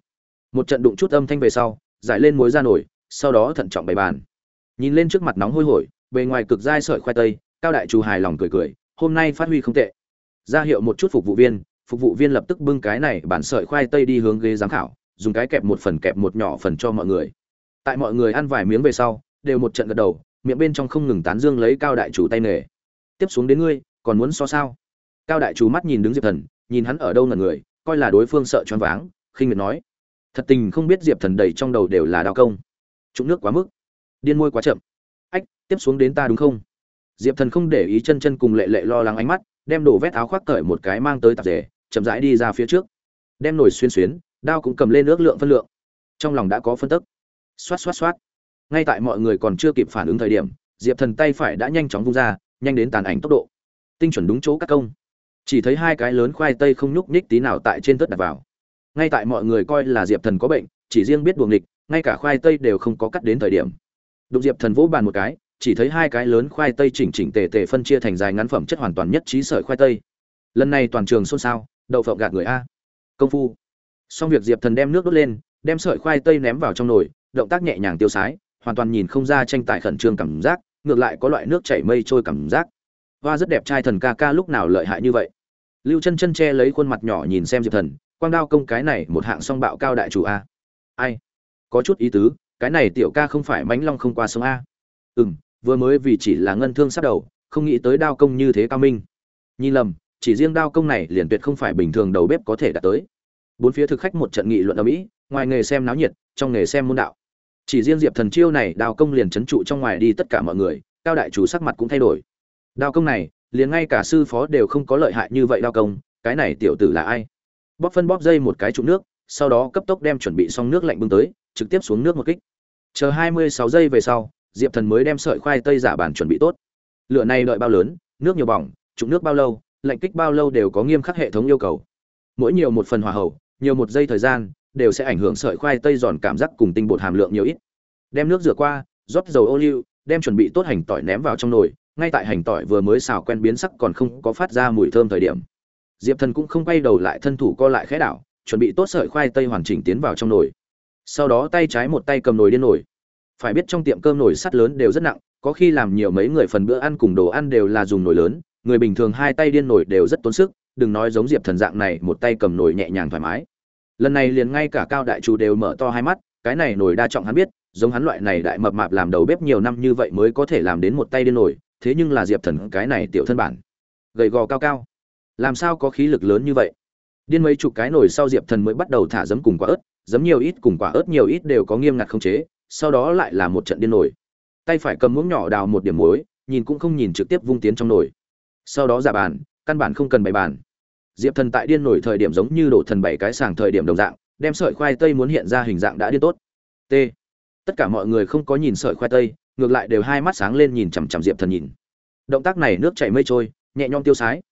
Một trận đụng chút âm thanh về sau, giải lên muối ra nổi sau đó thận trọng bày bàn. Nhìn lên trước mặt nóng hôi hổi, bề ngoài cực dai sợi khoai tây, cao đại chủ hài lòng cười cười, hôm nay phát huy không tệ. Ra hiệu một chút phục vụ viên phục vụ viên lập tức bưng cái này bản sợi khoai tây đi hướng ghế giám khảo, dùng cái kẹp một phần kẹp một nhỏ phần cho mọi người. Tại mọi người ăn vài miếng về sau, đều một trận gật đầu, miệng bên trong không ngừng tán dương lấy cao đại chủ tay nghề. Tiếp xuống đến ngươi, còn muốn so sao? Cao đại chủ mắt nhìn đứng diệp thần, nhìn hắn ở đâu ngần người, coi là đối phương sợ choáng váng, khinh miệt nói. Thật tình không biết diệp thần đầy trong đầu đều là đao công. Trụng nước quá mức. Điên môi quá chậm. Ách, tiếp xuống đến ta đúng không? Diệp thần không để ý chân chân cùng lệ lệ lo lắng ánh mắt, đem đổ vét áo khoác cởi một cái mang tới tạp dề chậm rãi đi ra phía trước. Đem nồi xuyên xuyến, đao cũng cầm lên ước lượng phân lượng. Trong lòng đã có phân tức. Xoát xoát xoát. Ngay tại mọi người còn chưa kịp phản ứng thời điểm, diệp thần tay phải đã nhanh chóng vung ra, nhanh đến tàn ảnh tốc độ. Tinh chuẩn đúng chỗ cắt công. Chỉ thấy hai cái lớn khoai tây không nhúc nhích tí nào tại trên tất đặt vào. Ngay tại mọi người coi là diệp thần có bệnh, chỉ riêng biết buồng nghịch, ngay cả khoai tây đều không có cắt đến thời điểm. Đụng diệp thần vỗ bàn một cái, chỉ thấy hai cái lớn khoai tây chỉnh chỉnh tề tề phân chia thành dài ngắn phẩm chất hoàn toàn nhất trí sợi khoai tây. Lần này toàn trường xôn xao đậu phộng gạt người a. Công phu. Xong việc diệp thần đem nước đốt lên, đem sợi khoai tây ném vào trong nồi, động tác nhẹ nhàng tiêu sái, hoàn toàn nhìn không ra tranh tài khẩn trương cảm giác, ngược lại có loại nước chảy mây trôi cảm giác. Hoa rất đẹp trai thần ca ca lúc nào lợi hại như vậy. Lưu chân chân che lấy khuôn mặt nhỏ nhìn xem diệp thần, quang đao công cái này một hạng song bạo cao đại chủ a. Ai? Có chút ý tứ, cái này tiểu ca không phải mánh long không qua sông a. Ừ m vừa mới vì chỉ là ngân thương sát đầu, không nghĩ tới đao công như thế cao minh. Nhìn lầm chỉ riêng đao công này liền tuyệt không phải bình thường đầu bếp có thể đạt tới. Bốn phía thực khách một trận nghị luận ở mỹ ngoài nghề xem náo nhiệt, trong nghề xem môn đạo. Chỉ riêng diệp thần chiêu này, đao công liền c h ấ n trụ trong ngoài đi tất cả mọi người, cao đại chủ sắc mặt cũng thay đổi. Đao công này, liền ngay cả sư phó đều không có lợi hại như vậy đao công, cái này tiểu tử là ai? Bóp phân bóp dây một cái trụ nước, sau đó cấp tốc đem chuẩn bị xong nước lạnh bưng tới, trực tiếp xuống nước một kích. Chờ hai mươi sáu giây về sau, diệp thần mới đem sợi khoai tây giả bản chuẩn bị tốt. Lửa này đợi bao lớn, nước nhiều bỏng, trụ nước bao lâu Lệnh kích bao lâu đều có nghiêm khắc hệ thống yêu cầu. Mỗi nhiều một phần hỏa hậu nhiều một giây thời gian, đều sẽ ảnh hưởng sợi khoai tây giòn cảm giác cùng tinh bột hàm lượng nhiều ít. Đem nước rửa qua, rót dầu ô liu, đem chuẩn bị tốt hành tỏi ném vào trong nồi, ngay tại hành tỏi vừa mới xào quen biến sắc còn không có phát ra mùi thơm thời điểm. Diệp thần cũng không quay đầu lại thân thủ co lại khẽ đảo, chuẩn bị tốt sợi khoai tây hoàn chỉnh tiến vào trong nồi. Sau đó tay trái một tay cầm nồi điên nồi. Phải biết trong tiệm cơm nồi sắt lớn đều rất nặng, có khi làm nhiều mấy người phần bữa ăn cùng đồ ăn đều là dùng nồi lớn người bình thường hai tay điên nổi đều rất tốn sức, đừng nói giống diệp thần dạng này, một tay cầm nổi nhẹ nhàng thoải mái. Lần này liền ngay cả cao đại chủ đều mở to hai mắt, cái này nổi đa trọng hắn biết, giống hắn loại này đại mập mạp làm đầu bếp nhiều năm như vậy mới có thể làm đến một tay điên nổi, thế nhưng là diệp thần cái này tiểu thân bản, gầy gò cao cao. Làm sao có khí lực lớn như vậy? Điên mấy chục cái nổi sau diệp thần mới bắt đầu thả giấm cùng quả ớt, giấm nhiều ít cùng quả ớt nhiều ít đều có nghiêm ngặt không chế, sau đó lại là một trận điên nổi. Tay phải cầm muỗng nhỏ đào một điểm muối, nhìn cũng không nhìn trực tiếp vung tiến trong nồi sau đó giả bàn, căn bản không cần bày bàn. Diệp thần tại điên nổi thời điểm giống như đổ thần bảy cái sàng thời điểm đồng dạng, đem sợi khoai tây muốn hiện ra hình dạng đã điên tốt. T. Tất cả mọi người không có nhìn sợi khoai tây, ngược lại đều hai mắt sáng lên nhìn chằm chằm diệp thần nhìn. Động tác này nước chảy mây trôi, nhẹ nhõm tiêu sái.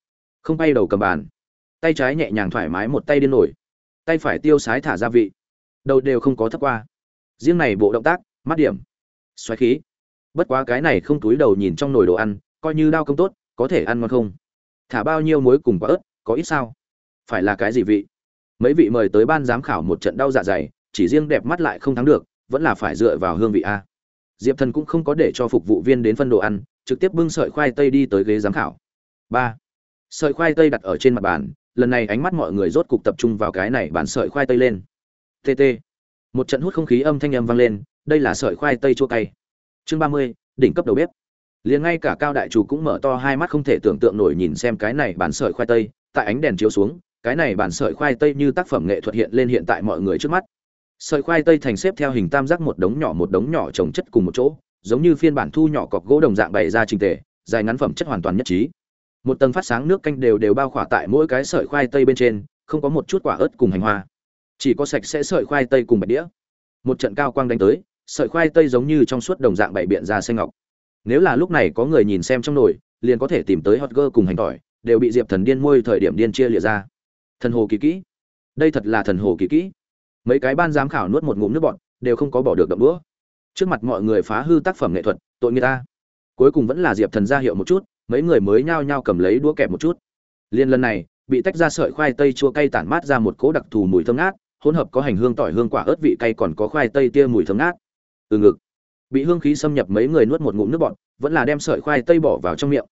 Không bay đầu cầm bàn. Tay trái nhẹ nhàng thoải mái một tay điên nổi. Tay phải tiêu sái thả gia vị. Đầu đều không có thấp qua. Riêng này bộ động tác, mắt điểm. Xoáy khí. Bất quá cái này không túi đầu nhìn trong nồi đồ ăn, coi như đao công tốt có thể ăn ngon không? Thả bao nhiêu muối cùng quả ớt, có ít sao? Phải là cái gì vị? Mấy vị mời tới ban giám khảo một trận đau dạ dày, chỉ riêng đẹp mắt lại không thắng được, vẫn là phải dựa vào hương vị a. Diệp thần cũng không có để cho phục vụ viên đến phân đồ ăn, trực tiếp bưng sợi khoai tây đi tới ghế giám khảo. Ba. Sợi khoai tây đặt ở trên mặt bàn, lần này ánh mắt mọi người rốt cục tập trung vào cái này bàn sợi khoai tây lên. Tt một trận hút không khí âm thanh âm vang lên, đây là sợi khoai tây chua cay. Chương ba mươi, đỉnh cấp đầu bếp liền ngay cả cao đại chủ cũng mở to hai mắt không thể tưởng tượng nổi nhìn xem cái này bản sợi khoai tây, tại ánh đèn chiếu xuống, cái này bản sợi khoai tây như tác phẩm nghệ thuật hiện lên hiện tại mọi người trước mắt. Sợi khoai tây thành xếp theo hình tam giác một đống nhỏ một đống nhỏ trồng chất cùng một chỗ, giống như phiên bản thu nhỏ cọc gỗ đồng dạng bày ra trình tề, dài ngắn phẩm chất hoàn toàn nhất trí. Một tầng phát sáng nước canh đều đều bao khỏa tại mỗi cái sợi khoai tây bên trên, không có một chút quả ớt cùng hành hoa. Chỉ có sạch sẽ sợi khoai tây cùng bạch đĩa. Một trận cao quang đánh tới, sợi khoai tây giống như trong suốt đồng dạng bảy biện ra xanh ngọc nếu là lúc này có người nhìn xem trong nồi, liền có thể tìm tới hot girl cùng hành tỏi, đều bị diệp thần điên môi thời điểm điên chia lìa ra. Thần hồ kỳ kỹ. Đây thật là thần hồ kỳ kỹ. Mấy cái ban giám khảo nuốt một ngụm nước bọt, đều không có bỏ được đậm đũa. Trước mặt mọi người phá hư tác phẩm nghệ thuật, tội người ta. Cuối cùng vẫn là diệp thần ra hiệu một chút, mấy người mới nhao nhao cầm lấy đũa kẹp một chút. Liên lần này, bị tách ra sợi khoai tây chua cay tản mát ra một cỗ đặc thù mùi thơm ngát, hỗn hợp có hành hương tỏi hương quả ớt vị cay còn có khoai tây tia mùi thơm ngát. Từ ngực bị hương khí xâm nhập mấy người nuốt một ngụm nước bọt, vẫn là đem sợi khoai tây bỏ vào trong miệng.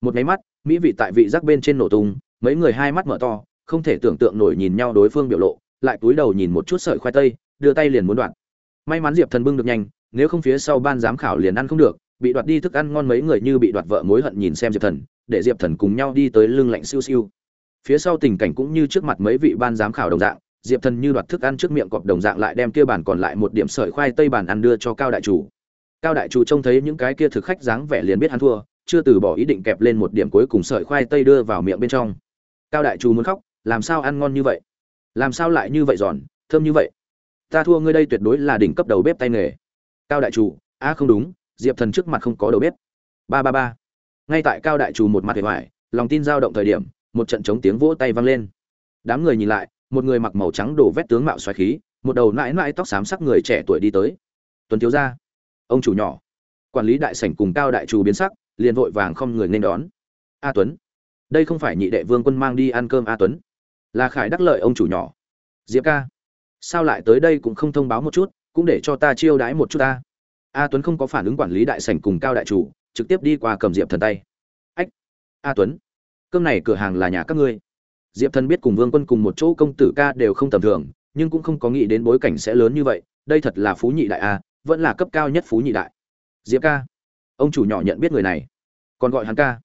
Một máy mắt, mỹ vị tại vị giác bên trên nổ tung, mấy người hai mắt mở to, không thể tưởng tượng nổi nhìn nhau đối phương biểu lộ, lại cúi đầu nhìn một chút sợi khoai tây, đưa tay liền muốn đoạn may mắn diệp thần bưng được nhanh, nếu không phía sau ban giám khảo liền ăn không được, bị đoạt đi thức ăn ngon mấy người như bị đoạt vợ mối hận nhìn xem diệp thần, để diệp thần cùng nhau đi tới lưng lạnh siêu siêu. Phía sau tình cảnh cũng như trước mặt mấy vị ban giám khảo đồng dạng, diệp thần như đoạt thức ăn trước miệng cọp đồng dạng lại đem kia bàn còn lại một điểm sợi khoai tây bàn ăn đưa cho cao đại chủ cao đại chủ trông thấy những cái kia thực khách dáng vẻ liền biết hắn thua, chưa từ bỏ ý định kẹp lên một điểm cuối cùng sợi khoai tây đưa vào miệng bên trong. Cao đại chủ muốn khóc, làm sao ăn ngon như vậy? Làm sao lại như vậy giòn, thơm như vậy? Ta thua ngươi đây tuyệt đối là đỉnh cấp đầu bếp tay nghề. Cao đại chủ a, không đúng, diệp thần trước mặt không có đầu bếp. Ba ba ba. Ngay tại cao đại chủ một mặt hề hoài, lòng tin dao động thời điểm, một trận chống tiếng vỗ tay vang lên. Đám người nhìn lại, một người mặc màu trắng đổ vét tướng mạo xoáy khí, một đầu nãi nãi tóc xám sắc người trẻ tuổi đi tới. Tuần thiếu gia ông chủ nhỏ. Quản lý đại sảnh cùng cao đại chủ biến sắc, liền vội vàng không người nên đón. A tuấn. Đây không phải nhị đệ vương quân mang đi ăn cơm a tuấn. Là khải đắc lợi ông chủ nhỏ. Diệp ca. Sao lại tới đây cũng không thông báo một chút, cũng để cho ta chiêu đãi một chút ta. A tuấn không có phản ứng quản lý đại sảnh cùng cao đại chủ, trực tiếp đi qua cầm diệp thần tay. Ách. A tuấn. Cơm này cửa hàng là nhà các ngươi. Diệp thần biết cùng vương quân cùng một chỗ công tử ca đều không tầm thường, nhưng cũng không có nghĩ đến bối cảnh sẽ lớn như vậy, đây thật là phú nhị đại a vẫn là cấp cao nhất phú nhị đại. Diệp ca, ông chủ nhỏ nhận biết người này, còn gọi hắn ca.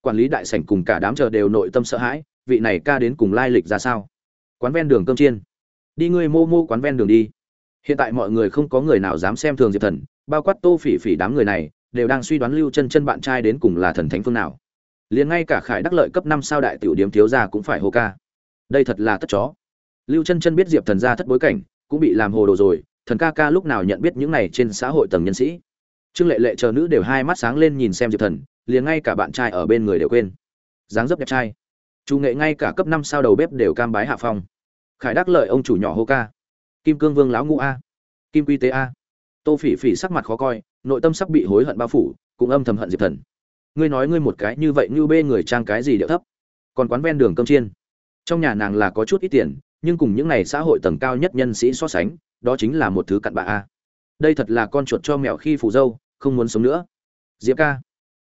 Quản lý đại sảnh cùng cả đám chờ đều nội tâm sợ hãi, vị này ca đến cùng lai lịch ra sao? Quán ven đường cơm chiên. Đi ngươi mô mô quán ven đường đi. Hiện tại mọi người không có người nào dám xem thường diệp thần, bao quát tô phỉ phỉ đám người này, đều đang suy đoán lưu chân chân bạn trai đến cùng là thần thánh phương nào. Liền ngay cả khải đắc lợi cấp năm sao đại tiểu điếm thiếu gia cũng phải hô ca. Đây thật là tất chó. Lưu chân chân biết diệp thần ra thất bối cảnh, cũng bị làm hồ đồ rồi thần ca ca lúc nào nhận biết những này trên xã hội tầng nhân sĩ? Trương lệ lệ chờ nữ đều hai mắt sáng lên nhìn xem diệp thần, liền ngay cả bạn trai ở bên người đều quên. Dáng dấp đẹp trai. Chủ nghệ ngay cả cấp năm sao đầu bếp đều cam bái hạ phong. Khải đắc lợi ông chủ nhỏ hô ca. Kim cương vương lão ngũ a. Kim quy tế a. Tô phỉ phỉ sắc mặt khó coi, nội tâm sắc bị hối hận bao phủ, cũng âm thầm hận diệp thần. Ngươi nói ngươi một cái như vậy như bê người trang cái gì điệu thấp? Còn quán ven đường cơm chiên. Trong nhà nàng là có chút ít tiền, nhưng cùng những n à y xã hội tầng cao nhất nhân sĩ so sánh đó chính là một thứ cặn bạ a. Đây thật là con chuột cho mèo khi phù dâu, không muốn sống nữa. Diệp ca,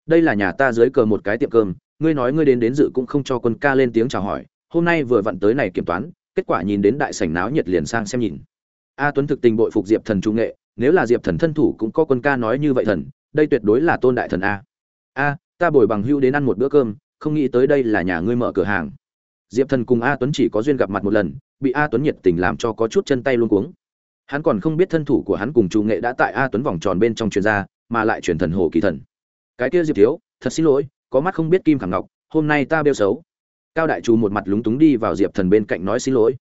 đây là nhà ta dưới cờ một cái tiệm cơm, ngươi nói ngươi đến đến dự cũng không cho quân ca lên tiếng chào hỏi, hôm nay vừa vặn tới này kiểm toán, kết quả nhìn đến đại sảnh náo nhiệt liền sang xem nhìn. A tuấn thực tình bội phục diệp thần trung nghệ, nếu là diệp thần thân thủ cũng có quân ca nói như vậy thần, đây tuyệt đối là tôn đại thần a. A, ta bồi bằng hưu đến ăn một bữa cơm, không nghĩ tới đây là nhà ngươi mở cửa hàng. Diệp thần cùng a tuấn chỉ có duyên gặp mặt một lần, bị a tuấn nhiệt tình làm cho có chút chân tay luôn cuống hắn còn không biết thân thủ của hắn cùng trung nghệ đã tại a tuấn vòng tròn bên trong truyền ra, mà lại truyền thần hồ kỳ thần. Cái kia diệp thiếu, thật xin lỗi, có mắt không biết kim khẳng ngọc, hôm nay ta bêu xấu. Cao đại trù một mặt lúng túng đi vào diệp thần bên cạnh nói xin lỗi.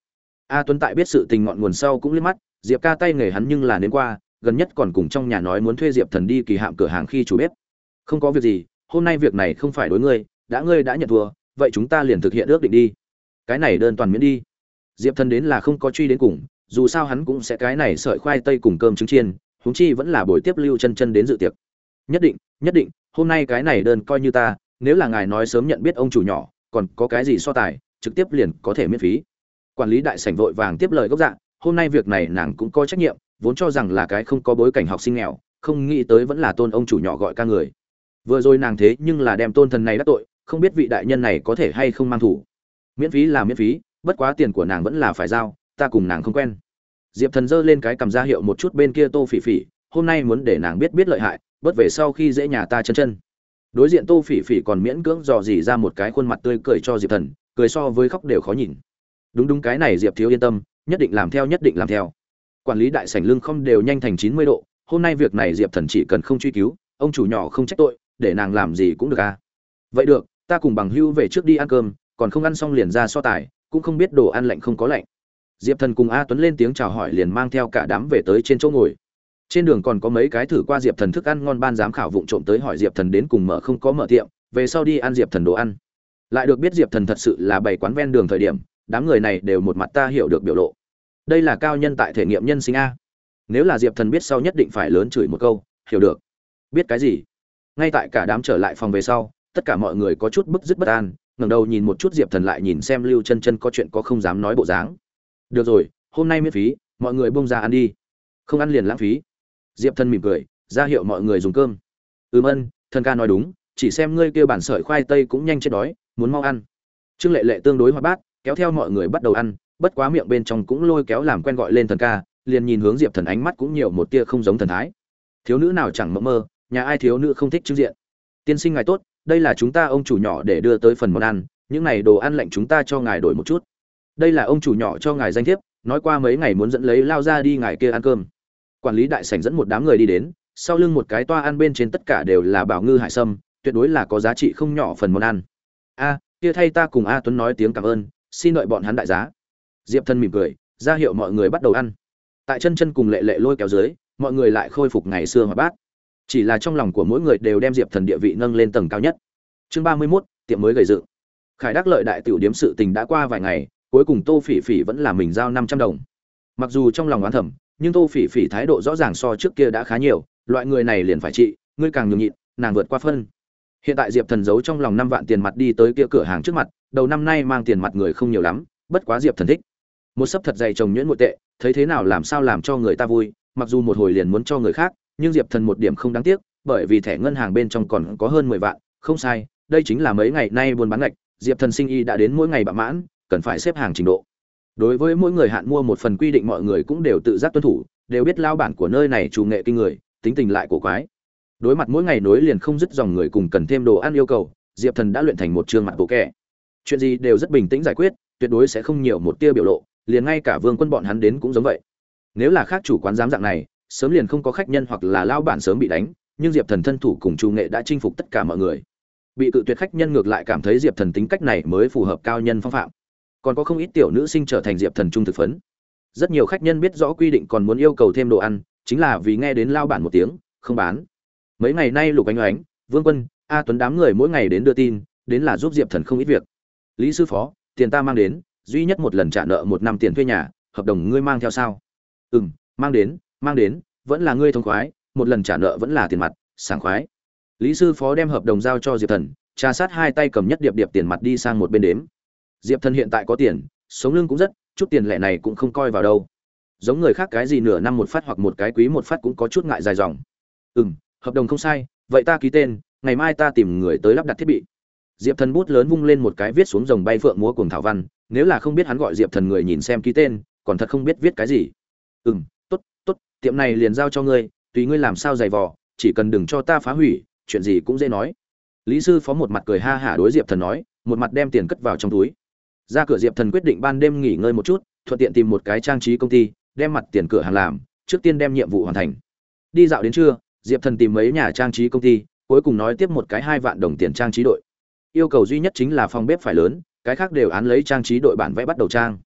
A tuấn tại biết sự tình ngọn nguồn sau cũng liếc mắt, diệp ca tay nghề hắn nhưng là đến qua, gần nhất còn cùng trong nhà nói muốn thuê diệp thần đi kỳ hạm cửa hàng khi chủ bếp. Không có việc gì, hôm nay việc này không phải đối ngươi, đã ngươi đã nhận thua, vậy chúng ta liền thực hiện ước định đi. Cái này đơn toàn miễn đi. Diệp thần đến là không có truy đến cùng dù sao hắn cũng sẽ cái này sợi khoai tây cùng cơm trứng chiên, huống chi vẫn là buổi tiếp lưu chân chân đến dự tiệc. Nhất định nhất định, hôm nay cái này đơn coi như ta, nếu là ngài nói sớm nhận biết ông chủ nhỏ, còn có cái gì so tài, trực tiếp liền có thể miễn phí. Quản lý đại sảnh vội vàng tiếp lời gốc dạng hôm nay việc này nàng cũng có trách nhiệm, vốn cho rằng là cái không có bối cảnh học sinh nghèo, không nghĩ tới vẫn là tôn ông chủ nhỏ gọi ca người. Vừa rồi nàng thế nhưng là đem tôn thần này đắc tội, không biết vị đại nhân này có thể hay không mang thủ. Miễn phí là miễn phí, bất quá tiền của nàng vẫn là phải giao ta cùng nàng không quen. Diệp thần giơ lên cái cầm ra hiệu một chút bên kia tô phỉ phỉ, hôm nay muốn để nàng biết biết lợi hại bất về sau khi dễ nhà ta chân chân. Đối diện tô phỉ phỉ còn miễn cưỡng dò dỉ ra một cái khuôn mặt tươi cười cho diệp thần, cười so với khóc đều khó nhìn. Đúng đúng cái này diệp thiếu yên tâm, nhất định làm theo nhất định làm theo. Quản lý đại sảnh lưng không đều nhanh thành chín mươi độ, hôm nay việc này diệp thần chỉ cần không truy cứu, ông chủ nhỏ không trách tội, để nàng làm gì cũng được à. Vậy được, ta cùng bằng hưu về trước đi ăn cơm, còn không ăn xong liền ra so tài, cũng không biết đồ ăn lạnh không có lạnh diệp thần cùng a tuấn lên tiếng chào hỏi liền mang theo cả đám về tới trên chỗ ngồi. Trên đường còn có mấy cái thử qua diệp thần thức ăn ngon ban giám khảo vụng trộm tới hỏi diệp thần đến cùng mở không có mở tiệm, về sau đi ăn diệp thần đồ ăn. Lại được biết diệp thần thật sự là bảy quán ven đường thời điểm, đám người này đều một mặt ta hiểu được biểu lộ. Đây là cao nhân tại thể nghiệm nhân sinh a. Nếu là diệp thần biết sau nhất định phải lớn chửi một câu, hiểu được. Biết cái gì? Ngay tại cả đám trở lại phòng về sau, tất cả mọi người có chút bức dứt bất an, ngẩng đầu nhìn một chút diệp thần lại nhìn xem lưu chân chân có chuyện có không dám nói bộ dáng được rồi, hôm nay miễn phí, mọi người bông ra ăn đi. Không ăn liền lãng phí. Diệp thần mỉm cười, ra hiệu mọi người dùng cơm. Ừm ân, thần ca nói đúng, chỉ xem ngươi kêu bản sợi khoai tây cũng nhanh chết đói, muốn mau ăn. Trương lệ lệ tương đối hoạt bát, kéo theo mọi người bắt đầu ăn, bất quá miệng bên trong cũng lôi kéo làm quen gọi lên thần ca, liền nhìn hướng diệp thần ánh mắt cũng nhiều một tia không giống thần thái. Thiếu nữ nào chẳng mơ mơ, nhà ai thiếu nữ không thích trưng diện. Tiên sinh ngài tốt, đây là chúng ta ông chủ nhỏ để đưa tới phần món ăn, những này đồ ăn lạnh chúng ta cho ngài đổi một chút đây là ông chủ nhỏ cho ngài danh thiếp, nói qua mấy ngày muốn dẫn lấy lao ra đi ngài kia ăn cơm. Quản lý đại sảnh dẫn một đám người đi đến, sau lưng một cái toa ăn bên trên tất cả đều là bảo ngư hải sâm, tuyệt đối là có giá trị không nhỏ phần món ăn. A, kia thay ta cùng a tuấn nói tiếng cảm ơn, xin đợi bọn hắn đại giá. Diệp thân mỉm cười, ra hiệu mọi người bắt đầu ăn. Tại chân chân cùng lệ lệ lôi kéo dưới, mọi người lại khôi phục ngày xưa mà bát. Chỉ là trong lòng của mỗi người đều đem diệp thần địa vị nâng lên tầng cao nhất. Chương ba mươi mốt, tiệm mới gầy dựng. Khải đắc lợi đại tiểu điếm sự tình đã qua vài ngày cuối cùng tô phỉ phỉ vẫn là mình giao năm trăm đồng. Mặc dù trong lòng oán thầm, nhưng tô phỉ phỉ thái độ rõ ràng so trước kia đã khá nhiều, loại người này liền phải trị, ngươi càng nhường nhịn, nàng vượt qua phân. Hiện tại diệp thần giấu trong lòng năm vạn tiền mặt đi tới kia cửa hàng trước mặt, đầu năm nay mang tiền mặt người không nhiều lắm, bất quá diệp thần thích. Một sấp thật dày chồng nhuyễn nội tệ, thấy thế nào làm sao làm cho người ta vui, mặc dù một hồi liền muốn cho người khác, nhưng diệp thần một điểm không đáng tiếc, bởi vì thẻ ngân hàng bên trong còn có hơn mười vạn, không sai, đây chính là mấy ngày nay buôn bán ngạch, diệp thần sinh y đã đến mỗi ngày bạ mãn cần phải xếp hàng trình độ. Đối với mỗi người hạn mua một phần quy định mọi người cũng đều tự giác tuân thủ, đều biết lao bản của nơi này chủ nghệ kinh người, tính tình lại cổ quái. Đối mặt mỗi ngày nối liền không dứt dòng người cùng cần thêm đồ ăn yêu cầu, diệp thần đã luyện thành một chương mặt bộ kẻ. Chuyện gì đều rất bình tĩnh giải quyết, tuyệt đối sẽ không nhiều một tia biểu lộ, liền ngay cả vương quân bọn hắn đến cũng giống vậy. Nếu là khác chủ quán giám dạng này, sớm liền không có khách nhân hoặc là lao bản sớm bị đánh, nhưng diệp thần thân thủ cùng chủ nghệ đã chinh phục tất cả mọi người. Bị cự tuyệt khách nhân ngược lại cảm thấy diệp thần tính cách này mới phù hợp cao nhân phong phạm còn có không ít tiểu nữ sinh trở thành diệp thần trung thực phấn. Rất nhiều khách nhân biết rõ quy định còn muốn yêu cầu thêm đồ ăn, chính là vì nghe đến lao bản một tiếng, không bán. Mấy ngày nay lục ánh oánh, vương quân, a tuấn đám người mỗi ngày đến đưa tin, đến là giúp diệp thần không ít việc. Lý sư phó, tiền ta mang đến, duy nhất một lần trả nợ một năm tiền thuê nhà, hợp đồng ngươi mang theo sao? Ừ m mang đến mang đến, vẫn là ngươi thông khoái, một lần trả nợ vẫn là tiền mặt, sảng khoái. Lý sư phó đem hợp đồng giao cho diệp thần, trà sát hai tay cầm nhất điệp điệp tiền mặt đi sang một bên đếm diệp thần hiện tại có tiền, sống lưng cũng rất, chút tiền lẻ này cũng không coi vào đâu. Giống người khác cái gì nửa năm một phát hoặc một cái quý một phát cũng có chút ngại dài dòng. Ừ m hợp đồng không sai, vậy ta ký tên, ngày mai ta tìm người tới lắp đặt thiết bị. Diệp thần bút lớn vung lên một cái viết xuống dòng bay phượng múa cùng thảo văn, nếu là không biết hắn gọi diệp thần người nhìn xem ký tên, còn thật không biết viết cái gì. Ừ m t ố t t ố t tiệm này liền giao cho ngươi, tùy ngươi làm sao giày vò, chỉ cần đừng cho ta phá hủy, chuyện gì cũng dễ nói. Lý sư phó một mặt cười ha hả đối diệp thần nói, một mặt đem tiền cất vào trong túi ra cửa diệp thần quyết định ban đêm nghỉ ngơi một chút, thuận tiện tìm một cái trang trí công ty, đem mặt tiền cửa hàng làm, trước tiên đem nhiệm vụ hoàn thành. Đi dạo đến trưa, diệp thần tìm mấy nhà trang trí công ty, cuối cùng nói tiếp một cái hai vạn đồng tiền trang trí đội. Yêu cầu duy nhất chính là phòng bếp phải lớn, cái khác đều án lấy trang trí đội bản vẽ bắt đầu trang.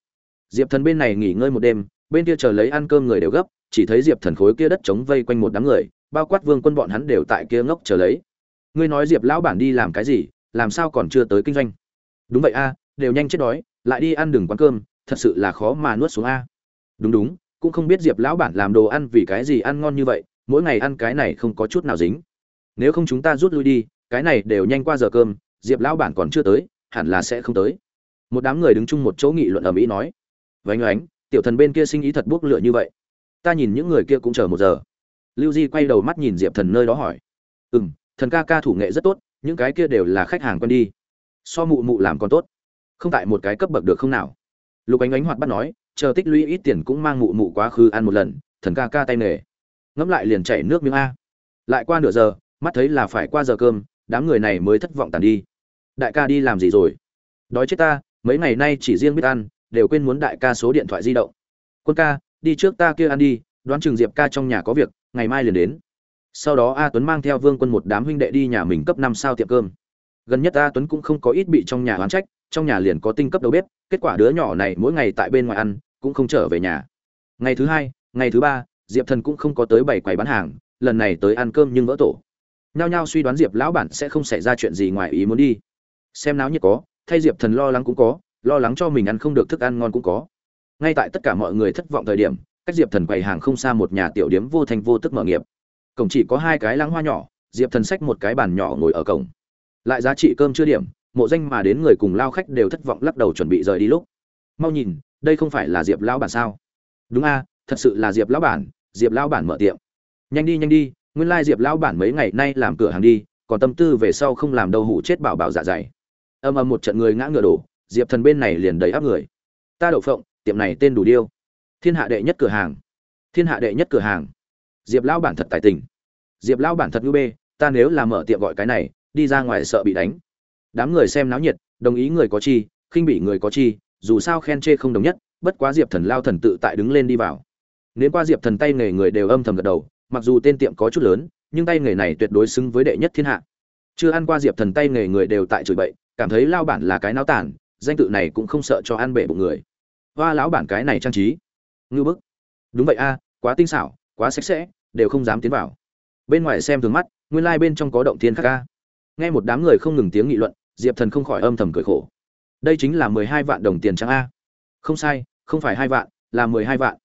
Diệp thần bên này nghỉ ngơi một đêm, bên kia chờ lấy ăn cơm người đều gấp, chỉ thấy diệp thần khối kia đất chống vây quanh một đám người, bao quát vương quân bọn hắn đều tại kia ngốc chờ lấy. Ngươi nói diệp lão bản đi làm cái gì, làm sao còn chưa tới kinh doanh? Đúng vậy a đều nhanh chết đói, lại đi ăn đừng quán cơm, thật sự là khó mà nuốt xuống a. Đúng đúng, cũng không biết diệp lão bản làm đồ ăn vì cái gì ăn ngon như vậy, mỗi ngày ăn cái này không có chút nào dính. Nếu không chúng ta rút lui đi, cái này đều nhanh qua giờ cơm, diệp lão bản còn chưa tới, hẳn là sẽ không tới. Một đám người đứng chung một chỗ nghị luận ở mỹ nói vánh oánh, tiểu thần bên kia sinh ý thật buốc lựa như vậy. Ta nhìn những người kia cũng chờ một giờ. Lưu di quay đầu mắt nhìn diệp thần nơi đó hỏi ừ m thần ca ca thủ nghệ rất tốt, những cái kia đều là khách hàng quen đi. So mụ mụ làm còn tốt không tại một cái cấp bậc được không nào? Lục ánh ánh hoạt bắt nói, chờ tích lũy ít tiền cũng mang mụ mụ quá khứ ăn một lần, thần ca ca tay nghề. Ngẫm lại liền chảy nước miếng a. Lại qua nửa giờ, mắt thấy là phải qua giờ cơm, đám người này mới thất vọng tàn đi. Đại ca đi làm gì rồi? Đói chết ta, mấy ngày nay chỉ riêng biết ăn, đều quên muốn đại ca số điện thoại di động. Quân ca, đi trước ta kia ăn đi, đoán trường diệp ca trong nhà có việc, ngày mai liền đến. Sau đó a tuấn mang theo vương quân một đám huynh đệ đi nhà mình cấp năm sao tiệm cơm gần nhất a tuấn cũng không có ít bị trong nhà oán trách, trong nhà liền có tinh cấp đầu bếp, kết quả đứa nhỏ này mỗi ngày tại bên ngoài ăn, cũng không trở về nhà. Ngày thứ hai, ngày thứ ba, diệp thần cũng không có tới bảy quầy bán hàng, lần này tới ăn cơm nhưng vỡ tổ. Nhao nhao suy đoán diệp lão bản sẽ không xảy ra chuyện gì ngoài ý muốn đi. Xem náo nhiệt có, thay diệp thần lo lắng cũng có, lo lắng cho mình ăn không được thức ăn ngon cũng có. Ngay tại tất cả mọi người thất vọng thời điểm, cách diệp thần quầy hàng không xa một nhà tiểu điếm vô thành vô tức mở nghiệp. Cổng chỉ có hai cái lăng hoa nhỏ, diệp thần xách một cái bàn nhỏ ngồi ở cổng lại giá trị cơm chưa điểm, mộ danh mà đến người cùng lao khách đều thất vọng lắc đầu chuẩn bị rời đi lúc. Mau nhìn, đây không phải là diệp lão bản sao? Đúng a, thật sự là diệp lão bản, diệp lão bản mở tiệm. Nhanh đi nhanh đi, nguyên lai diệp lão bản mấy ngày nay làm cửa hàng đi, còn tâm tư về sau không làm đâu hủ chết bảo bảo dạ dày. Âm âm một trận người ngã ngựa đổ, diệp thần bên này liền đầy áp người. Ta đậu phộng, tiệm này tên đủ điêu. Thiên hạ đệ nhất cửa hàng. Thiên hạ đệ nhất cửa hàng. Diệp lão bản thật tài tình. Diệp lão bản thật ngư bê, ta nếu làm mở tiệm gọi cái này đi ra ngoài sợ bị đánh. Đám người xem náo nhiệt, đồng ý người có chi, khinh bị người có chi, dù sao khen chê không đồng nhất, bất quá diệp thần lao thần tự tại đứng lên đi vào. Nếu qua diệp thần tay nghề người đều âm thầm gật đầu, mặc dù tên tiệm có chút lớn, nhưng tay nghề này tuyệt đối xứng với đệ nhất thiên hạ. Chưa ăn qua diệp thần tay nghề người đều tại chửi bậy, cảm thấy lao bản là cái náo tản, danh tự này cũng không sợ cho ăn bể bụng người. Hoa lão bản cái này trang trí. Ngư bức. Đúng vậy a, quá tinh xảo, quá sạch sẽ, đều không dám tiến vào. Bên ngoài xem thường mắt, nguyên lai bên trong có động thiên khác a nghe một đám người không ngừng tiếng nghị luận, diệp thần không khỏi âm thầm cười khổ. Đây chính là mười hai vạn đồng tiền trắng a. Không sai, không phải hai vạn, là mười hai vạn.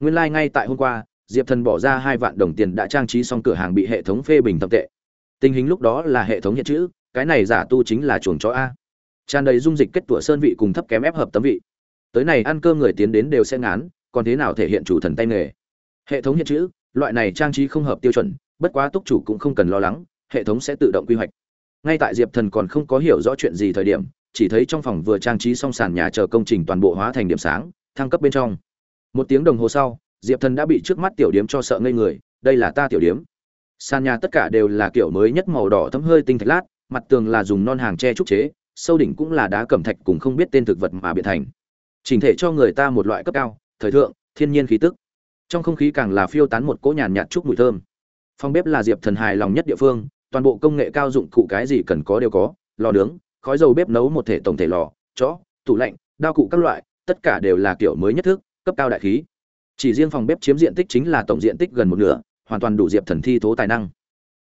Nguyên lai ngay tại hôm qua, diệp thần bỏ ra hai vạn đồng tiền đã trang trí xong cửa hàng bị hệ thống phê bình thậm tệ. Tình hình lúc đó là hệ thống hiện chữ, cái này giả tu chính là chuồng chó a. Tràn đầy dung dịch kết tủa sơn vị cùng thấp kém ép hợp tấm vị. Tới này ăn cơm người tiến đến đều sẽ ngán, còn thế nào thể hiện chủ thần tay nghề? Hệ thống hiện chữ, loại này trang trí không hợp tiêu chuẩn, bất quá túc chủ cũng không cần lo lắng, hệ thống sẽ tự động quy hoạch ngay tại diệp thần còn không có hiểu rõ chuyện gì thời điểm, chỉ thấy trong phòng vừa trang trí xong sàn nhà chờ công trình toàn bộ hóa thành điểm sáng, thăng cấp bên trong. Một tiếng đồng hồ sau, diệp thần đã bị trước mắt tiểu điếm cho sợ ngây người, đây là ta tiểu điếm sàn nhà tất cả đều là kiểu mới nhất màu đỏ thấm hơi tinh thạch lát, mặt tường là dùng non hàng tre trúc chế, sâu đỉnh cũng là đá cẩm thạch cùng không biết tên thực vật mà biện thành. Chỉnh thể cho người ta một loại cấp cao, thời thượng, thiên nhiên khí tức. Trong không khí càng là phiêu tán một cỗ nhàn nhạt chút mùi thơm. Phòng bếp là diệp thần hài lòng nhất địa phương toàn bộ công nghệ cao dụng cụ cái gì cần có đều có, lò nướng, khói dầu bếp nấu một thể tổng thể lò, chó, tủ lạnh, đao cụ các loại, tất cả đều là kiểu mới nhất thức, cấp cao đại khí. Chỉ riêng phòng bếp chiếm diện tích chính là tổng diện tích gần một nửa, hoàn toàn đủ diệp thần thi thố tài năng.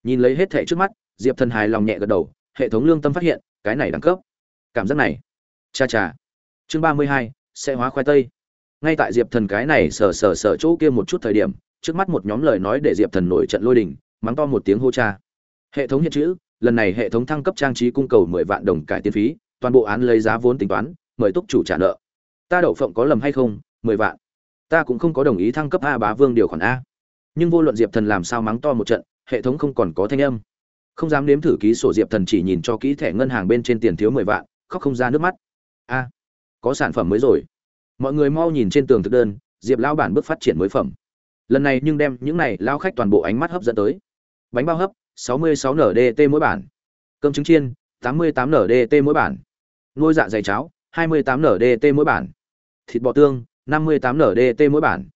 Nhìn lấy hết thẻ trước mắt, diệp thần hài lòng nhẹ gật đầu, hệ thống lương tâm phát hiện, cái này đẳng cấp. Cảm giác này. Cha cha. Chương ba mươi hai, sẽ hóa khoai tây. Ngay tại diệp thần cái này sờ sờ sờ chỗ kia một chút thời điểm, trước mắt một nhóm lời nói để diệp thần nổi trận lôi đình, mắng to một tiếng hô cha hệ thống hiện chữ, lần này hệ thống thăng cấp trang trí cung cầu mười vạn đồng cải tiến phí, toàn bộ án lấy giá vốn tính toán, mời túc chủ trả nợ. Ta đậu phộng có lầm hay không? Mười vạn. Ta cũng không có đồng ý thăng cấp a bá vương điều khoản a. Nhưng vô luận diệp thần làm sao mắng to một trận, hệ thống không còn có thanh âm. Không dám nếm thử ký sổ diệp thần chỉ nhìn cho kỹ thẻ ngân hàng bên trên tiền thiếu mười vạn, khóc không ra nước mắt. A, có sản phẩm mới rồi. Mọi người mau nhìn trên tường thực đơn, diệp lao bản bước phát triển mới phẩm. Lần này nhưng đem những này lao khách toàn bộ ánh mắt hấp dẫn tới. Bánh bao hấp 66 ndt mỗi bản cơm trứng chiên 88 ndt mỗi bản nuôi dạ dày cháo 28 ndt mỗi bản thịt bò tương 58 ndt mỗi bản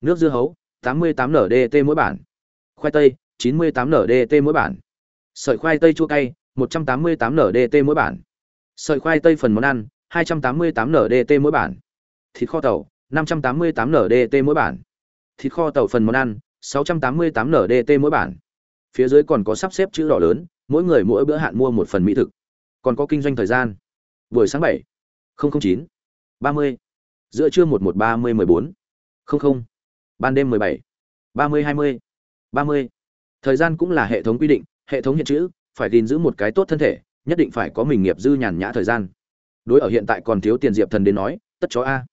nước dưa hấu 88 ndt mỗi bản khoai tây 98 ndt mỗi bản sợi khoai tây chua cay 188 ndt mỗi bản sợi khoai tây phần món ăn 288 ndt mỗi bản thịt kho tàu 588 ndt mỗi bản thịt kho tàu phần món ăn 688 ndt mỗi bản phía dưới còn có sắp xếp chữ đỏ lớn, mỗi người mỗi bữa hạn mua một phần mỹ thực. Còn có kinh doanh thời gian. Buổi sáng bảy chín, ba mươi, giữa trưa một một ba mươi mười bốn, không ban đêm mười bảy, ba mươi hai mươi, ba mươi. Thời gian cũng là hệ thống quy định, hệ thống hiện chữ, phải gìn giữ một cái tốt thân thể, nhất định phải có mình nghiệp dư nhàn nhã thời gian. Đối ở hiện tại còn thiếu tiền diệp thần đến nói, tất chó a.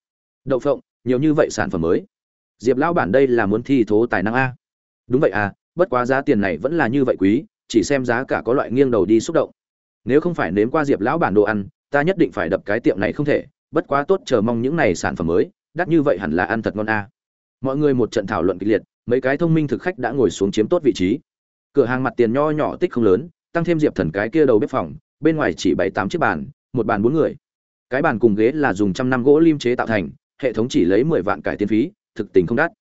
Đậu phộng, nhiều như vậy sản phẩm mới. Diệp lão bản đây là muốn thi thố tài năng a. Đúng vậy à bất quá giá tiền này vẫn là như vậy quý, chỉ xem giá cả có loại nghiêng đầu đi xúc động. Nếu không phải nếm qua diệp lão bản đồ ăn, ta nhất định phải đập cái tiệm này không thể, bất quá tốt chờ mong những này sản phẩm mới, đắt như vậy hẳn là ăn thật ngon a. Mọi người một trận thảo luận kịch liệt, mấy cái thông minh thực khách đã ngồi xuống chiếm tốt vị trí. Cửa hàng mặt tiền nho nhỏ tích không lớn, tăng thêm diệp thần cái kia đầu bếp phòng, bên ngoài chỉ bảy tám chiếc bàn, một bàn bốn người. Cái bàn cùng ghế là dùng trăm năm gỗ lim chế tạo thành, hệ thống chỉ lấy mười vạn cải tiến phí, thực tình không đắt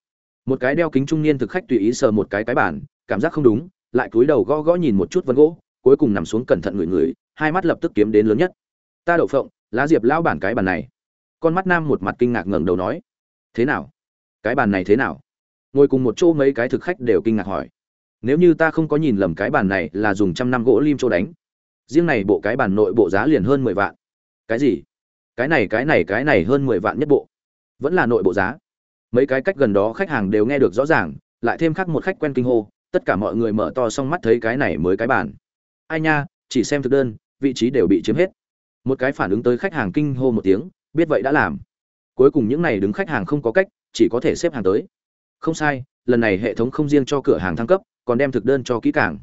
một cái đeo kính trung niên thực khách tùy ý sờ một cái cái bàn, cảm giác không đúng, lại cúi đầu gõ gõ nhìn một chút vân gỗ, cuối cùng nằm xuống cẩn thận ngửi ngửi, hai mắt lập tức kiếm đến lớn nhất. Ta đậu phộng, lá diệp lão bản cái bàn này. Con mắt nam một mặt kinh ngạc ngẩng đầu nói. Thế nào? Cái bàn này thế nào? Ngồi cùng một chỗ mấy cái thực khách đều kinh ngạc hỏi. Nếu như ta không có nhìn lầm cái bàn này là dùng trăm năm gỗ lim chỗ đánh, riêng này bộ cái bàn nội bộ giá liền hơn mười vạn. Cái gì? Cái này cái này cái này hơn mười vạn nhất bộ? Vẫn là nội bộ giá? Mấy cái cách gần đó khách hàng đều nghe được rõ ràng, lại thêm khác một khách quen kinh hô, tất cả mọi người mở to xong mắt thấy cái này mới cái bản. ai nha, chỉ xem thực đơn, vị trí đều bị chiếm hết. Một cái phản ứng tới khách hàng kinh hô một tiếng, biết vậy đã làm. Cuối cùng những này đứng khách hàng không có cách, chỉ có thể xếp hàng tới. Không sai, lần này hệ thống không riêng cho cửa hàng thăng cấp, còn đem thực đơn cho kỹ càng.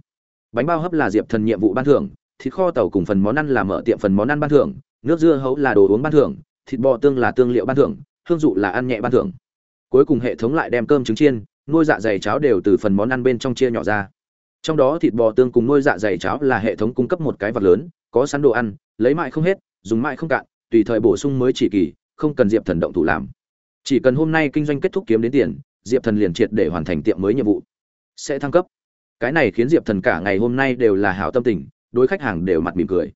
Bánh bao hấp là diệp thần nhiệm vụ ban thưởng, thịt kho tàu cùng phần món ăn là mở tiệm phần món ăn ban thưởng, nước dưa hấu là đồ uống ban thưởng, thịt bò tương là tương liệu ban thưởng, hương dụ là ăn nhẹ ban thưởng cuối cùng hệ thống lại đem cơm trứng chiên, nuôi dạ dày cháo đều từ phần món ăn bên trong chia nhỏ ra. Trong đó thịt bò tương cùng nuôi dạ dày cháo là hệ thống cung cấp một cái vật lớn, có sẵn đồ ăn, lấy mãi không hết, dùng mãi không cạn, tùy thời bổ sung mới chỉ kỳ, không cần diệp thần động thủ làm. Chỉ cần hôm nay kinh doanh kết thúc kiếm đến tiền, diệp thần liền triệt để hoàn thành tiệm mới nhiệm vụ. Sẽ thăng cấp. Cái này khiến diệp thần cả ngày hôm nay đều là hảo tâm tình, đối khách hàng đều mặt mỉm cười.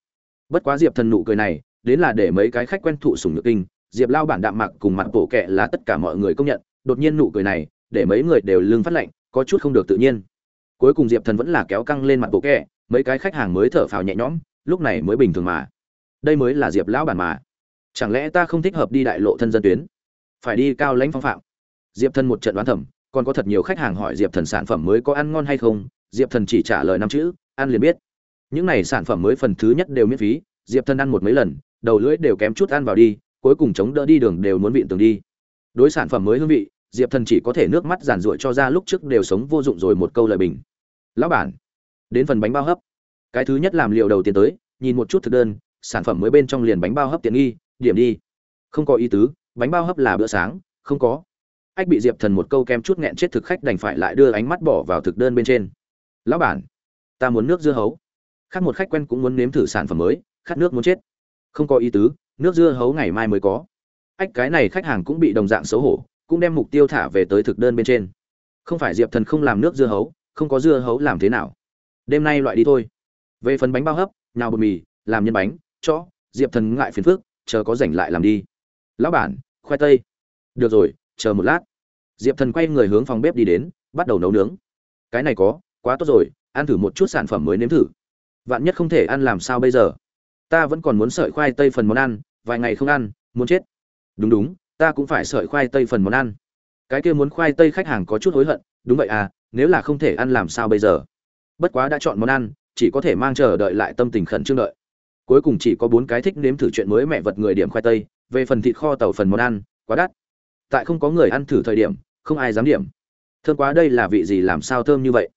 Bất quá diệp thần nụ cười này, đến là để mấy cái khách quen thụ sùng nhược kinh, diệp lao bản đạm mạc cùng mặt bộ kệ là tất cả mọi người công nhận đột nhiên nụ cười này, để mấy người đều lưng phát lạnh, có chút không được tự nhiên. Cuối cùng diệp thần vẫn là kéo căng lên mặt bộ kẹ, mấy cái khách hàng mới thở phào nhẹ nhõm, lúc này mới bình thường mà. Đây mới là diệp lão bản mà. Chẳng lẽ ta không thích hợp đi đại lộ thân dân tuyến? Phải đi cao lãnh phong phạm. Diệp thần một trận đoán thẩm còn có thật nhiều khách hàng hỏi diệp thần sản phẩm mới có ăn ngon hay không, diệp thần chỉ trả lời năm chữ, ăn liền biết. Những này sản phẩm mới phần thứ nhất đều miễn phí, diệp thần ăn một mấy lần, đầu lưỡi đều kém chút ăn vào đi, cuối cùng chống đỡ đi đường đều muốn vịn tường đi đối sản phẩm mới hương vị, diệp thần chỉ có thể nước mắt giàn ruội cho ra lúc trước đều sống vô dụng rồi một câu lời bình. Lão bản, đến phần bánh bao hấp. Cái thứ nhất làm liệu đầu tiên tới, nhìn một chút thực đơn, sản phẩm mới bên trong liền bánh bao hấp tiện nghi, điểm đi. Không có ý tứ, bánh bao hấp là bữa sáng, không có. Ách bị diệp thần một câu kem chút nghẹn chết thực khách đành phải lại đưa ánh mắt bỏ vào thực đơn bên trên. Lão bản, ta muốn nước dưa hấu. Khác một khách quen cũng muốn nếm thử sản phẩm mới, khát nước muốn chết. Không có ý tứ, nước dưa hấu ngày mai mới có ách, cái này khách hàng cũng bị đồng dạng xấu hổ, cũng đem mục tiêu thả về tới thực đơn bên trên. Không phải diệp thần không làm nước dưa hấu, không có dưa hấu làm thế nào? Đêm nay loại đi thôi. Về phần bánh bao hấp, nhào bột mì, làm nhân bánh cho diệp thần ngại phiền phước chờ có rảnh lại làm đi. Lão bản, khoai tây. Được rồi, chờ một lát. Diệp thần quay người hướng phòng bếp đi đến, bắt đầu nấu nướng. Cái này có, quá tốt rồi, ăn thử một chút sản phẩm mới nếm thử. Vạn nhất không thể ăn làm sao bây giờ? Ta vẫn còn muốn sợi khoai tây phần món ăn, vài ngày không ăn, muốn chết đúng đúng, ta cũng phải sợi khoai tây phần món ăn. Cái kia muốn khoai tây khách hàng có chút hối hận, đúng vậy à nếu là không thể ăn làm sao bây giờ? Bất quá đã chọn món ăn, chỉ có thể mang chờ đợi lại tâm tình khẩn trương đợi. Cuối cùng chỉ có bốn cái thích nếm thử chuyện mới mẹ vật người điểm khoai tây, về phần thịt kho tàu phần món ăn, quá đắt. Tại không có người ăn thử thời điểm, không ai dám điểm. Thơm quá đây là vị gì làm sao thơm như vậy?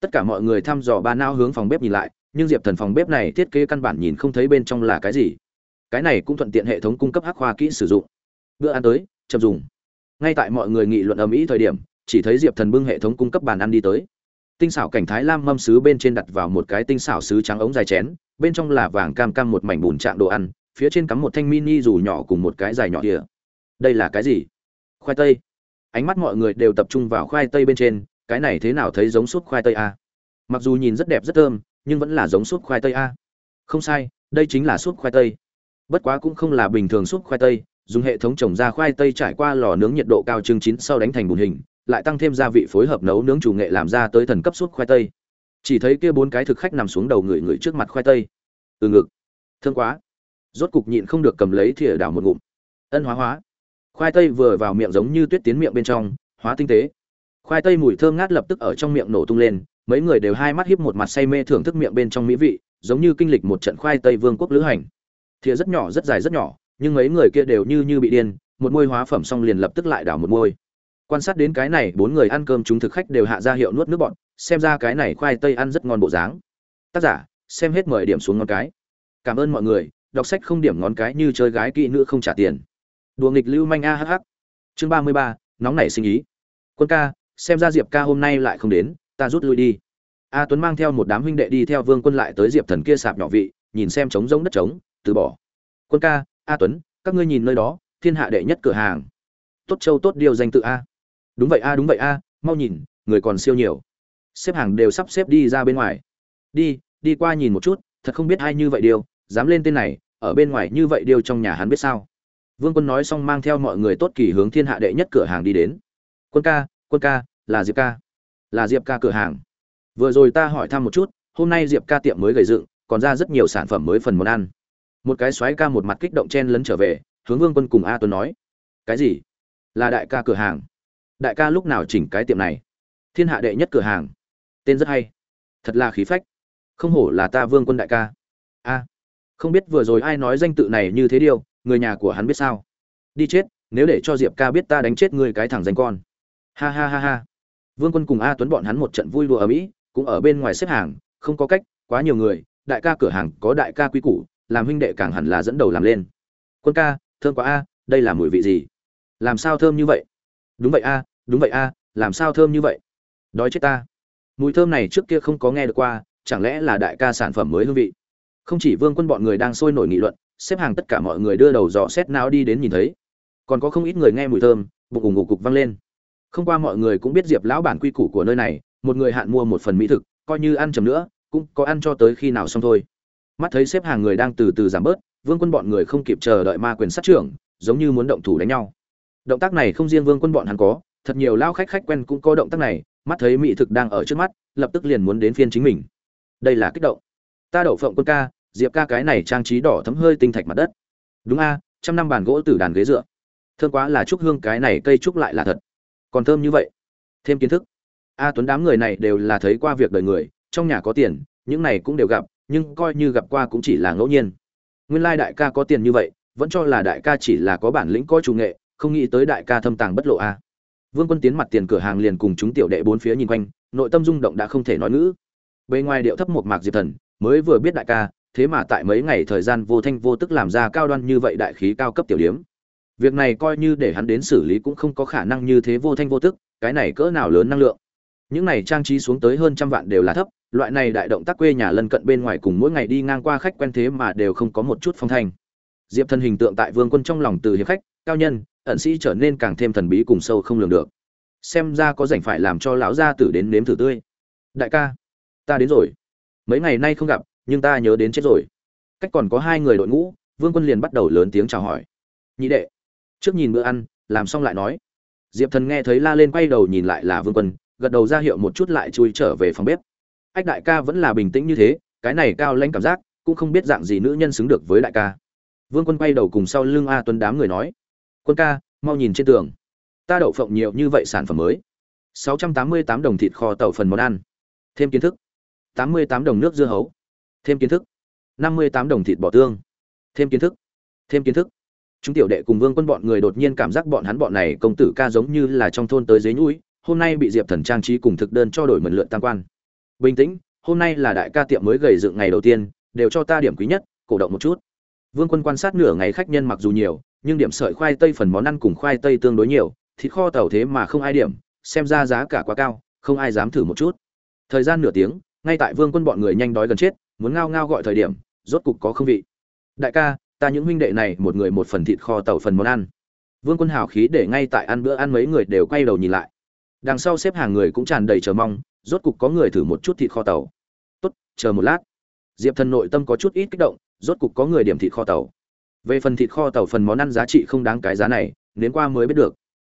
Tất cả mọi người thăm dò ba nao hướng phòng bếp nhìn lại, nhưng diệp thần phòng bếp này thiết kế căn bản nhìn không thấy bên trong là cái gì. Cái này cũng thuận tiện hệ thống cung cấp hắc khoa kỹ sử dụng bữa ăn tới, chậm dùng. Ngay tại mọi người nghị luận ầm ĩ thời điểm, chỉ thấy diệp thần bưng hệ thống cung cấp bàn ăn đi tới. Tinh xảo cảnh thái lam mâm sứ bên trên đặt vào một cái tinh xảo sứ trắng ống dài chén, bên trong là vàng cam cam một mảnh bùn trạng đồ ăn, phía trên cắm một thanh mini dù nhỏ cùng một cái dài nhỏ kia đây là cái gì? Khoai tây. Ánh mắt mọi người đều tập trung vào khoai tây bên trên, cái này thế nào thấy giống súp khoai tây a mặc dù nhìn rất đẹp rất thơm, nhưng vẫn là giống súp khoai tây a không sai, đây chính là súp khoai tây. Bất quá cũng không là bình thường súp khoai tây dùng hệ thống trồng ra khoai tây trải qua lò nướng nhiệt độ cao chừng chín sau đánh thành bùn hình, lại tăng thêm gia vị phối hợp nấu nướng chủ nghệ làm ra tới thần cấp suốt khoai tây. Chỉ thấy kia bốn cái thực khách nằm xuống đầu người người trước mặt khoai tây. Từ ngực. Thương quá. Rốt cục nhịn không được cầm lấy thìa đảo một ngụm. Ân hóa hóa. Khoai tây vừa vào miệng giống như tuyết tiến miệng bên trong, hóa tinh tế. Khoai tây mùi thơm ngát lập tức ở trong miệng nổ tung lên, mấy người đều hai mắt hiếp một mặt say mê thưởng thức miệng bên trong mỹ vị, giống như kinh lịch một trận khoai tây vương quốc lữ hành. Thìa rất nhỏ, rất dài rất nhỏ nhưng mấy người kia đều như như bị điên, một môi hóa phẩm xong liền lập tức lại đảo một môi. Quan sát đến cái này, bốn người ăn cơm chúng thực khách đều hạ ra hiệu nuốt nước bọn, xem ra cái này khoai tây ăn rất ngon bộ dáng. Tác giả, xem hết mười điểm xuống ngón cái. Cảm ơn mọi người, đọc sách không điểm ngón cái như chơi gái kỹ nữ không trả tiền. Đùa nghịch lưu manh a hh chương ba mươi ba, nóng nảy sinh ý. Quân ca, xem ra diệp ca hôm nay lại không đến, ta rút lui đi. A tuấn mang theo một đám huynh đệ đi theo vương quân lại tới diệp thần kia sạp nhỏ vị, nhìn xem trống rỗng đất trống, từ bỏ. Quân ca a tuấn, các ngươi nhìn nơi đó, thiên hạ đệ nhất cửa hàng. Tốt châu tốt điều danh tự a. Đúng vậy a, đúng vậy a, mau nhìn, người còn siêu nhiều. Xếp hàng đều sắp xếp đi ra bên ngoài. Đi đi qua nhìn một chút, thật không biết ai như vậy điều dám lên tên này, ở bên ngoài như vậy điều trong nhà hắn biết sao. Vương quân nói xong mang theo mọi người tốt kỳ hướng thiên hạ đệ nhất cửa hàng đi đến. Quân ca quân ca, là diệp ca. Là diệp ca cửa hàng. Vừa rồi ta hỏi thăm một chút, hôm nay diệp ca tiệm mới gầy dựng, còn ra rất nhiều sản phẩm mới phần món ăn một cái xoáy ca một mặt kích động chen lấn trở về, hướng vương quân cùng a tuấn nói, cái gì? Là đại ca cửa hàng. Đại ca lúc nào chỉnh cái tiệm này? Thiên hạ đệ nhất cửa hàng. Tên rất hay. Thật là khí phách. Không hổ là ta vương quân đại ca. A, không biết vừa rồi ai nói danh tự này như thế điều người nhà của hắn biết sao? Đi chết, nếu để cho diệp ca biết ta đánh chết ngươi cái thằng danh con. Ha ha ha ha. Vương quân cùng a tuấn bọn hắn một trận vui đùa ở mỹ, cũng ở bên ngoài xếp hàng, không có cách, quá nhiều người, đại ca cửa hàng có đại ca quý củ làm huynh đệ càng hẳn là dẫn đầu làm lên. Quân ca, thơm quá a, đây là mùi vị gì? Làm sao thơm như vậy? Đúng vậy a, đúng vậy a, làm sao thơm như vậy? Đói chết ta. Mùi thơm này trước kia không có nghe được qua, chẳng lẽ là đại ca sản phẩm mới hương vị? Không chỉ vương quân bọn người đang sôi nổi nghị luận, xếp hàng tất cả mọi người đưa đầu dò xét não đi đến nhìn thấy. Còn có không ít người nghe mùi thơm, bụng ủng ngục cục vang lên. Không qua mọi người cũng biết diệp lão bản quy củ của nơi này, một người hạn mua một phần mỹ thực, coi như ăn chầm nữa, cũng có ăn cho tới khi nào xong thôi mắt thấy xếp hàng người đang từ từ giảm bớt, vương quân bọn người không kịp chờ đợi ma quyền sát trưởng, giống như muốn động thủ đánh nhau. Động tác này không riêng vương quân bọn hắn có, thật nhiều lao khách khách quen cũng có động tác này, mắt thấy mỹ thực đang ở trước mắt, lập tức liền muốn đến phiên chính mình. Đây là kích động. Ta đậu phộng quân ca, diệp ca cái này trang trí đỏ thấm hơi tinh thạch mặt đất. Đúng a, trăm năm bàn gỗ từ đàn ghế dựa. Thơm quá là trúc hương cái này cây trúc lại là thật. Còn thơm như vậy. Thêm kiến thức. A tuấn đám người này đều là thấy qua việc đời người, trong nhà có tiền, những này cũng đều gặp nhưng coi như gặp qua cũng chỉ là ngẫu nhiên. Nguyên lai đại ca có tiền như vậy, vẫn cho là đại ca chỉ là có bản lĩnh có chủ nghệ, không nghĩ tới đại ca thâm tàng bất lộ a. Vương quân tiến mặt tiền cửa hàng liền cùng chúng tiểu đệ bốn phía nhìn quanh, nội tâm rung động đã không thể nói ngữ. Bề ngoài điệu thấp một mạc diệp thần, mới vừa biết đại ca, thế mà tại mấy ngày thời gian vô thanh vô tức làm ra cao đoan như vậy đại khí cao cấp tiểu điếm. Việc này coi như để hắn đến xử lý cũng không có khả năng như thế vô thanh vô tức, cái này cỡ nào lớn năng lượng những này trang trí xuống tới hơn trăm vạn đều là thấp, loại này đại động tác quê nhà lân cận bên ngoài cùng mỗi ngày đi ngang qua khách quen thế mà đều không có một chút phong thanh. Diệp thần hình tượng tại vương quân trong lòng từ hiệp khách, cao nhân, ẩn sĩ trở nên càng thêm thần bí cùng sâu không lường được. Xem ra có rảnh phải làm cho lão gia tử đến nếm thử tươi. Đại ca, ta đến rồi. Mấy ngày nay không gặp, nhưng ta nhớ đến chết rồi. Cách còn có hai người đội ngũ, vương quân liền bắt đầu lớn tiếng chào hỏi. Nhị đệ, trước nhìn bữa ăn, làm xong lại nói. Diệp thần nghe thấy la lên quay đầu nhìn lại là vương quân gật đầu ra hiệu một chút lại chui trở về phòng bếp. Ách đại ca vẫn là bình tĩnh như thế, cái này cao lanh cảm giác, cũng không biết dạng gì nữ nhân xứng được với đại ca. Vương quân quay đầu cùng sau lưng a tuấn đám người nói, quân ca, mau nhìn trên tường. Ta đậu phộng nhiều như vậy sản phẩm mới. 688 đồng thịt kho tàu phần món ăn. Thêm kiến thức. 88 đồng nước dưa hấu. Thêm kiến thức. 58 đồng thịt bò tương. Thêm kiến thức. Thêm kiến thức. Chúng tiểu đệ cùng vương quân bọn người đột nhiên cảm giác bọn hắn bọn này công tử ca giống như là trong thôn tới dưới núi hôm nay bị diệp thần trang trí cùng thực đơn cho đổi mật lượn tam quan. Bình tĩnh, hôm nay là đại ca tiệm mới gầy dựng ngày đầu tiên, đều cho ta điểm quý nhất, cổ động một chút. Vương quân quan sát nửa ngày khách nhân mặc dù nhiều, nhưng điểm sợi khoai tây phần món ăn cùng khoai tây tương đối nhiều, thịt kho tàu thế mà không ai điểm, xem ra giá cả quá cao, không ai dám thử một chút. Thời gian nửa tiếng, ngay tại vương quân bọn người nhanh đói gần chết, muốn ngao ngao gọi thời điểm, rốt cục có không vị. Đại ca, ta những huynh đệ này một người một phần thịt kho tàu phần món ăn. Vương quân hào khí để ngay tại ăn bữa ăn mấy người đều quay đầu nhìn lại đằng sau xếp hàng người cũng tràn đầy chờ mong, rốt cục có người thử một chút thịt kho tàu. Tốt, chờ một lát. Diệp thần nội tâm có chút ít kích động, rốt cục có người điểm thịt kho tàu. Về phần thịt kho tàu phần món ăn giá trị không đáng cái giá này đến qua mới biết được.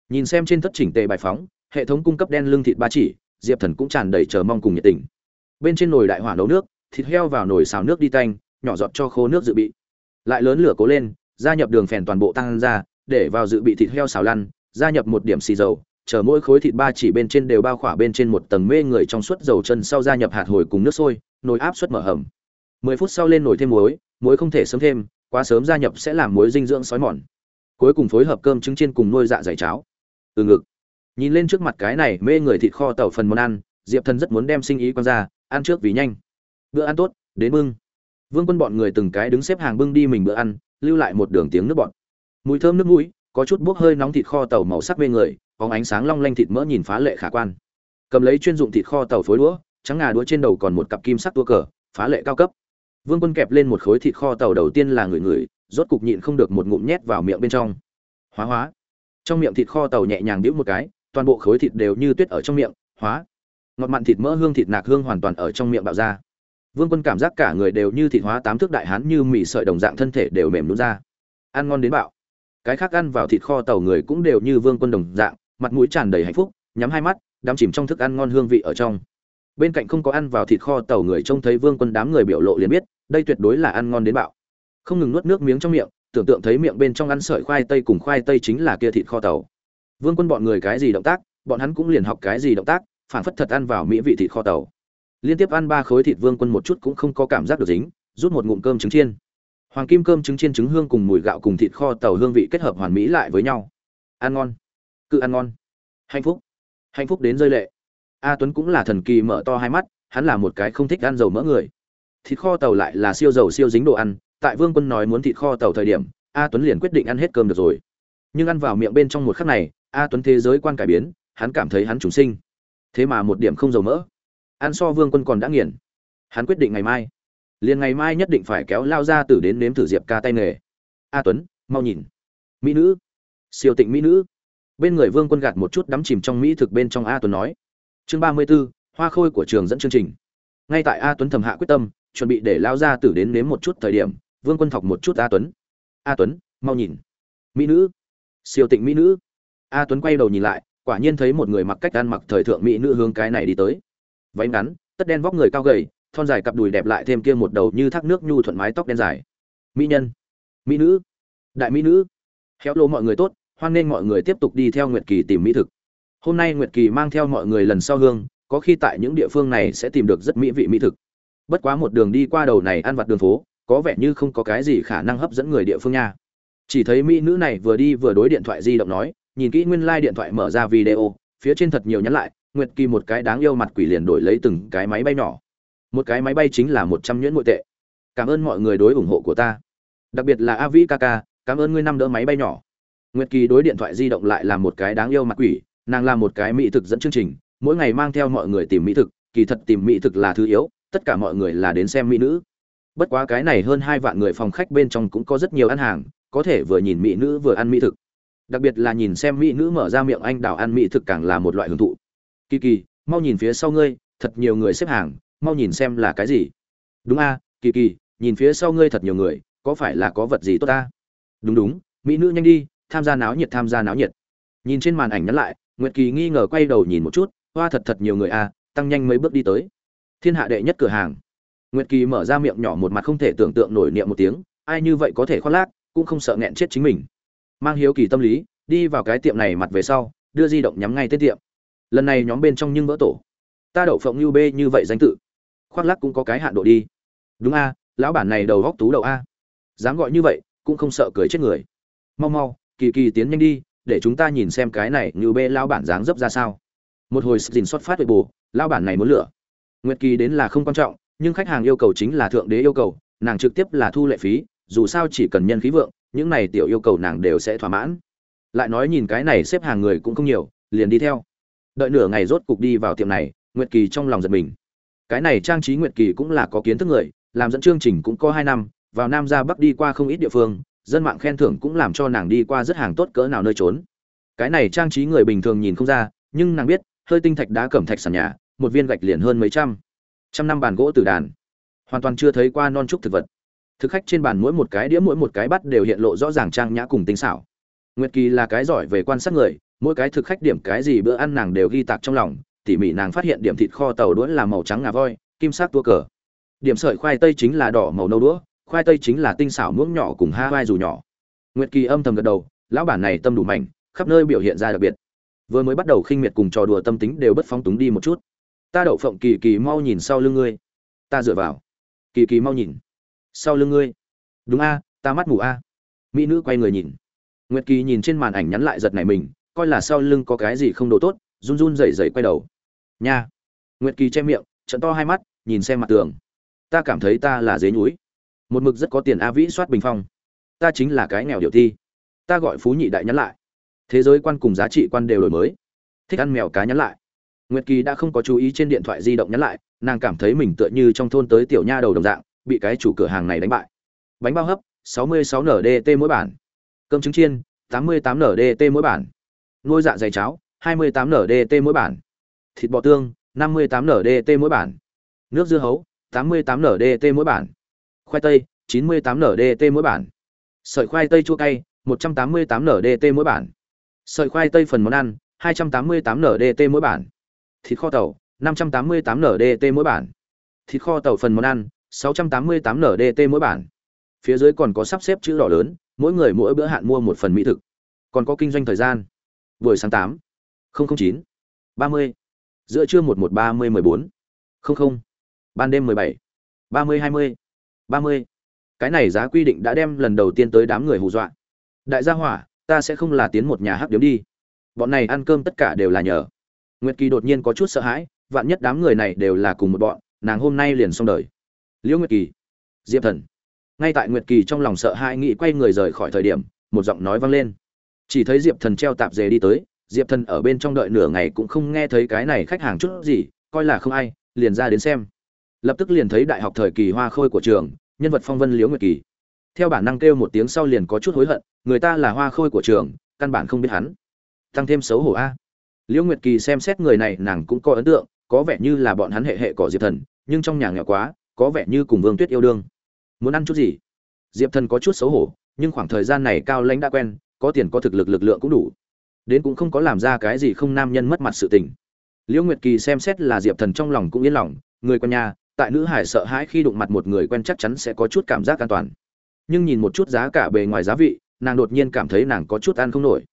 Nhìn xem trên thất chỉnh tề bài phóng, hệ thống cung cấp đen lương thịt ba chỉ, diệp thần cũng tràn đầy chờ mong cùng nhiệt tình. Bên trên nồi đại hỏa nấu nước, thịt heo vào nồi xào nước đi tanh, nhỏ giọt cho khô nước dự bị. Lại lớn lửa cố lên, gia nhập đường phèn toàn bộ tăng ra, để vào dự bị thịt heo xào lăn, gia nhập một điểm xì dầu chờ mỗi khối thịt ba chỉ bên trên đều bao khỏa bên trên một tầng mê người trong suốt dầu chân sau gia nhập hạt hồi cùng nước sôi, nồi áp suất mở hầm. 10 phút sau lên nồi thêm muối muối không thể sớm thêm, quá sớm gia nhập sẽ làm muối dinh dưỡng sói mòn. Cuối cùng phối hợp cơm trứng chiên cùng nuôi dạ dày cháo. Từ ngực. Nhìn lên trước mặt cái này mê người thịt kho tàu phần món ăn, diệp thần rất muốn đem sinh ý quan ra, ăn trước vì nhanh. Bữa ăn tốt, đến bưng vương quân bọn người từng cái đứng xếp hàng bưng đi mình bữa ăn, lưu lại một đường tiếng nước bọt. Mùi thơm nước mũi, có chút bốc hơi nóng thịt kho tàu màu sắc mê người có ánh sáng long lanh thịt mỡ nhìn phá lệ khả quan. Cầm lấy chuyên dụng thịt kho tàu phối đũa, trắng ngà đũa trên đầu còn một cặp kim sắc tua cờ, phá lệ cao cấp. Vương quân kẹp lên một khối thịt kho tàu đầu tiên là người người rốt cục nhịn không được một ngụm nhét vào miệng bên trong. Hóa hóa. Trong miệng thịt kho tàu nhẹ nhàng đĩu một cái, toàn bộ khối thịt đều như tuyết ở trong miệng, hóa. Ngọt mặn thịt mỡ hương thịt nạc hương hoàn toàn ở trong miệng bạo ra. Vương quân cảm giác cả người đều như thịt hóa tám thước đại hán như mì sợi đồng dạng thân thể đều mềm nhún ra. Ăn ngon đến bạo. Cái khác ăn vào thịt kho tàu người cũng đều như vương quân đồng dạng mặt mũi tràn đầy hạnh phúc, nhắm hai mắt, đắm chìm trong thức ăn ngon hương vị ở trong. Bên cạnh không có ăn vào thịt kho, tàu người trông thấy vương quân đám người biểu lộ liền biết, đây tuyệt đối là ăn ngon đến bạo. Không ngừng nuốt nước miếng trong miệng, tưởng tượng thấy miệng bên trong ăn sợi khoai tây cùng khoai tây chính là kia thịt kho tàu. Vương quân bọn người cái gì động tác, bọn hắn cũng liền học cái gì động tác phản phất thật ăn vào mỹ vị thịt kho tàu. Liên tiếp ăn ba khối thịt vương quân một chút cũng không có cảm giác được dính, rút một ngụm cơm trứng chiên. Hoàng kim cơm trứng chiên trứng hương cùng mùi gạo cùng thịt kho tàu hương vị kết hợp hoàn mỹ lại với nhau. Ăn ngon cứ ăn ngon. Hạnh phúc. Hạnh phúc đến rơi lệ. A tuấn cũng là thần kỳ mở to hai mắt, hắn là một cái không thích ăn dầu mỡ người. Thịt kho tàu lại là siêu dầu siêu dính đồ ăn, tại vương quân nói muốn thịt kho tàu thời điểm, a tuấn liền quyết định ăn hết cơm được rồi. Nhưng ăn vào miệng bên trong một khắc này, a tuấn thế giới quan cải biến, hắn cảm thấy hắn trùng sinh. Thế mà một điểm không dầu mỡ. Ăn so vương quân còn đã nghiền. Hắn quyết định ngày mai. Liền ngày mai nhất định phải kéo lao ra tử đến nếm thử diệp ca tay nghề. A tuấn, mau nhìn. Mỹ nữ. Siêu tịnh mỹ nữ bên người vương quân gạt một chút đắm chìm trong mỹ thực bên trong a tuấn nói. Chương ba mươi b ố hoa khôi của trường dẫn chương trình. Ngay tại a tuấn thầm hạ quyết tâm, chuẩn bị để lao ra tử đến nếm một chút thời điểm, vương quân thọc một chút a tuấn. A tuấn, mau nhìn. Mỹ nữ. Siêu tịnh mỹ nữ. A tuấn quay đầu nhìn lại, quả nhiên thấy một người mặc cách ăn mặc thời thượng mỹ nữ hướng cái này đi tới. Váy ngắn, tất đen vóc người cao gầy, thon dài cặp đùi đẹp lại thêm kia một đầu như thác nước nhu thuận mái tóc đen dài. Mỹ nhân. Mỹ nữ. Đại mỹ nữ. Khéo lô mọi người tốt hoan nên mọi người tiếp tục đi theo nguyệt kỳ tìm mỹ thực. Hôm nay nguyệt kỳ mang theo mọi người lần sau hương, có khi tại những địa phương này sẽ tìm được rất mỹ vị mỹ thực. Bất quá một đường đi qua đầu này ăn vặt đường phố, có vẻ như không có cái gì khả năng hấp dẫn người địa phương nha. Chỉ thấy mỹ nữ này vừa đi vừa đối điện thoại di động nói, nhìn kỹ nguyên lai điện thoại mở ra video, phía trên thật nhiều nhắn lại, nguyệt kỳ một cái đáng yêu mặt quỷ liền đổi lấy từng cái máy bay nhỏ. Một cái máy bay chính là một trăm nhuyễn nội tệ. Cảm ơn mọi người đối ủng hộ của ta. Đặc biệt là avi kaka cảm ơn ngươi năm đỡ máy bay nhỏ nguyệt kỳ đối điện thoại di động lại là một cái đáng yêu mặt quỷ, nàng là một cái mỹ thực dẫn chương trình, mỗi ngày mang theo mọi người tìm mỹ thực, kỳ thật tìm mỹ thực là thứ yếu, tất cả mọi người là đến xem mỹ nữ. Bất quá cái này hơn hai vạn người phòng khách bên trong cũng có rất nhiều ăn hàng, có thể vừa nhìn mỹ nữ vừa ăn mỹ thực. Đặc biệt là nhìn xem mỹ nữ mở ra miệng anh đào ăn mỹ thực càng là một loại hưởng thụ. Kỳ kỳ, mau nhìn phía sau ngươi, thật nhiều người xếp hàng, mau nhìn xem là cái gì. Đúng a, kỳ kỳ, nhìn phía sau ngươi thật nhiều người, có phải là có vật gì tốt ta? Đúng đúng, mỹ nữ nhanh đi tham gia náo nhiệt, tham gia náo nhiệt. Nhìn trên màn ảnh nhắn lại, nguyệt kỳ nghi ngờ quay đầu nhìn một chút, hoa thật thật nhiều người a tăng nhanh mấy bước đi tới. Thiên hạ đệ nhất cửa hàng. Nguyệt kỳ mở ra miệng nhỏ một mặt không thể tưởng tượng nổi niệm một tiếng, ai như vậy có thể khoác lác, cũng không sợ nghẹn chết chính mình. Mang hiếu kỳ tâm lý, đi vào cái tiệm này mặt về sau, đưa di động nhắm ngay tới tiệm. Lần này nhóm bên trong nhưng vỡ tổ. Ta đậu phộng như bê như vậy danh tự. Khoác lắc cũng có cái hạn độ đi. Đúng a, lão bản này đầu góc tú đầu a. Dám gọi như vậy, cũng không sợ cười chết người. Mau mau kỳ kỳ tiến nhanh đi, để chúng ta nhìn xem cái này như bê lao bản dáng dấp ra sao. Một hồi dình xuất phát về bù lao bản này muốn lửa nguyệt kỳ đến là không quan trọng, nhưng khách hàng yêu cầu chính là thượng đế yêu cầu, nàng trực tiếp là thu lệ phí, dù sao chỉ cần nhân khí vượng, những này tiểu yêu cầu nàng đều sẽ thỏa mãn. Lại nói nhìn cái này xếp hàng người cũng không nhiều, liền đi theo. Đợi nửa ngày rốt cục đi vào tiệm này, nguyệt kỳ trong lòng giật mình. Cái này trang trí nguyệt kỳ cũng là có kiến thức người, làm dẫn chương trình cũng có hai năm, vào nam ra bắc đi qua không ít địa phương dân mạng khen thưởng cũng làm cho nàng đi qua rất hàng tốt cỡ nào nơi trốn. Cái này trang trí người bình thường nhìn không ra, nhưng nàng biết, hơi tinh thạch đá cẩm thạch sàn nhà, một viên gạch liền hơn mấy trăm. Trăm năm bàn gỗ từ đàn. Hoàn toàn chưa thấy qua non trúc thực vật. Thực khách trên bàn mỗi một cái đĩa, mỗi một cái bắt đều hiện lộ rõ ràng trang nhã cùng tinh xảo. Nguyệt kỳ là cái giỏi về quan sát người, mỗi cái thực khách điểm cái gì bữa ăn nàng đều ghi tạc trong lòng, tỉ mỉ nàng phát hiện điểm thịt kho tàu đũa là màu trắng ngà voi, kim sắc tua cờ. Điểm sợi khoai tây chính là đỏ màu nâu đũa khoai tây chính là tinh xảo muỗng nhỏ cùng ha vai dù nhỏ. Nguyệt kỳ âm thầm gật đầu, lão bản này tâm đủ mạnh khắp nơi biểu hiện ra đặc biệt. Vừa mới bắt đầu khinh miệt cùng trò đùa tâm tính đều bất phóng túng đi một chút. Ta đậu phộng kỳ kỳ mau nhìn sau lưng ngươi. Ta dựa vào. Kỳ kỳ mau nhìn. Sau lưng ngươi. Đúng a, ta mắt mù a. Mỹ nữ quay người nhìn. Nguyệt kỳ nhìn trên màn ảnh nhắn lại giật này mình, coi là sau lưng có cái gì không đồ tốt, run run rẩy rẩy quay đầu. Nha. Nguyệt kỳ che miệng, trận to hai mắt, nhìn xem mặt tường. Ta cảm thấy ta là dế nhúi một mực rất có tiền a vĩ soát bình phong. Ta chính là cái nghèo điều thi. Ta gọi phú nhị đại nhắn lại. Thế giới quan cùng giá trị quan đều đổi mới. Thích ăn mèo cá nhắn lại. Nguyệt kỳ đã không có chú ý trên điện thoại di động nhắn lại, nàng cảm thấy mình tựa như trong thôn tới tiểu nha đầu đồng dạng, bị cái chủ cửa hàng này đánh bại. Bánh bao hấp 66 ndt mỗi bản. Cơm trứng chiên 88 ndt mỗi bản. Nuôi dạ dày cháo 28 ndt mỗi bản. Thịt bò tương 58 ndt mỗi bản. Nước dưa hấu 88 ndt mỗi bản khoai tây 98 ndt mỗi bản. Sợi khoai tây chua cay 188 ndt mỗi bản. Sợi khoai tây phần món ăn 288 ndt mỗi bản. Thịt kho tàu 588 ndt mỗi bản. Thịt kho tàu phần món ăn 688 ndt mỗi bản. Phía dưới còn có sắp xếp chữ đỏ lớn, mỗi người mỗi bữa hạn mua một phần mỹ thực. Còn có kinh doanh thời gian. Buổi sáng tám chín, ba mươi. Giữa trưa một một ba mươi mười bốn không. Ban đêm mười bảy, ba mươi hai mươi ba mươi. Cái này giá quy định đã đem lần đầu tiên tới đám người hù dọa. Đại gia hỏa, ta sẽ không là tiến một nhà hắc điếm đi. Bọn này ăn cơm tất cả đều là nhờ. Nguyệt kỳ đột nhiên có chút sợ hãi, vạn nhất đám người này đều là cùng một bọn, nàng hôm nay liền xong đời. Liễu nguyệt kỳ, diệp thần. Ngay tại nguyệt kỳ trong lòng sợ hãi nghĩ quay người rời khỏi thời điểm, một giọng nói vang lên. Chỉ thấy diệp thần treo tạp dề đi tới, diệp thần ở bên trong đợi nửa ngày cũng không nghe thấy cái này khách hàng chút gì, coi là không ai, liền ra đến xem. Lập tức liền thấy đại học thời kỳ hoa khôi của trường nhân vật phong vân liễu nguyệt kỳ. Theo bản năng kêu một tiếng sau liền có chút hối hận, người ta là hoa khôi của trường, căn bản không biết hắn. Tăng thêm xấu hổ a. Liễu nguyệt kỳ xem xét người này nàng cũng có ấn tượng, có vẻ như là bọn hắn hệ hệ cỏ diệp thần, nhưng trong nhà nghèo quá, có vẻ như cùng vương tuyết yêu đương. Muốn ăn chút gì? Diệp thần có chút xấu hổ, nhưng khoảng thời gian này cao lãnh đã quen, có tiền có thực lực lực lượng cũng đủ. Đến cũng không có làm ra cái gì không nam nhân mất mặt sự tình. Liễu nguyệt kỳ xem xét là diệp thần trong lòng cũng yên lòng, người con nhà tại nữ hải sợ hãi khi đụng mặt một người quen chắc chắn sẽ có chút cảm giác an toàn. Nhưng nhìn một chút giá cả bề ngoài giá vị, nàng đột nhiên cảm thấy nàng có chút ăn không nổi.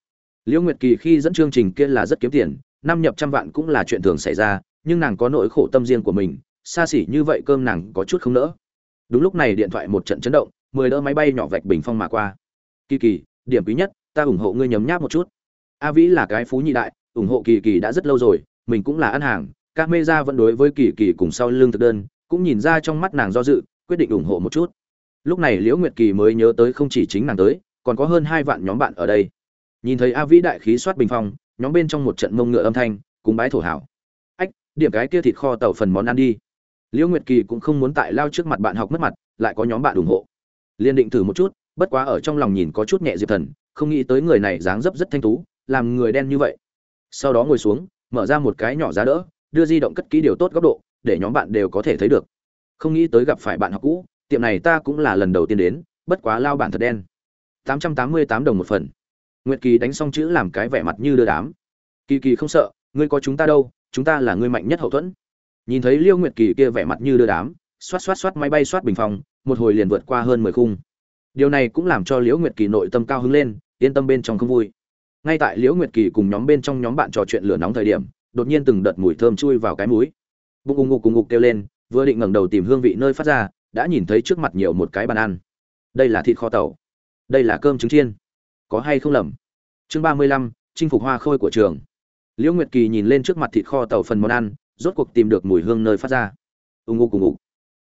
Liễu nguyệt kỳ khi dẫn chương trình kia là rất kiếm tiền, năm nhập trăm vạn cũng là chuyện thường xảy ra, nhưng nàng có nỗi khổ tâm riêng của mình, xa xỉ như vậy cơm nàng có chút không nỡ. Đúng lúc này điện thoại một trận chấn động, mười đỡ máy bay nhỏ vạch bình phong mà qua. Kỳ kỳ, điểm quý nhất, ta ủng hộ ngươi nhấm nháp một chút. A vĩ là cái phú nhị đại, ủng hộ kỳ kỳ đã rất lâu rồi, mình cũng là ăn hàng các mê gia vẫn đối với kỳ kỳ cùng sau lương thực đơn cũng nhìn ra trong mắt nàng do dự, quyết định ủng hộ một chút. Lúc này liễu nguyệt kỳ mới nhớ tới không chỉ chính nàng tới, còn có hơn hai vạn nhóm bạn ở đây. Nhìn thấy a vĩ đại khí soát bình phong, nhóm bên trong một trận mông ngựa âm thanh cúng bái thổ hảo. Ách, điểm cái kia thịt kho tàu phần món ăn đi. Liễu nguyệt kỳ cũng không muốn tại lao trước mặt bạn học mất mặt, lại có nhóm bạn ủng hộ. Liên định thử một chút, bất quá ở trong lòng nhìn có chút nhẹ diệp thần, không nghĩ tới người này dáng dấp rất thanh tú, làm người đen như vậy. Sau đó ngồi xuống, mở ra một cái nhỏ giá đỡ, đưa di động cất kỹ điều tốt góc độ để nhóm bạn đều có thể thấy được. Không nghĩ tới gặp phải bạn học cũ, tiệm này ta cũng là lần đầu tiên đến, bất quá lao bản thật đen. 888 đồng một phần. Nguyệt kỳ đánh xong chữ làm cái vẻ mặt như đưa đám. Kỳ kỳ không sợ, ngươi có chúng ta đâu, chúng ta là ngươi mạnh nhất hậu thuẫn. Nhìn thấy liêu nguyệt kỳ kia vẻ mặt như đưa đám, xoát xoát xoát máy bay xoát bình phòng, một hồi liền vượt qua hơn mười khung. Điều này cũng làm cho liễu nguyệt kỳ nội tâm cao hứng lên, yên tâm bên trong không vui. Ngay tại liễu nguyệt kỳ cùng nhóm bên trong nhóm bạn trò chuyện lửa nóng thời điểm, đột nhiên từng đợt mùi thơm chui vào cái mũi bụng ung ngục cùng ngục kêu lên, vừa định ngẩng đầu tìm hương vị nơi phát ra, đã nhìn thấy trước mặt nhiều một cái bàn ăn. Đây là thịt kho tàu. Đây là cơm trứng chiên. Có hay không lầm? Chương ba mươi lăm, chinh phục hoa khôi của trường. Liễu nguyệt kỳ nhìn lên trước mặt thịt kho tàu phần món ăn, rốt cuộc tìm được mùi hương nơi phát ra. Ung ngục cùng ngục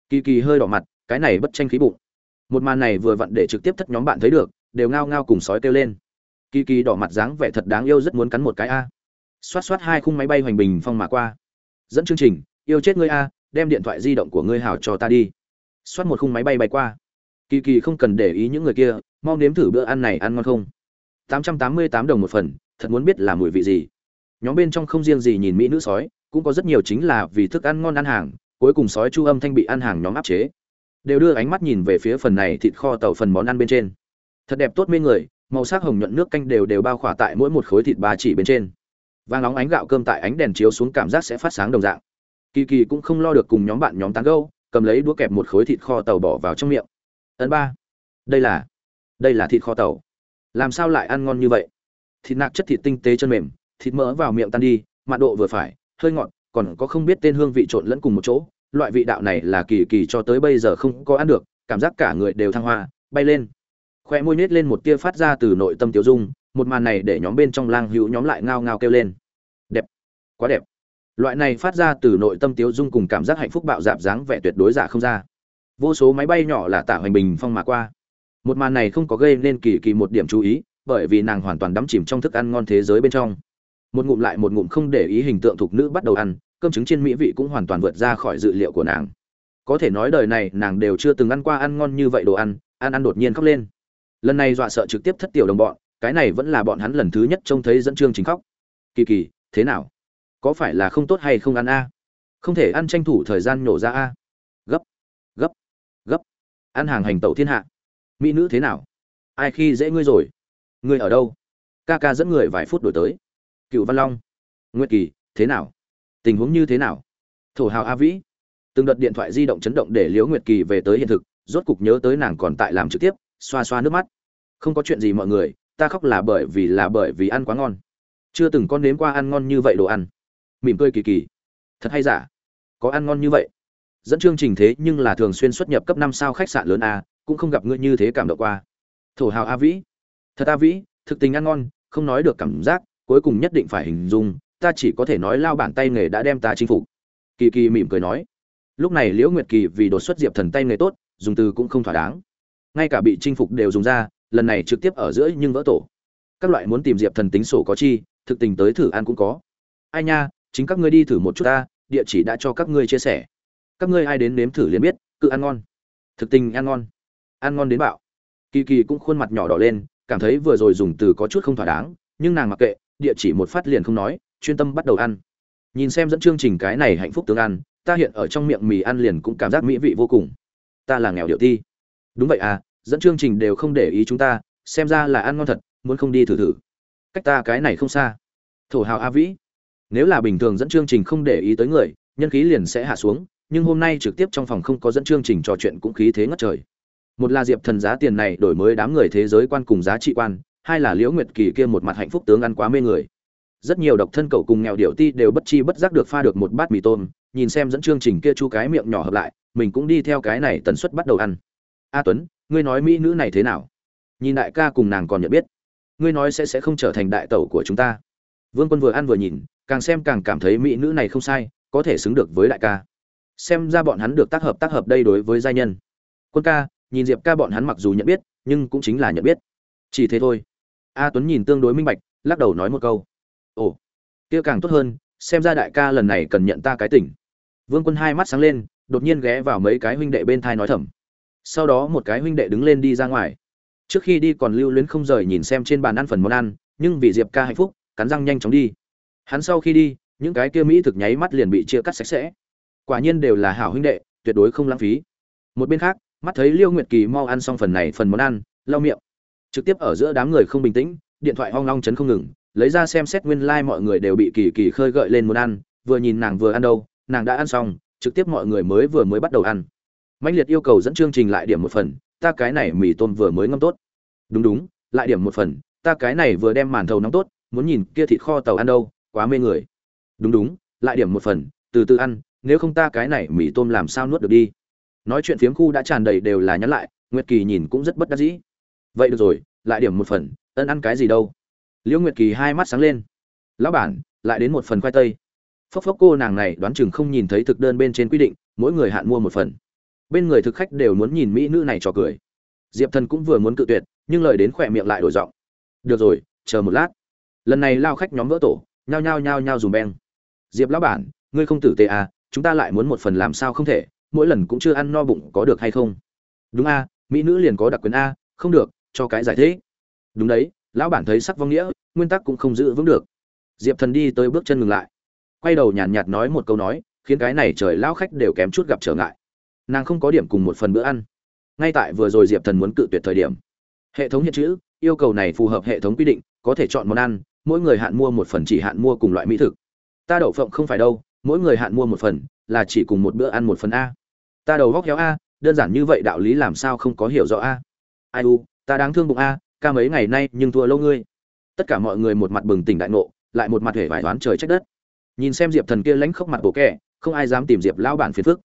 kỳ kỳ hơi đỏ mặt, cái này bất tranh khí bụng. Một màn này vừa vặn để trực tiếp thất nhóm bạn thấy được, đều ngao ngao cùng sói kêu lên. Kỳ kỳ đỏ mặt dáng vẻ thật đáng yêu rất muốn cắn một cái a. Xoát xoát hai khung máy bay hoành bình phong mà qua. Dẫn chương trình yêu chết ngươi a, đem điện thoại di động của ngươi hảo cho ta đi. Xoát một khung máy bay bay qua. Kỳ kỳ không cần để ý những người kia, mau nếm thử bữa ăn này ăn ngon không? 888 đồng một phần, thật muốn biết là mùi vị gì. Nhóm bên trong không riêng gì nhìn mỹ nữ sói, cũng có rất nhiều chính là vì thức ăn ngon ăn hàng, cuối cùng sói chu âm thanh bị ăn hàng nhóm áp chế. Đều đưa ánh mắt nhìn về phía phần này thịt kho tàu phần món ăn bên trên. Thật đẹp tốt mê người, màu sắc hồng nhuận nước canh đều đều bao khỏa tại mỗi một khối thịt ba chỉ bên trên. Vàng nóng ánh gạo cơm tại ánh đèn chiếu xuống cảm giác sẽ phát sáng đồng dạng kỳ kỳ cũng không lo được cùng nhóm bạn nhóm tán gâu cầm lấy đũa kẹp một khối thịt kho tàu bỏ vào trong miệng. Ấn ba. Đây là đây là thịt kho tàu. Làm sao lại ăn ngon như vậy? Thịt nạc chất thịt tinh tế chân mềm, thịt mỡ vào miệng tan đi mặn độ vừa phải, hơi ngọt, còn có không biết tên hương vị trộn lẫn cùng một chỗ. Loại vị đạo này là kỳ kỳ cho tới bây giờ không có ăn được, cảm giác cả người đều thăng hoa, bay lên. Khoe môi nhét lên một tia phát ra từ nội tâm tiểu dung, một màn này để nhóm bên trong lang hữu nhóm lại ngao ngao kêu lên. Đẹp. Quá đẹp loại này phát ra từ nội tâm tiếu dung cùng cảm giác hạnh phúc bạo dạp dáng vẻ tuyệt đối giả không ra. Vô số máy bay nhỏ là tả hoành bình phong mà qua. Một màn này không có gây nên kỳ kỳ một điểm chú ý, bởi vì nàng hoàn toàn đắm chìm trong thức ăn ngon thế giới bên trong. Một ngụm lại một ngụm không để ý hình tượng thục nữ bắt đầu ăn, cơm trứng trên mỹ vị cũng hoàn toàn vượt ra khỏi dự liệu của nàng. Có thể nói đời này nàng đều chưa từng ăn qua ăn ngon như vậy đồ ăn ăn ăn đột nhiên khóc lên. Lần này dọa sợ trực tiếp thất tiểu đồng bọn, cái này vẫn là bọn hắn lần thứ nhất trông thấy dẫn chương chính khóc. Kỳ kỳ, thế nào? Có phải là không tốt hay không ăn a? Không thể ăn tranh thủ thời gian nhổ ra a. Gấp gấp gấp. Ăn hàng hành tẩu thiên hạ. Mỹ nữ thế nào? Ai khi dễ ngươi rồi? Ngươi ở đâu? Ca ca dẫn người vài phút đổi tới. Cựu văn long. Nguyệt kỳ, thế nào? Tình huống như thế nào? Thổ hào a vĩ. Từng đợt điện thoại di động chấn động để liễu nguyệt kỳ về tới hiện thực, rốt cục nhớ tới nàng còn tại làm trực tiếp, xoa xoa nước mắt. Không có chuyện gì mọi người, ta khóc là bởi vì là bởi vì ăn quá ngon. Chưa từng con nếm qua ăn ngon như vậy đồ ăn mỉm cười kỳ kỳ. Thật hay giả? Có ăn ngon như vậy? Dẫn chương trình thế nhưng là thường xuyên xuất nhập cấp năm sao khách sạn lớn a, cũng không gặp ngươi như thế cảm động qua. Thổ hào a vĩ. Thật a vĩ, thực tình ăn ngon, không nói được cảm giác, cuối cùng nhất định phải hình dung, ta chỉ có thể nói lao bản tay nghề đã đem ta chinh phục. Kỳ kỳ mỉm cười nói. Lúc này liễu nguyệt kỳ vì đột xuất diệp thần tay nghề tốt, dùng từ cũng không thỏa đáng. Ngay cả bị chinh phục đều dùng ra, lần này trực tiếp ở giữa nhưng vỡ tổ. Các loại muốn tìm diệp thần tính sổ có chi, thực tình tới thử ăn cũng có. Ai nha chính các ngươi đi thử một chút ta, địa chỉ đã cho các ngươi chia sẻ. Các ngươi ai đến nếm thử liền biết cứ ăn ngon. Thực tình ăn ngon. Ăn ngon đến bạo. Kỳ kỳ cũng khuôn mặt nhỏ đỏ lên, cảm thấy vừa rồi dùng từ có chút không thỏa đáng, nhưng nàng mặc kệ, địa chỉ một phát liền không nói, chuyên tâm bắt đầu ăn. Nhìn xem dẫn chương trình cái này hạnh phúc tương ăn, ta hiện ở trong miệng mì ăn liền cũng cảm giác mỹ vị vô cùng. Ta là nghèo điệu ti. Đúng vậy à dẫn chương trình đều không để ý chúng ta, xem ra là ăn ngon thật, muốn không đi thử thử. Cách ta cái này không xa. Thổ hào a vĩ nếu là bình thường dẫn chương trình không để ý tới người, nhân khí liền sẽ hạ xuống, nhưng hôm nay trực tiếp trong phòng không có dẫn chương trình trò chuyện cũng khí thế ngất trời. Một là diệp thần giá tiền này đổi mới đám người thế giới quan cùng giá trị quan, hai là liễu nguyệt kỳ kia một mặt hạnh phúc tướng ăn quá mê người. Rất nhiều độc thân cậu cùng nghèo điệu ti đều bất chi bất giác được pha được một bát mì tôm, nhìn xem dẫn chương trình kia chu cái miệng nhỏ hợp lại, mình cũng đi theo cái này tần suất bắt đầu ăn. A tuấn, ngươi nói mỹ nữ này thế nào? Nhìn đại ca cùng nàng còn nhận biết. Ngươi nói sẽ sẽ không trở thành đại tẩu của chúng ta. Vương quân vừa ăn vừa nhìn càng xem càng cảm thấy mỹ nữ này không sai, có thể xứng được với đại ca. Xem ra bọn hắn được tác hợp tác hợp đây đối với giai nhân. Quân ca, nhìn diệp ca bọn hắn mặc dù nhận biết, nhưng cũng chính là nhận biết. Chỉ thế thôi. A tuấn nhìn tương đối minh bạch, lắc đầu nói một câu. Ồ, kia càng tốt hơn, xem ra đại ca lần này cần nhận ta cái tỉnh. Vương quân hai mắt sáng lên, đột nhiên ghé vào mấy cái huynh đệ bên thai nói thầm. Sau đó một cái huynh đệ đứng lên đi ra ngoài. Trước khi đi còn lưu luyến không rời nhìn xem trên bàn ăn phần món ăn, nhưng vì diệp ca hạnh phúc, cắn răng nhanh chóng đi hắn sau khi đi, những cái kia mỹ thực nháy mắt liền bị chia cắt sạch sẽ. Quả nhiên đều là hảo huynh đệ, tuyệt đối không lãng phí. Một bên khác, mắt thấy liêu nguyệt kỳ mau ăn xong phần này phần món ăn, lau miệng. Trực tiếp ở giữa đám người không bình tĩnh, điện thoại hoang long chấn không ngừng, lấy ra xem xét nguyên lai、like、mọi người đều bị kỳ kỳ khơi gợi lên muốn ăn, vừa nhìn nàng vừa ăn đâu, nàng đã ăn xong, trực tiếp mọi người mới vừa mới bắt đầu ăn. Mạnh liệt yêu cầu dẫn chương trình lại điểm một phần, ta cái này mì tôm vừa mới ngâm tốt. Đúng đúng, lại điểm một phần, ta cái này vừa đem màn thầu nóng tốt, muốn nhìn kia thịt kho tàu ăn đâu quá mê người. Đúng đúng, lại điểm một phần, từ từ ăn, nếu không ta cái này mì tôm làm sao nuốt được đi. Nói chuyện phiếm khu đã tràn đầy đều là nhắn lại, nguyệt kỳ nhìn cũng rất bất đắc dĩ. Vậy được rồi, lại điểm một phần, ân ăn cái gì đâu. Liễu nguyệt kỳ hai mắt sáng lên. Lão bản, lại đến một phần khoai tây. Phốc phốc cô nàng này đoán chừng không nhìn thấy thực đơn bên trên quy định, mỗi người hạn mua một phần. Bên người thực khách đều muốn nhìn mỹ nữ này trò cười. Diệp thần cũng vừa muốn cự tuyệt, nhưng lời đến khỏe miệng lại đổi giọng. Được rồi, chờ một lát. Lần này lao khách nhóm vỡ tổ nhao nhao nhao nhao dùm beng. Diệp lão bản ngươi không tử tế à chúng ta lại muốn một phần làm sao không thể mỗi lần cũng chưa ăn no bụng có được hay không? Đúng a mỹ nữ liền có đặc quyền a không được cho cái giải thế đúng đấy lão bản thấy sắc vong nghĩa nguyên tắc cũng không giữ vững được. Diệp thần đi tới bước chân ngừng lại. Quay đầu nhàn nhạt, nhạt nói một câu nói khiến cái này trời lão khách đều kém chút gặp trở ngại. Nàng không có điểm cùng một phần bữa ăn. Ngay tại vừa rồi diệp thần muốn cự tuyệt thời điểm hệ thống hiện chữ yêu cầu này phù hợp hệ thống quy định có thể chọn món ăn mỗi người hạn mua một phần chỉ hạn mua cùng loại mỹ thực. Ta đậu phộng không phải đâu, mỗi người hạn mua một phần, là chỉ cùng một bữa ăn một phần a. Ta đầu góc héo a, đơn giản như vậy đạo lý làm sao không có hiểu rõ a? Ai u, ta đáng thương bụng a, ca mấy ngày nay nhưng thua lâu ngươi. Tất cả mọi người một mặt bừng tỉnh đại ngộ, lại một mặt hể vải toán trời trách đất. Nhìn xem diệp thần kia lánh khóc mặt bộ kẻ, không ai dám tìm diệp lão bản phiền phức.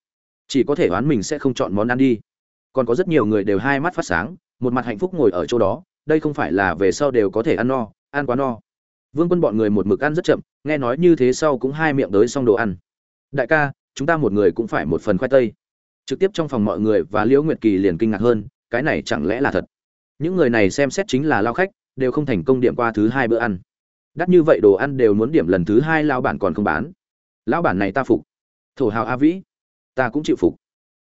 Chỉ có thể đoán mình sẽ không chọn món ăn đi. Còn có rất nhiều người đều hai mắt phát sáng, một mặt hạnh phúc ngồi ở chỗ đó, đây không phải là về sau đều có thể ăn no, ăn quá no vương quân bọn người một mực ăn rất chậm, nghe nói như thế sau cũng hai miệng tới xong đồ ăn. Đại ca, chúng ta một người cũng phải một phần khoai tây. Trực tiếp trong phòng mọi người và liễu nguyệt kỳ liền kinh ngạc hơn, cái này chẳng lẽ là thật? Những người này xem xét chính là lao khách, đều không thành công điểm qua thứ hai bữa ăn. Đắt như vậy đồ ăn đều muốn điểm lần thứ hai lao bản còn không bán. Lão bản này ta phục. Thổ hào a vĩ, ta cũng chịu phục.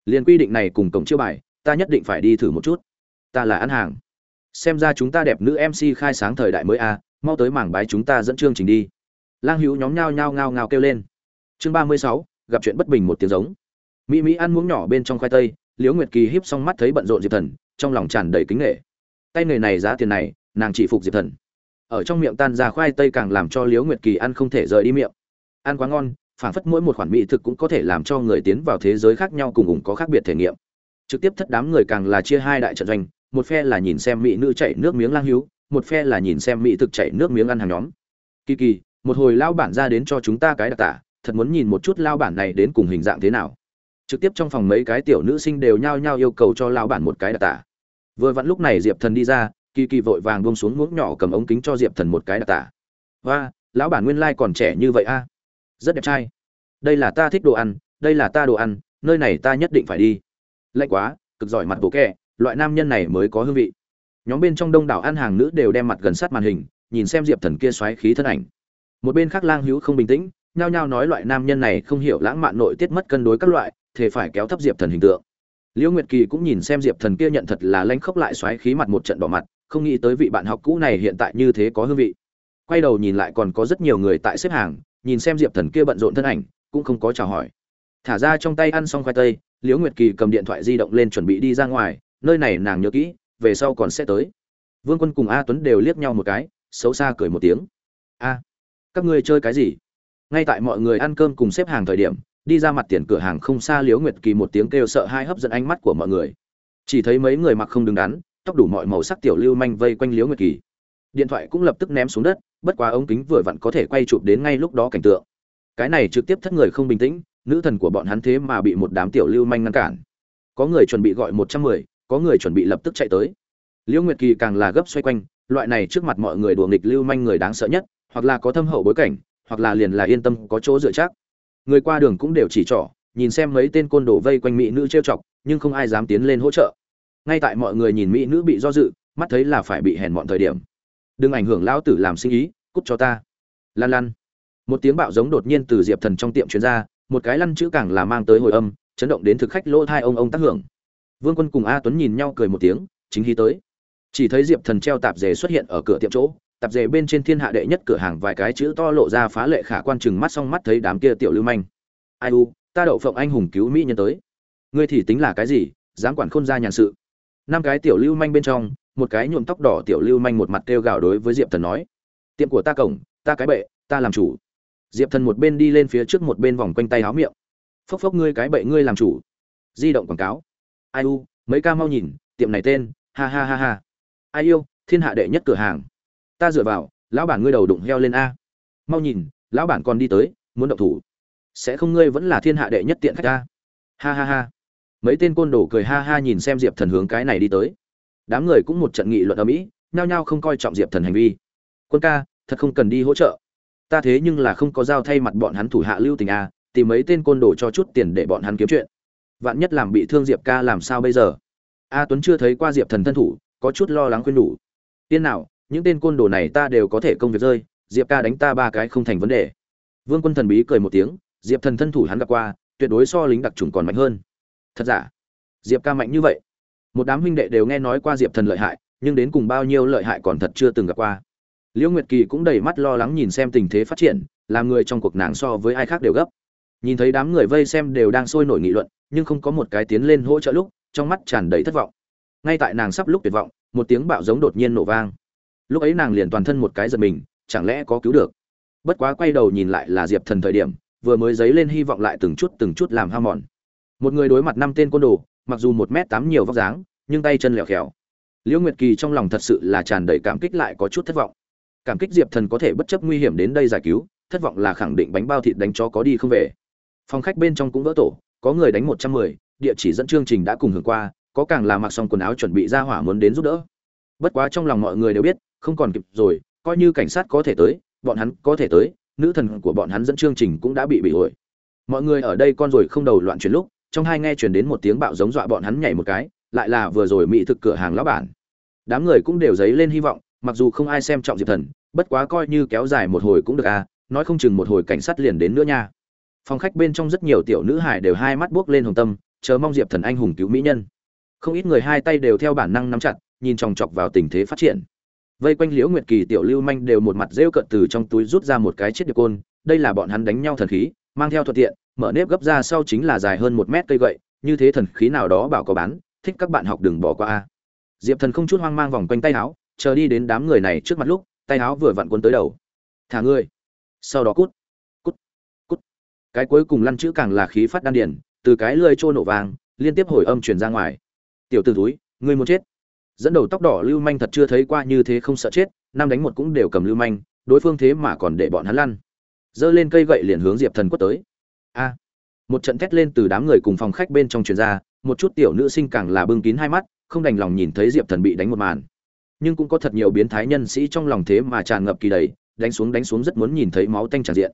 Liền quy định này cùng cổng chiêu bài, ta nhất định phải đi thử một chút. Ta là ăn hàng. Xem ra chúng ta đẹp nữ mc khai sáng thời đại mới a mau tới mảng bái chúng ta dẫn chương trình đi. Lang hữu nhóm nhao nhao ngao ngao kêu lên. Chương ba mươi sáu, gặp chuyện bất bình một tiếng giống. Mỹ mỹ ăn muỗng nhỏ bên trong khoai tây, liễu nguyệt kỳ híp xong mắt thấy bận rộn diệp thần, trong lòng tràn đầy kính nghệ tay nghề này giá tiền này, nàng chỉ phục diệp thần. Ở trong miệng tan ra khoai tây càng làm cho liễu nguyệt kỳ ăn không thể rời đi miệng. Ăn quá ngon, phản phất mỗi một khoản mỹ thực cũng có thể làm cho người tiến vào thế giới khác nhau cùng cùng có khác biệt thể nghiệm. Trực tiếp thất đám người càng là chia hai đại trận doanh, một phe là nhìn xem mỹ nữ chạy nước miếng lang hữu một phe là nhìn xem mỹ thực chảy nước miếng ăn hàng nhóm. Kỳ kỳ, một hồi lao bản ra đến cho chúng ta cái đặc tả, thật muốn nhìn một chút lao bản này đến cùng hình dạng thế nào. Trực tiếp trong phòng mấy cái tiểu nữ sinh đều nhao nhao yêu cầu cho lao bản một cái đặc tả. Vừa vặn lúc này diệp thần đi ra, kỳ kỳ vội vàng buông xuống muỗng nhỏ cầm ống kính cho diệp thần một cái đặc tả. Và lão bản nguyên lai còn trẻ như vậy a. Rất đẹp trai. Đây là ta thích đồ ăn, đây là ta đồ ăn, nơi này ta nhất định phải đi. Lạnh quá, cực giỏi mặt bộ kẹ, loại nam nhân này mới có hương vị nhóm bên trong đông đảo ăn hàng nữ đều đem mặt gần sát màn hình, nhìn xem diệp thần kia xoáy khí thân ảnh. Một bên khác lang hữu không bình tĩnh, nhao nhao nói loại nam nhân này không hiểu lãng mạn nội tiết mất cân đối các loại thể phải kéo thấp diệp thần hình tượng. Liễu nguyệt kỳ cũng nhìn xem diệp thần kia nhận thật là lanh khốc lại xoáy khí mặt một trận đỏ mặt, không nghĩ tới vị bạn học cũ này hiện tại như thế có hương vị. Quay đầu nhìn lại còn có rất nhiều người tại xếp hàng, nhìn xem diệp thần kia bận rộn thân ảnh, cũng không có chào hỏi. Thả ra trong tay ăn xong khoai tây, liễu nguyệt kỳ cầm điện thoại di động lên chuẩn bị đi ra ngoài, nơi này nàng nhớ kỹ về sau còn sẽ tới. Vương quân cùng a tuấn đều liếc nhau một cái, xấu xa cười một tiếng. A, các ngươi chơi cái gì? Ngay tại mọi người ăn cơm cùng xếp hàng thời điểm, đi ra mặt tiền cửa hàng không xa liếu nguyệt kỳ một tiếng kêu sợ hai hấp dẫn ánh mắt của mọi người. Chỉ thấy mấy người mặc không đứng đắn, tóc đủ mọi màu sắc tiểu lưu manh vây quanh liếu nguyệt kỳ. Điện thoại cũng lập tức ném xuống đất, bất quá ống kính vừa vặn có thể quay chụp đến ngay lúc đó cảnh tượng. Cái này trực tiếp thất người không bình tĩnh, nữ thần của bọn hắn thế mà bị một đám tiểu lưu manh ngăn cản. Có người chuẩn bị gọi một trăm mười có người chuẩn bị lập tức chạy tới. Liễu nguyệt kỳ càng là gấp xoay quanh, loại này trước mặt mọi người đùa nghịch lưu manh người đáng sợ nhất, hoặc là có thâm hậu bối cảnh, hoặc là liền là yên tâm, có chỗ dựa chắc. Người qua đường cũng đều chỉ trỏ, nhìn xem mấy tên côn đồ vây quanh mỹ nữ trêu chọc, nhưng không ai dám tiến lên hỗ trợ. Ngay tại mọi người nhìn mỹ nữ bị do dự, mắt thấy là phải bị hèn mọn thời điểm. Đừng ảnh hưởng lão tử làm sinh ý, cút cho ta. Lan lan. Một tiếng bạo giống đột nhiên từ diệp thần trong tiệm chuyên ra, một cái lăn chữ càng là mang tới hồi âm, chấn động đến thực khách lỗ thai ông ông tác hưởng vương quân cùng a tuấn nhìn nhau cười một tiếng, chính khi tới. Chỉ thấy diệp thần treo tạp dề xuất hiện ở cửa tiệm chỗ, tạp dề bên trên thiên hạ đệ nhất cửa hàng vài cái chữ to lộ ra phá lệ khả quan chừng mắt xong mắt thấy đám kia tiểu lưu manh. Ai u, ta đậu phộng anh hùng cứu mỹ nhân tới. Ngươi thì tính là cái gì, dám quản khôn ra nhàn sự. Năm cái tiểu lưu manh bên trong, một cái nhuộm tóc đỏ tiểu lưu manh một mặt kêu gào đối với diệp thần nói, tiệm của ta cổng, ta cái bệ, ta làm chủ. Diệp thần một bên đi lên phía trước một bên vòng quanh tay háo miệng, phốc phốc ngươi cái bệ ngươi làm chủ. Di động quảng cáo ai u, mấy ca mau nhìn, tiệm này tên, ha ha ha ha. Ai yêu, thiên hạ đệ nhất cửa hàng. Ta dựa vào, lão bản ngươi đầu đụng heo lên a. Mau nhìn, lão bản còn đi tới, muốn động thủ. Sẽ không ngươi vẫn là thiên hạ đệ nhất tiện khách ta ha ha ha. Mấy tên côn đồ cười ha ha nhìn xem diệp thần hướng cái này đi tới. Đám người cũng một trận nghị luận ở mỹ nhao nhao không coi trọng diệp thần hành vi. Quân ca, thật không cần đi hỗ trợ. Ta thế nhưng là không có giao thay mặt bọn hắn thủ hạ lưu tình a, tìm mấy tên côn đồ cho chút tiền để bọn hắn kiếm chuyện vạn nhất làm bị thương diệp ca làm sao bây giờ? A tuấn chưa thấy qua diệp thần thân thủ, có chút lo lắng khuyên đủ tiên nào, những tên côn đồ này ta đều có thể công việc rơi, diệp ca đánh ta ba cái không thành vấn đề. Vương quân thần bí cười một tiếng, diệp thần thân thủ hắn gặp qua, tuyệt đối so lính đặc trùng còn mạnh hơn. Thật giả? Diệp ca mạnh như vậy? Một đám huynh đệ đều nghe nói qua diệp thần lợi hại, nhưng đến cùng bao nhiêu lợi hại còn thật chưa từng gặp qua. Liễu nguyệt kỳ cũng đầy mắt lo lắng nhìn xem tình thế phát triển, làm người trong cuộc nàng so với ai khác đều gấp nhìn thấy đám người vây xem đều đang sôi nổi nghị luận, nhưng không có một cái tiến lên hỗ trợ lúc, trong mắt tràn đầy thất vọng. Ngay tại nàng sắp lúc tuyệt vọng, một tiếng bạo giống đột nhiên nổ vang. Lúc ấy nàng liền toàn thân một cái giật mình, chẳng lẽ có cứu được? Bất quá quay đầu nhìn lại là diệp thần thời điểm, vừa mới dấy lên hy vọng lại từng chút từng chút làm hao mòn. Một người đối mặt năm tên côn đồ, mặc dù một m tám nhiều vóc dáng, nhưng tay chân lẹo khèo liễu nguyệt kỳ trong lòng thật sự là tràn đầy cảm kích lại có chút thất vọng. Cảm kích diệp thần có thể bất chấp nguy hiểm đến đây giải cứu, thất vọng là khẳng định bánh bao thịt đánh chó có đi không về phòng khách bên trong cũng vỡ tổ, có người đánh một trăm mười, địa chỉ dẫn chương trình đã cùng hưởng qua, có càng là mặc xong quần áo chuẩn bị ra hỏa muốn đến giúp đỡ. Bất quá trong lòng mọi người đều biết, không còn kịp rồi, coi như cảnh sát có thể tới, bọn hắn có thể tới, nữ thần của bọn hắn dẫn chương trình cũng đã bị bị ổi mọi người ở đây con rồi không đầu loạn chuyển lúc, trong hai nghe chuyển đến một tiếng bạo giống dọa bọn hắn nhảy một cái, lại là vừa rồi mỹ thực cửa hàng lão bản. Đám người cũng đều dấy lên hy vọng, mặc dù không ai xem trọng diệp thần, bất quá coi như kéo dài một hồi cũng được à nói không chừng một hồi cảnh sát liền đến nữa nha phòng khách bên trong rất nhiều tiểu nữ hải đều hai mắt buốc lên hồng tâm, chờ mong diệp thần anh hùng cứu mỹ nhân. Không ít người hai tay đều theo bản năng nắm chặt, nhìn chòng chọc vào tình thế phát triển. Vây quanh liễu nguyệt kỳ, tiểu lưu manh đều một mặt rêu cận từ trong túi rút ra một cái chiếc điệp côn. Đây là bọn hắn đánh nhau thần khí, mang theo thuận tiện, mở nếp gấp ra sau chính là dài hơn một mét cây gậy, như thế thần khí nào đó bảo có bán, thích các bạn học đừng bỏ qua a. Diệp thần không chút hoang mang vòng quanh tay áo, chờ đi đến đám người này trước mặt lúc, tay áo vừa vặn cuốn tới đầu. Thả ngươi. Sau đó cút cút cái cuối cùng lăn chữ càng là khí phát đan điển từ cái lưỡi trôi nổ vàng, liên tiếp hồi âm truyền ra ngoài. Tiểu t túi ngươi muốn chết. Dẫn đầu tóc đỏ lưu manh thật chưa thấy qua như thế không sợ chết, năm đánh một cũng đều cầm lưu manh, đối phương thế mà còn để bọn hắn lăn. Giơ lên cây gậy liền hướng diệp thần quất tới. A. Một trận thét lên từ đám người cùng phòng khách bên trong truyền ra, một chút tiểu nữ sinh càng là bưng kín hai mắt, không đành lòng nhìn thấy diệp thần bị đánh một màn. Nhưng cũng có thật nhiều biến thái nhân sĩ trong lòng thế mà tràn ngập kỳ đầy, đánh xuống đánh xuống rất muốn nhìn thấy máu tanh tràn diện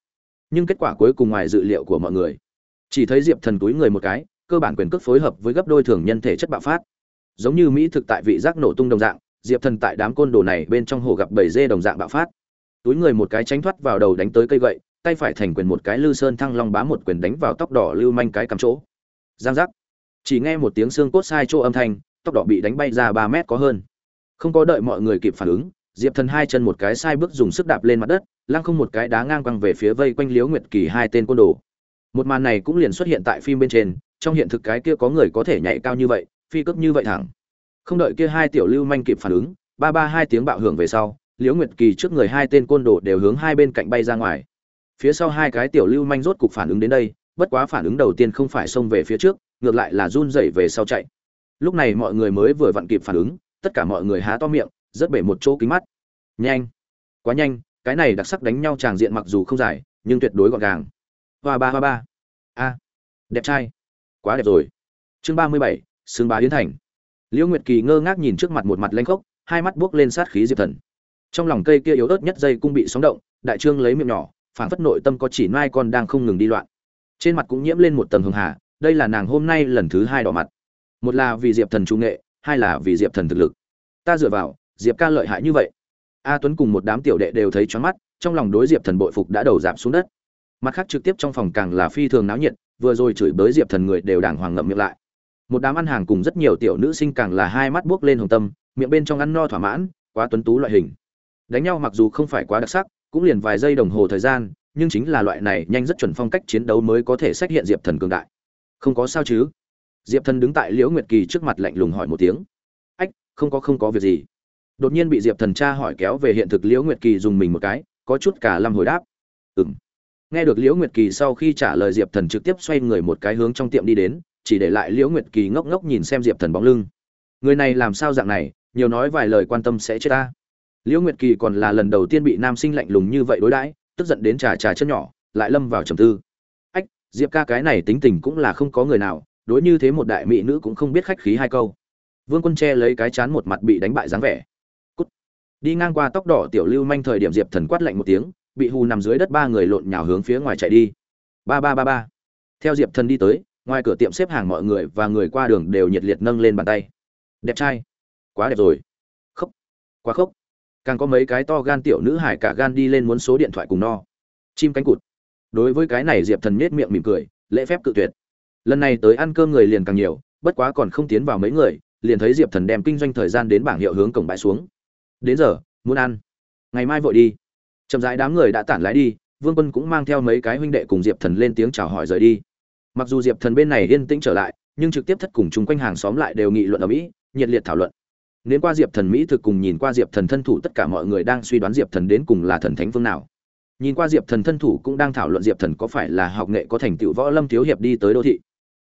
nhưng kết quả cuối cùng ngoài dự liệu của mọi người. Chỉ thấy diệp thần túi người một cái, cơ bản quyền cước phối hợp với gấp đôi thường nhân thể chất bạo phát. Giống như mỹ thực tại vị giác nổ tung đồng dạng, diệp thần tại đám côn đồ này bên trong hồ gặp bảy dê đồng dạng bạo phát. Túi người một cái tránh thoát vào đầu đánh tới cây gậy, tay phải thành quyền một cái lư sơn thăng long bá một quyền đánh vào tóc đỏ lưu manh cái cắm chỗ. Giang giác. Chỉ nghe một tiếng xương cốt sai chỗ âm thanh, tóc đỏ bị đánh bay ra ba mét có hơn. Không có đợi mọi người kịp phản ứng diệp thần hai chân một cái sai bước dùng sức đạp lên mặt đất, lăng không một cái đá ngang quăng về phía vây quanh liếu nguyệt kỳ hai tên côn đồ. Một màn này cũng liền xuất hiện tại phim bên trên, trong hiện thực cái kia có người có thể nhảy cao như vậy, phi cấp như vậy thẳng. Không đợi kia hai tiểu lưu manh kịp phản ứng, ba ba hai tiếng bạo hưởng về sau, liễu nguyệt kỳ trước người hai tên côn đồ đều hướng hai bên cạnh bay ra ngoài. Phía sau hai cái tiểu lưu manh rốt cục phản ứng đến đây, bất quá phản ứng đầu tiên không phải xông về phía trước, ngược lại là run rẩy về sau chạy. Lúc này mọi người mới vừa vặn kịp phản ứng, tất cả mọi người há to miệng rất bể một chỗ kính mắt. Nhanh. Quá nhanh, cái này đặc sắc đánh nhau tràng diện mặc dù không dài, nhưng tuyệt đối gọn gàng. Hoa ba hoa ba. A. Đẹp trai. Quá đẹp rồi. Chương ba mươi bảy xương bá yến thành. Liễu nguyệt kỳ ngơ ngác nhìn trước mặt một mặt lanh khốc, hai mắt buốc lên sát khí diệp thần. Trong lòng cây kia yếu ớt nhất dây cung bị sóng động, đại trương lấy miệng nhỏ, phảng phất nội tâm có chỉ mai con đang không ngừng đi loạn. Trên mặt cũng nhiễm lên một tầng hường hà, đây là nàng hôm nay lần thứ hai đỏ mặt. Một là vì diệp thần trung nghệ, hai là vì diệp thần thực lực. Ta dựa vào diệp ca lợi hại như vậy. A tuấn cùng một đám tiểu đệ đều thấy choáng mắt, trong lòng đối diệp thần bội phục đã đầu giảm xuống đất. Mặt khác trực tiếp trong phòng càng là phi thường náo nhiệt, vừa rồi chửi bới diệp thần người đều đàng hoàng ngậm miệng lại. Một đám ăn hàng cùng rất nhiều tiểu nữ sinh càng là hai mắt buốc lên hồng tâm, miệng bên trong ăn no thỏa mãn, quá tuấn tú loại hình. Đánh nhau mặc dù không phải quá đặc sắc, cũng liền vài giây đồng hồ thời gian, nhưng chính là loại này nhanh rất chuẩn phong cách chiến đấu mới có thể xác hiện diệp thần cường đại. Không có sao chứ? Diệp thần đứng tại liễu nguyệt kỳ trước mặt lạnh lùng hỏi một tiếng. Ách, không có không có việc gì đột nhiên bị diệp thần cha hỏi kéo về hiện thực liễu nguyệt kỳ dùng mình một cái, có chút cả lâm hồi đáp. Ừng nghe được liễu nguyệt kỳ sau khi trả lời diệp thần trực tiếp xoay người một cái hướng trong tiệm đi đến, chỉ để lại liễu nguyệt kỳ ngốc ngốc nhìn xem diệp thần bóng lưng. Người này làm sao dạng này, nhiều nói vài lời quan tâm sẽ chết ta. Liễu nguyệt kỳ còn là lần đầu tiên bị nam sinh lạnh lùng như vậy đối đãi, tức giận đến trà trà chân nhỏ, lại lâm vào trầm tư. Ách, diệp ca cái này tính tình cũng là không có người nào, đối như thế một đại mỹ nữ cũng không biết khách khí hai câu. Vương quân che lấy cái chán một mặt bị đánh bại dáng vẻ đi ngang qua tóc đỏ tiểu lưu manh thời điểm diệp thần quát lạnh một tiếng, bị hù nằm dưới đất ba người lộn nhào hướng phía ngoài chạy đi. Ba ba ba ba. Theo diệp thần đi tới, ngoài cửa tiệm xếp hàng mọi người và người qua đường đều nhiệt liệt nâng lên bàn tay. Đẹp trai. Quá đẹp rồi. Khóc. Quá khóc. Càng có mấy cái to gan tiểu nữ hải cả gan đi lên muốn số điện thoại cùng no. Chim cánh cụt. Đối với cái này diệp thần nhếch miệng mỉm cười, lễ phép cự tuyệt. Lần này tới ăn cơm người liền càng nhiều, bất quá còn không tiến vào mấy người, liền thấy diệp thần đem kinh doanh thời gian đến bảng hiệu hướng cổng bãi xuống đến giờ, muốn ăn. Ngày mai vội đi. Chậm rãi đám người đã tản lái đi, vương quân cũng mang theo mấy cái huynh đệ cùng diệp thần lên tiếng chào hỏi rời đi. Mặc dù diệp thần bên này yên tĩnh trở lại, nhưng trực tiếp thất cùng chung quanh hàng xóm lại đều nghị luận ở mỹ, nhiệt liệt thảo luận. Nếu qua diệp thần mỹ thực cùng nhìn qua diệp thần thân thủ, tất cả mọi người đang suy đoán diệp thần đến cùng là thần thánh phương nào. Nhìn qua diệp thần thân thủ cũng đang thảo luận diệp thần có phải là học nghệ có thành tựu võ lâm thiếu hiệp đi tới đô thị.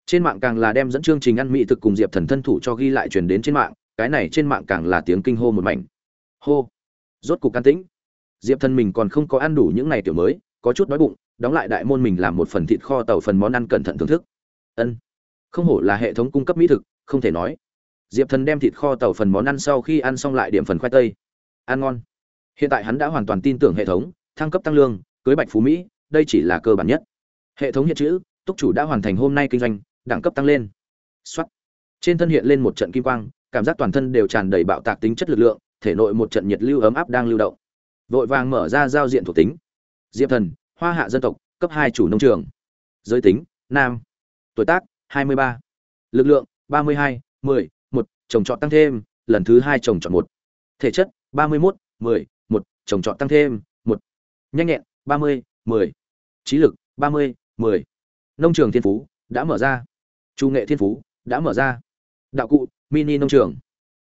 Trên mạng càng là đem dẫn chương trình ăn mỹ thực cùng diệp thần thân thủ cho ghi lại truyền đến trên mạng, cái này trên mạng càng là tiếng kinh hô một mảnh hô. Rốt cục can tĩnh. Diệp thần mình còn không có ăn đủ những ngày tiểu mới, có chút đói bụng, đóng lại đại môn mình làm một phần thịt kho tàu phần món ăn cẩn thận thưởng thức. Ân. Không hổ là hệ thống cung cấp mỹ thực, không thể nói. Diệp thần đem thịt kho tàu phần món ăn sau khi ăn xong lại điểm phần khoai tây. Ăn ngon. Hiện tại hắn đã hoàn toàn tin tưởng hệ thống, thăng cấp tăng lương, cưới bạch phú mỹ, đây chỉ là cơ bản nhất. Hệ thống hiện chữ, túc chủ đã hoàn thành hôm nay kinh doanh, đẳng cấp tăng lên. Xuất trên thân hiện lên một trận kim quang, cảm giác toàn thân đều tràn đầy bạo tạc tính chất lực lượng thể nội một trận nhiệt lưu ấm áp đang lưu động. Vội vàng mở ra giao diện thuộc tính. Diệp thần, hoa hạ dân tộc, cấp hai chủ nông trường. Giới tính, nam. Tuổi tác, hai mươi ba. Lực lượng, ba mươi hai, mười, một, trồng trọt tăng thêm, lần thứ hai trồng trọt một. Thể chất, ba mươi mốt, mười, một, trồng trọt tăng thêm, một. Nhanh nhẹn, ba mươi, mười. Trí lực, ba mươi, mười. Nông trường thiên phú đã mở ra. Chu nghệ thiên phú đã mở ra. Đạo cụ, mini nông trường.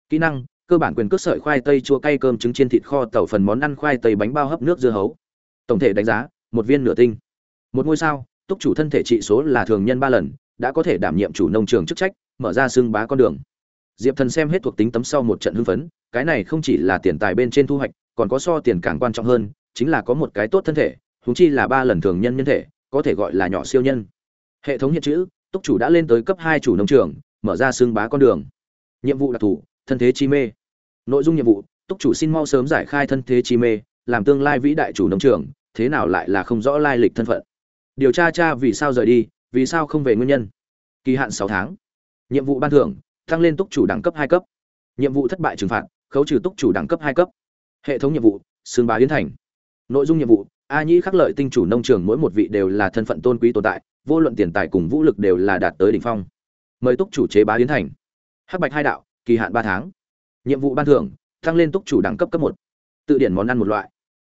Kỹ năng cơ bản quyền cước sợi khoai tây chua cay cơm trứng chiên thịt kho tẩu phần món ăn khoai tây bánh bao hấp nước dưa hấu. Tổng thể đánh giá, một viên nửa tinh. Một ngôi sao, túc chủ thân thể trị số là thường nhân ba lần, đã có thể đảm nhiệm chủ nông trường chức trách, mở ra xương bá con đường. Diệp thần xem hết thuộc tính tấm sau một trận hưng phấn, cái này không chỉ là tiền tài bên trên thu hoạch, còn có so tiền càng quan trọng hơn, chính là có một cái tốt thân thể húng chi là ba lần thường nhân nhân thể, có thể gọi là nhỏ siêu nhân. Hệ thống hiện chữ, túc chủ đã lên tới cấp hai chủ nông trường, mở ra xương bá con đường. Nhiệm vụ đặc thù thân thế chi mê. Nội dung nhiệm vụ, túc chủ xin mau sớm giải khai thân thế chi mê, làm tương lai vĩ đại chủ nông trường, thế nào lại là không rõ lai lịch thân phận. Điều tra cha vì sao rời đi, vì sao không về nguyên nhân. Kỳ hạn sáu tháng. Nhiệm vụ ban thưởng, tăng lên túc chủ đẳng cấp hai cấp. Nhiệm vụ thất bại trừng phạt, khấu trừ túc chủ đẳng cấp hai cấp. Hệ thống nhiệm vụ, xương bá yến thành. Nội dung nhiệm vụ, a nhĩ khắc lợi tinh chủ nông trường mỗi một vị đều là thân phận tôn quý tồn tại, vô luận tiền tài cùng vũ lực đều là đạt tới đỉnh phong. Mời túc chủ chế bá yến thành. Hắc bạch hai đạo kỳ hạn ba tháng. Nhiệm vụ ban thưởng, tăng lên túc chủ đẳng cấp cấp một. Tự điển món ăn một loại.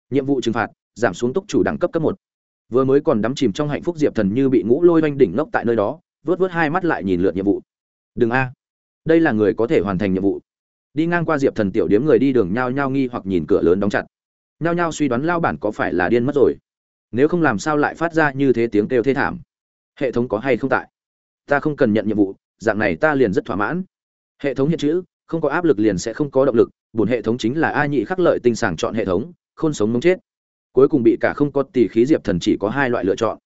Nhiệm vụ trừng phạt, giảm xuống túc chủ đẳng cấp cấp một. Vừa mới còn đắm chìm trong hạnh phúc diệp thần như bị ngũ lôi oanh đỉnh ngốc tại nơi đó, vớt vớt hai mắt lại nhìn lượt nhiệm vụ. Đừng a. Đây là người có thể hoàn thành nhiệm vụ. Đi ngang qua diệp thần tiểu điếm người đi đường nhao nhao nghi hoặc nhìn cửa lớn đóng chặt. Nhao nhao suy đoán lao bản có phải là điên mất rồi. Nếu không làm sao lại phát ra như thế tiếng kêu thê thảm. Hệ thống có hay không tại? Ta không cần nhận nhiệm vụ, dạng này ta liền rất thỏa mãn hệ thống hiện chữ, không có áp lực liền sẽ không có động lực bổn hệ thống chính là ai nhị khắc lợi tinh sàng chọn hệ thống, khôn sống mống chết. Cuối cùng bị cả không có tỷ khí diệp thần chỉ có hai loại lựa chọn.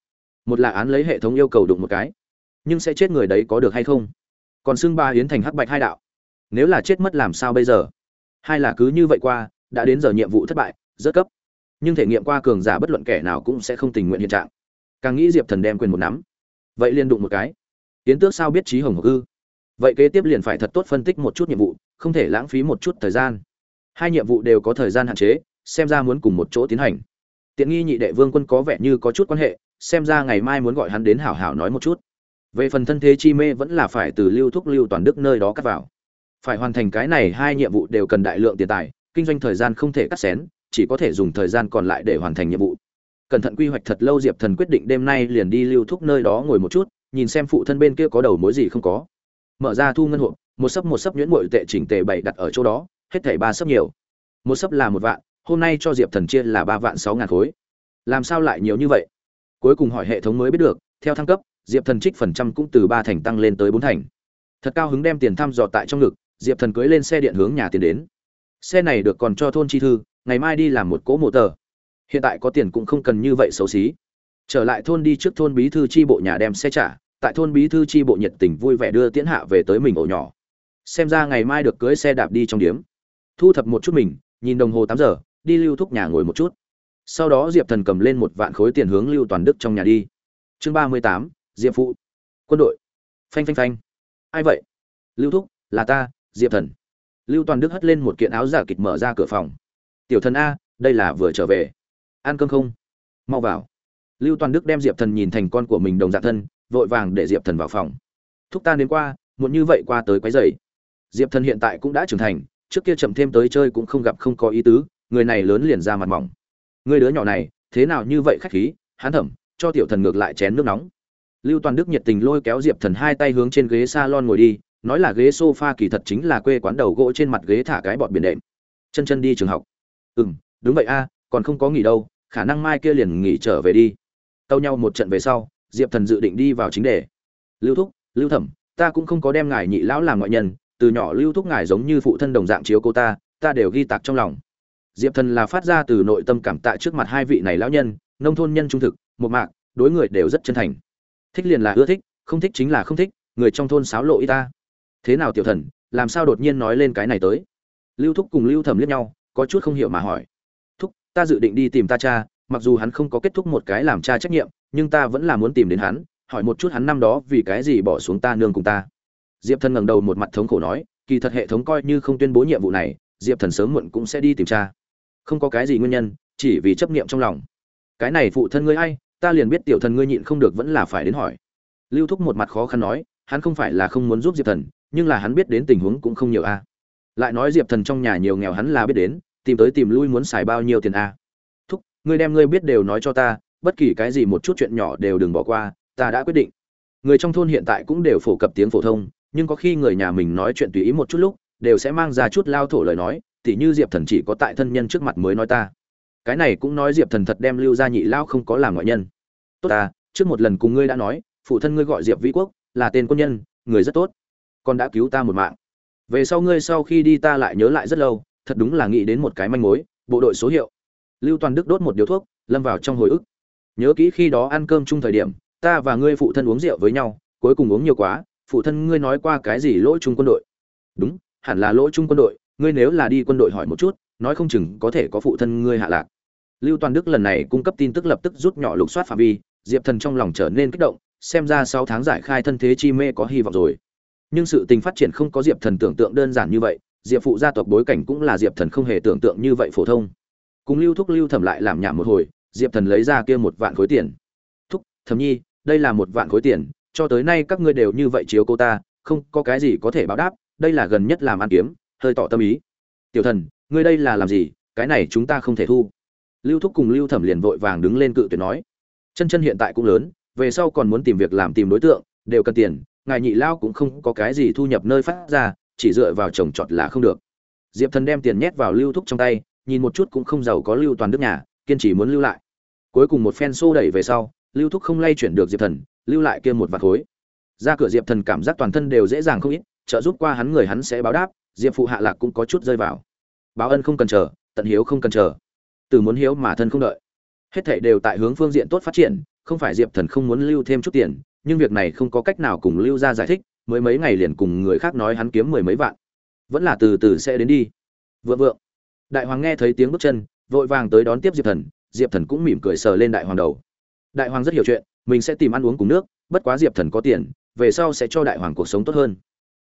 Một là án lấy hệ thống yêu cầu đụng một cái, nhưng sẽ chết người đấy có được hay không? Còn xưng ba yến thành hắc bạch hai đạo. Nếu là chết mất làm sao bây giờ? Hai là cứ như vậy qua, đã đến giờ nhiệm vụ thất bại, rất cấp. Nhưng thể nghiệm qua cường giả bất luận kẻ nào cũng sẽ không tình nguyện hiện trạng. Càng nghĩ diệp thần đem quyền một nắm. Vậy liên đụng một cái. Yến tước sao biết trí hồng ư? Vậy kế tiếp liền phải thật tốt phân tích một chút nhiệm vụ, không thể lãng phí một chút thời gian. Hai nhiệm vụ đều có thời gian hạn chế, xem ra muốn cùng một chỗ tiến hành. Tiện nghi nhị đệ vương quân có vẻ như có chút quan hệ, xem ra ngày mai muốn gọi hắn đến hảo hảo nói một chút. Về phần thân thế chi mê vẫn là phải từ lưu thúc lưu toàn đức nơi đó cắt vào. Phải hoàn thành cái này hai nhiệm vụ đều cần đại lượng tiền tài, kinh doanh thời gian không thể cắt xén, chỉ có thể dùng thời gian còn lại để hoàn thành nhiệm vụ. Cẩn thận quy hoạch thật lâu diệp thần quyết định đêm nay liền đi lưu thúc nơi đó ngồi một chút, nhìn xem phụ thân bên kia có đầu mối gì không có mở ra thu ngân hộ một sấp một sấp nhuyễn bội tệ chỉnh tề bảy đặt ở chỗ đó, hết thảy ba sấp nhiều. Một sấp là một vạn, hôm nay cho diệp thần chia là ba vạn sáu ngàn khối. Làm sao lại nhiều như vậy? Cuối cùng hỏi hệ thống mới biết được, theo thăng cấp, diệp thần trích phần trăm cũng từ ba thành tăng lên tới bốn thành. Thật cao hứng đem tiền thăm dò tại trong ngực, diệp thần cưới lên xe điện hướng nhà tiền đến. Xe này được còn cho thôn chi thư, ngày mai đi làm một cỗ mộ tờ. Hiện tại có tiền cũng không cần như vậy xấu xí. Trở lại thôn đi trước thôn bí thư tri bộ nhà đem xe trả tại thôn bí thư chi bộ nhiệt tình vui vẻ đưa tiễn hạ về tới mình ổ nhỏ. Xem ra ngày mai được cưới xe đạp đi trong điếm. Thu thập một chút mình, nhìn đồng hồ tám giờ, đi lưu thúc nhà ngồi một chút. Sau đó diệp thần cầm lên một vạn khối tiền hướng lưu toàn đức trong nhà đi. Chương ba mươi tám, diệp phụ. Quân đội. Phanh phanh phanh. Ai vậy? Lưu thúc, là ta, diệp thần. Lưu toàn đức hất lên một kiện áo giả kịch mở ra cửa phòng. Tiểu thần a, đây là vừa trở về. Ăn cơm không? Mau vào. Lưu toàn đức đem diệp thần nhìn thành con của mình đồng dạng thân vội vàng để diệp thần vào phòng. Thúc ta đến qua, muộn như vậy qua tới quấy rầy. Diệp thần hiện tại cũng đã trưởng thành, trước kia chậm thêm tới chơi cũng không gặp không có ý tứ, người này lớn liền ra mặt mỏng. Người đứa nhỏ này, thế nào như vậy khách khí hán thẩm cho tiểu thần ngược lại chén nước nóng. Lưu toàn đức nhiệt tình lôi kéo diệp thần hai tay hướng trên ghế salon ngồi đi, nói là ghế sofa kỳ thật chính là quê quán đầu gỗ trên mặt ghế thả cái bọt biển đệm. Chân chân đi trường học. Ừ đúng vậy a, còn không có nghỉ đâu, khả năng mai kia liền nghỉ trở về đi. Tâu nhau một trận về sau diệp thần dự định đi vào chính đề. Lưu thúc, lưu thẩm, ta cũng không có đem ngài nhị lão làm ngoại nhân, từ nhỏ lưu thúc ngài giống như phụ thân đồng dạng chiếu cô ta ta đều ghi tạc trong lòng. Diệp thần là phát ra từ nội tâm cảm tạ trước mặt hai vị này lão nhân, nông thôn nhân trung thực một mạc, đối người đều rất chân thành. Thích liền là ưa thích, không thích chính là không thích, người trong thôn sáo lộ y ta. Thế nào tiểu thần, làm sao đột nhiên nói lên cái này tới? Lưu thúc cùng lưu thẩm liếc nhau, có chút không hiểu mà hỏi. Thúc, ta dự định đi tìm ta cha mặc dù hắn không có kết thúc một cái làm cha trách nhiệm, nhưng ta vẫn là muốn tìm đến hắn, hỏi một chút hắn năm đó vì cái gì bỏ xuống ta nương cùng ta. Diệp thần ngẩng đầu một mặt thống khổ nói, kỳ thật hệ thống coi như không tuyên bố nhiệm vụ này, diệp thần sớm muộn cũng sẽ đi tìm cha. Không có cái gì nguyên nhân, chỉ vì chấp niệm trong lòng. Cái này phụ thân ngươi hay ta liền biết tiểu thần ngươi nhịn không được vẫn là phải đến hỏi. Lưu thúc một mặt khó khăn nói, hắn không phải là không muốn giúp diệp thần, nhưng là hắn biết đến tình huống cũng không nhiều a. Lại nói diệp thần trong nhà nhiều nghèo hắn là biết đến, tìm tới tìm lui muốn xài bao nhiêu tiền a ngươi đem ngươi biết đều nói cho ta, bất kỳ cái gì một chút chuyện nhỏ đều đừng bỏ qua, ta đã quyết định. Người trong thôn hiện tại cũng đều phổ cập tiếng phổ thông, nhưng có khi người nhà mình nói chuyện tùy ý một chút lúc, đều sẽ mang ra chút lao thổ lời nói, tỉ như diệp thần chỉ có tại thân nhân trước mặt mới nói ta. Cái này cũng nói diệp thần thật đem lưu ra nhị lao không có làm ngoại nhân. Tốt ta, trước một lần cùng ngươi đã nói, phụ thân ngươi gọi diệp vĩ quốc, là tên quân nhân, người rất tốt. Con đã cứu ta một mạng. Về sau ngươi sau khi đi ta lại nhớ lại rất lâu, thật đúng là nghĩ đến một cái manh mối, bộ đội số hiệu lưu toàn đức đốt một điếu thuốc, lâm vào trong hồi ức. Nhớ kỹ khi đó ăn cơm chung thời điểm, ta và ngươi phụ thân uống rượu với nhau, cuối cùng uống nhiều quá, phụ thân ngươi nói qua cái gì lỗ chung quân đội? Đúng, hẳn là lỗ chung quân đội, ngươi nếu là đi quân đội hỏi một chút, nói không chừng có thể có phụ thân ngươi hạ lạc. Lưu toàn đức lần này cung cấp tin tức lập tức rút nhỏ lục soát phạm vi, diệp thần trong lòng trở nên kích động, xem ra sáu tháng giải khai thân thế chi mê có hy vọng rồi. Nhưng sự tình phát triển không có diệp thần tưởng tượng đơn giản như vậy, diệp phụ gia tộc bối cảnh cũng là diệp thần không hề tưởng tượng như vậy phổ thông cùng lưu thúc lưu thẩm lại làm nhảm một hồi, diệp thần lấy ra kia một vạn khối tiền. Thúc, thẩm nhi, đây là một vạn khối tiền, cho tới nay các ngươi đều như vậy chiếu cô ta, không có cái gì có thể báo đáp, đây là gần nhất làm ăn kiếm, hơi tỏ tâm ý. Tiểu thần, ngươi đây là làm gì, cái này chúng ta không thể thu. Lưu thúc cùng lưu thẩm liền vội vàng đứng lên cự tuyệt nói. Chân chân hiện tại cũng lớn, về sau còn muốn tìm việc làm tìm đối tượng, đều cần tiền, ngài nhị lao cũng không có cái gì thu nhập nơi phát ra, chỉ dựa vào trồng trọt là không được. Diệp thần đem tiền nhét vào lưu thúc trong tay nhìn một chút cũng không giàu có lưu toàn đức nhà, kiên trì muốn lưu lại. Cuối cùng một phen xô đẩy về sau, lưu thúc không lay chuyển được diệp thần, lưu lại kia một vạt khối. Ra cửa diệp thần cảm giác toàn thân đều dễ dàng không ít, trợ giúp qua hắn người hắn sẽ báo đáp, diệp phụ hạ lạc cũng có chút rơi vào. Báo ân không cần chờ, tận hiếu không cần chờ. Từ muốn hiếu mà thân không đợi. Hết thảy đều tại hướng phương diện tốt phát triển, không phải diệp thần không muốn lưu thêm chút tiền, nhưng việc này không có cách nào cùng lưu ra giải thích, mới mấy ngày liền cùng người khác nói hắn kiếm mười mấy vạn. Vẫn là từ từ sẽ đến đi. Vượng vượng đại hoàng nghe thấy tiếng bước chân, vội vàng tới đón tiếp diệp thần diệp thần cũng mỉm cười sờ lên đại hoàng đầu. Đại hoàng rất hiểu chuyện, mình sẽ tìm ăn uống cùng nước, bất quá diệp thần có tiền, về sau sẽ cho đại hoàng cuộc sống tốt hơn.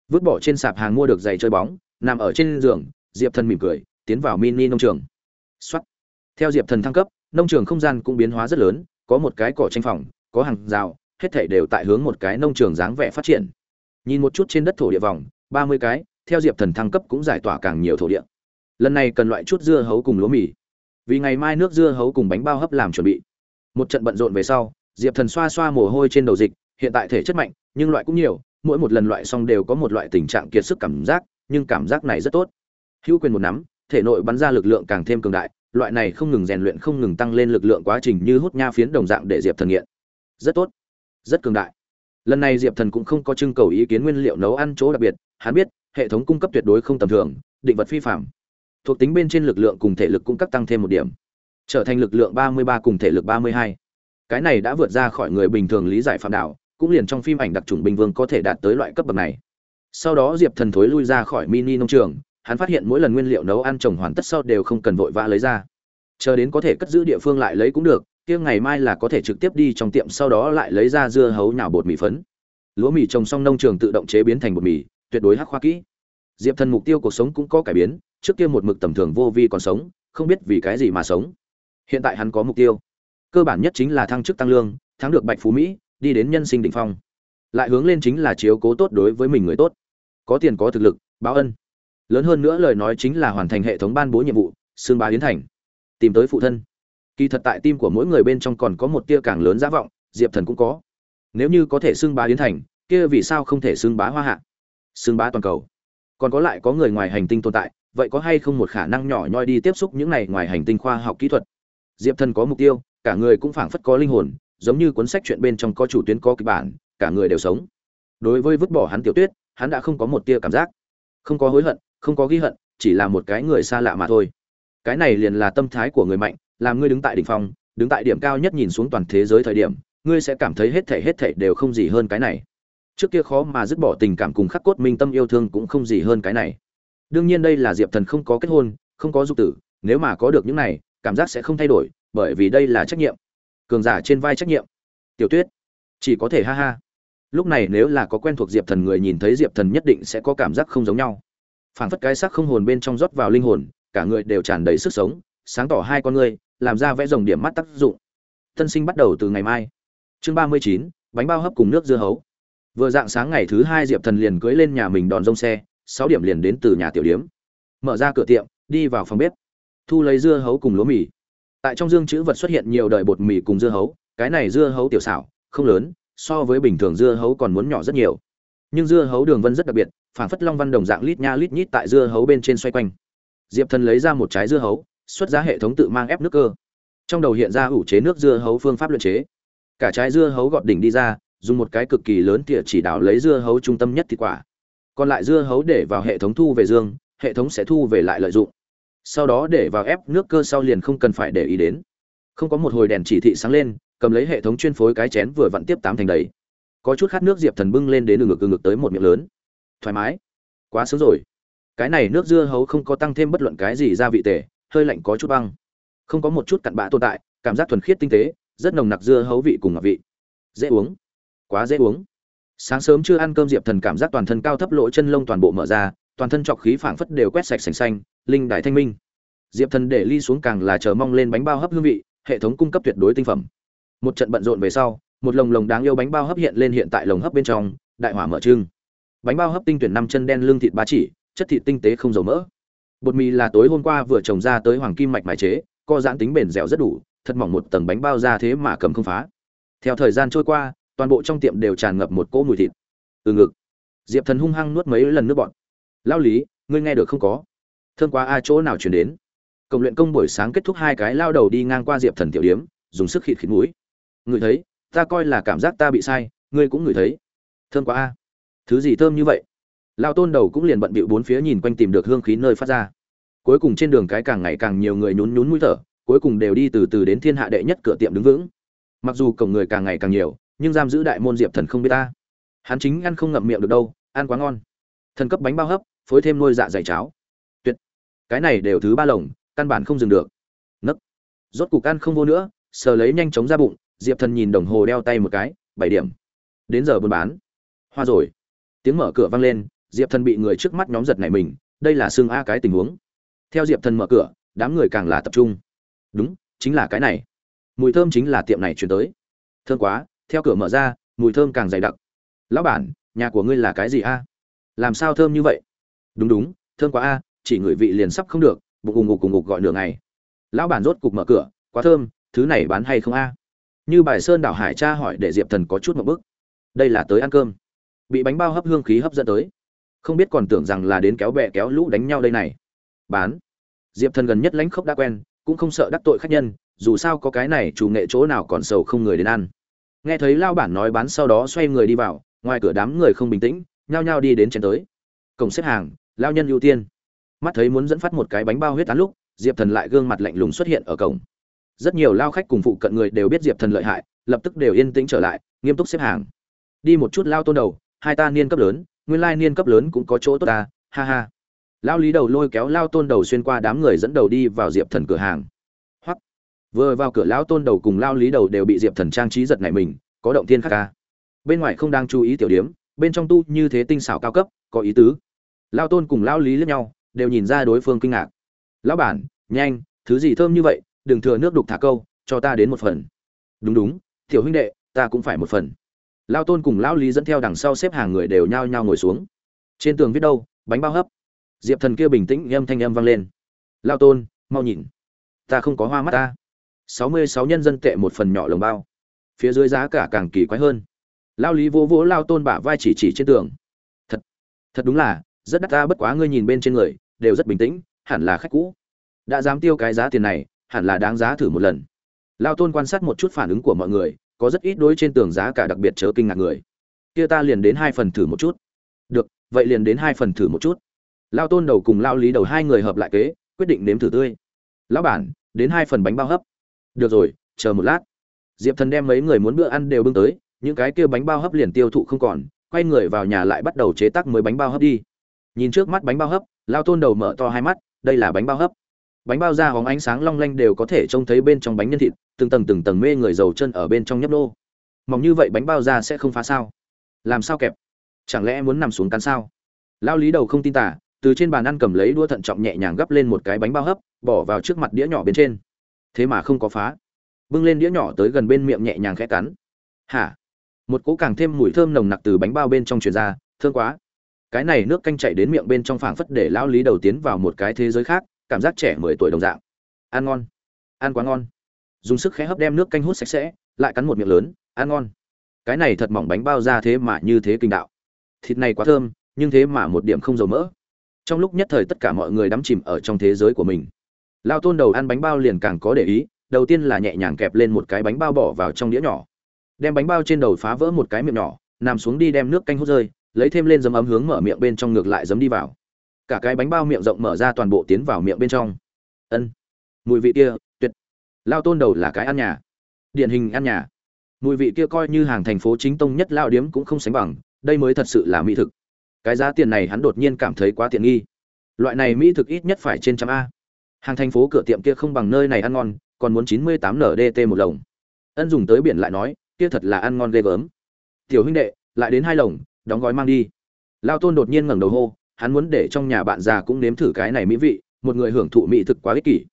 Vứt bỏ trên sạp hàng mua được giày chơi bóng, nằm ở trên giường, diệp thần mỉm cười, tiến vào mini nông trường. Xuất theo diệp thần thăng cấp, nông trường không gian cũng biến hóa rất lớn, có một cái cỏ tranh phòng, có hàng rào, hết thảy đều tại hướng một cái nông trường dáng vẻ phát triển. Nhìn một chút trên đất thổ địa vòng, ba mươi cái, theo diệp thần thăng cấp cũng giải tỏa càng nhiều thổ địa lần này cần loại chút dưa hấu cùng lúa mì. Vì ngày mai nước dưa hấu cùng bánh bao hấp làm chuẩn bị. Một trận bận rộn về sau, diệp thần xoa xoa mồ hôi trên đầu dịch, hiện tại thể chất mạnh, nhưng loại cũng nhiều, mỗi một lần loại xong đều có một loại tình trạng kiệt sức cảm giác, nhưng cảm giác này rất tốt. Hữu quyền một nắm, thể nội bắn ra lực lượng càng thêm cường đại, loại này không ngừng rèn luyện không ngừng tăng lên lực lượng quá trình như hút nha phiến đồng dạng để diệp thần nghiện. Rất tốt, rất cường đại. Lần này diệp thần cũng không có trưng cầu ý kiến nguyên liệu nấu ăn chỗ đặc biệt, hắn biết, hệ thống cung cấp tuyệt đối không tầm thường, định vật phi phạm thuộc tính bên trên lực lượng cùng thể lực cũng cắt tăng thêm một điểm, trở thành lực lượng ba mươi ba cùng thể lực ba mươi hai. Cái này đã vượt ra khỏi người bình thường lý giải phạm đạo, cũng liền trong phim ảnh đặc trùng bình vương có thể đạt tới loại cấp bậc này. Sau đó diệp thần thối lui ra khỏi mini nông trường, hắn phát hiện mỗi lần nguyên liệu nấu ăn trồng hoàn tất sau đều không cần vội vã lấy ra. Chờ đến có thể cất giữ địa phương lại lấy cũng được, kia ngày mai là có thể trực tiếp đi trong tiệm sau đó lại lấy ra dưa hấu nhào bột mì phấn. Lúa mì trồng xong nông trường tự động chế biến thành bột mì, tuyệt đối hắc khoa kỹ. Diệp thần mục tiêu cuộc sống cũng có cải biến trước kia một mực tầm thường vô vi còn sống, không biết vì cái gì mà sống. Hiện tại hắn có mục tiêu. Cơ bản nhất chính là thăng chức tăng lương, thắng được bạch phú mỹ, đi đến nhân sinh đỉnh phong. Lại hướng lên chính là chiếu cố tốt đối với mình người tốt. Có tiền có thực lực, báo ân. Lớn hơn nữa lời nói chính là hoàn thành hệ thống ban bố nhiệm vụ, xương bá hiến thành. Tìm tới phụ thân. Kỳ thật tại tim của mỗi người bên trong còn có một tia càng lớn giả vọng, diệp thần cũng có. Nếu như có thể xưng bá hiến thành, kia vì sao không thể xưng bá hoa hạ? Xưng bá toàn cầu. Còn có lại có người ngoài hành tinh tồn tại vậy có hay không một khả năng nhỏ nhoi đi tiếp xúc những này ngoài hành tinh khoa học kỹ thuật? Diệp thần có mục tiêu, cả người cũng phảng phất có linh hồn, giống như cuốn sách chuyện bên trong có chủ tuyến có kịch bản, cả người đều sống. Đối với vứt bỏ hắn tiểu tuyết, hắn đã không có một tia cảm giác. Không có hối hận, không có ghi hận, chỉ là một cái người xa lạ mà thôi. Cái này liền là tâm thái của người mạnh, làm ngươi đứng tại đỉnh phong, đứng tại điểm cao nhất nhìn xuống toàn thế giới thời điểm, ngươi sẽ cảm thấy hết thể hết thể đều không gì hơn cái này. Trước kia khó mà dứt bỏ tình cảm cùng khắc cốt minh tâm yêu thương cũng không gì hơn cái này đương nhiên đây là diệp thần không có kết hôn, không có dục tử, nếu mà có được những này, cảm giác sẽ không thay đổi, bởi vì đây là trách nhiệm. Cường giả trên vai trách nhiệm. Tiểu tuyết, chỉ có thể ha ha. Lúc này nếu là có quen thuộc diệp thần người nhìn thấy diệp thần nhất định sẽ có cảm giác không giống nhau. Phảng phất cái sắc không hồn bên trong rót vào linh hồn, cả người đều tràn đầy sức sống, sáng tỏ hai con người làm ra vẽ rồng điểm mắt tác dụng. Tân sinh bắt đầu từ ngày mai. Chương ba mươi chín, bánh bao hấp cùng nước dưa hấu. Vừa dạng sáng ngày thứ hai diệp thần liền cưới lên nhà mình đòn rông xe sáu điểm liền đến từ nhà tiểu điếm. Mở ra cửa tiệm, đi vào phòng bếp. Thu lấy dưa hấu cùng lúa mì. Tại trong dương chữ vật xuất hiện nhiều đời bột mì cùng dưa hấu, cái này dưa hấu tiểu xảo, không lớn, so với bình thường dưa hấu còn muốn nhỏ rất nhiều. Nhưng dưa hấu đường vân rất đặc biệt phản phất long văn đồng dạng lít nha lít nhít tại dưa hấu bên trên xoay quanh. Diệp thần lấy ra một trái dưa hấu, xuất ra hệ thống tự mang ép nước cơ. Trong đầu hiện ra ủ chế nước dưa hấu phương pháp luyện chế. Cả trái dưa hấu gọt đỉnh đi ra, dùng một cái cực kỳ lớn tỉa chỉ đảo lấy dưa hấu trung tâm nhất thịt quả còn lại dưa hấu để vào hệ thống thu về dương, hệ thống sẽ thu về lại lợi dụng. Sau đó để vào ép nước cơ sau liền không cần phải để ý đến. Không có một hồi đèn chỉ thị sáng lên, cầm lấy hệ thống chuyên phối cái chén vừa vặn tiếp tám thành đầy. Có chút khát nước diệp thần bưng lên đến ngực ngực tới một miệng lớn. Thoải mái. Quá sướng rồi. Cái này nước dưa hấu không có tăng thêm bất luận cái gì gia vị tể hơi lạnh có chút băng. Không có một chút cặn bã tồn tại, cảm giác thuần khiết tinh tế, rất nồng nặc dưa hấu vị cùng ngọc vị. Dễ uống. Quá dễ uống sáng sớm chưa ăn cơm diệp thần cảm giác toàn thân cao thấp lỗ chân lông toàn bộ mở ra, toàn thân trọc khí phảng phất đều quét sạch sành xanh, linh đại thanh minh. Diệp thần để ly xuống càng là chờ mong lên bánh bao hấp hương vị, hệ thống cung cấp tuyệt đối tinh phẩm. Một trận bận rộn về sau, một lồng lồng đáng yêu bánh bao hấp hiện lên hiện tại lồng hấp bên trong, đại hỏa mở trưng. Bánh bao hấp tinh tuyển năm chân đen lương thịt ba chỉ, chất thịt tinh tế không dầu mỡ. Bột mì là tối hôm qua vừa trồng ra tới hoàng kim mạch mài chế, co giãn tính bền dẻo rất đủ, thật mỏng một tầng bánh bao ra thế mà cầm không phá. Theo thời gian trôi qua toàn bộ trong tiệm đều tràn ngập một cỗ mùi thịt. Từ ngực. Diệp thần hung hăng nuốt mấy lần nước bọt. Lao lý, ngươi nghe được không có? Thương quá a, chỗ nào chuyển đến? Cộng luyện công buổi sáng kết thúc hai cái lao đầu đi ngang qua diệp thần tiểu điếm, dùng sức khịt khịt mũi. Ngửi thấy, ta coi là cảm giác ta bị sai, ngươi cũng ngửi thấy. Thơm quá a. Thứ gì thơm như vậy? Lao tôn đầu cũng liền bận bịu bốn phía nhìn quanh tìm được hương khí nơi phát ra. Cuối cùng trên đường cái càng ngày càng nhiều người nhún nhún mũi thở, cuối cùng đều đi từ từ đến thiên hạ đệ nhất cửa tiệm đứng vững. Mặc dù cổng người càng ngày càng nhiều nhưng giam giữ đại môn diệp thần không biết ta. Hắn chính ăn không ngậm miệng được đâu, ăn quá ngon. Thần cấp bánh bao hấp, phối thêm nuôi dạ dày cháo. Tuyệt. Cái này đều thứ ba lồng, căn bản không dừng được. Nấc. Rốt cục ăn không vô nữa, sờ lấy nhanh chóng ra bụng, diệp thần nhìn đồng hồ đeo tay một cái, bảy điểm. Đến giờ buôn bán. Hoa rồi. Tiếng mở cửa vang lên, diệp thần bị người trước mắt nhóm giật này mình, đây là xương a cái tình huống. Theo diệp thần mở cửa, đám người càng là tập trung. Đúng, chính là cái này. Mùi thơm chính là tiệm này chuyển tới. Thơm quá theo cửa mở ra, mùi thơm càng dày đặc. Lão bản, nhà của ngươi là cái gì a? Làm sao thơm như vậy? Đúng đúng, thơm quá a, chỉ người vị liền sắp không được, bụng cùng ngục cùng ngục gọi nửa ngày. Lão bản rốt cục mở cửa, quá thơm, thứ này bán hay không a? Như bài sơn đảo hải cha hỏi để diệp thần có chút một bức đây là tới ăn cơm. Bị bánh bao hấp hương khí hấp dẫn tới. Không biết còn tưởng rằng là đến kéo bè kéo lũ đánh nhau đây này. Bán. Diệp thần gần nhất lãnh khốc đã quen, cũng không sợ đắc tội khách nhân, dù sao có cái này chủ nghệ chỗ nào còn sầu không người đến ăn nghe thấy lao bản nói bán sau đó xoay người đi vào, ngoài cửa đám người không bình tĩnh, nhao nhao đi đến chén tới. Cổng xếp hàng, lao nhân ưu tiên. Mắt thấy muốn dẫn phát một cái bánh bao huyết tán lúc, diệp thần lại gương mặt lạnh lùng xuất hiện ở cổng. Rất nhiều lao khách cùng phụ cận người đều biết diệp thần lợi hại, lập tức đều yên tĩnh trở lại, nghiêm túc xếp hàng. Đi một chút lao tôn đầu, hai ta niên cấp lớn, nguyên lai niên cấp lớn cũng có chỗ tốt ta, ha ha. Lao lý đầu lôi kéo lao tôn đầu xuyên qua đám người dẫn đầu đi vào diệp thần cửa hàng vừa vào cửa Lão tôn đầu cùng lao lý đầu đều bị diệp thần trang trí giật này mình, có động thiên khắc ca. Bên ngoài không đang chú ý tiểu điếm, bên trong tu như thế tinh xảo cao cấp, có ý tứ. Lao tôn cùng lao lý lẫn nhau, đều nhìn ra đối phương kinh ngạc. Lão bản, nhanh, thứ gì thơm như vậy, đừng thừa nước đục thả câu, cho ta đến một phần. Đúng đúng, tiểu huynh đệ, ta cũng phải một phần. Lao tôn cùng lão lý dẫn theo đằng sau xếp hàng người đều nhao nhao ngồi xuống. Trên tường viết đâu, bánh bao hấp. Diệp thần kia bình tĩnh âm thanh âm vang lên. Lao tôn, mau nhìn. Ta không có hoa mắt ta sáu mươi sáu nhân dân tệ một phần nhỏ lồng bao. Phía dưới giá cả càng kỳ quái hơn. Lao lý vô vỗ lao tôn bả vai chỉ chỉ trên tường. Thật thật đúng là, rất đắt ta, bất quá ngươi nhìn bên trên người, đều rất bình tĩnh, hẳn là khách cũ. Đã dám tiêu cái giá tiền này, hẳn là đáng giá thử một lần. Lao tôn quan sát một chút phản ứng của mọi người, có rất ít đối trên tường giá cả đặc biệt chớ kinh ngạc người. Kia ta liền đến hai phần thử một chút. Được, vậy liền đến hai phần thử một chút. Lao tôn đầu cùng lao lý đầu hai người hợp lại kế, quyết định nếm thử tươi. Lão bản, đến hai phần bánh bao hấp được rồi, chờ một lát. Diệp thần đem mấy người muốn bữa ăn đều bưng tới, những cái kia bánh bao hấp liền tiêu thụ không còn, quay người vào nhà lại bắt đầu chế tác mới bánh bao hấp đi. Nhìn trước mắt bánh bao hấp, lao tôn đầu mở to hai mắt, đây là bánh bao hấp. Bánh bao da hóng ánh sáng long lanh đều có thể trông thấy bên trong bánh nhân thịt, từng tầng từng tầng mê người dầu chân ở bên trong nhấp nô. Mỏng như vậy bánh bao da sẽ không phá sao? Làm sao kẹp? Chẳng lẽ muốn nằm xuống cắn sao? Lao lý đầu không tin tả, từ trên bàn ăn cầm lấy đua thận trọng nhẹ nhàng gấp lên một cái bánh bao hấp, bỏ vào trước mặt đĩa nhỏ bên trên thế mà không có phá. Bưng lên đĩa nhỏ tới gần bên miệng nhẹ nhàng khẽ cắn. Hả? Một cỗ càng thêm mùi thơm nồng nặc từ bánh bao bên trong truyền ra, thơm quá. Cái này nước canh chảy đến miệng bên trong phảng phất để lão lý đầu tiến vào một cái thế giới khác, cảm giác trẻ mười tuổi đồng dạng. Ăn ngon. Ăn quá ngon. Dùng sức khẽ hấp đem nước canh hút sạch sẽ, lại cắn một miệng lớn, ăn ngon. Cái này thật mỏng bánh bao ra thế mà như thế kinh đạo. Thịt này quá thơm, nhưng thế mà một điểm không dầu mỡ. Trong lúc nhất thời tất cả mọi người đắm chìm ở trong thế giới của mình lao tôn đầu ăn bánh bao liền càng có để ý, đầu tiên là nhẹ nhàng kẹp lên một cái bánh bao bỏ vào trong đĩa nhỏ. Đem bánh bao trên đầu phá vỡ một cái miệng nhỏ, nằm xuống đi đem nước canh hút rơi, lấy thêm lên dấm ấm hướng mở miệng bên trong ngược lại dấm đi vào. Cả cái bánh bao miệng rộng mở ra toàn bộ tiến vào miệng bên trong. Ân, mùi vị kia, tuyệt. Lao tôn đầu là cái ăn nhà. Điển hình ăn nhà. Mùi vị kia coi như hàng thành phố chính tông nhất lao điếm cũng không sánh bằng, đây mới thật sự là mỹ thực. Cái giá tiền này hắn đột nhiên cảm thấy quá tiện nghi. Loại này mỹ thực ít nhất phải trên trăm a hàng thành phố cửa tiệm kia không bằng nơi này ăn ngon, còn muốn chín mươi tám ndt một lồng. Ân dùng tới biển lại nói, kia thật là ăn ngon ghê gớm. Tiểu huynh đệ, lại đến hai lồng, đóng gói mang đi. Lao tôn đột nhiên ngẩng đầu hô, hắn muốn để trong nhà bạn già cũng nếm thử cái này mỹ vị, một người hưởng thụ mỹ thực quá ích kỷ.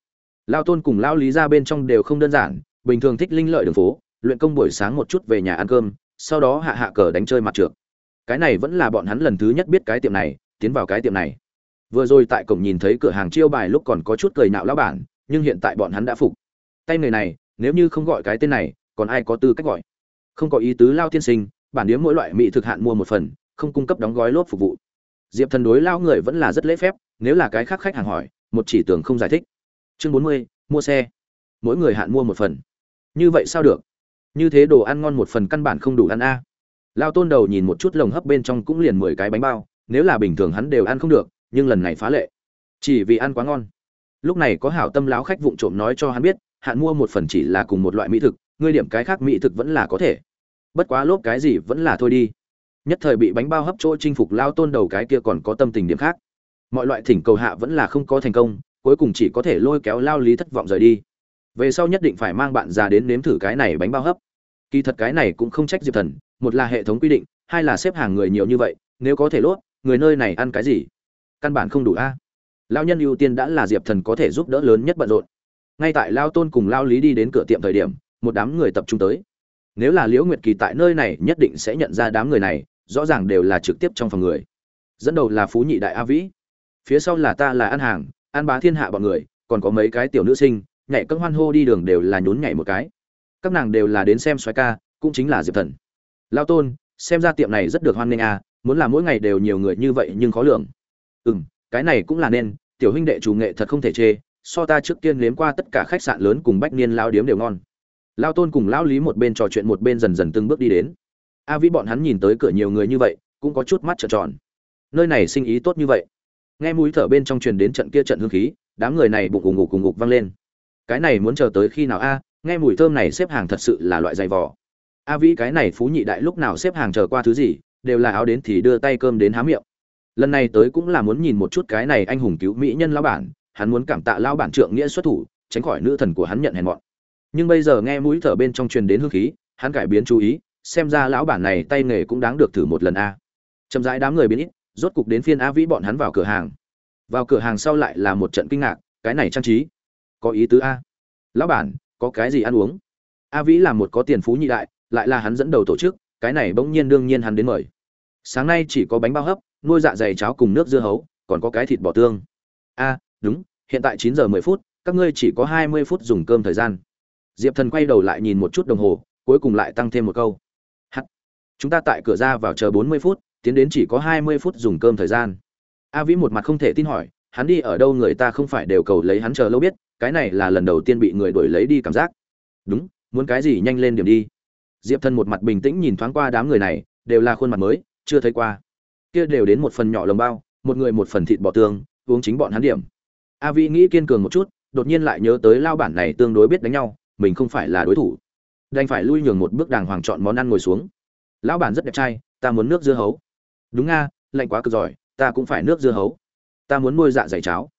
Lao tôn cùng lao lý ra bên trong đều không đơn giản, bình thường thích linh lợi đường phố, luyện công buổi sáng một chút về nhà ăn cơm, sau đó hạ hạ cờ đánh chơi mặt trượt cái này vẫn là bọn hắn lần thứ nhất biết cái tiệm này, tiến vào cái tiệm này vừa rồi tại cổng nhìn thấy cửa hàng chiêu bài lúc còn có chút cười nạo lão bản, nhưng hiện tại bọn hắn đã phục. Tay người này, nếu như không gọi cái tên này, còn ai có tư cách gọi? Không có ý tứ lao tiên sinh, bản điếm mỗi loại mỹ thực hạn mua một phần, không cung cấp đóng gói lốp phục vụ. Diệp thần đối lao người vẫn là rất lễ phép, nếu là cái khác khách hàng hỏi, một chỉ tưởng không giải thích. Chương bốn mươi, mua xe. Mỗi người hạn mua một phần. Như vậy sao được? Như thế đồ ăn ngon một phần căn bản không đủ ăn a. Lao tôn đầu nhìn một chút lồng hấp bên trong cũng liền mười cái bánh bao, nếu là bình thường hắn đều ăn không được nhưng lần này phá lệ. Chỉ vì ăn quá ngon. Lúc này có hảo tâm láo khách vụng trộm nói cho hắn biết, hạn mua một phần chỉ là cùng một loại mỹ thực, ngươi điểm cái khác mỹ thực vẫn là có thể. Bất quá lốp cái gì vẫn là thôi đi. Nhất thời bị bánh bao hấp chỗ chinh phục lao tôn đầu cái kia còn có tâm tình điểm khác. Mọi loại thỉnh cầu hạ vẫn là không có thành công, cuối cùng chỉ có thể lôi kéo lao lý thất vọng rời đi. Về sau nhất định phải mang bạn già đến nếm thử cái này bánh bao hấp. Kỳ thật cái này cũng không trách diệp thần, một là hệ thống quy định, hai là xếp hàng người nhiều như vậy, nếu có thể lốt, người nơi này ăn cái gì? Căn bản không đủ a. À? lao nhân ưu tiên đã là diệp thần có thể giúp đỡ lớn nhất bận rộn. Ngay tại lao tôn cùng lao lý đi đến cửa tiệm thời điểm, một đám người tập trung tới. Nếu là liễu nguyệt kỳ tại nơi này, nhất định sẽ nhận ra đám người này, rõ ràng đều là trực tiếp trong phòng người. Dẫn đầu là phú nhị đại a vĩ. Phía sau là ta là ăn hàng ăn bá thiên hạ bọn người, còn có mấy cái tiểu nữ sinh, nhảy cân hoan hô đi đường đều là nhún nhảy một cái. Các nàng đều là đến xem xoái ca, cũng chính là diệp thần. Lao tôn, xem ra tiệm này rất được hoan nghênh à muốn là mỗi ngày đều nhiều người như vậy nhưng khó lường. "Ừm, cái này cũng là nên tiểu huynh đệ chủ nghệ thật không thể chê so ta trước tiên nếm qua tất cả khách sạn lớn cùng bách niên lao điếm đều ngon. Lao tôn cùng lão lý một bên trò chuyện một bên dần dần từng bước đi đến. A vĩ bọn hắn nhìn tới cửa nhiều người như vậy cũng có chút mắt trợn tròn. Nơi này sinh ý tốt như vậy. Nghe mũi thở bên trong truyền đến trận kia trận hương khí đám người này bụng ủng ngục cùng ngục vang lên. Cái này muốn chờ tới khi nào a? Nghe mùi thơm này xếp hàng thật sự là loại dày vò. A vĩ cái này phú nhị đại lúc nào xếp hàng chờ qua thứ gì đều là áo đến thì đưa tay cơm đến há miệng lần này tới cũng là muốn nhìn một chút cái này anh hùng cứu mỹ nhân lão bản, hắn muốn cảm tạ lão bản trượng nghĩa xuất thủ, tránh khỏi nữ thần của hắn nhận hèn mọn. Nhưng bây giờ nghe mũi thở bên trong truyền đến hương khí, hắn cải biến chú ý, xem ra lão bản này tay nghề cũng đáng được thử một lần a. Chậm rãi đám người biến ít, rốt cục đến phiên a vĩ bọn hắn vào cửa hàng. Vào cửa hàng sau lại là một trận kinh ngạc, cái này trang trí, có ý tứ a. Lão bản, có cái gì ăn uống? A vĩ là một có tiền phú nhị đại, lại là hắn dẫn đầu tổ chức, cái này bỗng nhiên đương nhiên hắn đến mời. Sáng nay chỉ có bánh bao hấp nuôi dạ dày cháo cùng nước dưa hấu, còn có cái thịt bò tương. A, đúng, hiện tại chín giờ mười phút, các ngươi chỉ có hai mươi phút dùng cơm thời gian. Diệp thần quay đầu lại nhìn một chút đồng hồ, cuối cùng lại tăng thêm một câu. Hắt, chúng ta tại cửa ra vào chờ bốn mươi phút, tiến đến chỉ có hai mươi phút dùng cơm thời gian. A vĩ một mặt không thể tin hỏi, hắn đi ở đâu người ta không phải đều cầu lấy hắn chờ lâu biết, cái này là lần đầu tiên bị người đuổi lấy đi cảm giác. Đúng, muốn cái gì nhanh lên điểm đi. Diệp thần một mặt bình tĩnh nhìn thoáng qua đám người này, đều là khuôn mặt mới, chưa thấy qua kia đều đến một phần nhỏ lồng bao, một người một phần thịt bò tương, uống chính bọn hắn điểm. A vĩ nghĩ kiên cường một chút, đột nhiên lại nhớ tới lao bản này tương đối biết đánh nhau, mình không phải là đối thủ. Đành phải lui nhường một bước đàng hoàng chọn món ăn ngồi xuống. Lão bản rất đẹp trai, ta muốn nước dưa hấu. Đúng nga, lạnh quá cực giỏi, ta cũng phải nước dưa hấu. Ta muốn nuôi dạ dày cháo.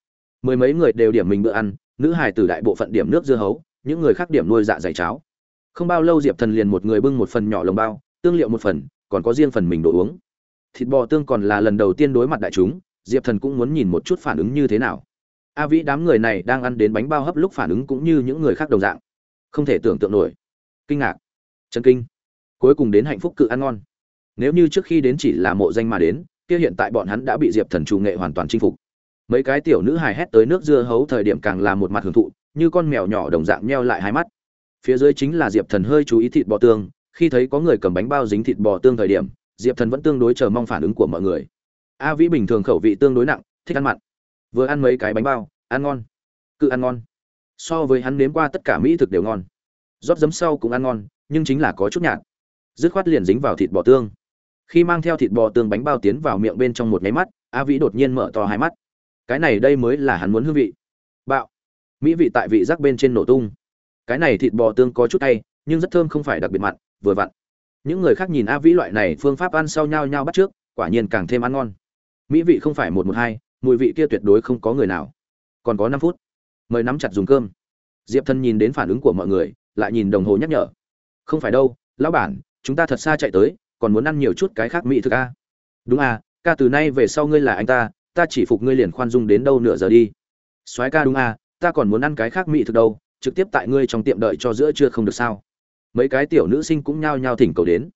Mười mấy người đều điểm mình bữa ăn, nữ hài tử đại bộ phận điểm nước dưa hấu, những người khác điểm nuôi dạ dày cháo. Không bao lâu diệp thần liền một người bưng một phần nhỏ lồng bao, tương liệu một phần, còn có riêng phần mình đồ uống thịt bò tương còn là lần đầu tiên đối mặt đại chúng, diệp thần cũng muốn nhìn một chút phản ứng như thế nào. A vĩ đám người này đang ăn đến bánh bao hấp lúc phản ứng cũng như những người khác đồng dạng. Không thể tưởng tượng nổi. Kinh ngạc. Chân kinh. Cuối cùng đến hạnh phúc cự ăn ngon. Nếu như trước khi đến chỉ là mộ danh mà đến, kia hiện tại bọn hắn đã bị diệp thần chủ nghệ hoàn toàn chinh phục. Mấy cái tiểu nữ hài hét tới nước dưa hấu thời điểm càng là một mặt hưởng thụ, như con mèo nhỏ đồng dạng meo lại hai mắt. Phía dưới chính là diệp thần hơi chú ý thịt bò tương, khi thấy có người cầm bánh bao dính thịt bò tương thời điểm diệp thần vẫn tương đối chờ mong phản ứng của mọi người. A vĩ bình thường khẩu vị tương đối nặng, thích ăn mặn. Vừa ăn mấy cái bánh bao, ăn ngon. Cứ ăn ngon. So với hắn nếm qua tất cả mỹ thực đều ngon. Rót giấm sau cũng ăn ngon, nhưng chính là có chút nhạt. Dứt khoát liền dính vào thịt bò tương. Khi mang theo thịt bò tương bánh bao tiến vào miệng bên trong một máy mắt, a vĩ đột nhiên mở to hai mắt. Cái này đây mới là hắn muốn hương vị. Bạo. Mỹ vị tại vị giác bên trên nổ tung. Cái này thịt bò tương có chút tay nhưng rất thơm không phải đặc biệt mặn, vừa vặn những người khác nhìn a vĩ loại này phương pháp ăn sau nhau nhau bắt trước, quả nhiên càng thêm ăn ngon. Mỹ vị không phải một một hai, mùi vị kia tuyệt đối không có người nào. Còn có năm phút. Mời nắm chặt dùng cơm. Diệp thân nhìn đến phản ứng của mọi người, lại nhìn đồng hồ nhắc nhở. Không phải đâu, lão bản, chúng ta thật xa chạy tới, còn muốn ăn nhiều chút cái khác mỹ thực a. Đúng à ca từ nay về sau ngươi là anh ta ta chỉ phục ngươi liền khoan dung đến đâu nửa giờ đi. Soái ca đúng à ta còn muốn ăn cái khác mỹ thực đâu, trực tiếp tại ngươi trong tiệm đợi cho giữa trưa không được sao? Mấy cái tiểu nữ sinh cũng nhao nhao thỉnh cầu đến.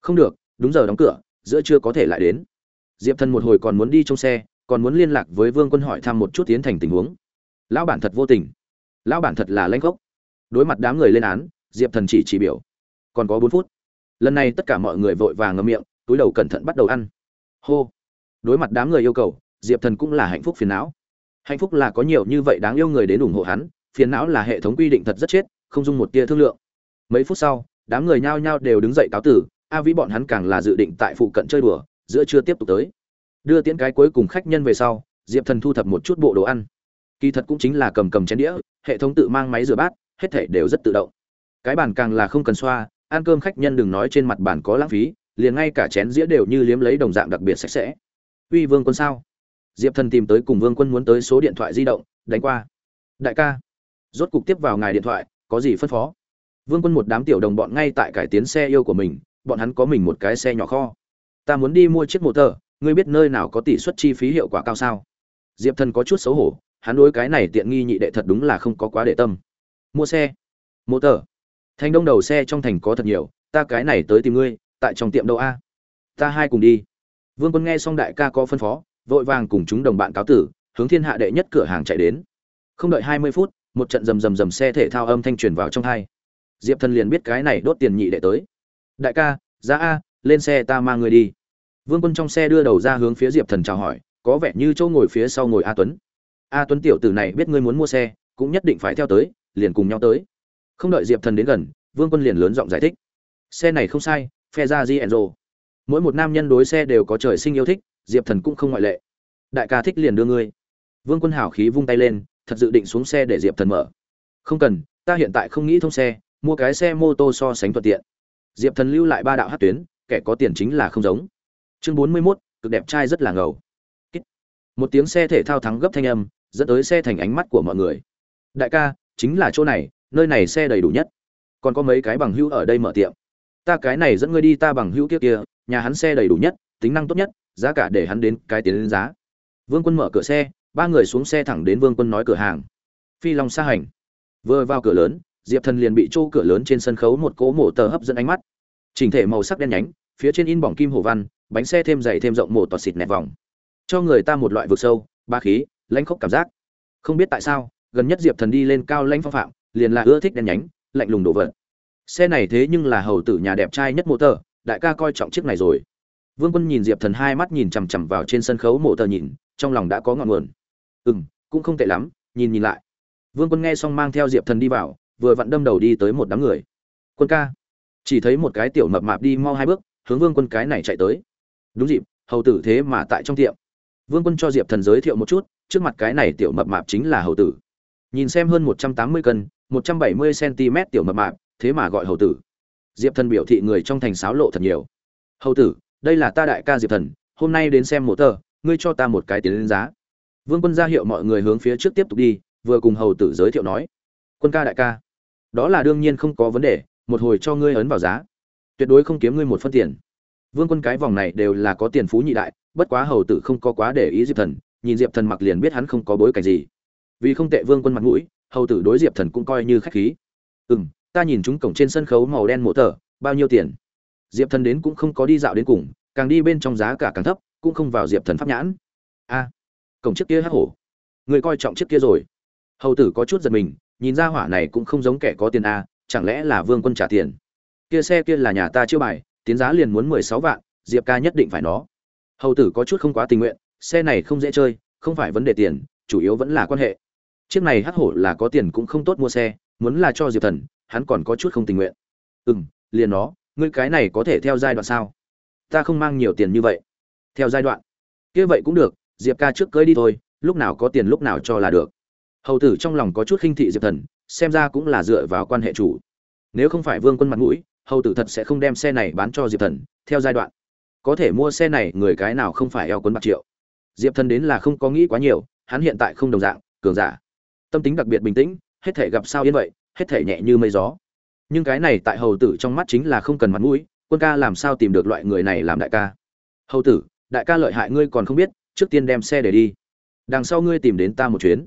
Không được, đúng giờ đóng cửa, giữa trưa có thể lại đến. Diệp thần một hồi còn muốn đi trong xe, còn muốn liên lạc với vương quân hỏi thăm một chút tiến thành tình huống. Lão bản thật vô tình. Lão bản thật là lanh gốc. Đối mặt đám người lên án, diệp thần chỉ chỉ biểu. Còn có bốn phút. Lần này tất cả mọi người vội vàng ngậm miệng, túi đầu cẩn thận bắt đầu ăn. Hô. Đối mặt đám người yêu cầu, diệp thần cũng là hạnh phúc phiền não. Hạnh phúc là có nhiều như vậy đáng yêu người đến ủng hộ hắn, phiền não là hệ thống quy định thật rất chết, không dung một tia thương lượng mấy phút sau, đám người nhao nhao đều đứng dậy cáo tử, a vĩ bọn hắn càng là dự định tại phụ cận chơi đùa, giữa chưa tiếp tục tới. Đưa tiễn cái cuối cùng khách nhân về sau, diệp thần thu thập một chút bộ đồ ăn. Kỳ thật cũng chính là cầm cầm chén đĩa, hệ thống tự mang máy rửa bát, hết thể đều rất tự động. Cái bàn càng là không cần xoa, ăn cơm khách nhân đừng nói trên mặt bàn có lãng phí, liền ngay cả chén dĩa đều như liếm lấy đồng dạng đặc biệt sạch sẽ. Uy vương quân sao? Diệp thần tìm tới cùng vương quân muốn tới số điện thoại di động, đánh qua. Đại ca, rốt cục tiếp vào ngài điện thoại, có gì phân phó? Vương quân một đám tiểu đồng bọn ngay tại cải tiến xe yêu của mình, bọn hắn có mình một cái xe nhỏ kho. Ta muốn đi mua chiếc mô tờ ngươi biết nơi nào có tỷ suất chi phí hiệu quả cao sao? Diệp thần có chút xấu hổ, hắn đối cái này tiện nghi nhị đệ thật đúng là không có quá để tâm. Mua xe. Mô tờ thành đông đầu xe trong thành có thật nhiều, ta cái này tới tìm ngươi, tại trong tiệm đâu a? Ta hai cùng đi. Vương quân nghe xong đại ca có phân phó, vội vàng cùng chúng đồng bạn cáo tử, hướng thiên hạ đệ nhất cửa hàng chạy đến. Không đợi hai mươi phút, một trận rầm rầm rầm xe thể thao âm thanh truyền vào trong tai diệp thần liền biết cái này đốt tiền nhị đệ tới. Đại ca, ra a, lên xe ta mang người đi. Vương quân trong xe đưa đầu ra hướng phía diệp thần chào hỏi, có vẻ như châu ngồi phía sau ngồi a tuấn. A tuấn tiểu tử này biết ngươi muốn mua xe, cũng nhất định phải theo tới, liền cùng nhau tới. Không đợi diệp thần đến gần, vương quân liền lớn giọng giải thích. Xe này không sai phe ra di enzo mỗi một nam nhân đối xe đều có trời sinh yêu thích, diệp thần cũng không ngoại lệ. Đại ca thích liền đưa ngươi. Vương quân hào khí vung tay lên, thật dự định xuống xe để diệp thần mở. Không cần, ta hiện tại không nghĩ thông xe mua cái xe mô tô so sánh thuận tiện. Diệp thần lưu lại ba đạo hát tuyến, kẻ có tiền chính là không giống. Chương bốn mươi mốt, cực đẹp trai rất là ngầu. Một tiếng xe thể thao thắng gấp thanh âm, dẫn tới xe thành ánh mắt của mọi người. Đại ca, chính là chỗ này, nơi này xe đầy đủ nhất. Còn có mấy cái bằng hữu ở đây mở tiệm. Ta cái này dẫn ngươi đi ta bằng hữu kia kia, nhà hắn xe đầy đủ nhất, tính năng tốt nhất, giá cả để hắn đến cái tiến đến giá. Vương quân mở cửa xe, ba người xuống xe thẳng đến vương quân nói cửa hàng. Phi long xa hành. Vừa vào cửa lớn diệp thần liền bị chỗ cửa lớn trên sân khấu một cỗ mổ tờ hấp dẫn ánh mắt. Chỉnh thể màu sắc đen nhánh, phía trên in bỏng kim hồ văn, bánh xe thêm dày thêm rộng mổ tọt xịt nẹt vòng. Cho người ta một loại vực sâu, ba khí, lãnh khốc cảm giác. Không biết tại sao, gần nhất diệp thần đi lên cao lãnh phong phạm, liền là ưa thích đen nhánh, lạnh lùng đổ vật. Xe này thế nhưng là hầu tử nhà đẹp trai nhất mô tờ, đại ca coi trọng chiếc này rồi. Vương quân nhìn diệp thần hai mắt nhìn chằm chằm vào trên sân khấu mộ tờ nhìn, trong lòng đã có ngọn nguồn. Ừ m cũng không tệ lắm, nhìn nhìn lại. Vương quân nghe xong mang theo diệp thần đi vào vừa vặn đâm đầu đi tới một đám người. Quân ca. Chỉ thấy một cái tiểu mập mạp đi mau hai bước, hướng vương quân cái này chạy tới. Đúng dịp, hầu tử thế mà tại trong tiệm. Vương quân cho diệp thần giới thiệu một chút, trước mặt cái này tiểu mập mạp chính là hầu tử. Nhìn xem hơn một trăm tám mươi cân, một trăm bảy mươi cm tiểu mập mạp, thế mà gọi hầu tử. Diệp thần biểu thị người trong thành sáo lộ thật nhiều. Hầu tử, đây là ta đại ca diệp thần, hôm nay đến xem một tờ, ngươi cho ta một cái tiền lên giá. Vương quân ra hiệu mọi người hướng phía trước tiếp tục đi, vừa cùng hầu tử giới thiệu nói. Quân ca đại ca đó là đương nhiên không có vấn đề, một hồi cho ngươi ấn vào giá. Tuyệt đối không kiếm ngươi một phân tiền. Vương quân cái vòng này đều là có tiền phú nhị đại, bất quá hầu tử không có quá để ý diệp thần, nhìn diệp thần mặc liền biết hắn không có bối cảnh gì. Vì không tệ vương quân mặt mũi, hầu tử đối diệp thần cũng coi như khách khí. Ừ m ta nhìn chúng cổng trên sân khấu màu đen mộ tờ, bao nhiêu tiền? Diệp thần đến cũng không có đi dạo đến cùng, càng đi bên trong giá cả càng thấp, cũng không vào diệp thần pháp nhãn. A, cổng chiếc kia hắc hổ. Người coi trọng chiếc kia rồi. Hầu tử có chút giật mình nhìn ra hỏa này cũng không giống kẻ có tiền a, chẳng lẽ là vương quân trả tiền? Kia xe kia là nhà ta chưa bài, tiến giá liền muốn mười sáu vạn, diệp ca nhất định phải nó. Hầu tử có chút không quá tình nguyện, xe này không dễ chơi, không phải vấn đề tiền, chủ yếu vẫn là quan hệ. Chiếc này hắc hổ là có tiền cũng không tốt mua xe, muốn là cho diệp thần, hắn còn có chút không tình nguyện. Ừ m liền nó, ngươi cái này có thể theo giai đoạn sao? Ta không mang nhiều tiền như vậy. Theo giai đoạn. Kia vậy cũng được, diệp ca trước cưới đi thôi, lúc nào có tiền lúc nào cho là được hầu tử trong lòng có chút khinh thị diệp thần, xem ra cũng là dựa vào quan hệ chủ. Nếu không phải vương quân mặt mũi, hầu tử thật sẽ không đem xe này bán cho diệp thần, theo giai đoạn. Có thể mua xe này, người cái nào không phải eo quấn bạc triệu. Diệp thần đến là không có nghĩ quá nhiều, hắn hiện tại không đồng dạng, cường giả. Tâm tính đặc biệt bình tĩnh, hết thể gặp sao yên vậy, hết thể nhẹ như mây gió. Nhưng cái này tại hầu tử trong mắt chính là không cần mặt mũi, quân ca làm sao tìm được loại người này làm đại ca? Hầu tử, đại ca lợi hại ngươi còn không biết, trước tiên đem xe để đi. Đằng sau ngươi tìm đến ta một chuyến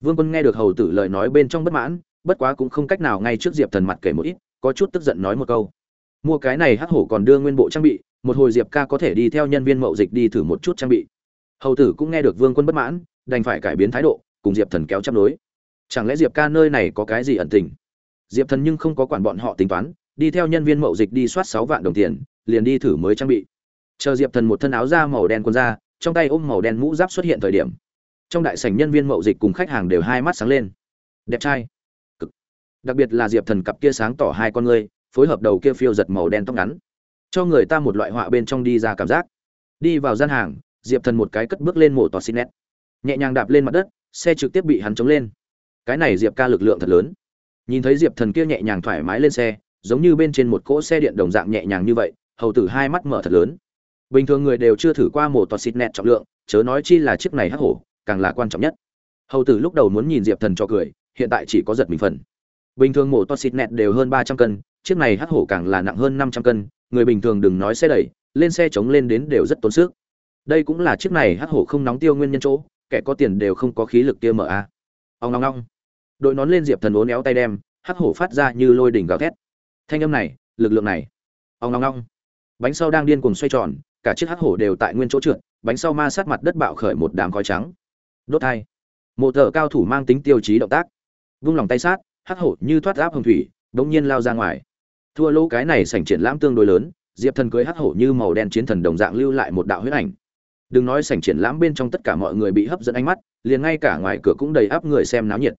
vương quân nghe được hầu tử lời nói bên trong bất mãn bất quá cũng không cách nào ngay trước diệp thần mặt kể một ít có chút tức giận nói một câu. Mua cái này hắc hổ còn đưa nguyên bộ trang bị một hồi diệp ca có thể đi theo nhân viên mậu dịch đi thử một chút trang bị. Hầu tử cũng nghe được vương quân bất mãn đành phải cải biến thái độ cùng diệp thần kéo chấp đối chẳng lẽ diệp ca nơi này có cái gì ẩn tình? Diệp thần nhưng không có quản bọn họ tính toán đi theo nhân viên mậu dịch đi soát sáu vạn đồng tiền liền đi thử mới trang bị. Chờ diệp thần một thân áo da màu đen quần ra, trong tay ôm màu đen mũ giáp xuất hiện thời điểm trong đại sảnh nhân viên mậu dịch cùng khách hàng đều hai mắt sáng lên. Đẹp trai. Cực. Đặc biệt là diệp thần cặp kia sáng tỏ hai con ngươi, phối hợp đầu kia phiêu giật màu đen tóc ngắn. Cho người ta một loại họa bên trong đi ra cảm giác. Đi vào gian hàng, diệp thần một cái cất bước lên mổ tỏ xin nét. Nhẹ nhàng đạp lên mặt đất, xe trực tiếp bị hắn chống lên. Cái này diệp ca lực lượng thật lớn. Nhìn thấy diệp thần kia nhẹ nhàng thoải mái lên xe, giống như bên trên một cỗ xe điện đồng dạng nhẹ nhàng như vậy, hầu tử hai mắt mở thật lớn. Bình thường người đều chưa thử qua mổ tọt xịt nẹt trọng lượng, chớ nói chi là chiếc này hắc hổ càng là quan trọng nhất. Hầu tử lúc đầu muốn nhìn diệp thần cho cười, hiện tại chỉ có giật mình phần. Bình thường mổ toa xịt nẹt đều hơn ba trăm cân, chiếc này hắc hổ càng là nặng hơn năm trăm cân, người bình thường đừng nói xe đẩy, lên xe chống lên đến đều rất tốn sức. Đây cũng là chiếc này hắc hổ không nóng tiêu nguyên nhân chỗ, kẻ có tiền đều không có khí lực kia mở a. Ông ngong ngong đội nón lên diệp thần uốn éo tay đem, hắc hổ phát ra như lôi đỉnh gào thét. Thanh âm này, lực lượng này. Ông ngong ngong bánh sau đang điên cuồng xoay tròn, cả chiếc hắc hổ đều tại nguyên chỗ trượt, bánh sau ma sát mặt đất bạo khởi một đám khói trắng đốt thai. Một thợ cao thủ mang tính tiêu chí động tác. Vung lòng tay sát, hắc hổ như thoát áp hồng thủy đống nhiên lao ra ngoài. Thua lỗ cái này sảnh triển lãm tương đối lớn, diệp thần cưới hắc hổ như màu đen chiến thần đồng dạng lưu lại một đạo huyết ảnh. Đừng nói sảnh triển lãm bên trong tất cả mọi người bị hấp dẫn ánh mắt, liền ngay cả ngoài cửa cũng đầy áp người xem náo nhiệt.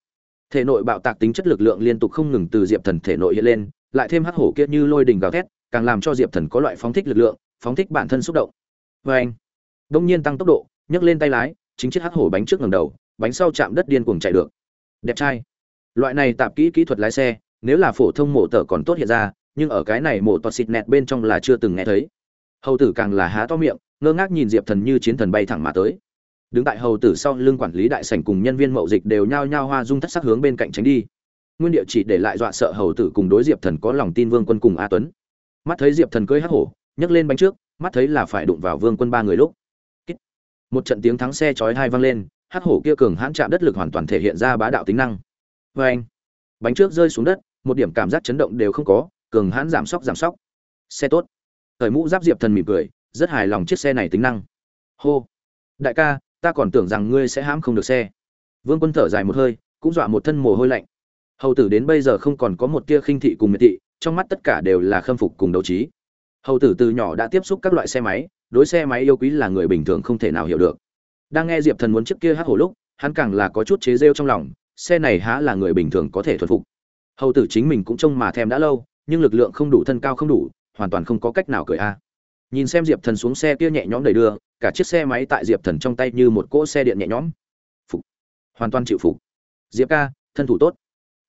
Thể nội bạo tạc tính chất lực lượng liên tục không ngừng từ diệp thần thể nội hiện lên, lại thêm hắc hổ kia như lôi đình gào thét, càng làm cho diệp thần có loại phóng thích lực lượng, phóng thích bản thân xúc động. Vê anh đông nhiên tăng tốc độ, nhấc lên tay lái chính chiếc hắc hổ bánh trước ngầm đầu, bánh sau chạm đất điên cuồng chạy được. Đẹp trai. Loại này tạp kỹ kỹ thuật lái xe, nếu là phổ thông mổ tờ còn tốt hiện ra, nhưng ở cái này mổ tọt xịt nẹt bên trong là chưa từng nghe thấy. Hầu tử càng là há to miệng, ngơ ngác nhìn diệp thần như chiến thần bay thẳng mà tới. Đứng tại hầu tử sau lưng quản lý đại sảnh cùng nhân viên mậu dịch đều nhao nhao hoa dung thất sắc hướng bên cạnh tránh đi. Nguyên địa chỉ để lại dọa sợ hầu tử cùng đối diệp thần có lòng tin vương quân cùng a tuấn. Mắt thấy diệp thần cưỡi hắc hổ, nhấc lên bánh trước, mắt thấy là phải đụng vào vương quân ba người lúc một trận tiếng thắng xe chói hai vang lên, hắc hổ kia cường hãn chạm đất lực hoàn toàn thể hiện ra bá đạo tính năng. Vê anh bánh trước rơi xuống đất, một điểm cảm giác chấn động đều không có, cường hãn giảm sóc giảm sóc. Xe tốt. Thời mũ giáp diệp thần mỉm cười, rất hài lòng chiếc xe này tính năng. Hô. Đại ca, ta còn tưởng rằng ngươi sẽ hãm không được xe. Vương quân thở dài một hơi, cũng dọa một thân mồ hôi lạnh. Hầu tử đến bây giờ không còn có một tia khinh thị cùng miệt thị, trong mắt tất cả đều là khâm phục cùng đấu trí. Hầu tử từ nhỏ đã tiếp xúc các loại xe máy đối xe máy yêu quý là người bình thường không thể nào hiểu được. Đang nghe diệp thần muốn chiếc kia hát hổ lúc, hắn càng là có chút chế rêu trong lòng, xe này há là người bình thường có thể thuần phục. Hầu tử chính mình cũng trông mà thèm đã lâu, nhưng lực lượng không đủ, thân cao không đủ, hoàn toàn không có cách nào cười a. Nhìn xem diệp thần xuống xe kia nhẹ nhõm đầy đưa, cả chiếc xe máy tại diệp thần trong tay như một cỗ xe điện nhẹ nhõm. Phục. Hoàn toàn chịu phục. Diệp ca, thân thủ tốt.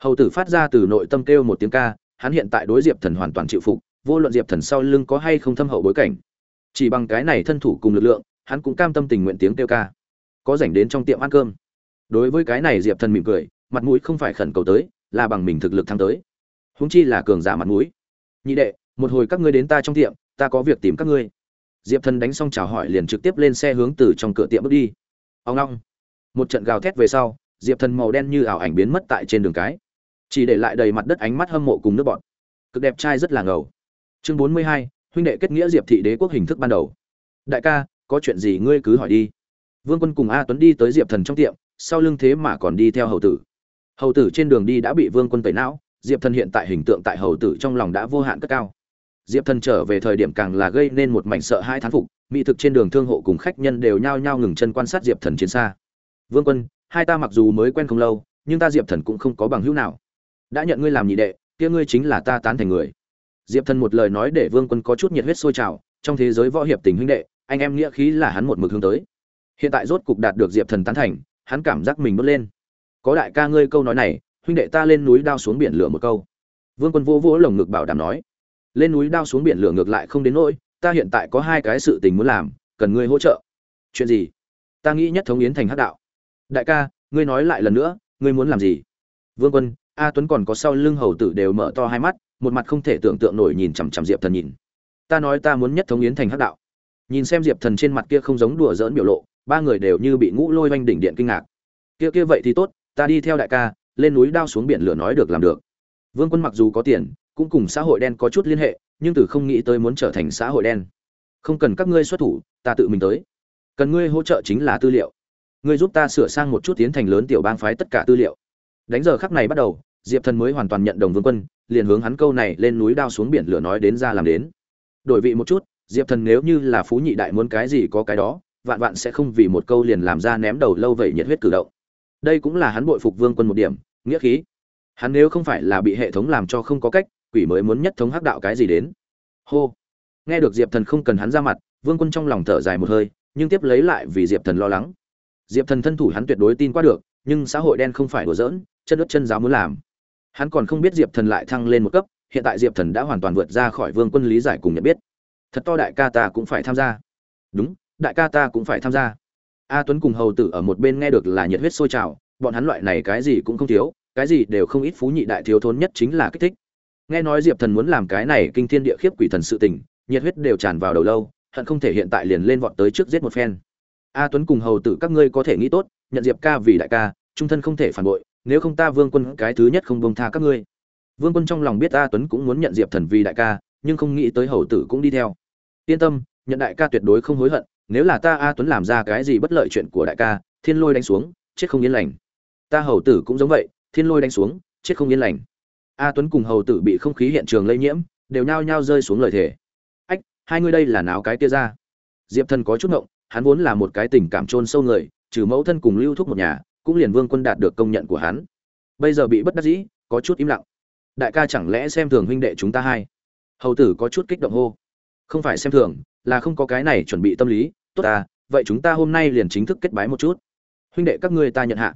Hầu tử phát ra từ nội tâm kêu một tiếng ca, hắn hiện tại đối diệp thần hoàn toàn chịu phục, vô luận diệp thần sau lưng có hay không thâm hậu bối cảnh chỉ bằng cái này thân thủ cùng lực lượng, hắn cũng cam tâm tình nguyện tiếng kêu ca. Có dành đến trong tiệm ăn cơm. Đối với cái này diệp thần mỉm cười, mặt mũi không phải khẩn cầu tới, là bằng mình thực lực thắng tới. Húng chi là cường giả mặt mũi. Nhị đệ, một hồi các ngươi đến ta trong tiệm, ta có việc tìm các ngươi. Diệp thần đánh xong chào hỏi liền trực tiếp lên xe hướng từ trong cửa tiệm bước đi. Ông long một trận gào thét về sau, diệp thần màu đen như ảo ảnh biến mất tại trên đường cái. Chỉ để lại đầy mặt đất ánh mắt hâm mộ cùng nước bọn cực đẹp trai rất là ngầu. Chương bốn mươi hai huynh đệ kết nghĩa diệp thị đế quốc hình thức ban đầu. Đại ca, có chuyện gì ngươi cứ hỏi đi. Vương quân cùng a tuấn đi tới diệp thần trong tiệm, sau lưng thế mà còn đi theo hầu tử. Hầu tử trên đường đi đã bị vương quân tẩy não, diệp thần hiện tại hình tượng tại hầu tử trong lòng đã vô hạn cất cao. Diệp thần trở về thời điểm càng là gây nên một mảnh sợ hai thán phục, mỹ thực trên đường thương hộ cùng khách nhân đều nhao nhao ngừng chân quan sát diệp thần chiến xa. Vương quân, hai ta mặc dù mới quen không lâu, nhưng ta diệp thần cũng không có bằng hữu nào. Đã nhận ngươi làm nhị đệ, kia ngươi chính là ta tán thành người diệp thần một lời nói để vương quân có chút nhiệt huyết sôi trào, trong thế giới võ hiệp tình huynh đệ, anh em nghĩa khí là hắn một mực hướng tới. Hiện tại rốt cục đạt được diệp thần tán thành, hắn cảm giác mình bớt lên. Có đại ca ngươi câu nói này, huynh đệ ta lên núi đao xuống biển lửa một câu. Vương quân vô vỗ lồng ngực bảo đảm nói. Lên núi đao xuống biển lửa ngược lại không đến nỗi, ta hiện tại có hai cái sự tình muốn làm, cần ngươi hỗ trợ. Chuyện gì? Ta nghĩ nhất thống yến thành hắc đạo. Đại ca, ngươi nói lại lần nữa, ngươi muốn làm gì? Vương quân, a tuấn còn có sau lưng hầu tử đều mở to hai mắt một mặt không thể tưởng tượng nổi nhìn chằm chằm diệp thần nhìn. Ta nói ta muốn nhất thống yến thành hắc đạo. Nhìn xem diệp thần trên mặt kia không giống đùa giỡn biểu lộ, ba người đều như bị ngũ lôi oanh đỉnh điện kinh ngạc. Kia kia vậy thì tốt, ta đi theo đại ca, lên núi đao xuống biển lửa nói được làm được. Vương quân mặc dù có tiền, cũng cùng xã hội đen có chút liên hệ, nhưng từ không nghĩ tới muốn trở thành xã hội đen. Không cần các ngươi xuất thủ, ta tự mình tới. Cần ngươi hỗ trợ chính là tư liệu. Ngươi giúp ta sửa sang một chút tiến thành lớn tiểu bang phái tất cả tư liệu. Đánh giờ khắc này bắt đầu diệp thần mới hoàn toàn nhận đồng vương quân, liền hướng hắn câu này lên núi đao xuống biển lửa nói đến ra làm đến. Đổi vị một chút, diệp thần nếu như là phú nhị đại muốn cái gì có cái đó, vạn vạn sẽ không vì một câu liền làm ra ném đầu lâu vậy nhiệt huyết cử động. Đây cũng là hắn bội phục vương quân một điểm, nghĩa khí. Hắn nếu không phải là bị hệ thống làm cho không có cách, quỷ mới muốn nhất thống hắc đạo cái gì đến. Hô. Nghe được diệp thần không cần hắn ra mặt, vương quân trong lòng thở dài một hơi, nhưng tiếp lấy lại vì diệp thần lo lắng. Diệp thần thân thủ hắn tuyệt đối tin qua được, nhưng xã hội đen không phải đùa giỡn, chân ướt chân giáo muốn làm hắn còn không biết diệp thần lại thăng lên một cấp, hiện tại diệp thần đã hoàn toàn vượt ra khỏi vương quân lý giải cùng nhận biết. Thật to đại ca ta cũng phải tham gia. Đúng, đại ca ta cũng phải tham gia. A tuấn cùng hầu tử ở một bên nghe được là nhiệt huyết sôi trào, bọn hắn loại này cái gì cũng không thiếu, cái gì đều không ít phú nhị đại thiếu thốn nhất chính là kích thích. Nghe nói diệp thần muốn làm cái này kinh thiên địa khiếp quỷ thần sự tình, nhiệt huyết đều tràn vào đầu lâu, hận không thể hiện tại liền lên vọt tới trước giết một phen. A tuấn cùng hầu tử các ngươi có thể nghĩ tốt, nhận diệp ca vì đại ca, trung thân không thể phản bội nếu không ta vương quân cái thứ nhất không bông tha các ngươi. Vương quân trong lòng biết a tuấn cũng muốn nhận diệp thần vì đại ca, nhưng không nghĩ tới hầu tử cũng đi theo. Yên tâm, nhận đại ca tuyệt đối không hối hận, nếu là ta a tuấn làm ra cái gì bất lợi chuyện của đại ca, thiên lôi đánh xuống, chết không yên lành. Ta hầu tử cũng giống vậy, thiên lôi đánh xuống, chết không yên lành. A tuấn cùng hầu tử bị không khí hiện trường lây nhiễm, đều nhao nhao rơi xuống lời thề. Ách, hai ngươi đây là náo cái kia ra. Diệp thần có chút ngộng, hắn vốn là một cái tình cảm trôn sâu người, trừ mẫu thân cùng lưu thúc một nhà cũng liền vương quân đạt được công nhận của hắn. Bây giờ bị bất đắc dĩ, có chút im lặng. Đại ca chẳng lẽ xem thường huynh đệ chúng ta hai? Hầu tử có chút kích động hô. Không phải xem thường, là không có cái này chuẩn bị tâm lý. Tốt à vậy chúng ta hôm nay liền chính thức kết bái một chút. Huynh đệ các ngươi ta nhận hạ.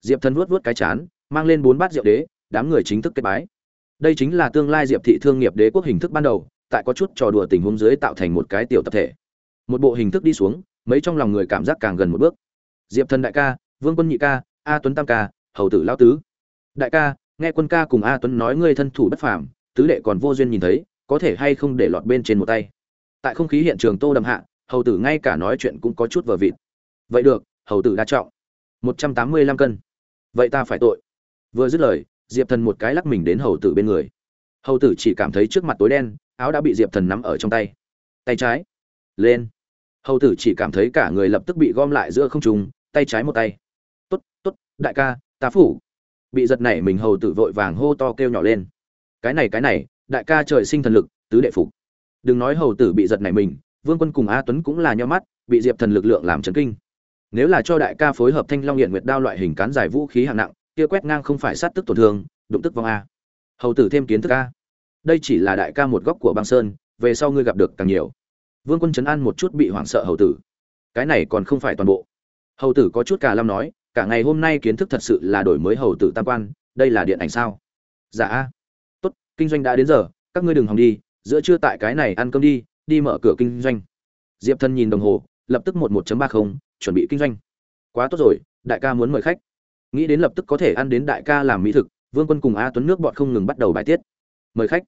Diệp thần vuốt vuốt cái chán, mang lên bốn bát rượu đế, đám người chính thức kết bái. Đây chính là tương lai diệp thị thương nghiệp đế quốc hình thức ban đầu, tại có chút trò đùa tình huống dưới tạo thành một cái tiểu tập thể. Một bộ hình thức đi xuống, mấy trong lòng người cảm giác càng gần một bước. Diệp thần đại ca vương quân nhị ca, a tuấn tam ca, hầu tử lao tứ. Đại ca, nghe quân ca cùng a tuấn nói ngươi thân thủ bất phàm, tứ đệ còn vô duyên nhìn thấy, có thể hay không để lọt bên trên một tay? Tại không khí hiện trường tô đậm hạ, hầu tử ngay cả nói chuyện cũng có chút vờ vịt. Vậy được, hầu tử đa trọng. Một trăm tám mươi lăm cân. Vậy ta phải tội. Vừa dứt lời, diệp thần một cái lắc mình đến hầu tử bên người. Hầu tử chỉ cảm thấy trước mặt tối đen, áo đã bị diệp thần nắm ở trong tay. Tay trái. Lên. Hầu tử chỉ cảm thấy cả người lập tức bị gom lại giữa không trùng tay trái một tay đại ca tá phủ. Bị giật này mình hầu tử vội vàng hô to kêu nhỏ lên. Cái này cái này, đại ca trời sinh thần lực, tứ đệ phục. Đừng nói hầu tử bị giật này mình, vương quân cùng a tuấn cũng là nho mắt, bị diệp thần lực lượng làm chấn kinh. Nếu là cho đại ca phối hợp thanh long hiện nguyệt đao loại hình cán giải vũ khí hạng nặng, kia quét ngang không phải sát tức tổn thương, đụng tức vong a. Hầu tử thêm kiến thức a. Đây chỉ là đại ca một góc của băng sơn, về sau ngươi gặp được càng nhiều. Vương quân chấn an một chút bị hoảng sợ hầu tử. Cái này còn không phải toàn bộ. Hầu tử có chút cả lam nói cả ngày hôm nay kiến thức thật sự là đổi mới hầu tử tam quan, đây là điện ảnh sao? Dạ. A tốt, kinh doanh đã đến giờ, các ngươi đừng hòng đi, giữa trưa tại cái này ăn cơm đi đi mở cửa kinh doanh. Diệp thân nhìn đồng hồ, lập tức một một ba không, chuẩn bị kinh doanh. Quá tốt rồi, đại ca muốn mời khách. Nghĩ đến lập tức có thể ăn đến đại ca làm mỹ thực, vương quân cùng a tuấn nước bọn không ngừng bắt đầu bài tiết. Mời khách.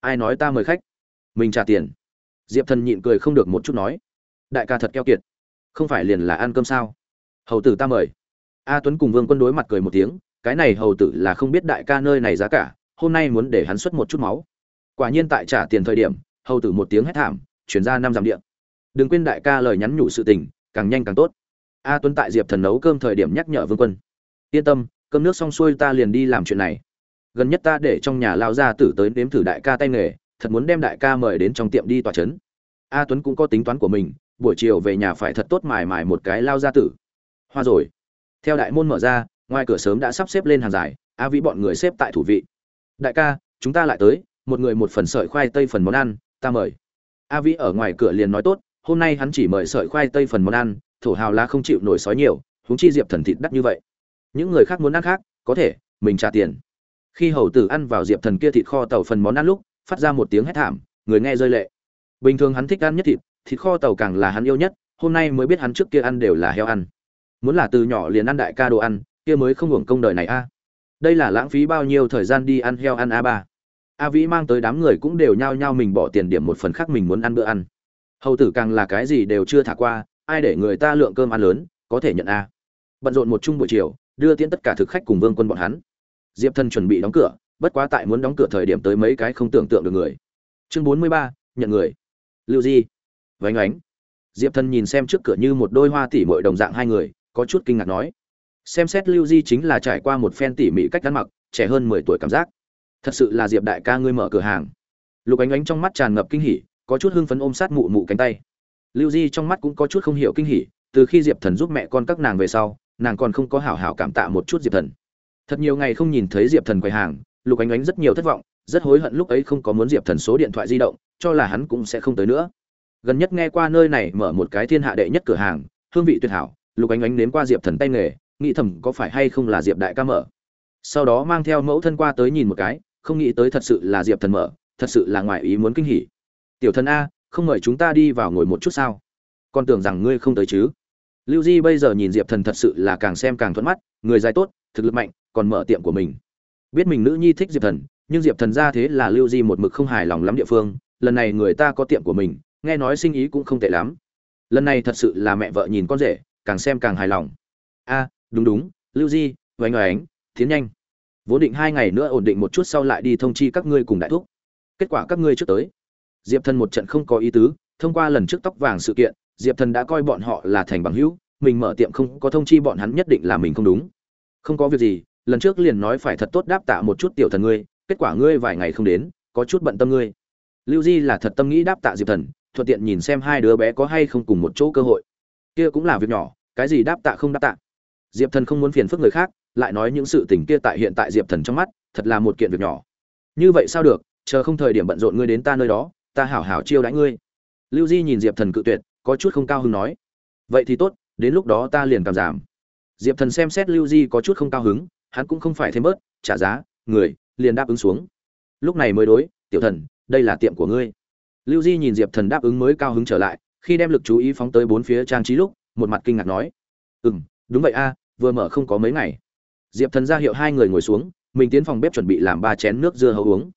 Ai nói ta mời khách? Mình trả tiền. Diệp thần nhịn cười không được một chút nói. Đại ca thật keo kiệt. Không phải liền là ăn cơm sao? Hầu tử ta mời a tuấn cùng vương quân đối mặt cười một tiếng, cái này hầu tử là không biết đại ca nơi này giá cả, hôm nay muốn để hắn xuất một chút máu. Quả nhiên tại trả tiền thời điểm, hầu tử một tiếng hét thảm, chuyển ra năm dặm điện đừng quên đại ca lời nhắn nhủ sự tình, càng nhanh càng tốt. A tuấn tại diệp thần nấu cơm thời điểm nhắc nhở vương quân. Yên tâm, cơm nước xong xuôi ta liền đi làm chuyện này. Gần nhất ta để trong nhà lao ra tử tới nếm thử đại ca tay nghề, thật muốn đem đại ca mời đến trong tiệm đi tòa chấn. a tuấn cũng có tính toán của mình, buổi chiều về nhà phải thật tốt mài mài một cái lao ra tử. Hoa rồi theo đại môn mở ra, ngoài cửa sớm đã sắp xếp lên hàng dài, a vĩ bọn người xếp tại thủ vị. Đại ca, chúng ta lại tới, một người một phần sợi khoai tây phần món ăn, ta mời. A vĩ ở ngoài cửa liền nói tốt, hôm nay hắn chỉ mời sợi khoai tây phần món ăn, thổ hào lá không chịu nổi sói nhiều, huống chi diệp thần thịt đắt như vậy. Những người khác muốn ăn khác, có thể, mình trả tiền. Khi hầu tử ăn vào diệp thần kia thịt kho tàu phần món ăn lúc, phát ra một tiếng hét thảm, người nghe rơi lệ. Bình thường hắn thích ăn nhất thịt thịt kho tàu càng là hắn yêu nhất, hôm nay mới biết hắn trước kia ăn đều là heo ăn muốn là từ nhỏ liền ăn đại ca đồ ăn, kia mới không hưởng công đời này a. Đây là lãng phí bao nhiêu thời gian đi ăn heo ăn a ba. A vĩ mang tới đám người cũng đều nhao nhao mình bỏ tiền điểm một phần khác mình muốn ăn bữa ăn. Hầu tử càng là cái gì đều chưa thả qua, ai để người ta lượng cơm ăn lớn, có thể nhận a. Bận rộn một chung buổi chiều, đưa tiễn tất cả thực khách cùng vương quân bọn hắn. Diệp thân chuẩn bị đóng cửa, bất quá tại muốn đóng cửa thời điểm tới mấy cái không tưởng tượng được người. Chương bốn mươi ba, nhận người. Lưu di. Vánh ánh diệp thân nhìn xem trước cửa như một đôi hoa tỉ mội đồng dạng hai người có chút kinh ngạc nói. Xem xét lưu di chính là trải qua một phen tỉ mỉ cách ăn mặc, trẻ hơn mười tuổi cảm giác. Thật sự là diệp đại ca ngươi mở cửa hàng. Lục ánh ánh trong mắt tràn ngập kinh hỉ, có chút hưng phấn ôm sát mụ mụ cánh tay. Lưu di trong mắt cũng có chút không hiểu kinh hỉ, từ khi diệp thần giúp mẹ con các nàng về sau, nàng còn không có hảo hảo cảm tạ một chút diệp thần. Thật nhiều ngày không nhìn thấy diệp thần quầy hàng, lục ánh ánh rất nhiều thất vọng, rất hối hận lúc ấy không có muốn diệp thần số điện thoại di động, cho là hắn cũng sẽ không tới nữa. Gần nhất nghe qua nơi này mở một cái thiên hạ đệ nhất cửa hàng, hương vị tuyệt hảo lục ánh ánh nếm qua diệp thần tay nghề, nghĩ thầm có phải hay không là diệp đại ca mở. Sau đó mang theo mẫu thân qua tới nhìn một cái, không nghĩ tới thật sự là diệp thần mở, thật sự là ngoài ý muốn kinh hỉ. Tiểu thần a, không mời chúng ta đi vào ngồi một chút sao? Con tưởng rằng ngươi không tới chứ? Lưu di bây giờ nhìn diệp thần thật sự là càng xem càng thuận mắt, người dài tốt, thực lực mạnh, còn mở tiệm của mình. Biết mình nữ nhi thích diệp thần, nhưng diệp thần ra thế là lưu di một mực không hài lòng lắm địa phương, lần này người ta có tiệm của mình, nghe nói sinh ý cũng không tệ lắm. Lần này thật sự là mẹ vợ nhìn con rể càng xem càng hài lòng. A, đúng đúng, lưu di vánh oánh, tiến nhanh. Vốn định hai ngày nữa ổn định một chút sau lại đi thông chi các ngươi cùng đại thúc. Kết quả các ngươi trước tới. Diệp thần một trận không có ý tứ, thông qua lần trước tóc vàng sự kiện, diệp thần đã coi bọn họ là thành bằng hữu, mình mở tiệm không có thông chi bọn hắn nhất định là mình không đúng. Không có việc gì, lần trước liền nói phải thật tốt đáp tạ một chút tiểu thần ngươi, kết quả ngươi vài ngày không đến, có chút bận tâm ngươi. Lưu di là thật tâm nghĩ đáp tạ diệp thần, thuận tiện nhìn xem hai đứa bé có hay không cùng một chỗ cơ hội kia cũng là việc nhỏ, cái gì đáp tạ không đáp tạ. Diệp thần không muốn phiền phức người khác, lại nói những sự tình kia tại hiện tại diệp thần trong mắt, thật là một kiện việc nhỏ. Như vậy sao được, chờ không thời điểm bận rộn ngươi đến ta nơi đó, ta hảo hảo chiêu đãi ngươi. Lưu di nhìn diệp thần cự tuyệt, có chút không cao hứng nói. Vậy thì tốt, đến lúc đó ta liền cảm giảm. Diệp thần xem xét lưu di có chút không cao hứng, hắn cũng không phải thêm bớt, trả giá, người, liền đáp ứng xuống. Lúc này mới đối, tiểu thần, đây là tiệm của ngươi. Lưu di nhìn diệp thần đáp ứng mới cao hứng trở lại khi đem lực chú ý phóng tới bốn phía trang trí lúc, một mặt kinh ngạc nói ừ m đúng vậy a, vừa mở không có mấy ngày. Diệp thần ra hiệu hai người ngồi xuống, mình tiến phòng bếp chuẩn bị làm ba chén nước dưa hấu uống.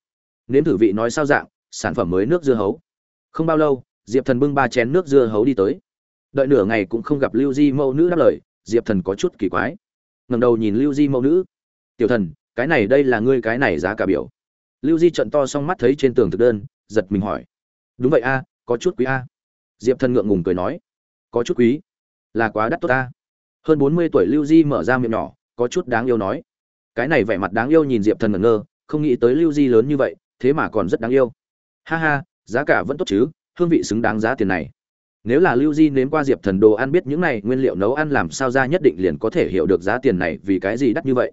Nếm thử vị nói sao dạng, sản phẩm mới nước dưa hấu. Không bao lâu, diệp thần bưng ba chén nước dưa hấu đi tới. Đợi nửa ngày cũng không gặp lưu di mẫu nữ đáp lời, diệp thần có chút kỳ quái. Ngầm đầu nhìn lưu di mẫu nữ. Tiểu thần, cái này đây là ngươi cái này giá cả biểu. Lưu di trận to xong mắt thấy trên tường thực đơn, giật mình hỏi, đúng vậy a, có chút quý a diệp thần ngượng ngùng cười nói, có chút quý, là quá đắt tốt ta. Hơn bốn mươi tuổi lưu di mở ra miệng nhỏ, có chút đáng yêu nói, cái này vẻ mặt đáng yêu nhìn diệp thần ngẩn ngơ, không nghĩ tới lưu di lớn như vậy, thế mà còn rất đáng yêu. Ha ha, giá cả vẫn tốt chứ, hương vị xứng đáng giá tiền này. Nếu là lưu di nếm qua diệp thần đồ ăn biết những này nguyên liệu nấu ăn làm sao ra nhất định liền có thể hiểu được giá tiền này vì cái gì đắt như vậy.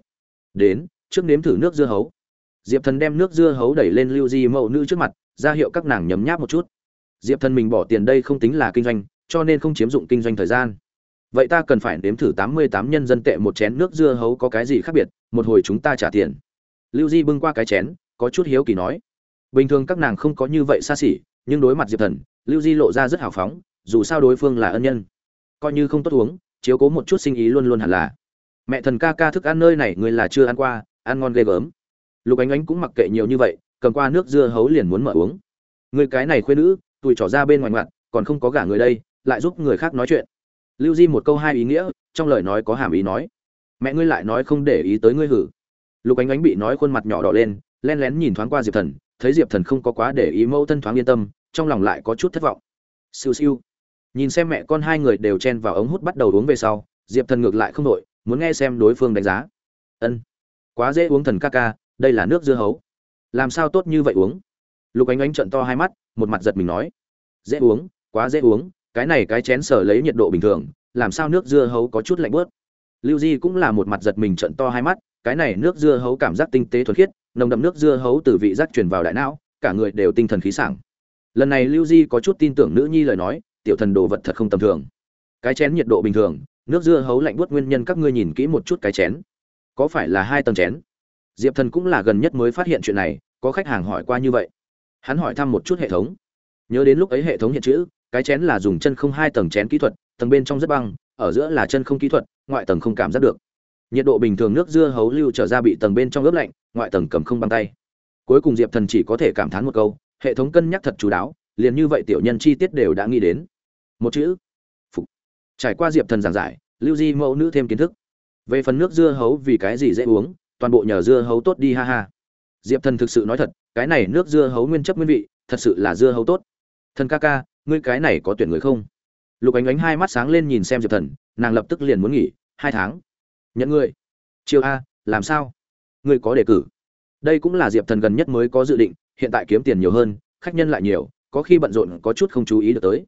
Đến, trước nếm thử nước dưa hấu. Diệp thần đem nước dưa hấu đẩy lên lưu di mẫu nữ trước mặt, ra hiệu các nàng nhấm nháp một chút diệp thần mình bỏ tiền đây không tính là kinh doanh, cho nên không chiếm dụng kinh doanh thời gian. Vậy ta cần phải nếm thử tám mươi tám nhân dân tệ một chén nước dưa hấu có cái gì khác biệt, một hồi chúng ta trả tiền. Lưu di bưng qua cái chén, có chút hiếu kỳ nói. Bình thường các nàng không có như vậy xa xỉ, nhưng đối mặt diệp thần, lưu di lộ ra rất hào phóng, dù sao đối phương là ân nhân. Coi như không tốt uống, chiếu cố một chút sinh ý luôn luôn hẳn là. Mẹ thần ca ca thức ăn nơi này người là chưa ăn qua, ăn ngon ghê gớm. Lục ánh ánh cũng mặc kệ nhiều như vậy, cầm qua nước dưa hấu liền muốn mở uống. Người cái này khuyên nữ tuổi trỏ ra bên ngoài ngoặt, còn không có gả người đây, lại giúp người khác nói chuyện. Lưu di một câu hai ý nghĩa, trong lời nói có hàm ý nói. Mẹ ngươi lại nói không để ý tới ngươi hử. Lục ánh ánh bị nói khuôn mặt nhỏ đỏ lên, len lén nhìn thoáng qua diệp thần, thấy diệp thần không có quá để ý mẫu thân thoáng yên tâm, trong lòng lại có chút thất vọng. Siêu siêu. Nhìn xem mẹ con hai người đều chen vào ống hút bắt đầu uống về sau, diệp thần ngược lại không đội muốn nghe xem đối phương đánh giá. Ân. Quá dễ uống thần ca ca, đây là nước dưa hấu. Làm sao tốt như vậy uống? Lục ánh ánh trận to hai mắt một mặt giật mình nói, dễ uống, quá dễ uống, cái này cái chén sở lấy nhiệt độ bình thường, làm sao nước dưa hấu có chút lạnh bớt? Lưu di cũng là một mặt giật mình trận to hai mắt, cái này nước dưa hấu cảm giác tinh tế thuần khiết, nồng đậm nước dưa hấu từ vị giác truyền vào đại não, cả người đều tinh thần khí sảng. Lần này lưu di có chút tin tưởng nữ nhi lời nói, tiểu thần đồ vật thật không tầm thường. Cái chén nhiệt độ bình thường, nước dưa hấu lạnh buốt nguyên nhân các ngươi nhìn kỹ một chút cái chén. Có phải là hai tầng chén? Diệp thần cũng là gần nhất mới phát hiện chuyện này, có khách hàng hỏi qua như vậy hắn hỏi thăm một chút hệ thống. Nhớ đến lúc ấy hệ thống hiện chữ, cái chén là dùng chân không hai tầng chén kỹ thuật, tầng bên trong rất băng, ở giữa là chân không kỹ thuật, ngoại tầng không cảm giác được. Nhiệt độ bình thường nước dưa hấu lưu trở ra bị tầng bên trong ướp lạnh, ngoại tầng cầm không băng tay. Cuối cùng diệp thần chỉ có thể cảm thán một câu, hệ thống cân nhắc thật chú đáo, liền như vậy tiểu nhân chi tiết đều đã nghĩ đến. Một chữ, phục. Trải qua diệp thần giảng giải, lưu di mẫu nữ thêm kiến thức. Về phần nước dưa hấu vì cái gì dễ uống, toàn bộ nhờ dưa hấu tốt đi ha ha diệp thần thực sự nói thật, cái này nước dưa hấu nguyên chất nguyên vị, thật sự là dưa hấu tốt. Thần ca ca, ngươi cái này có tuyển người không? Lục ánh ánh hai mắt sáng lên nhìn xem diệp thần, nàng lập tức liền muốn nghỉ, hai tháng. Nhận ngươi. Chiều a, làm sao? Ngươi có đề cử. Đây cũng là diệp thần gần nhất mới có dự định, hiện tại kiếm tiền nhiều hơn, khách nhân lại nhiều, có khi bận rộn có chút không chú ý được tới.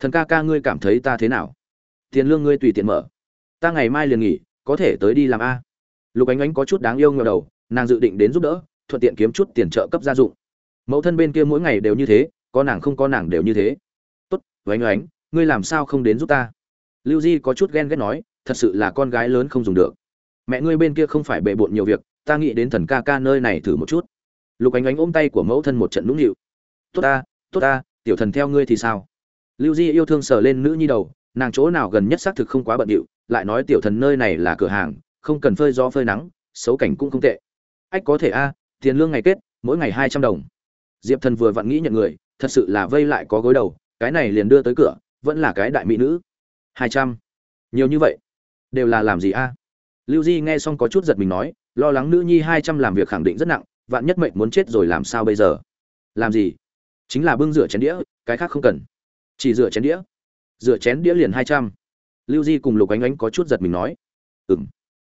Thần ca ca, ngươi cảm thấy ta thế nào? Tiền lương ngươi tùy tiện mở. Ta ngày mai liền nghỉ, có thể tới đi làm a. Lục ánh ánh có chút đáng yêu ngờ đầu, nàng dự định đến giúp đỡ thuận tiện kiếm chút tiền trợ cấp gia dụng. Mẫu thân bên kia mỗi ngày đều như thế, có nàng không có nàng đều như thế. Tốt, oánh oánh, ngươi làm sao không đến giúp ta? Lưu di có chút ghen ghét nói, thật sự là con gái lớn không dùng được. Mẹ ngươi bên kia không phải bệ bộn nhiều việc, ta nghĩ đến thần ca ca nơi này thử một chút. Lục ánh ánh ôm tay của mẫu thân một trận nũng nịu. Tốt ta tốt ta, tiểu thần theo ngươi thì sao? Lưu di yêu thương sờ lên nữ nhi đầu, nàng chỗ nào gần nhất xác thực không quá bận điệu, lại nói tiểu thần nơi này là cửa hàng, không cần phơi gió phơi nắng, xấu cảnh cũng không tệ. Ách có thể a tiền lương ngày kết mỗi ngày hai trăm đồng. Diệp thần vừa vặn nghĩ nhận người, thật sự là vây lại có gối đầu, cái này liền đưa tới cửa, vẫn là cái đại mỹ nữ. Hai trăm. Nhiều như vậy? Đều là làm gì a? Lưu di nghe xong có chút giật mình nói, lo lắng nữ nhi hai trăm làm việc khẳng định rất nặng, vạn nhất mệnh muốn chết rồi làm sao bây giờ? Làm gì? Chính là bưng rửa chén đĩa, cái khác không cần. Chỉ rửa chén đĩa. Rửa chén đĩa liền hai trăm. Lưu di cùng lục ánh ánh có chút giật mình nói. Ừng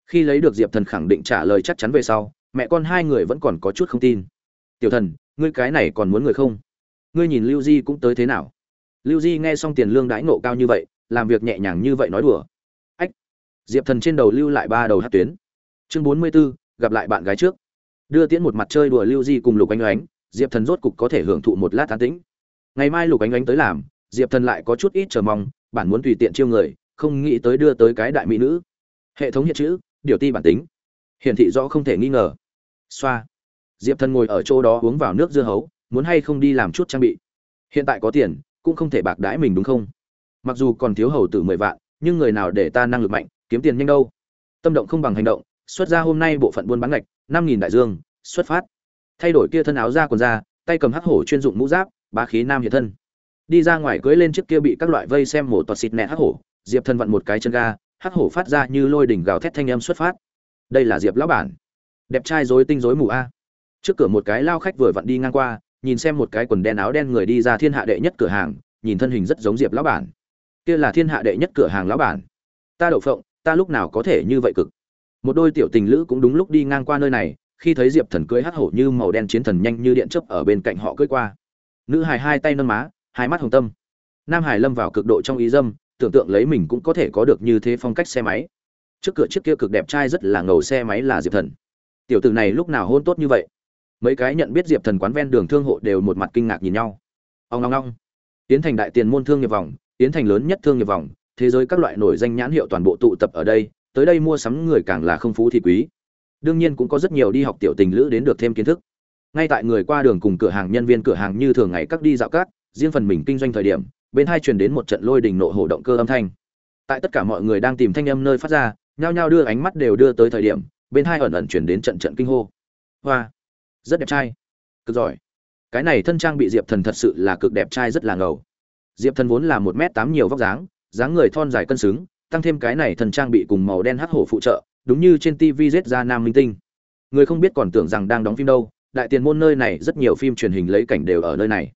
khi lấy được diệp thần khẳng định trả lời chắc chắn về sau mẹ con hai người vẫn còn có chút không tin. Tiểu thần, ngươi cái này còn muốn người không? Ngươi nhìn lưu di cũng tới thế nào? Lưu di nghe xong tiền lương đãi nộ cao như vậy, làm việc nhẹ nhàng như vậy nói đùa. Ách! Diệp thần trên đầu lưu lại ba đầu hát tuyến. Chương bốn mươi b ố gặp lại bạn gái trước. Đưa tiễn một mặt chơi đùa lưu di cùng lục Anh ánh, diệp thần rốt cục có thể hưởng thụ một lát tán tĩnh. Ngày mai lục Anh ánh tới làm, diệp thần lại có chút ít chờ mong, bản muốn tùy tiện chiêu người, không nghĩ tới đưa tới cái đại mỹ nữ. Hệ thống hiện chữ, điều ti bản tính hiển thị rõ không thể nghi ngờ. Xoa. Diệp thần ngồi ở chỗ đó uống vào nước dưa hấu, muốn hay không đi làm chút trang bị. Hiện tại có tiền, cũng không thể bạc đãi mình đúng không? Mặc dù còn thiếu hầu từ mười vạn, nhưng người nào để ta năng lực mạnh, kiếm tiền nhanh đâu. Tâm động không bằng hành động, xuất ra hôm nay bộ phận buôn bán ngạch, năm nghìn đại dương, xuất phát. Thay đổi kia thân áo ra quần ra tay cầm hắc hổ chuyên dụng mũ giáp, bá khí nam hiện thân. Đi ra ngoài cưới lên chiếc kia bị các loại vây xem mổ toạt xịt nẹ hắc hổ, diệp thân vặn một cái chân ga, hắc hổ phát ra như lôi đỉnh gào thét thanh âm xuất phát đây là diệp lão bản. Đẹp trai rối tinh rối mù a. Trước cửa một cái lao khách vừa vặn đi ngang qua, nhìn xem một cái quần đen áo đen người đi ra thiên hạ đệ nhất cửa hàng, nhìn thân hình rất giống diệp lão bản. Kia là thiên hạ đệ nhất cửa hàng lão bản. Ta đậu phộng, ta lúc nào có thể như vậy cực? Một đôi tiểu tình lữ cũng đúng lúc đi ngang qua nơi này, khi thấy diệp thần cưới hắt hổ như màu đen chiến thần nhanh như điện chớp ở bên cạnh họ cưới qua. Nữ hài hai tay nâng má, hai mắt hồng tâm. Nam hải lâm vào cực độ trong ý dâm, tưởng tượng lấy mình cũng có thể có được như thế phong cách xe máy trước cửa chiếc kia cực đẹp trai rất là ngầu xe máy là diệp thần. Tiểu tử này lúc nào hôn tốt như vậy? Mấy cái nhận biết diệp thần quán ven đường thương hộ đều một mặt kinh ngạc nhìn nhau. Ông long long tiến thành đại tiền môn thương nghiệp vòng, tiến thành lớn nhất thương nghiệp vòng, thế giới các loại nổi danh nhãn hiệu toàn bộ tụ tập ở đây, tới đây mua sắm người càng là không phú thì quý. Đương nhiên cũng có rất nhiều đi học tiểu tình lữ đến được thêm kiến thức. Ngay tại người qua đường cùng cửa hàng nhân viên cửa hàng như thường ngày các đi dạo cát riêng phần mình kinh doanh thời điểm, bên hai truyền đến một trận lôi đình nộ hổ động cơ âm thanh. Tại tất cả mọi người đang tìm thanh âm nơi phát ra nhao nhao đưa ánh mắt đều đưa tới thời điểm, bên hai ẩn ẩn chuyển đến trận trận kinh hô. Hoa, rất đẹp trai. Cực giỏi. Cái này thân trang bị diệp thần thật sự là cực đẹp trai rất là ngầu. Diệp thần vốn là một m tám nhiều vóc dáng dáng người thon dài cân xứng, tăng thêm cái này thần trang bị cùng màu đen hắc hổ phụ trợ, đúng như trên tv z ra nam minh tinh. Người không biết còn tưởng rằng đang đóng phim đâu, đại tiền môn nơi này rất nhiều phim truyền hình lấy cảnh đều ở nơi này.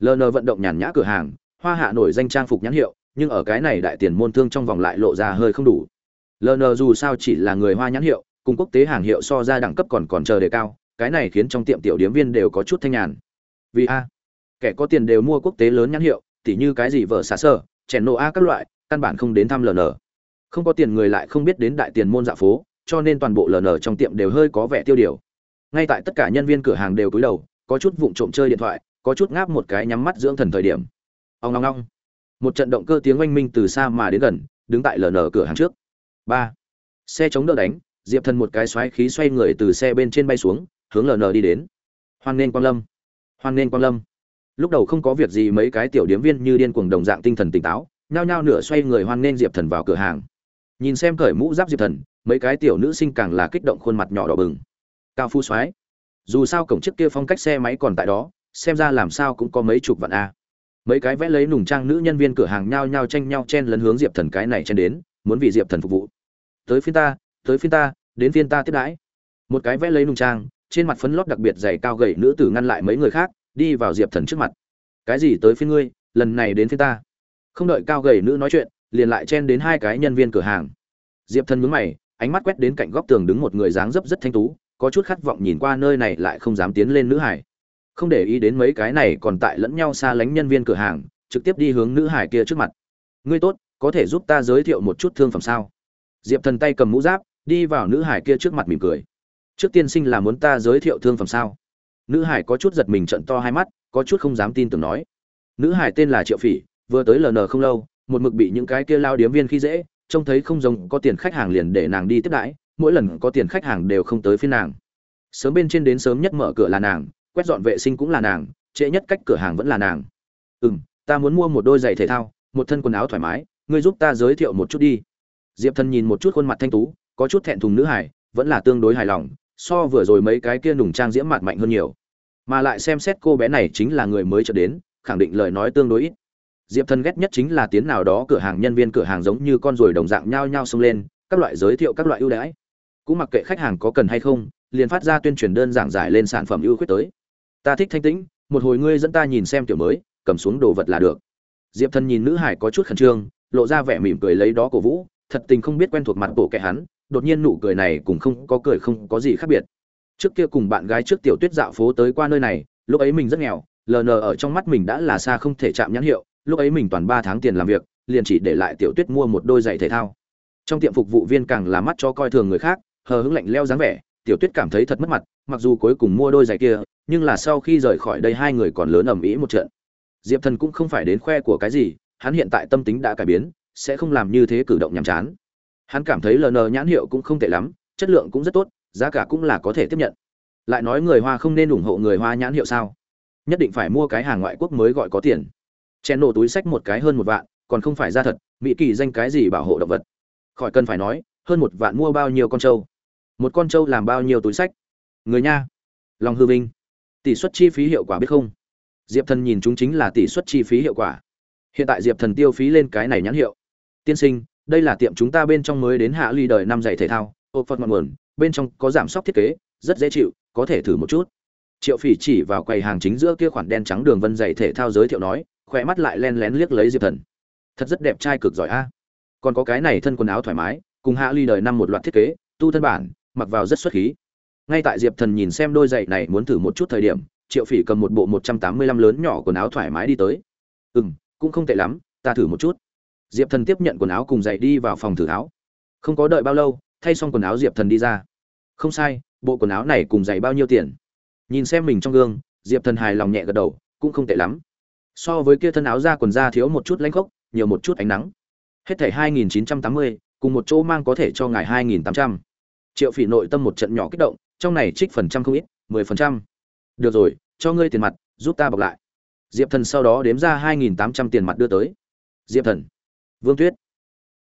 Ln vận động nhàn nhã cửa hàng, hoa hạ nổi danh trang phục nhãn hiệu, nhưng ở cái này đại tiền môn thương trong vòng lại lộ ra hơi không đủ ln dù sao chỉ là người hoa nhãn hiệu cùng quốc tế hàng hiệu so ra đẳng cấp còn còn chờ đề cao cái này khiến trong tiệm tiểu điếm viên đều có chút thanh nhàn. Vì a kẻ có tiền đều mua quốc tế lớn nhãn hiệu tỉ như cái gì vợ xả sở, chèn nổ a các loại căn bản không đến thăm ln không có tiền người lại không biết đến đại tiền môn dạ phố cho nên toàn bộ ln trong tiệm đều hơi có vẻ tiêu điều. Ngay tại tất cả nhân viên cửa hàng đều cúi đầu có chút vụng trộm chơi điện thoại có chút ngáp một cái nhắm mắt dưỡng thần thời điểm. Ông long long một trận động cơ tiếng oanh minh từ xa mà đến gần đứng tại ln cửa hàng trước ba. Xe chống đỡ đánh, diệp thần một cái xoáy khí xoay người từ xe bên trên bay xuống, hướng lờ nờ đi đến. Hoan nên quang lâm. Hoan nên quang lâm. Lúc đầu không có việc gì mấy cái tiểu điếm viên như điên cuồng đồng dạng tinh thần tỉnh táo, nhao nhao nửa xoay người hoan nên diệp thần vào cửa hàng. Nhìn xem cởi mũ giáp diệp thần, mấy cái tiểu nữ sinh càng là kích động khuôn mặt nhỏ đỏ bừng. Cao phu soái dù sao cổng trước kia phong cách xe máy còn tại đó, xem ra làm sao cũng có mấy chục vạn a. Mấy cái vẽ lấy nùng trang nữ nhân viên cửa hàng nhao nhao tranh nhau chen lấn hướng diệp thần cái này chen đến muốn vì diệp thần phục vụ. Tới phiên ta, tới phiên ta, đến phiên ta tiếp đãi. Một cái vẽ lấy nung trang, trên mặt phấn lót đặc biệt dày cao gầy nữ tử ngăn lại mấy người khác, đi vào diệp thần trước mặt. Cái gì tới phiên ngươi, lần này đến phiên ta. Không đợi cao gầy nữ nói chuyện, liền lại chen đến hai cái nhân viên cửa hàng. Diệp thần mướn mày, ánh mắt quét đến cạnh góc tường đứng một người dáng dấp rất thanh tú, có chút khát vọng nhìn qua nơi này lại không dám tiến lên nữ hải. Không để ý đến mấy cái này còn tại lẫn nhau xa lánh nhân viên cửa hàng, trực tiếp đi hướng nữ hải kia trước mặt. Ngươi tốt có thể giúp ta giới thiệu một chút thương phẩm sao? Diệp thần tay cầm mũ giáp, đi vào nữ hải kia trước mặt mỉm cười. Trước tiên sinh là muốn ta giới thiệu thương phẩm sao? Nữ hải có chút giật mình trận to hai mắt, có chút không dám tin tưởng nói. Nữ hải tên là triệu phỉ, vừa tới ln không lâu, một mực bị những cái kia lao điếm viên khi dễ, trông thấy không giống, có tiền khách hàng liền để nàng đi tiếp đãi, mỗi lần có tiền khách hàng đều không tới phía nàng. Sớm bên trên đến sớm nhất mở cửa là nàng, quét dọn vệ sinh cũng là nàng, trễ nhất cách cửa hàng vẫn là nàng. Ừ m ta muốn mua một đôi giày thể thao, một thân quần áo thoải mái ngươi giúp ta giới thiệu một chút đi. Diệp thần nhìn một chút khuôn mặt thanh tú, có chút thẹn thùng nữ hải vẫn là tương đối hài lòng, so vừa rồi mấy cái kia nùng trang diễm mặt mạnh hơn nhiều. Mà lại xem xét cô bé này chính là người mới trở đến, khẳng định lời nói tương đối ít. Diệp thần ghét nhất chính là tiến nào đó cửa hàng nhân viên cửa hàng giống như con ruồi đồng dạng nhao nhao xông lên, các loại giới thiệu các loại ưu đãi. Cũng mặc kệ khách hàng có cần hay không, liền phát ra tuyên truyền đơn giảng giải lên sản phẩm ưu khuyết tới. Ta thích thanh tĩnh, một hồi ngươi dẫn ta nhìn xem tiểu mới, cầm xuống đồ vật là được. Diệp thần nhìn nữ hải có chút khẩn trương lộ ra vẻ mỉm cười lấy đó cổ vũ, thật tình không biết quen thuộc mặt bộ kẻ hắn, đột nhiên nụ cười này cũng không có cười không có gì khác biệt. Trước kia cùng bạn gái trước tiểu tuyết dạo phố tới qua nơi này, lúc ấy mình rất nghèo ln ở trong mắt mình đã là xa không thể chạm nhãn hiệu, lúc ấy mình toàn ba tháng tiền làm việc, liền chỉ để lại tiểu tuyết mua một đôi giày thể thao. Trong tiệm phục vụ viên càng là mắt cho coi thường người khác, hờ hững lạnh leo dáng vẻ, tiểu tuyết cảm thấy thật mất mặt, mặc dù cuối cùng mua đôi giày kia, nhưng là sau khi rời khỏi đây hai người còn lớn ầm ĩ một trận. Diệp thần cũng không phải đến khoe của cái gì hắn hiện tại tâm tính đã cải biến, sẽ không làm như thế cử động nhàm chán. Hắn cảm thấy ln nhãn hiệu cũng không tệ lắm, chất lượng cũng rất tốt, giá cả cũng là có thể tiếp nhận. Lại nói người hoa không nên ủng hộ người hoa nhãn hiệu sao? Nhất định phải mua cái hàng ngoại quốc mới gọi có tiền. Chen nổ túi sách một cái hơn một vạn, còn không phải ra thật, mỹ kỳ danh cái gì bảo hộ động vật? Khỏi cần phải nói, hơn một vạn mua bao nhiêu con trâu? Một con trâu làm bao nhiêu túi sách? Người nha lòng hư vinh, tỷ suất chi phí hiệu quả biết không? Diệp thần nhìn chúng chính là tỷ suất chi phí hiệu quả hiện tại diệp thần tiêu phí lên cái này nhãn hiệu. Tiên sinh, đây là tiệm chúng ta bên trong mới đến hạ ly đời năm giày thể thao, ô phật ngọn nguồn, bên trong có giảm sóc thiết kế, rất dễ chịu, có thể thử một chút. Triệu phỉ chỉ vào quầy hàng chính giữa kia khoản đen trắng đường vân giày thể thao giới thiệu nói, khỏe mắt lại len lén liếc lấy diệp thần. Thật rất đẹp trai cực giỏi a. Còn có cái này thân quần áo thoải mái, cùng hạ ly đời năm một loạt thiết kế, tu thân bản, mặc vào rất xuất khí. Ngay tại diệp thần nhìn xem đôi giày này muốn thử một chút thời điểm, triệu phỉ cầm một bộ một trăm tám mươi lăm lớn nhỏ quần áo thoải mái đi tới. Ừ m cũng không tệ lắm, ta thử một chút. Diệp thần tiếp nhận quần áo cùng dậy đi vào phòng thử áo không có đợi bao lâu, thay xong quần áo diệp thần đi ra. Không sai, bộ quần áo này cùng dậy bao nhiêu tiền? Nhìn xem mình trong gương, diệp thần hài lòng nhẹ gật đầu, cũng không tệ lắm. So với kia thân áo da quần da thiếu một chút lãnh khốc, nhiều một chút ánh nắng. Hết thảy hai nghìn chín trăm tám mươi, cùng một chỗ mang có thể cho ngài hai nghìn tám trăm. Triệu phỉ nội tâm một trận nhỏ kích động, trong này trích phần trăm không ít, mười phần trăm. Được rồi, cho ngươi tiền mặt, giúp ta bọc lại diệp thần sau đó đếm ra hai nghìn tám trăm tiền mặt đưa tới. Diệp thần. Vương tuyết.